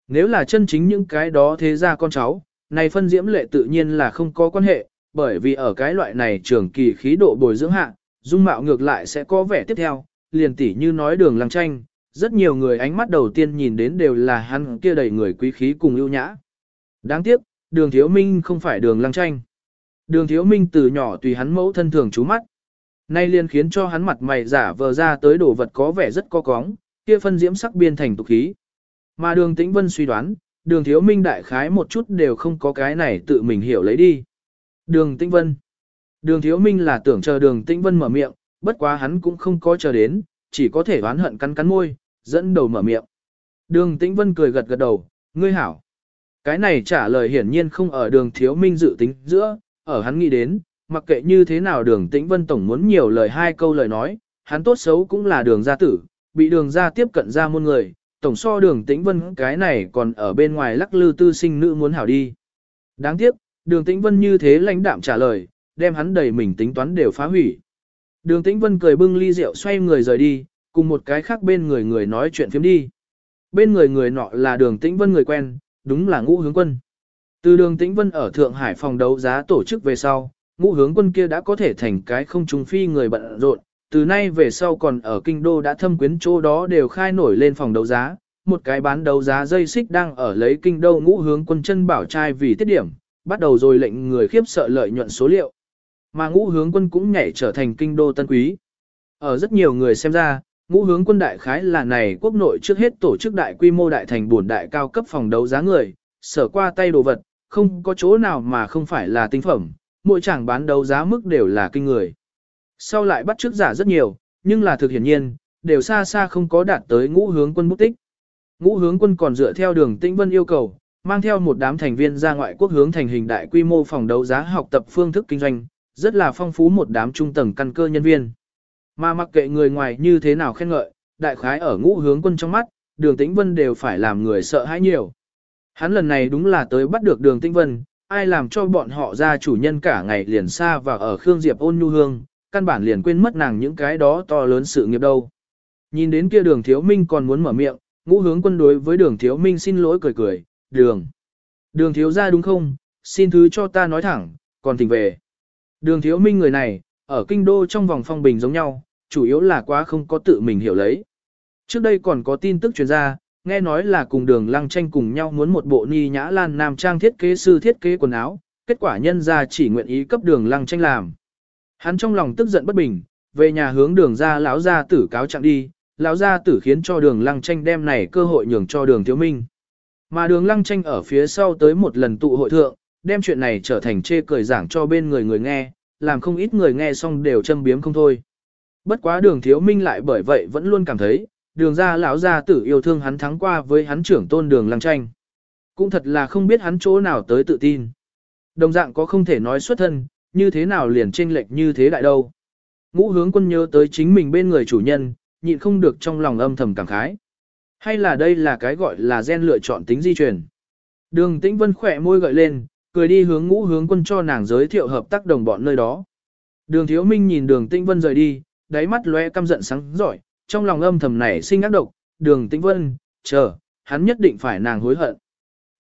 Nếu là chân chính những cái đó thế ra con cháu, này phân diễm lệ tự nhiên là không có quan hệ, bởi vì ở cái loại này trường kỳ khí độ bồi dưỡng hạ, dung mạo ngược lại sẽ có vẻ tiếp theo, liền tỉ như nói đường lăng tranh, rất nhiều người ánh mắt đầu tiên nhìn đến đều là hắn kia đầy người quý khí cùng ưu nhã. Đáng tiếc, đường thiếu minh không phải đường lăng tranh. Đường thiếu minh từ nhỏ tùy hắn mẫu thân thường chú mắt. Nay liền khiến cho hắn mặt mày giả vờ ra tới đồ vật có vẻ rất có cóng, kia phân diễm sắc biên thành tục khí. Mà đường tĩnh vân suy đoán, đường thiếu minh đại khái một chút đều không có cái này tự mình hiểu lấy đi. Đường tĩnh vân. Đường thiếu minh là tưởng chờ đường tĩnh vân mở miệng, bất quá hắn cũng không có chờ đến, chỉ có thể oán hận cắn cắn môi, dẫn đầu mở miệng. Đường tĩnh vân cười gật gật đầu, ngươi hảo. Cái này trả lời hiển nhiên không ở đường thiếu minh dự tính giữa, ở hắn nghĩ đến, mặc kệ như thế nào đường tĩnh vân tổng muốn nhiều lời hai câu lời nói, hắn tốt xấu cũng là đường gia tử, bị đường gia tiếp cận ra môn người, tổng so đường tĩnh vân cái này còn ở bên ngoài lắc lư tư sinh nữ muốn hảo đi. Đáng tiếc, đường tĩnh vân như thế lãnh đạm trả lời, đem hắn đầy mình tính toán đều phá hủy. Đường tĩnh vân cười bưng ly rượu xoay người rời đi, cùng một cái khác bên người người nói chuyện phiếm đi. Bên người người nọ là đường tĩnh vân người quen, đúng là ngũ hướng quân. Từ đường tĩnh vân ở Thượng Hải phòng đấu giá tổ chức về sau, ngũ hướng quân kia đã có thể thành cái không trùng phi người bận rộn, từ nay về sau còn ở kinh đô đã thâm quyến chỗ đó đều khai nổi lên phòng đấu giá, một cái bán đấu giá dây xích đang ở lấy kinh đô ngũ hướng quân chân bảo trai vì tiết điểm, bắt đầu rồi lệnh người khiếp sợ lợi nhuận số liệu. Mà ngũ hướng quân cũng nhảy trở thành kinh đô tân quý. Ở rất nhiều người xem ra, ngũ hướng quân đại khái là này quốc nội trước hết tổ chức đại quy mô đại thành bổn đại cao cấp phòng đấu giá người, sở qua tay đồ vật, không có chỗ nào mà không phải là tinh phẩm, mỗi chẳng bán đấu giá mức đều là kinh người. Sau lại bắt trước giả rất nhiều, nhưng là thực hiển nhiên, đều xa xa không có đạt tới ngũ hướng quân mục tích. Ngũ hướng quân còn dựa theo đường tĩnh vân yêu cầu, mang theo một đám thành viên ra ngoại quốc hướng thành hình đại quy mô phòng đấu giá học tập phương thức kinh doanh, rất là phong phú một đám trung tầng căn cơ nhân viên. Mà mặc kệ người ngoài như thế nào khen ngợi, đại khái ở ngũ hướng quân trong mắt, đường tĩnh vân đều phải làm người sợ hãi nhiều. Hắn lần này đúng là tới bắt được đường tĩnh vân, ai làm cho bọn họ ra chủ nhân cả ngày liền xa và ở Khương Diệp ôn nhu hương, căn bản liền quên mất nàng những cái đó to lớn sự nghiệp đâu. Nhìn đến kia đường thiếu minh còn muốn mở miệng, ngũ hướng quân đối với đường thiếu minh xin lỗi cười cười, đường. Đường thiếu ra đúng không, xin thứ cho ta nói thẳng, còn thỉnh về. Đường thiếu minh người này, ở kinh đô trong vòng phong bình giống nhau, chủ yếu là quá không có tự mình hiểu lấy. Trước đây còn có tin tức truyền ra, nghe nói là cùng đường lăng tranh cùng nhau muốn một bộ ni nhã lan nam trang thiết kế sư thiết kế quần áo, kết quả nhân ra chỉ nguyện ý cấp đường lăng tranh làm. Hắn trong lòng tức giận bất bình, về nhà hướng đường ra lão gia tử cáo trạng đi, lão gia tử khiến cho đường lăng tranh đem này cơ hội nhường cho đường thiếu minh. Mà đường lăng tranh ở phía sau tới một lần tụ hội thượng, đem chuyện này trở thành chê cười giảng cho bên người người nghe, làm không ít người nghe xong đều châm biếm không thôi. Bất quá đường thiếu minh lại bởi vậy vẫn luôn cảm thấy, đường ra lão gia tử yêu thương hắn thắng qua với hắn trưởng tôn đường lăng tranh. Cũng thật là không biết hắn chỗ nào tới tự tin. Đồng dạng có không thể nói xuất thân, như thế nào liền chênh lệch như thế đại đâu. Ngũ hướng quân nhớ tới chính mình bên người chủ nhân, nhịn không được trong lòng âm thầm cảm khái. Hay là đây là cái gọi là gen lựa chọn tính di truyền. Đường tĩnh vân khỏe môi gợi lên, cười đi hướng ngũ hướng quân cho nàng giới thiệu hợp tác đồng bọn nơi đó. Đường thiếu minh nhìn đường tĩnh vân rời đi, đáy mắt lóe căm giận sáng giỏi, trong lòng âm thầm nảy sinh ác độc, đường tĩnh vân, chờ, hắn nhất định phải nàng hối hận.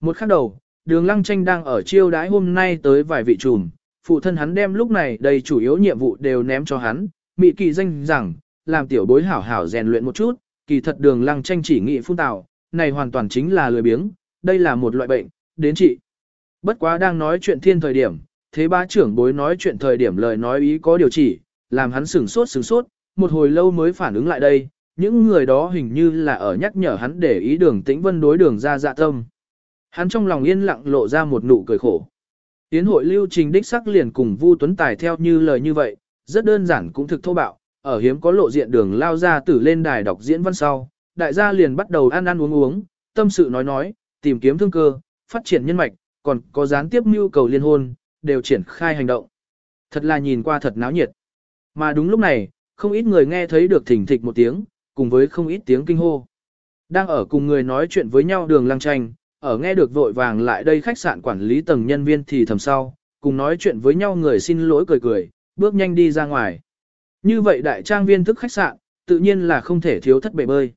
Một khắc đầu, đường lăng tranh đang ở chiêu đái hôm nay tới vài vị trùm, phụ thân hắn đem lúc này đầy chủ yếu nhiệm vụ đều ném cho hắn, mị kỳ danh rằng, làm tiểu bối hảo hảo rèn luyện một chút, kỳ thật đường lăng tranh chỉ nghị phun tạo, này hoàn toàn chính là lười biếng, đây là một loại bệnh, đến trị. Bất quá đang nói chuyện thiên thời điểm, thế ba trưởng bối nói chuyện thời điểm lời nói ý có điều chỉ, làm hắn sửng sốt sửng sốt, một hồi lâu mới phản ứng lại đây, những người đó hình như là ở nhắc nhở hắn để ý đường tĩnh vân đối đường ra dạ tâm. Hắn trong lòng yên lặng lộ ra một nụ cười khổ. Tiến hội lưu trình đích sắc liền cùng Vu Tuấn Tài theo như lời như vậy, rất đơn giản cũng thực thô bạo, ở hiếm có lộ diện đường lao ra tử lên đài đọc diễn văn sau, đại gia liền bắt đầu ăn ăn uống uống, tâm sự nói nói, tìm kiếm thương cơ, phát triển nhân mạch, còn có gián tiếp mưu cầu liên hôn, đều triển khai hành động. Thật là nhìn qua thật náo nhiệt. Mà đúng lúc này, không ít người nghe thấy được thỉnh thịch một tiếng, cùng với không ít tiếng kinh hô. Đang ở cùng người nói chuyện với nhau đường lăng tranh, ở nghe được vội vàng lại đây khách sạn quản lý tầng nhân viên thì thầm sau, cùng nói chuyện với nhau người xin lỗi cười cười, bước nhanh đi ra ngoài. Như vậy đại trang viên thức khách sạn, tự nhiên là không thể thiếu thất bể bơi.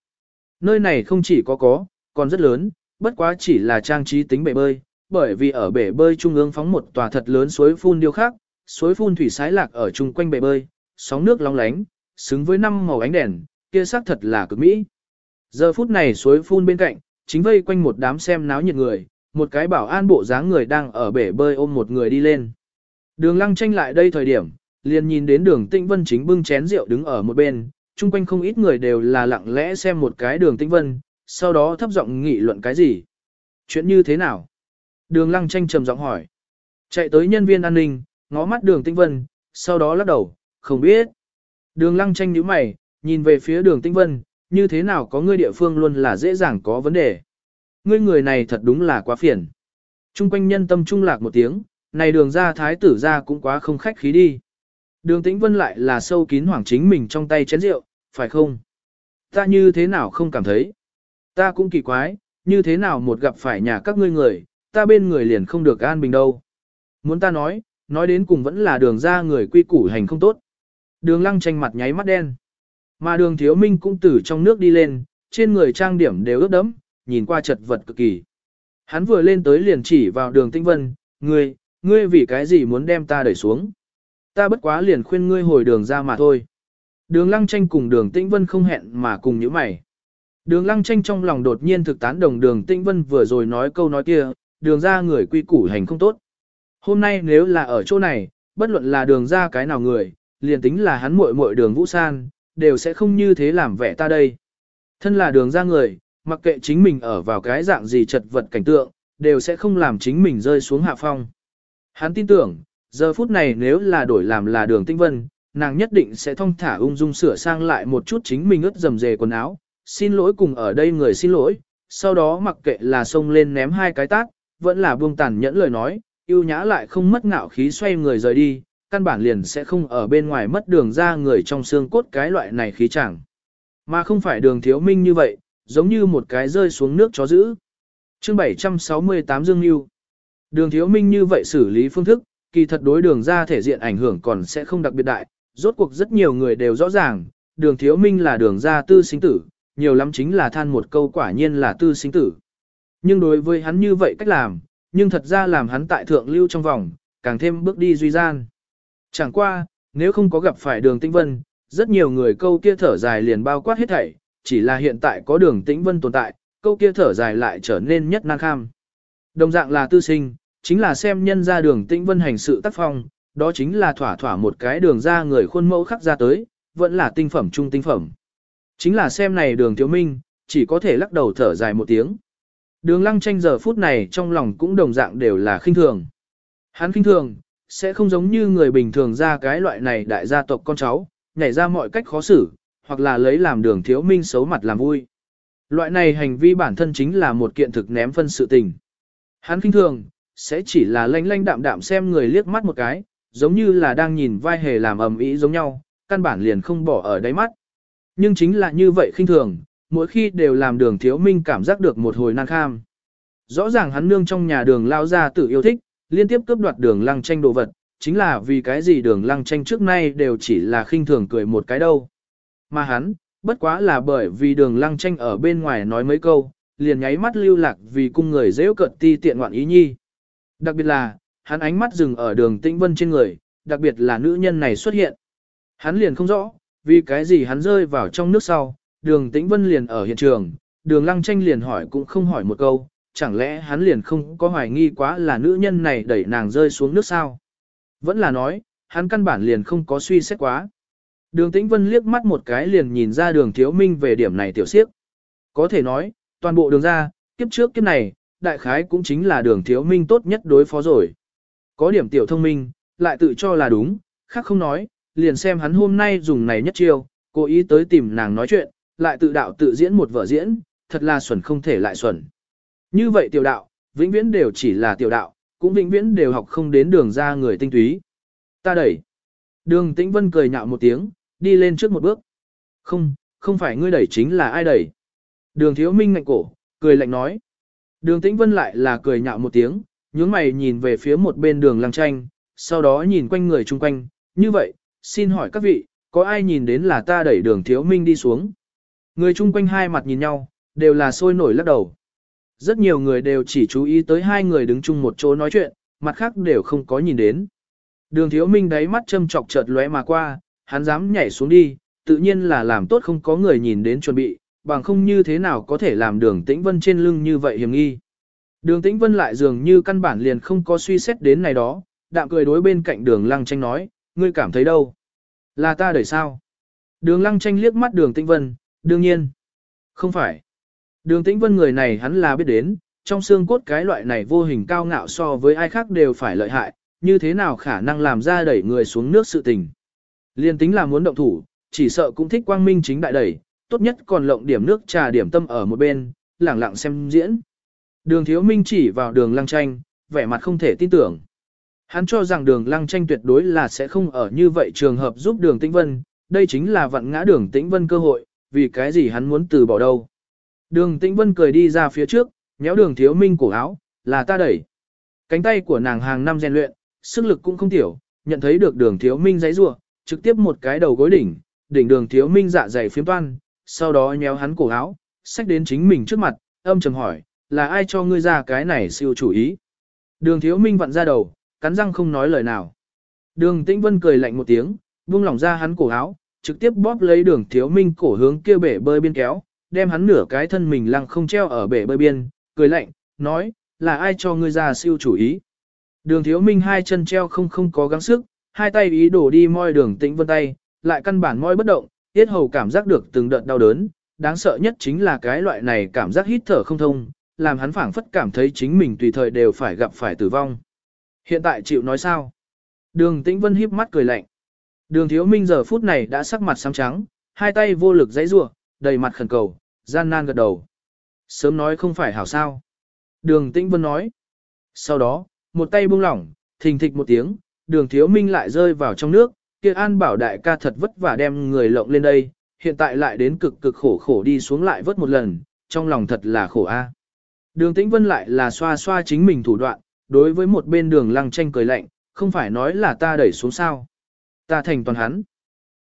Nơi này không chỉ có có, còn rất lớn, bất quá chỉ là trang trí tính bể bơi, bởi vì ở bể bơi trung ương phóng một tòa thật lớn suối phun điêu khắc, suối phun thủy sái lạc ở chung quanh bể bơi, sóng nước long lánh, xứng với năm màu ánh đèn, kia sắc thật là cực mỹ. Giờ phút này suối phun bên cạnh, chính vây quanh một đám xem náo nhiệt người, một cái bảo an bộ dáng người đang ở bể bơi ôm một người đi lên. Đường lăng tranh lại đây thời điểm, liền nhìn đến đường tĩnh vân chính bưng chén rượu đứng ở một bên, chung quanh không ít người đều là lặng lẽ xem một cái đường tĩnh vân, sau đó thấp giọng nghị luận cái gì. Chuyện như thế nào? Đường lăng tranh trầm giọng hỏi. Chạy tới nhân viên an ninh, ngó mắt đường tĩnh vân, sau đó lắc đầu, không biết. Đường lăng tranh nhíu mày, nhìn về phía đường tĩnh vân, như thế nào có ngươi địa phương luôn là dễ dàng có vấn đề. Ngươi người này thật đúng là quá phiền. Trung quanh nhân tâm trung lạc một tiếng, này đường ra thái tử ra cũng quá không khách khí đi. Đường tĩnh vân lại là sâu kín hoảng chính mình trong tay chén rượu, phải không? Ta như thế nào không cảm thấy? Ta cũng kỳ quái, như thế nào một gặp phải nhà các ngươi người, ta bên người liền không được an bình đâu. Muốn ta nói, nói đến cùng vẫn là đường ra người quy củ hành không tốt. Đường lăng tranh mặt nháy mắt đen. Mà đường thiếu minh cũng từ trong nước đi lên, trên người trang điểm đều ướt đẫm, nhìn qua chật vật cực kỳ. Hắn vừa lên tới liền chỉ vào đường tinh vân, ngươi, ngươi vì cái gì muốn đem ta đẩy xuống. Ta bất quá liền khuyên ngươi hồi đường ra mà thôi. Đường lăng tranh cùng đường tĩnh vân không hẹn mà cùng những mày. Đường lăng tranh trong lòng đột nhiên thực tán đồng đường tĩnh vân vừa rồi nói câu nói kia, đường ra người quy củ hành không tốt. Hôm nay nếu là ở chỗ này, bất luận là đường ra cái nào người, liền tính là hắn muội muội đường Vũ San, đều sẽ không như thế làm vẻ ta đây. Thân là đường ra người, mặc kệ chính mình ở vào cái dạng gì chật vật cảnh tượng, đều sẽ không làm chính mình rơi xuống hạ phong. Hắn tin tưởng, giờ phút này nếu là đổi làm là đường tinh vân, nàng nhất định sẽ thông thả ung dung sửa sang lại một chút chính mình ướt dầm dề quần áo, xin lỗi cùng ở đây người xin lỗi, sau đó mặc kệ là xông lên ném hai cái tát, vẫn là buông tàn nhẫn lời nói, yêu nhã lại không mất ngạo khí xoay người rời đi, căn bản liền sẽ không ở bên ngoài mất đường ra người trong xương cốt cái loại này khí chẳng. Mà không phải đường thiếu minh như vậy, giống như một cái rơi xuống nước chó giữ. Chương 768 Dương Nhiêu Đường thiếu minh như vậy xử lý phương thức, kỳ thật đối đường ra thể diện ảnh hưởng còn sẽ không đặc biệt đại, rốt cuộc rất nhiều người đều rõ ràng, đường thiếu minh là đường ra tư sinh tử, nhiều lắm chính là than một câu quả nhiên là tư sinh tử. Nhưng đối với hắn như vậy cách làm, nhưng thật ra làm hắn tại thượng lưu trong vòng, càng thêm bước đi duy gian. Chẳng qua, nếu không có gặp phải đường tĩnh vân, rất nhiều người câu kia thở dài liền bao quát hết thảy, chỉ là hiện tại có đường tĩnh vân tồn tại, câu kia thở dài lại trở nên nhất nan kham. Đồng dạng là tư sinh, chính là xem nhân ra đường tĩnh vân hành sự tác phong, đó chính là thỏa thỏa một cái đường ra người khuôn mẫu khắc ra tới, vẫn là tinh phẩm trung tinh phẩm. Chính là xem này đường thiếu minh, chỉ có thể lắc đầu thở dài một tiếng. Đường lăng tranh giờ phút này trong lòng cũng đồng dạng đều là khinh thường. Hắn khinh thường, sẽ không giống như người bình thường ra cái loại này đại gia tộc con cháu, nhảy ra mọi cách khó xử, hoặc là lấy làm đường thiếu minh xấu mặt làm vui. Loại này hành vi bản thân chính là một kiện thực ném phân sự tình. Hắn kinh thường, sẽ chỉ là lanh lanh đạm đạm xem người liếc mắt một cái, giống như là đang nhìn vai hề làm ầm ĩ giống nhau, căn bản liền không bỏ ở đáy mắt. Nhưng chính là như vậy khinh thường, mỗi khi đều làm đường thiếu minh cảm giác được một hồi nan kham. Rõ ràng hắn nương trong nhà đường lao ra tự yêu thích, liên tiếp cướp đoạt đường lăng tranh đồ vật, chính là vì cái gì đường lăng tranh trước nay đều chỉ là khinh thường cười một cái đâu. Mà hắn, bất quá là bởi vì đường lăng tranh ở bên ngoài nói mấy câu, liền nháy mắt lưu lạc vì cung người dễ cận ti tiện ngoạn ý nhi. Đặc biệt là, hắn ánh mắt dừng ở đường tĩnh vân trên người, đặc biệt là nữ nhân này xuất hiện. Hắn liền không rõ, vì cái gì hắn rơi vào trong nước sau, đường tĩnh vân liền ở hiện trường, đường lăng tranh liền hỏi cũng không hỏi một câu, chẳng lẽ hắn liền không có hoài nghi quá là nữ nhân này đẩy nàng rơi xuống nước sao? Vẫn là nói, hắn căn bản liền không có suy xét quá. Đường tĩnh vân liếc mắt một cái liền nhìn ra đường thiếu minh về điểm này tiểu siếp. Có thể nói, toàn bộ đường ra, kiếp trước kiếp này, đại khái cũng chính là đường thiếu minh tốt nhất đối phó rồi. Có điểm tiểu thông minh, lại tự cho là đúng, khác không nói, liền xem hắn hôm nay dùng này nhất chiêu, cố ý tới tìm nàng nói chuyện, lại tự đạo tự diễn một vở diễn, thật là xuẩn không thể lại xuẩn. Như vậy tiểu đạo, vĩnh viễn đều chỉ là tiểu đạo, cũng vĩnh viễn đều học không đến đường ra người tinh túy. Ta đẩy. Đường Tĩnh Vân cười nhạo một tiếng, đi lên trước một bước. Không, không phải ngươi đẩy chính là ai đẩy. Đường Thiếu Minh ngạnh cổ, cười lạnh nói. Đường Tĩnh Vân lại là cười nhạo một tiếng, nhướng mày nhìn về phía một bên đường lăng tranh, sau đó nhìn quanh người chung quanh, như vậy, xin hỏi các vị, có ai nhìn đến là ta đẩy đường Thiếu Minh đi xuống? Người chung quanh hai mặt nhìn nhau, đều là sôi nổi lắc đầu. Rất nhiều người đều chỉ chú ý tới hai người đứng chung một chỗ nói chuyện, mặt khác đều không có nhìn đến. Đường thiếu minh đáy mắt châm chọc chợt lóe mà qua, hắn dám nhảy xuống đi, tự nhiên là làm tốt không có người nhìn đến chuẩn bị, bằng không như thế nào có thể làm đường tĩnh vân trên lưng như vậy hiểm nghi. Đường tĩnh vân lại dường như căn bản liền không có suy xét đến này đó, đạm cười đối bên cạnh đường lăng tranh nói, ngươi cảm thấy đâu? Là ta đẩy sao? Đường lăng tranh liếc mắt đường tĩnh vân, đương nhiên. Không phải. Đường tĩnh vân người này hắn là biết đến, trong xương cốt cái loại này vô hình cao ngạo so với ai khác đều phải lợi hại, như thế nào khả năng làm ra đẩy người xuống nước sự tình. Liên tính là muốn động thủ, chỉ sợ cũng thích quang minh chính đại đẩy, tốt nhất còn lộng điểm nước trà điểm tâm ở một bên, lẳng lặng xem diễn. Đường thiếu minh chỉ vào đường lăng tranh, vẻ mặt không thể tin tưởng. Hắn cho rằng đường lăng tranh tuyệt đối là sẽ không ở như vậy trường hợp giúp đường tĩnh vân, đây chính là vận ngã đường tĩnh vân cơ hội, vì cái gì hắn muốn từ bỏ đâu. Đường tĩnh vân cười đi ra phía trước, nhéo đường thiếu minh cổ áo, là ta đẩy. Cánh tay của nàng hàng năm rèn luyện, sức lực cũng không tiểu, nhận thấy được đường thiếu minh giấy rua, trực tiếp một cái đầu gối đỉnh, đỉnh đường thiếu minh dạ dày phiếm toan, sau đó nhéo hắn cổ áo, xách đến chính mình trước mặt, âm trầm hỏi, là ai cho ngươi ra cái này siêu chủ ý. Đường thiếu minh vặn ra đầu, cắn răng không nói lời nào. Đường tĩnh vân cười lạnh một tiếng, buông lỏng ra hắn cổ áo, trực tiếp bóp lấy đường thiếu minh cổ hướng kia bể bơi biên kéo, đem hắn nửa cái thân mình lăng không treo ở bể bơi biên, cười lạnh, nói, là ai cho ngươi ra siêu chủ ý. Đường thiếu minh hai chân treo không không có gắng sức, hai tay ý đổ đi moi đường tĩnh vân tay, lại căn bản moi bất động, tiết hầu cảm giác được từng đợt đau đớn, đáng sợ nhất chính là cái loại này cảm giác hít thở không thông, làm hắn phảng phất cảm thấy chính mình tùy thời đều phải gặp phải tử vong. Hiện tại chịu nói sao? Đường tĩnh vân híp mắt cười lạnh. Đường thiếu minh giờ phút này đã sắc mặt xám trắng, hai tay vô lực dãy rủa, đầy mặt khẩn cầu, gian nan gật đầu. Sớm nói không phải hảo sao. Đường tĩnh vân nói. Sau đó, một tay buông lỏng, thình thịch một tiếng, đường thiếu minh lại rơi vào trong nước, kia an bảo đại ca thật vất vả đem người lộng lên đây, hiện tại lại đến cực cực khổ khổ đi xuống lại vớt một lần, trong lòng thật là khổ a. Đường tĩnh vân lại là xoa xoa chính mình thủ đoạn, đối với một bên đường lăng tranh cười lạnh, không phải nói là ta đẩy xuống sao. Ta thành toàn hắn.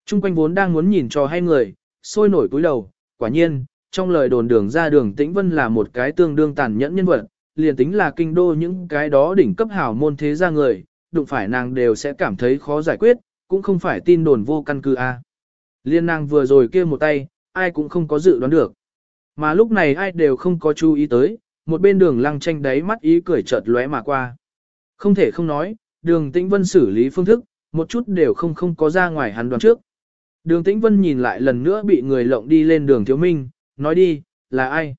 Trung quanh vốn đang muốn nhìn cho hay người, sôi nổi cúi đầu, quả nhiên, trong lời đồn đường ra đường tĩnh vân là một cái tương đương tàn nhẫn nhân vật, liền tính là kinh đô những cái đó đỉnh cấp hảo môn thế gia người, đụng phải nàng đều sẽ cảm thấy khó giải quyết, cũng không phải tin đồn vô căn cứ a. Liên nàng vừa rồi kia một tay, ai cũng không có dự đoán được. Mà lúc này ai đều không có chú ý tới, một bên đường lăng tranh đáy mắt ý cười chợt lóe mà qua. Không thể không nói, đường tĩnh vân xử lý phương thức, một chút đều không không có ra ngoài hắn đoán trước. Đường tĩnh vân nhìn lại lần nữa bị người lộng đi lên đường thiếu minh, nói đi, là ai?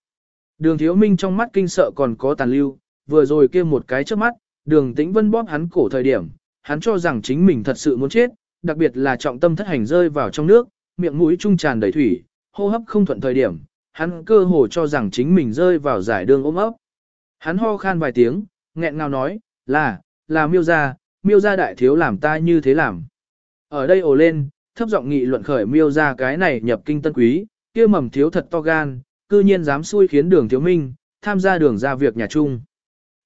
Đường thiếu minh trong mắt kinh sợ còn có tàn lưu, vừa rồi kia một cái trước mắt, đường tĩnh vân bóp hắn cổ thời điểm, hắn cho rằng chính mình thật sự muốn chết, đặc biệt là trọng tâm thất hành rơi vào trong nước, miệng mũi trung tràn đầy thủy, hô hấp không thuận thời điểm, hắn cơ hồ cho rằng chính mình rơi vào giải đường ôm ấp. Hắn ho khan vài tiếng, nghẹn ngào nói, là, là miêu gia, miêu gia đại thiếu làm ta như thế làm. Ở đây ồ lên, thấp giọng nghị luận khởi miêu ra cái này nhập kinh tân quý, kia mầm thiếu thật to gan, cư nhiên dám xui khiến đường thiếu minh, tham gia đường ra việc nhà chung.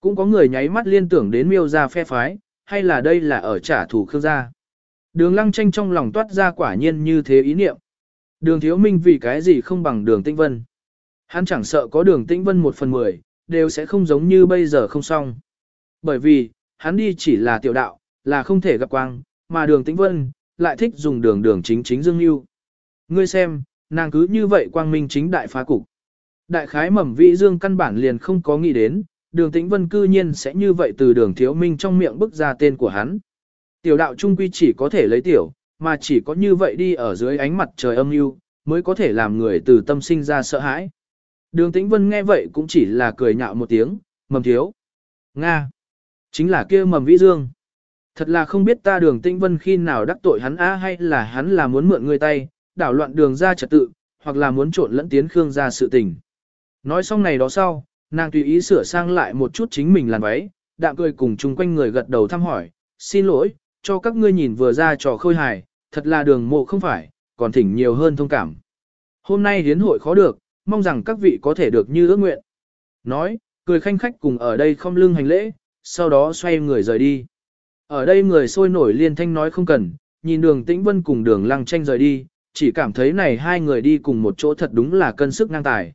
Cũng có người nháy mắt liên tưởng đến miêu gia phe phái, hay là đây là ở trả thù khương gia. Đường lăng tranh trong lòng toát ra quả nhiên như thế ý niệm. Đường thiếu minh vì cái gì không bằng đường tinh vân. Hắn chẳng sợ có đường tinh vân một phần mười, đều sẽ không giống như bây giờ không xong. Bởi vì, hắn đi chỉ là tiểu đạo, là không thể gặp quang, mà đường tinh vân, lại thích dùng đường đường chính chính dương lưu. Ngươi xem, nàng cứ như vậy quang minh chính đại phá cục. Đại khái mầm vĩ dương căn bản liền không có nghĩ đến, đường tĩnh vân cư nhiên sẽ như vậy từ đường thiếu minh trong miệng bức ra tên của hắn. Tiểu đạo trung quy chỉ có thể lấy tiểu, mà chỉ có như vậy đi ở dưới ánh mặt trời âm u, mới có thể làm người từ tâm sinh ra sợ hãi. Đường tĩnh vân nghe vậy cũng chỉ là cười nhạo một tiếng, mầm thiếu. Nga. Chính là kia mầm vĩ dương. Thật là không biết ta đường tĩnh vân khi nào đắc tội hắn á hay là hắn là muốn mượn người tay, đảo loạn đường ra trật tự, hoặc là muốn trộn lẫn tiến Khương ra sự tình. Nói xong này đó sau, nàng tùy ý sửa sang lại một chút chính mình làn váy, đạm cười cùng chung quanh người gật đầu thăm hỏi, xin lỗi, cho các ngươi nhìn vừa ra trò khôi hài, thật là đường mộ không phải, còn thỉnh nhiều hơn thông cảm. Hôm nay hiến hội khó được, mong rằng các vị có thể được như ước nguyện. Nói, cười khanh khách cùng ở đây không lưng hành lễ, sau đó xoay người rời đi. Ở đây người sôi nổi liên thanh nói không cần, nhìn đường tĩnh vân cùng đường lăng tranh rời đi, chỉ cảm thấy này hai người đi cùng một chỗ thật đúng là cân sức ngang tài.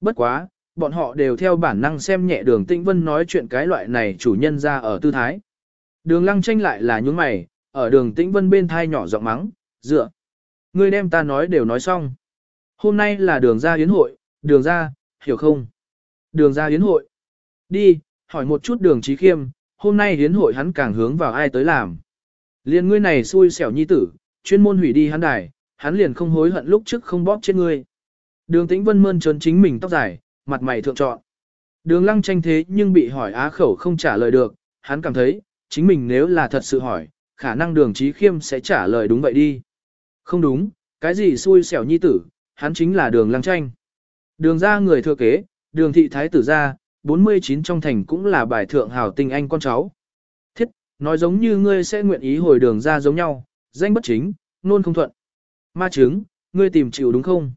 Bất quá, bọn họ đều theo bản năng xem nhẹ đường tĩnh vân nói chuyện cái loại này chủ nhân ra ở tư thái. Đường lăng tranh lại là những mày, ở đường tĩnh vân bên thai nhỏ giọng mắng, dựa. Ngươi đem ta nói đều nói xong. Hôm nay là đường ra yến hội, đường ra, hiểu không? Đường ra yến hội. Đi, hỏi một chút đường trí khiêm, hôm nay hiến hội hắn càng hướng vào ai tới làm. Liên ngươi này xui xẻo nhi tử, chuyên môn hủy đi hắn đài, hắn liền không hối hận lúc trước không bóp chết ngươi. Đường tĩnh vân mơn trớn chính mình tóc dài, mặt mày thượng trọn. Đường lăng tranh thế nhưng bị hỏi á khẩu không trả lời được, hắn cảm thấy, chính mình nếu là thật sự hỏi, khả năng đường trí khiêm sẽ trả lời đúng vậy đi. Không đúng, cái gì xui xẻo nhi tử, hắn chính là đường lăng tranh. Đường ra người thừa kế, đường thị thái tử ra, 49 trong thành cũng là bài thượng hào tình anh con cháu. Thiết, nói giống như ngươi sẽ nguyện ý hồi đường ra giống nhau, danh bất chính, nôn không thuận. Ma chứng, ngươi tìm chịu đúng không?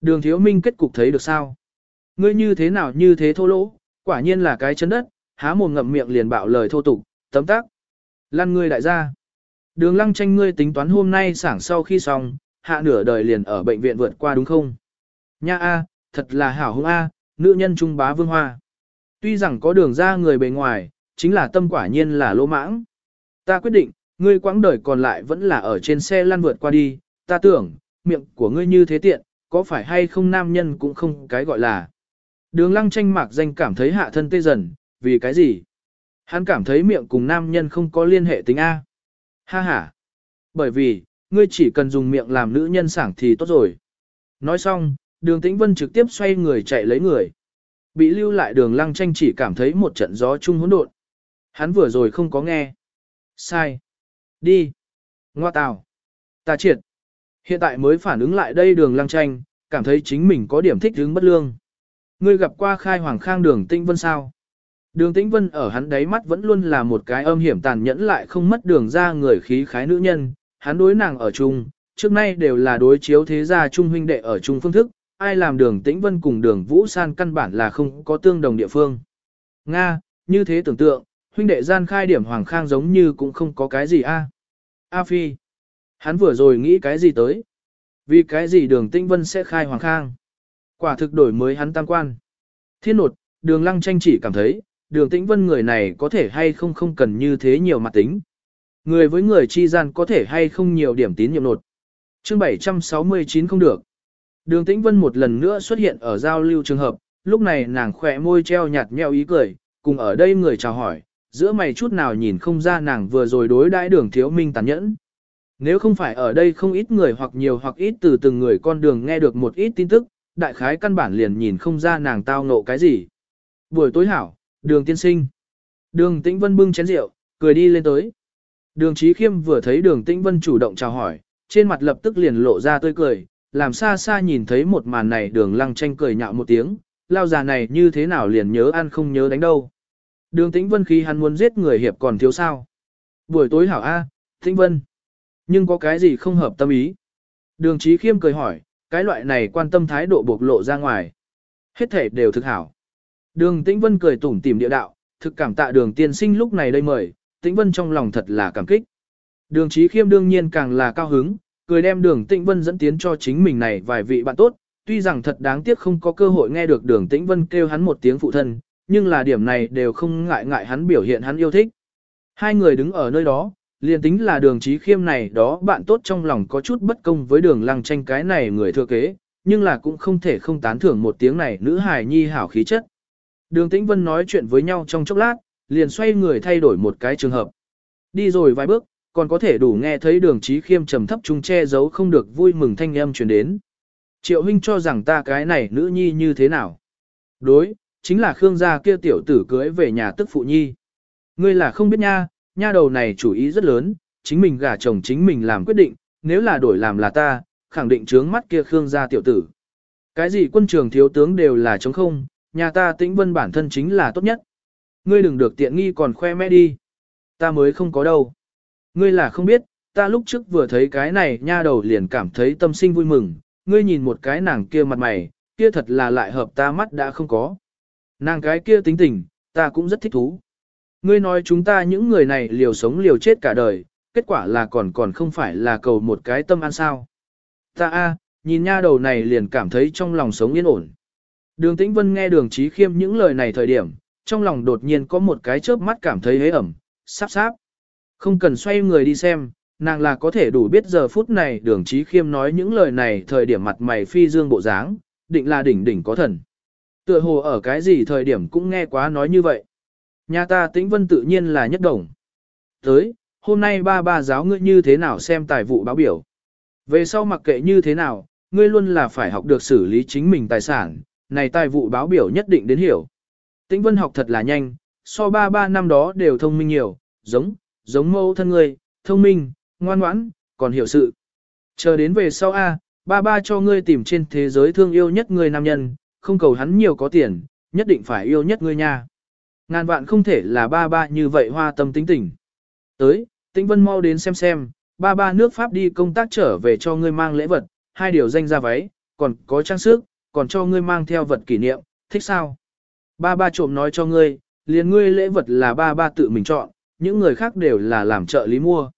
Đường thiếu minh kết cục thấy được sao? Ngươi như thế nào như thế thô lỗ, quả nhiên là cái chân đất, há mồm ngậm miệng liền bạo lời thô tục, tấm tác. Lăn ngươi đại gia. Đường lăng tranh ngươi tính toán hôm nay sảng sau khi xong, hạ nửa đời liền ở bệnh viện vượt qua đúng không? Nha A, thật là hảo hung A, nữ nhân trung bá vương hoa. Tuy rằng có đường ra người bề ngoài, chính là tâm quả nhiên là lỗ mãng. Ta quyết định, ngươi quãng đời còn lại vẫn là ở trên xe lăn vượt qua đi, ta tưởng, miệng của ngươi như thế tiện, có phải hay không nam nhân cũng không cái gọi là. Đường lăng tranh mạc danh cảm thấy hạ thân tê dần, vì cái gì? Hắn cảm thấy miệng cùng nam nhân không có liên hệ tính A. Ha ha. Bởi vì, ngươi chỉ cần dùng miệng làm nữ nhân sảng thì tốt rồi. Nói xong, đường tĩnh vân trực tiếp xoay người chạy lấy người. Bị lưu lại đường lăng tranh chỉ cảm thấy một trận gió chung hỗn độn. Hắn vừa rồi không có nghe. Sai. Đi. Ngoa tào. Ta triệt. Hiện tại mới phản ứng lại đây đường lăng tranh, cảm thấy chính mình có điểm thích hứng bất lương. Ngươi gặp qua khai hoàng khang đường tĩnh vân sao? Đường tĩnh vân ở hắn đáy mắt vẫn luôn là một cái âm hiểm tàn nhẫn lại không mất đường ra người khí khái nữ nhân, hắn đối nàng ở chung, trước nay đều là đối chiếu thế gia trung huynh đệ ở chung phương thức, ai làm đường tĩnh vân cùng đường vũ san căn bản là không có tương đồng địa phương. Nga, như thế tưởng tượng, huynh đệ gian khai điểm hoàng khang giống như cũng không có cái gì a. A Phi, hắn vừa rồi nghĩ cái gì tới? Vì cái gì đường tĩnh vân sẽ khai hoàng khang? Quả thực đổi mới hắn tam quan. Thiên nột, đường lăng tranh chỉ cảm thấy, đường tĩnh vân người này có thể hay không không cần như thế nhiều mặt tính. Người với người chi gian có thể hay không nhiều điểm tín nhiệm nột. Chương 769 không được. Đường Tĩnh Vân một lần nữa xuất hiện ở giao lưu trường hợp, lúc này nàng khỏe môi treo nhạt nheo ý cười, cùng ở đây người chào hỏi, giữa mày chút nào nhìn không ra nàng vừa rồi đối đãi đường thiếu minh tàn nhẫn. Nếu không phải ở đây không ít người hoặc nhiều hoặc ít từ từng người con đường nghe được một ít tin tức, đại khái căn bản liền nhìn không ra nàng tao ngộ cái gì. Buổi tối hảo, đường tiên sinh. Đường Tĩnh Vân bưng chén rượu, cười đi lên tới. Đường Chí Khiêm vừa thấy đường Tĩnh Vân chủ động chào hỏi, trên mặt lập tức liền lộ ra tươi cười, làm xa xa nhìn thấy một màn này đường lăng tranh cười nhạo một tiếng, lao già này như thế nào liền nhớ ăn không nhớ đánh đâu. Đường Tĩnh Vân khi hắn muốn giết người hiệp còn thiếu sao. Buổi tối hảo A, Tĩnh Vân. Nhưng có cái gì không hợp tâm ý? Đường trí Khiêm cười hỏi, cái loại này quan tâm thái độ bộc lộ ra ngoài. Hết thể đều thực hảo. Đường Tĩnh Vân cười tủm tỉm địa đạo, thực cảm tạ đường tiên sinh lúc này đây mời, Tĩnh Vân trong lòng thật là cảm kích. Đường trí Khiêm đương nhiên càng là cao hứng, cười đem đường Tĩnh Vân dẫn tiến cho chính mình này vài vị bạn tốt, tuy rằng thật đáng tiếc không có cơ hội nghe được đường Tĩnh Vân kêu hắn một tiếng phụ thân, nhưng là điểm này đều không ngại ngại hắn biểu hiện hắn yêu thích. Hai người đứng ở nơi đó, liền tính là đường trí khiêm này đó bạn tốt trong lòng có chút bất công với đường lăng tranh cái này người thừa kế, nhưng là cũng không thể không tán thưởng một tiếng này nữ hài nhi hảo khí chất. Đường Tĩnh Vân nói chuyện với nhau trong chốc lát, liền xoay người thay đổi một cái trường hợp. Đi rồi vài bước, còn có thể đủ nghe thấy đường trí khiêm trầm thấp trung che giấu không được vui mừng thanh âm truyền đến. Triệu huynh cho rằng ta cái này nữ nhi như thế nào? Đối, chính là Khương gia kia tiểu tử cưới về nhà tức phụ nhi. Ngươi là không biết nha, nha đầu này chủ ý rất lớn, chính mình gả chồng chính mình làm quyết định, nếu là đổi làm là ta, khẳng định trướng mắt kia Khương gia tiểu tử. Cái gì quân trường thiếu tướng đều là chống không, nhà ta tĩnh vân bản thân chính là tốt nhất. Ngươi đừng được tiện nghi còn khoe mẽ đi. Ta mới không có đâu. Ngươi là không biết, ta lúc trước vừa thấy cái này nha đầu liền cảm thấy tâm sinh vui mừng, ngươi nhìn một cái nàng kia mặt mày, kia thật là lại hợp ta mắt đã không có. Nàng cái kia tính tình, ta cũng rất thích thú. Ngươi nói chúng ta những người này liều sống liều chết cả đời, kết quả là còn còn không phải là cầu một cái tâm an sao. Ta a, nhìn nha đầu này liền cảm thấy trong lòng sống yên ổn. Đường Tĩnh Vân nghe đường trí khiêm những lời này thời điểm, trong lòng đột nhiên có một cái chớp mắt cảm thấy hế ẩm, sắp sáp. Không cần xoay người đi xem, nàng là có thể đủ biết giờ phút này đường trí khiêm nói những lời này thời điểm mặt mày phi dương bộ dáng, định là đỉnh đỉnh có thần. Tựa hồ ở cái gì thời điểm cũng nghe quá nói như vậy. Nhà ta tĩnh vân tự nhiên là nhất đồng. Tới, hôm nay ba ba giáo ngươi như thế nào xem tài vụ báo biểu. Về sau mặc kệ như thế nào, ngươi luôn là phải học được xử lý chính mình tài sản, này tài vụ báo biểu nhất định đến hiểu. Tĩnh vân học thật là nhanh, so ba ba năm đó đều thông minh nhiều, giống, giống mẫu thân ngươi, thông minh, ngoan ngoãn, còn hiểu sự. Chờ đến về sau A, ba ba cho ngươi tìm trên thế giới thương yêu nhất người nam nhân, không cầu hắn nhiều có tiền, nhất định phải yêu nhất ngươi nha. Ngàn vạn không thể là ba ba như vậy hoa tâm tính tình. Tới, Tĩnh Vân mau đến xem xem, ba ba nước Pháp đi công tác trở về cho ngươi mang lễ vật, hai điều danh ra váy, còn có trang sức, còn cho ngươi mang theo vật kỷ niệm, thích sao? Ba ba trộm nói cho ngươi, liền ngươi lễ vật là ba ba tự mình chọn, những người khác đều là làm trợ lý mua.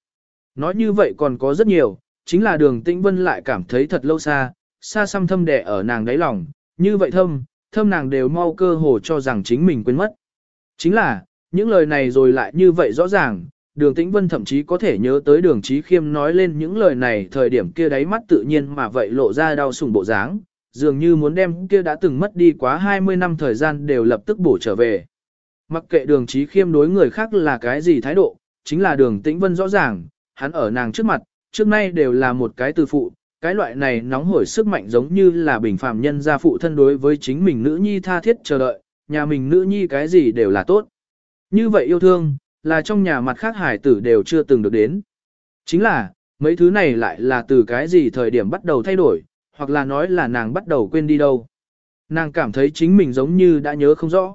Nói như vậy còn có rất nhiều, chính là đường tĩnh vân lại cảm thấy thật lâu xa, xa xăm thâm đẻ ở nàng đáy lòng, như vậy thâm, thâm nàng đều mau cơ hồ cho rằng chính mình quên mất. Chính là, những lời này rồi lại như vậy rõ ràng, đường tĩnh vân thậm chí có thể nhớ tới đường trí khiêm nói lên những lời này thời điểm kia đáy mắt tự nhiên mà vậy lộ ra đau sùng bộ dáng, dường như muốn đem kia đã từng mất đi quá 20 năm thời gian đều lập tức bổ trở về. Mặc kệ đường trí khiêm đối người khác là cái gì thái độ, chính là đường tĩnh vân rõ ràng, hắn ở nàng trước mặt, trước nay đều là một cái từ phụ, cái loại này nóng hổi sức mạnh giống như là bình phàm nhân gia phụ thân đối với chính mình nữ nhi tha thiết chờ đợi, nhà mình nữ nhi cái gì đều là tốt. Như vậy yêu thương, là trong nhà mặt khác hải tử đều chưa từng được đến. Chính là, mấy thứ này lại là từ cái gì thời điểm bắt đầu thay đổi, hoặc là nói là nàng bắt đầu quên đi đâu. Nàng cảm thấy chính mình giống như đã nhớ không rõ.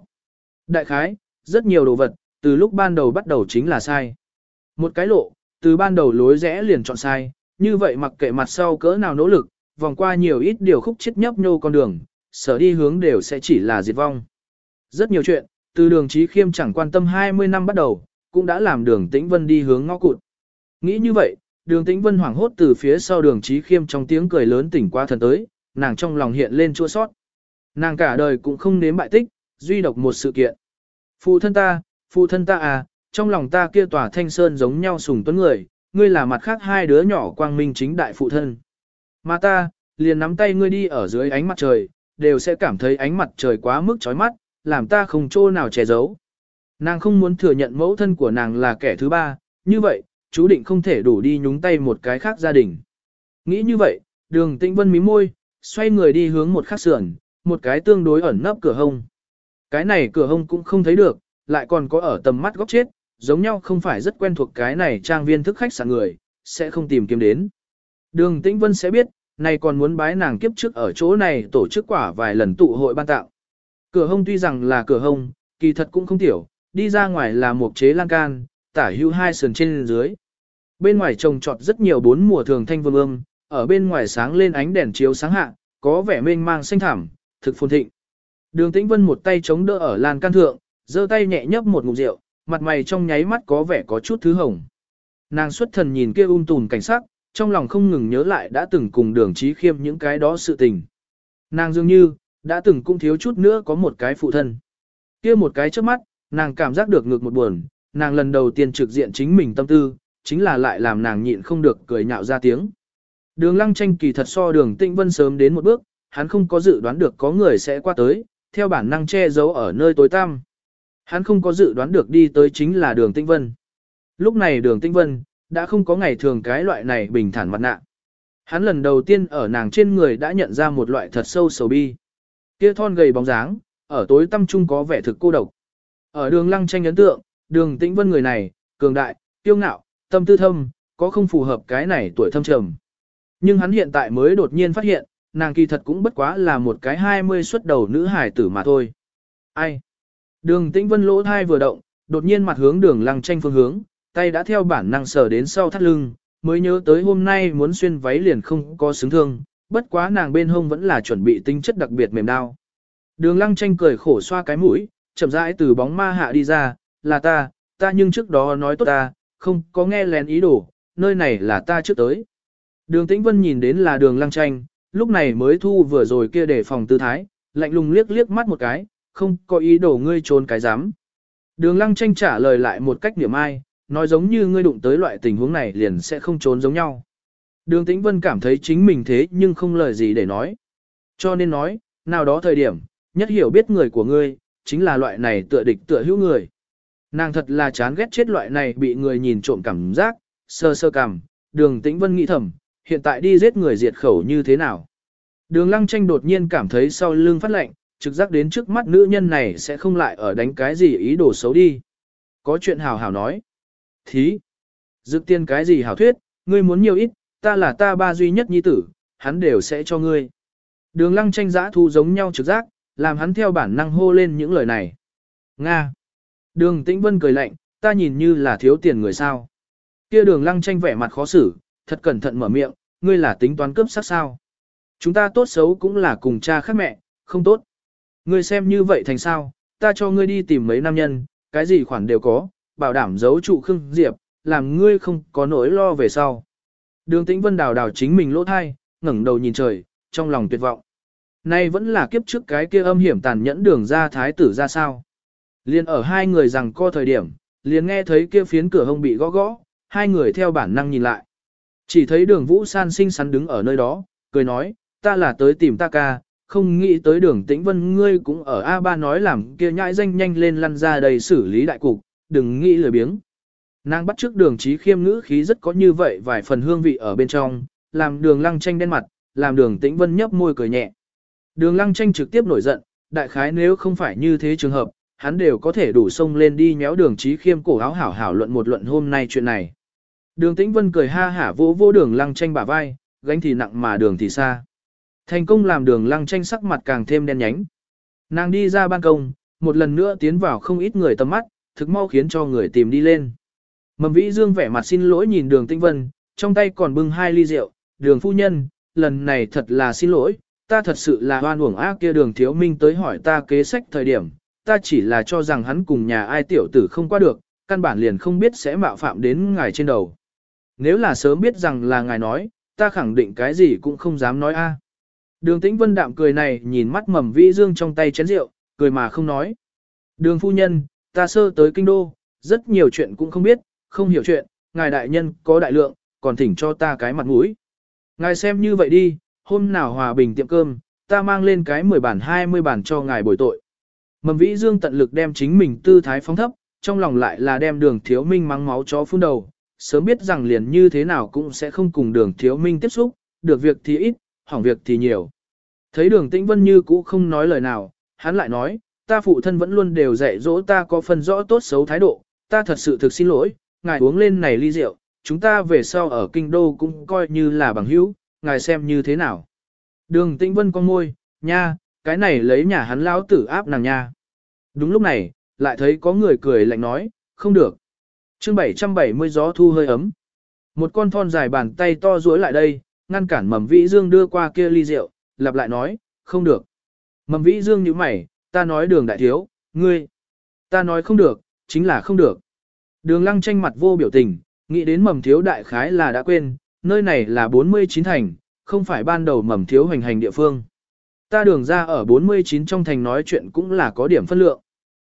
Đại khái, rất nhiều đồ vật, từ lúc ban đầu bắt đầu chính là sai. Một cái lộ, từ ban đầu lối rẽ liền chọn sai, như vậy mặc kệ mặt sau cỡ nào nỗ lực, vòng qua nhiều ít điều khúc chết nhấp nhô con đường, sở đi hướng đều sẽ chỉ là diệt vong. Rất nhiều chuyện, từ đường trí khiêm chẳng quan tâm 20 năm bắt đầu, cũng đã làm đường tĩnh vân đi hướng ngõ cụt. Nghĩ như vậy, đường tĩnh vân hoảng hốt từ phía sau đường trí khiêm trong tiếng cười lớn tỉnh qua thần tới, nàng trong lòng hiện lên chua sót. Nàng cả đời cũng không nếm bại tích, duy độc một sự kiện. Phụ thân ta, phụ thân ta à, trong lòng ta kia tòa thanh sơn giống nhau sùng tuấn người, ngươi là mặt khác hai đứa nhỏ quang minh chính đại phụ thân. Mà ta, liền nắm tay ngươi đi ở dưới ánh mặt trời, đều sẽ cảm thấy ánh mặt trời quá mức chói mắt, làm ta không chỗ nào che giấu. Nàng không muốn thừa nhận mẫu thân của nàng là kẻ thứ ba, như vậy, chú định không thể đủ đi nhúng tay một cái khác gia đình. Nghĩ như vậy, đường tĩnh vân mí môi, xoay người đi hướng một khắc sườn, một cái tương đối ẩn nấp cửa hông. Cái này cửa hông cũng không thấy được, lại còn có ở tầm mắt góc chết, giống nhau không phải rất quen thuộc cái này trang viên thức khách sạn người, sẽ không tìm kiếm đến. Đường Tĩnh Vân sẽ biết, này còn muốn bái nàng kiếp trước ở chỗ này tổ chức quả vài lần tụ hội ban tạo. Cửa hông tuy rằng là cửa hông, kỳ thật cũng không tiểu, đi ra ngoài là một chế lan can, tả hữu hai sườn trên dưới. Bên ngoài trồng trọt rất nhiều bốn mùa thường thanh vương ương, ở bên ngoài sáng lên ánh đèn chiếu sáng hạ, có vẻ mênh mang xanh thảm, thực phồn thịnh. Đường Tĩnh Vân một tay chống đỡ ở lan can thượng, giơ tay nhẹ nhấp một ngụm rượu, mặt mày trong nháy mắt có vẻ có chút thứ hồng. Nàng xuất thần nhìn kia um tùm cảnh sắc, trong lòng không ngừng nhớ lại đã từng cùng đường trí khiêm những cái đó sự tình. Nàng dường như, đã từng cũng thiếu chút nữa có một cái phụ thân. kia một cái trước mắt, nàng cảm giác được ngược một buồn, nàng lần đầu tiên trực diện chính mình tâm tư, chính là lại làm nàng nhịn không được cười nhạo ra tiếng. Đường lăng tranh kỳ thật so đường tĩnh vân sớm đến một bước, hắn không có dự đoán được có người sẽ qua tới, theo bản năng che giấu ở nơi tối tăm. Hắn không có dự đoán được đi tới chính là đường Tinh Vân. Lúc này đường Tinh Vân, đã không có ngày thường cái loại này bình thản mặt nạ. Hắn lần đầu tiên ở nàng trên người đã nhận ra một loại thật sâu sầu bi. Kia thon gầy bóng dáng, ở tối tăm trung có vẻ thực cô độc. Ở đường lăng tranh ấn tượng, đường Tĩnh Vân người này, Cường đại, kiêu ngạo, tâm tư thâm, có không phù hợp cái này tuổi thâm trầm. Nhưng hắn hiện tại mới đột nhiên phát hiện, nàng kỳ thật cũng bất quá là một cái 20 xuất đầu nữ hải tử mà thôi. Ai? Đường tĩnh vân lỗ thai vừa động, đột nhiên mặt hướng đường lăng tranh phương hướng, tay đã theo bản năng sờ đến sau thắt lưng, mới nhớ tới hôm nay muốn xuyên váy liền không có xứng thương, bất quá nàng bên hông vẫn là chuẩn bị tinh chất đặc biệt mềm đau. Đường lăng tranh cười khổ xoa cái mũi, chậm rãi từ bóng ma hạ đi ra, là ta, ta nhưng trước đó nói tốt ta, không có nghe lén ý đồ, nơi này là ta trước tới. Đường tĩnh vân nhìn đến là đường lăng tranh, lúc này mới thu vừa rồi kia để phòng tư thái, lạnh lùng liếc liếc mắt một cái, không có ý đồ ngươi trốn cái dám. Đường lăng tranh trả lời lại một cách niệm ai, nói giống như ngươi đụng tới loại tình huống này liền sẽ không trốn giống nhau. Đường tĩnh vân cảm thấy chính mình thế nhưng không lời gì để nói. Cho nên nói, nào đó thời điểm, nhất hiểu biết người của ngươi, chính là loại này tựa địch tựa hữu người. Nàng thật là chán ghét chết loại này bị người nhìn trộm cảm giác, sơ sơ cảm, đường tĩnh vân nghĩ thầm, hiện tại đi giết người diệt khẩu như thế nào. Đường lăng tranh đột nhiên cảm thấy sau lưng phát lạnh, trực giác đến trước mắt nữ nhân này sẽ không lại ở đánh cái gì ý đồ xấu đi. Có chuyện hào hào nói. Thí. Dự tiên cái gì hảo thuyết, ngươi muốn nhiều ít, ta là ta ba duy nhất nhi tử, hắn đều sẽ cho ngươi. Đường lăng tranh giã thu giống nhau trực giác, làm hắn theo bản năng hô lên những lời này. Nga. Đường tĩnh vân cười lạnh, ta nhìn như là thiếu tiền người sao. Kia đường lăng tranh vẻ mặt khó xử, thật cẩn thận mở miệng, ngươi là tính toán cướp sắc sao. Chúng ta tốt xấu cũng là cùng cha khác mẹ, không tốt. Ngươi xem như vậy thành sao, ta cho ngươi đi tìm mấy nam nhân, cái gì khoản đều có, bảo đảm giấu trụ Khương Diệp, làm ngươi không có nỗi lo về sau. Đường Tĩnh Vân đào đào chính mình lỗ thai, ngẩng đầu nhìn trời, trong lòng tuyệt vọng. Nay vẫn là kiếp trước cái kia âm hiểm tàn nhẫn đường ra thái tử ra sao. Liên ở hai người rằng co thời điểm, liền nghe thấy kia phiến cửa hông bị gõ gõ, hai người theo bản năng nhìn lại. Chỉ thấy đường Vũ San xinh xắn đứng ở nơi đó, cười nói, ta là tới tìm ta ca, không nghĩ tới đường tĩnh vân ngươi cũng ở A3 nói làm kia nhãi danh nhanh lên lăn ra đây xử lý đại cục, đừng nghĩ lười biếng. Nàng bắt trước đường trí khiêm ngữ khí rất có như vậy vài phần hương vị ở bên trong, làm đường lăng tranh đen mặt, làm đường tĩnh vân nhấp môi cười nhẹ. Đường lăng tranh trực tiếp nổi giận, đại khái nếu không phải như thế trường hợp, hắn đều có thể đủ sông lên đi méo đường trí khiêm cổ áo hảo hảo luận một luận hôm nay chuyện này. Đường tĩnh vân cười ha hả vỗ vỗ đường lăng tranh bả vai, gánh thì nặng mà đường thì xa. Thành công làm đường lăng tranh sắc mặt càng thêm đen nhánh. Nàng đi ra ban công, một lần nữa tiến vào không ít người tầm mắt, thực mau khiến cho người tìm đi lên. Mầm vĩ dương vẻ mặt xin lỗi nhìn đường tĩnh vân, trong tay còn bưng hai ly rượu, đường phu nhân, lần này thật là xin lỗi, ta thật sự là hoan uổng ác kia đường thiếu minh tới hỏi ta kế sách thời điểm, ta chỉ là cho rằng hắn cùng nhà ai tiểu tử không qua được, căn bản liền không biết sẽ mạo phạm đến ngài trên đầu. Nếu là sớm biết rằng là ngài nói, ta khẳng định cái gì cũng không dám nói a. Đường tĩnh vân đạm cười này nhìn mắt mầm vĩ dương trong tay chén rượu, cười mà không nói. Đường phu nhân, ta sơ tới kinh đô, rất nhiều chuyện cũng không biết, không hiểu chuyện, ngài đại nhân có đại lượng, còn thỉnh cho ta cái mặt mũi. Ngài xem như vậy đi, hôm nào hòa bình tiệm cơm, ta mang lên cái 10 bản 20 bản cho ngài bồi tội. Mầm vĩ dương tận lực đem chính mình tư thái phóng thấp, trong lòng lại là đem đường thiếu minh mắng máu chó phun đầu, sớm biết rằng liền như thế nào cũng sẽ không cùng đường thiếu minh tiếp xúc, được việc thì ít, hỏng việc thì nhiều. Thấy đường tĩnh vân như cũ không nói lời nào, hắn lại nói, ta phụ thân vẫn luôn đều dạy dỗ ta có phần rõ tốt xấu thái độ, ta thật sự thực xin lỗi, ngài uống lên này ly rượu, chúng ta về sau ở kinh đô cũng coi như là bằng hữu, ngài xem như thế nào. Đường tĩnh vân con môi, nha, cái này lấy nhà hắn lão tử áp nàng nha. Đúng lúc này, lại thấy có người cười lạnh nói, không được chương 770 gió thu hơi ấm. Một con thon dài bàn tay to duỗi lại đây, ngăn cản mầm vĩ dương đưa qua kia ly rượu, lặp lại nói, không được. Mầm vĩ dương nhíu mày, ta nói đường đại thiếu, ngươi. Ta nói không được, chính là không được. Đường lăng tranh mặt vô biểu tình, nghĩ đến mầm thiếu đại khái là đã quên, nơi này là 49 thành, không phải ban đầu mầm thiếu hành hành địa phương. Ta đường ra ở 49 trong thành nói chuyện cũng là có điểm phân lượng.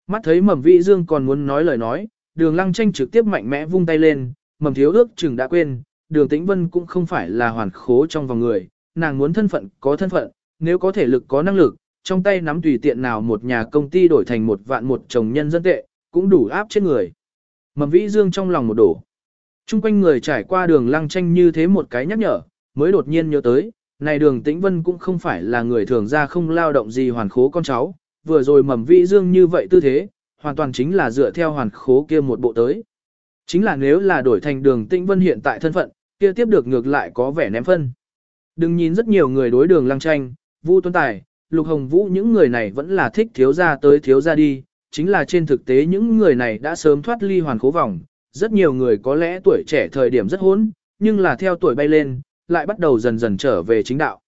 Mắt thấy mầm vĩ dương còn muốn nói lời nói, đường lăng tranh trực tiếp mạnh mẽ vung tay lên, mầm thiếu ước chừng đã quên, đường tĩnh vân cũng không phải là hoàn khố trong vòng người, nàng muốn thân phận có thân phận, nếu có thể lực có năng lực, trong tay nắm tùy tiện nào một nhà công ty đổi thành một vạn một chồng nhân dân tệ, cũng đủ áp chết người. Mầm vĩ dương trong lòng một đổ. Trung quanh người trải qua đường lăng tranh như thế một cái nhắc nhở, mới đột nhiên nhớ tới, này đường tĩnh vân cũng không phải là người thường ra không lao động gì hoàn khố con cháu, vừa rồi mầm vĩ dương như vậy tư thế, hoàn toàn chính là dựa theo hoàn khố kia một bộ tới. Chính là nếu là đổi thành đường Tĩnh Vân hiện tại thân phận, kia tiếp được ngược lại có vẻ ném phân. Đừng nhìn rất nhiều người đối đường lăng tranh, Vu Tuấn Tài, Lục Hồng Vũ những người này vẫn là thích thiếu gia tới thiếu gia đi, chính là trên thực tế những người này đã sớm thoát ly hoàn khố vòng, rất nhiều người có lẽ tuổi trẻ thời điểm rất hỗn, nhưng là theo tuổi bay lên, lại bắt đầu dần dần trở về chính đạo.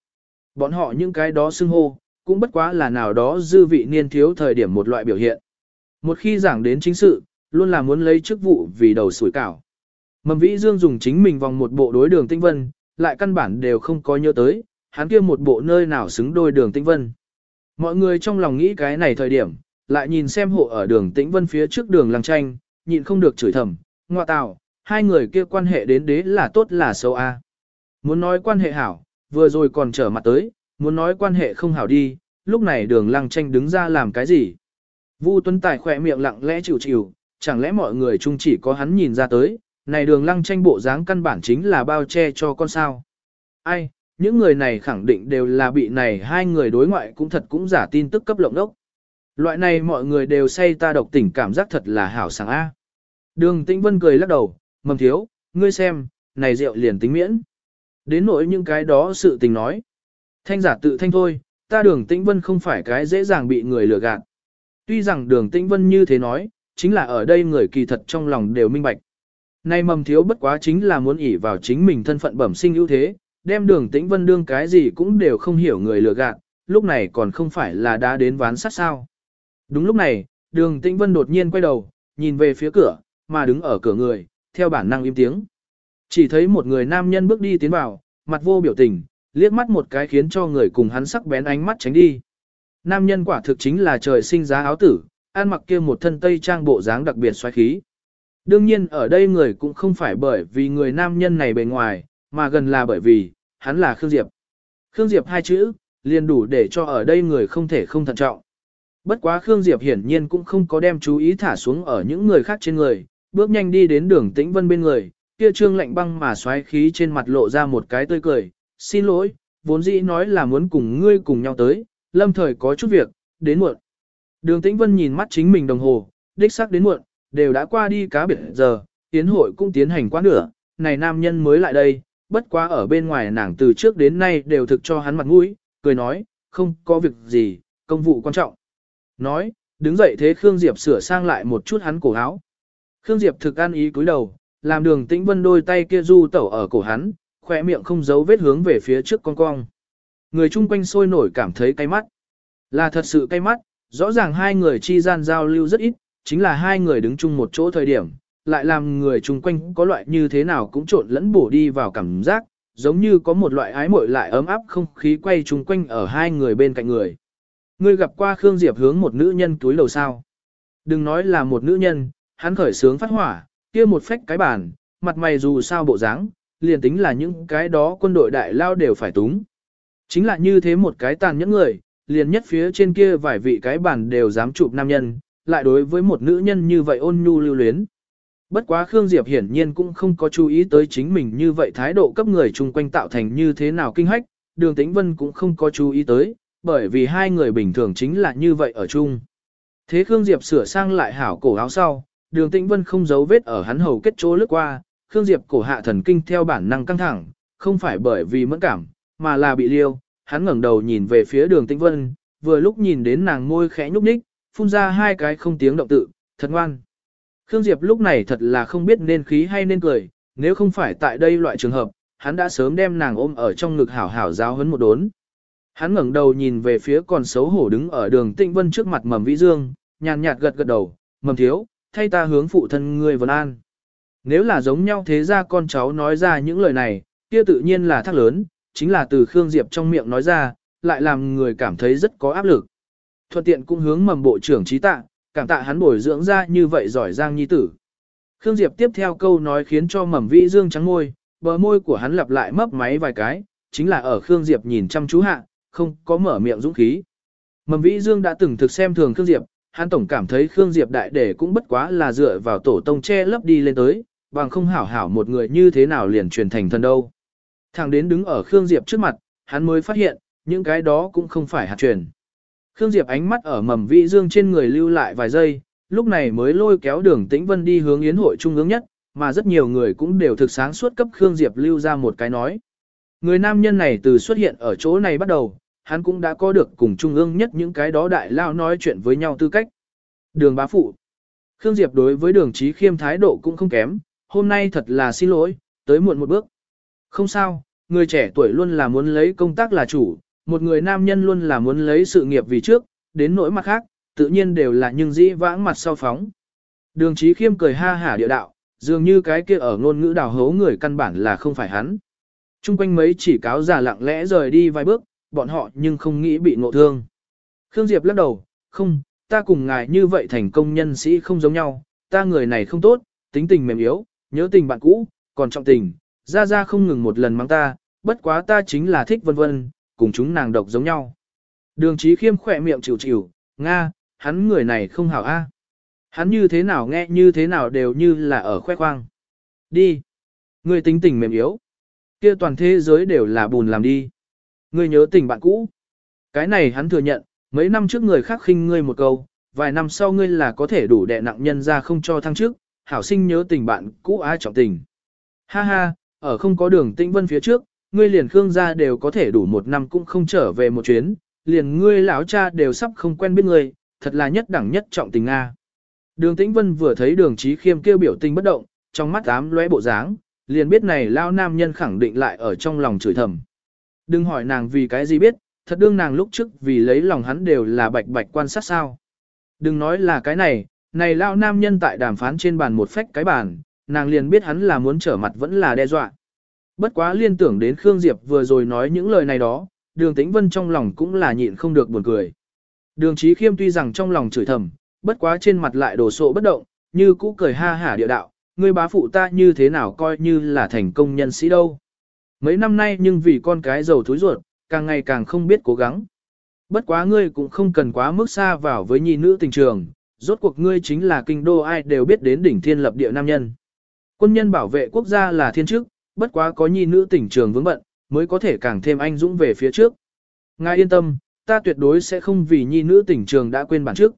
Bọn họ những cái đó xưng hô, cũng bất quá là nào đó dư vị niên thiếu thời điểm một loại biểu hiện. Một khi giảng đến chính sự, luôn là muốn lấy chức vụ vì đầu sủi cảo. Mầm Vĩ Dương dùng chính mình vòng một bộ đối đường tinh vân, lại căn bản đều không có nhớ tới, hắn kia một bộ nơi nào xứng đôi đường tinh vân. Mọi người trong lòng nghĩ cái này thời điểm, lại nhìn xem hộ ở đường tĩnh vân phía trước đường làng tranh, nhịn không được chửi thầm, ngoa tạo, hai người kia quan hệ đến đế là tốt là xấu a. Muốn nói quan hệ hảo, vừa rồi còn trở mặt tới, muốn nói quan hệ không hảo đi, lúc này đường lăng tranh đứng ra làm cái gì. Vu Tuấn Tài khỏe miệng lặng lẽ chịu chịu, chẳng lẽ mọi người chung chỉ có hắn nhìn ra tới, này đường lăng tranh bộ dáng căn bản chính là bao che cho con sao. Ai, những người này khẳng định đều là bị này hai người đối ngoại cũng thật cũng giả tin tức cấp lộng đốc. Loại này mọi người đều say ta độc tỉnh cảm giác thật là hảo sáng A. Đường Tĩnh Vân cười lắc đầu, mầm thiếu, ngươi xem, này rượu liền tính miễn. Đến nỗi những cái đó sự tình nói. Thanh giả tự thanh thôi, ta đường Tĩnh Vân không phải cái dễ dàng bị người lừa gạt. Tuy rằng đường Tĩnh Vân như thế nói, chính là ở đây người kỳ thật trong lòng đều minh bạch. Nay mầm thiếu bất quá chính là muốn ỷ vào chính mình thân phận bẩm sinh ưu thế, đem đường Tĩnh Vân đương cái gì cũng đều không hiểu người lừa gạt, lúc này còn không phải là đã đến ván sát sao. Đúng lúc này, đường Tĩnh Vân đột nhiên quay đầu, nhìn về phía cửa, mà đứng ở cửa người, theo bản năng im tiếng. Chỉ thấy một người nam nhân bước đi tiến vào, mặt vô biểu tình, liếc mắt một cái khiến cho người cùng hắn sắc bén ánh mắt tránh đi. Nam nhân quả thực chính là trời sinh giá áo tử, ăn mặc kia một thân tây trang bộ dáng đặc biệt xoáy khí. Đương nhiên ở đây người cũng không phải bởi vì người nam nhân này bề ngoài, mà gần là bởi vì, hắn là Khương Diệp. Khương Diệp hai chữ, liền đủ để cho ở đây người không thể không thận trọng. Bất quá Khương Diệp hiển nhiên cũng không có đem chú ý thả xuống ở những người khác trên người, bước nhanh đi đến đường tĩnh vân bên người, kia trương lạnh băng mà xoáy khí trên mặt lộ ra một cái tươi cười, xin lỗi, vốn dĩ nói là muốn cùng ngươi cùng nhau tới, lâm thời có chút việc, đến muộn. Đường tĩnh vân nhìn mắt chính mình đồng hồ, đích xác đến muộn, đều đã qua đi cá biệt giờ, tiến hội cũng tiến hành quá nửa, này nam nhân mới lại đây, bất quá ở bên ngoài nàng từ trước đến nay đều thực cho hắn mặt mũi, cười nói, không có việc gì, công vụ quan trọng. Nói, đứng dậy thế Khương Diệp sửa sang lại một chút hắn cổ áo. Khương Diệp thực an ý cúi đầu, làm đường tĩnh vân đôi tay kia du tẩu ở cổ hắn, khỏe miệng không giấu vết hướng về phía trước con cong. Người chung quanh sôi nổi cảm thấy cay mắt. Là thật sự cay mắt, rõ ràng hai người chi gian giao lưu rất ít, chính là hai người đứng chung một chỗ thời điểm, lại làm người chung quanh có loại như thế nào cũng trộn lẫn bổ đi vào cảm giác, giống như có một loại ái muội lại ấm áp không khí quay chung quanh ở hai người bên cạnh người. Ngươi gặp qua Khương Diệp hướng một nữ nhân túi lầu sao. Đừng nói là một nữ nhân, hắn khởi sướng phát hỏa, kia một phách cái bàn, mặt mày dù sao bộ dáng, liền tính là những cái đó quân đội đại lao đều phải túng. Chính là như thế một cái tàn nhẫn người, liền nhất phía trên kia vài vị cái bản đều dám chụp nam nhân, lại đối với một nữ nhân như vậy ôn nhu lưu luyến. Bất quá Khương Diệp hiển nhiên cũng không có chú ý tới chính mình như vậy thái độ cấp người chung quanh tạo thành như thế nào kinh hách, đường tĩnh vân cũng không có chú ý tới, bởi vì hai người bình thường chính là như vậy ở chung. Thế Khương Diệp sửa sang lại hảo cổ áo sau, đường tĩnh vân không giấu vết ở hắn hầu kết chỗ lướt qua, Khương Diệp cổ hạ thần kinh theo bản năng căng thẳng, không phải bởi vì mẫn cảm, mà là bị liêu, hắn ngẩng đầu nhìn về phía đường tĩnh vân, vừa lúc nhìn đến nàng môi khẽ nhúc nhích, phun ra hai cái không tiếng động tự, thật ngoan. Khương Diệp lúc này thật là không biết nên khí hay nên cười, nếu không phải tại đây loại trường hợp, hắn đã sớm đem nàng ôm ở trong ngực hảo hảo giáo hấn một đốn. Hắn ngẩng đầu nhìn về phía còn xấu hổ đứng ở đường Tịnh Vân trước mặt Mầm Vĩ Dương, nhàn nhạt gật gật đầu, "Mầm thiếu, thay ta hướng phụ thân ngươi vân an." Nếu là giống nhau thế ra con cháu nói ra những lời này, kia tự nhiên là thác lớn, chính là từ Khương Diệp trong miệng nói ra, lại làm người cảm thấy rất có áp lực. Thuận tiện cũng hướng Mầm bộ trưởng trí tạ, cảm tạ hắn bồi dưỡng ra như vậy giỏi giang nhi tử. Khương Diệp tiếp theo câu nói khiến cho Mầm Vĩ Dương trắng môi, bờ môi của hắn lặp lại mấp máy vài cái, chính là ở Khương Diệp nhìn chăm chú hạ, không có mở miệng dũng khí. Mầm Vĩ Dương đã từng thực xem thường Khương Diệp, hắn tổng cảm thấy Khương Diệp đại đệ cũng bất quá là dựa vào tổ tông che lấp đi lên tới, bằng không hảo hảo một người như thế nào liền truyền thành thần đâu. Thằng đến đứng ở Khương Diệp trước mặt, hắn mới phát hiện, những cái đó cũng không phải hạt truyền. Khương Diệp ánh mắt ở mầm vị Dương trên người lưu lại vài giây, lúc này mới lôi kéo đường tĩnh vân đi hướng yến hội trung ương nhất, mà rất nhiều người cũng đều thực sáng suốt cấp Khương Diệp lưu ra một cái nói. Người nam nhân này từ xuất hiện ở chỗ này bắt đầu, hắn cũng đã có được cùng trung ương nhất những cái đó đại lao nói chuyện với nhau tư cách. Đường bá phụ. Khương Diệp đối với đường trí khiêm thái độ cũng không kém, hôm nay thật là xin lỗi, tới muộn một bước. Không sao, người trẻ tuổi luôn là muốn lấy công tác là chủ, một người nam nhân luôn là muốn lấy sự nghiệp vì trước, đến nỗi mặt khác, tự nhiên đều là nhưng dĩ vãng mặt sau phóng. Đường trí khiêm cười ha hả địa đạo, dường như cái kia ở ngôn ngữ đào hấu người căn bản là không phải hắn. Trung quanh mấy chỉ cáo giả lặng lẽ rời đi vài bước, bọn họ nhưng không nghĩ bị ngộ thương. Khương Diệp lắc đầu, không, ta cùng ngài như vậy thành công nhân sĩ không giống nhau, ta người này không tốt, tính tình mềm yếu, nhớ tình bạn cũ, còn trọng tình, ra ra không ngừng một lần mắng ta, bất quá ta chính là thích vân vân, cùng chúng nàng độc giống nhau. Đường trí khiêm khỏe miệng chịu chịu, Nga, hắn người này không hảo a. Hắn như thế nào nghe như thế nào đều như là ở khoe khoang. Đi. Người tính tình mềm yếu. kia toàn thế giới đều là bùn làm đi. Người nhớ tình bạn cũ. Cái này hắn thừa nhận, mấy năm trước người khác khinh ngươi một câu, vài năm sau ngươi là có thể đủ đè nặng nhân ra không cho thăng trước, hảo sinh nhớ tình bạn cũ ai trọng tình. Ha ha, ở không có đường tĩnh vân phía trước, ngươi liền khương gia đều có thể đủ một năm cũng không trở về một chuyến, liền ngươi lão cha đều sắp không quen biết ngươi, thật là nhất đẳng nhất trọng tình Nga. Đường tĩnh vân vừa thấy đường trí khiêm kêu biểu tình bất động, trong mắt ám lóe bộ dáng, liền biết này lao nam nhân khẳng định lại ở trong lòng chửi thầm. Đừng hỏi nàng vì cái gì biết, thật đương nàng lúc trước vì lấy lòng hắn đều là bạch bạch quan sát sao. Đừng nói là cái này, này lao nam nhân tại đàm phán trên bàn một phách cái bàn, nàng liền biết hắn là muốn trở mặt vẫn là đe dọa. Bất quá liên tưởng đến Khương Diệp vừa rồi nói những lời này đó, đường tĩnh vân trong lòng cũng là nhịn không được buồn cười. Đường trí khiêm tuy rằng trong lòng chửi thầm, bất quá trên mặt lại đổ sộ bất động, như cũ cười ha hả địa đạo, ngươi bá phụ ta như thế nào coi như là thành công nhân sĩ đâu. Mấy năm nay nhưng vì con cái giàu thúi ruột, càng ngày càng không biết cố gắng. Bất quá ngươi cũng không cần quá mức xa vào với nhi nữ tình trường, rốt cuộc ngươi chính là kinh đô ai đều biết đến đỉnh thiên lập địa nam nhân. Quân nhân bảo vệ quốc gia là thiên chức, bất quá có nhi nữ tỉnh trường vững bận, mới có thể càng thêm anh dũng về phía trước. Ngài yên tâm, ta tuyệt đối sẽ không vì nhi nữ tỉnh trường đã quên bản trước.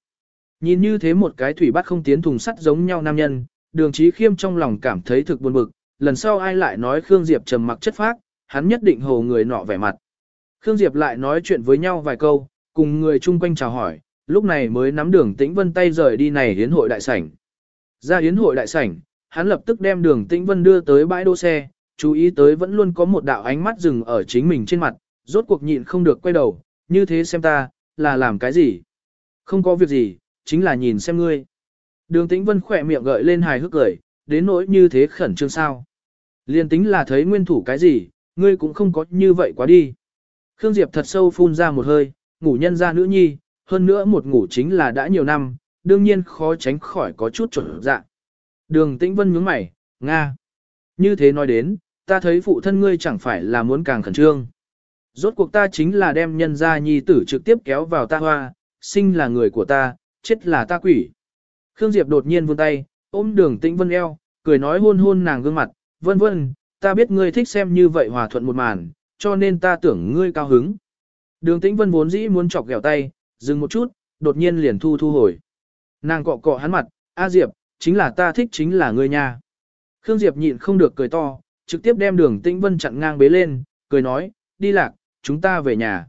Nhìn như thế một cái thủy bắt không tiến thùng sắt giống nhau nam nhân, đường trí khiêm trong lòng cảm thấy thực buồn bực, lần sau ai lại nói Khương Diệp trầm mặc chất phác, hắn nhất định hồ người nọ vẻ mặt. Khương Diệp lại nói chuyện với nhau vài câu, cùng người chung quanh chào hỏi, lúc này mới nắm đường tĩnh vân tay rời đi này hiến hội đại sảnh. Ra hiến hội đại sảnh, hắn lập tức đem đường tĩnh vân đưa tới bãi đỗ xe, chú ý tới vẫn luôn có một đạo ánh mắt dừng ở chính mình trên mặt, rốt cuộc nhịn không được quay đầu, như thế xem ta, là làm cái gì? Không có việc gì, chính là nhìn xem ngươi. Đường tĩnh vân khỏe miệng gợi lên hài hước cười, đến nỗi như thế khẩn trương sao. Liên tính là thấy nguyên thủ cái gì, ngươi cũng không có như vậy quá đi. Khương Diệp thật sâu phun ra một hơi, ngủ nhân ra nữ nhi, hơn nữa một ngủ chính là đã nhiều năm, đương nhiên khó tránh khỏi có chút trở dạ. Đường Tĩnh Vân nhướng mày, Nga. Như thế nói đến, ta thấy phụ thân ngươi chẳng phải là muốn càng khẩn trương. Rốt cuộc ta chính là đem nhân gia nhi tử trực tiếp kéo vào ta hoa, sinh là người của ta, chết là ta quỷ. Khương Diệp đột nhiên vươn tay, ôm đường Tĩnh Vân eo, cười nói hôn hôn nàng gương mặt, vân vân, ta biết ngươi thích xem như vậy hòa thuận một màn, cho nên ta tưởng ngươi cao hứng. Đường tĩnh vân vốn dĩ muốn chọc ghẹo tay, dừng một chút, đột nhiên liền thu thu hồi. Nàng cọ cọ hắn mặt, A Diệp, chính là ta thích chính là ngươi nha. Khương Diệp nhịn không được cười to, trực tiếp đem đường tĩnh vân chặn ngang bế lên, cười nói, đi lạc, chúng ta về nhà.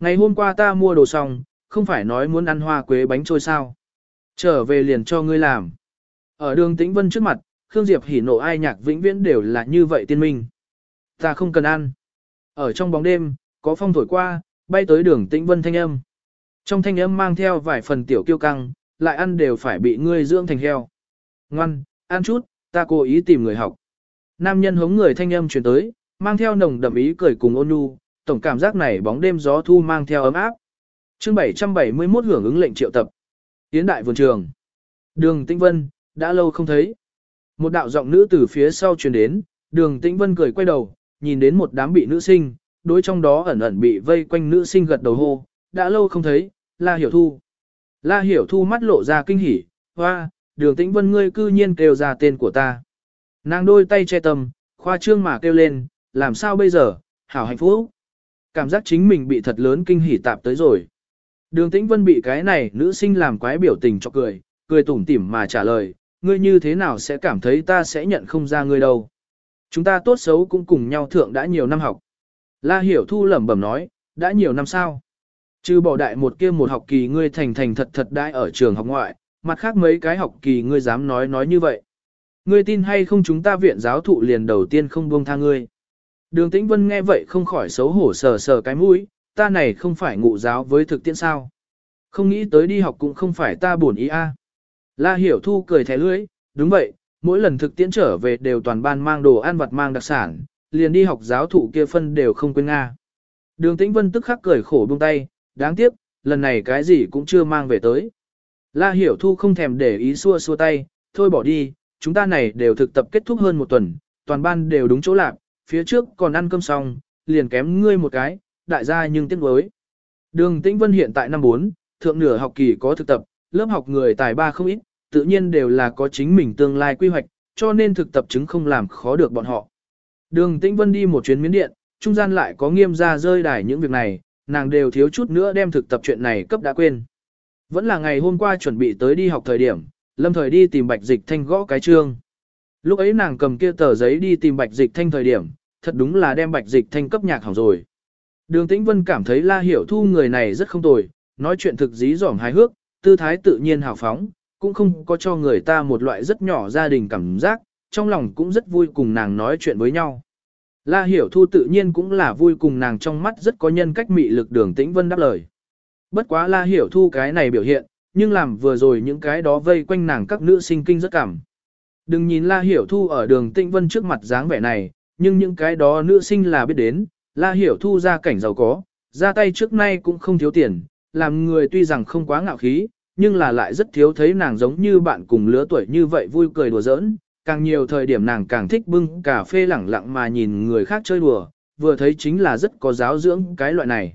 Ngày hôm qua ta mua đồ xong, không phải nói muốn ăn hoa quế bánh trôi sao. Trở về liền cho ngươi làm. Ở đường tĩnh vân trước mặt, Khương Diệp hỉ nộ ai nhạc vĩnh viễn đều là như vậy tiên minh. Ta không cần ăn. Ở trong bóng đêm, có phong thổi qua, bay tới đường tĩnh vân thanh âm. Trong thanh âm mang theo vài phần tiểu kiêu căng, lại ăn đều phải bị ngươi dưỡng thành heo. Ngoan, ăn chút, ta cố ý tìm người học. Nam nhân hống người thanh âm truyền tới, mang theo nồng đậm ý cười cùng ôn nhu, tổng cảm giác này bóng đêm gió thu mang theo ấm áp. Chương 771 hưởng ứng lệnh triệu tập. Tiến đại vườn trường. Đường Tĩnh Vân, đã lâu không thấy. Một đạo giọng nữ từ phía sau truyền đến, đường Tĩnh Vân cười quay đầu, nhìn đến một đám bị nữ sinh, đối trong đó ẩn ẩn bị vây quanh nữ sinh gật đầu hô, đã lâu không thấy, La Hiểu Thu. La Hiểu Thu mắt lộ ra kinh hỉ, hoa, đường tĩnh vân ngươi cư nhiên kêu ra tên của ta. Nàng đôi tay che tầm, khoa trương mà kêu lên, làm sao bây giờ, hảo hạnh phúc. Cảm giác chính mình bị thật lớn kinh hỉ tạp tới rồi. Đường tĩnh vân bị cái này nữ sinh làm quái biểu tình cho cười, cười tủm tỉm mà trả lời, ngươi như thế nào sẽ cảm thấy ta sẽ nhận không ra ngươi đâu. Chúng ta tốt xấu cũng cùng nhau thượng đã nhiều năm học. La Hiểu Thu lẩm bẩm nói, đã nhiều năm sao. Trừ bỏ đại một kia một học kỳ ngươi thành thành thật thật đãi ở trường học ngoại, mặt khác mấy cái học kỳ ngươi dám nói nói như vậy. Ngươi tin hay không chúng ta viện giáo thụ liền đầu tiên không buông tha ngươi. Đường Tĩnh Vân nghe vậy không khỏi xấu hổ sờ sờ cái mũi, ta này không phải ngụ giáo với thực tiễn sao. Không nghĩ tới đi học cũng không phải ta buồn ý a. La Hiểu Thu cười thẻ lưỡi, đúng vậy, mỗi lần thực tiễn trở về đều toàn ban mang đồ ăn vặt mang đặc sản, liền đi học giáo thụ kia phân đều không quên Nga. Đường Tĩnh Vân tức khắc cười khổ buông tay, đáng tiếc, lần này cái gì cũng chưa mang về tới. La Hiểu Thu không thèm để ý xua xua tay, thôi bỏ đi, chúng ta này đều thực tập kết thúc hơn một tuần, toàn ban đều đúng chỗ lạc, phía trước còn ăn cơm xong, liền kém ngươi một cái, đại gia nhưng tiếc đối. Đường Tĩnh Vân hiện tại năm 4, thượng nửa học kỳ có thực tập, lớp học người tài ba không ít, tự nhiên đều là có chính mình tương lai quy hoạch, cho nên thực tập chứng không làm khó được bọn họ. Đường Tĩnh Vân đi một chuyến miến điện, trung gian lại có nghiêm ra rơi đài những việc này, nàng đều thiếu chút nữa đem thực tập chuyện này cấp đã quên. Vẫn là ngày hôm qua chuẩn bị tới đi học thời điểm, lâm thời đi tìm bạch dịch thanh gõ cái trương. Lúc ấy nàng cầm kia tờ giấy đi tìm bạch dịch thanh thời điểm, thật đúng là đem bạch dịch thanh cấp nhạc hỏng rồi. Đường Tĩnh Vân cảm thấy La Hiểu Thu người này rất không tồi, nói chuyện thực dí dỏm hài hước, tư thái tự nhiên hào phóng, cũng không có cho người ta một loại rất nhỏ gia đình cảm giác, trong lòng cũng rất vui cùng nàng nói chuyện với nhau. La Hiểu Thu tự nhiên cũng là vui cùng nàng trong mắt rất có nhân cách mị lực đường Tĩnh Vân đáp lời. Bất quá La Hiểu Thu cái này biểu hiện, nhưng làm vừa rồi những cái đó vây quanh nàng các nữ sinh kinh rất cảm. Đừng nhìn La Hiểu Thu ở đường Tịnh Vân trước mặt dáng vẻ này, nhưng những cái đó nữ sinh là biết đến, La Hiểu Thu ra cảnh giàu có, ra tay trước nay cũng không thiếu tiền, làm người tuy rằng không quá ngạo khí, nhưng là lại rất thiếu thấy nàng giống như bạn cùng lứa tuổi như vậy vui cười đùa giỡn, càng nhiều thời điểm nàng càng thích bưng cà phê lẳng lặng mà nhìn người khác chơi đùa, vừa thấy chính là rất có giáo dưỡng cái loại này.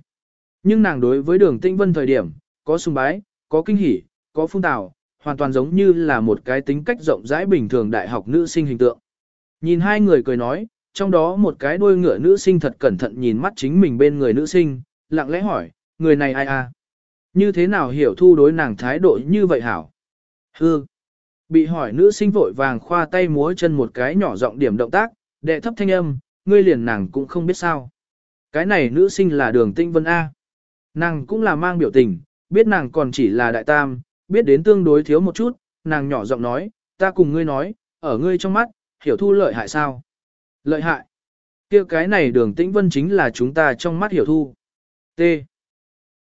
Nhưng nàng đối với đường tinh vân thời điểm, có sùng bái, có kinh hỉ, có phung tào, hoàn toàn giống như là một cái tính cách rộng rãi bình thường đại học nữ sinh hình tượng. Nhìn hai người cười nói, trong đó một cái đuôi ngựa nữ sinh thật cẩn thận nhìn mắt chính mình bên người nữ sinh, lặng lẽ hỏi, người này ai à? Như thế nào hiểu thu đối nàng thái độ như vậy hảo? Hư. Bị hỏi nữ sinh vội vàng khoa tay múa chân một cái nhỏ giọng điểm động tác, đệ thấp thanh âm, ngươi liền nàng cũng không biết sao. Cái này nữ sinh là đường tinh vân A. Nàng cũng là mang biểu tình, biết nàng còn chỉ là đại tam, biết đến tương đối thiếu một chút, nàng nhỏ giọng nói, ta cùng ngươi nói, ở ngươi trong mắt, hiểu thu lợi hại sao? Lợi hại. kia cái này đường tĩnh vân chính là chúng ta trong mắt hiểu thu. T.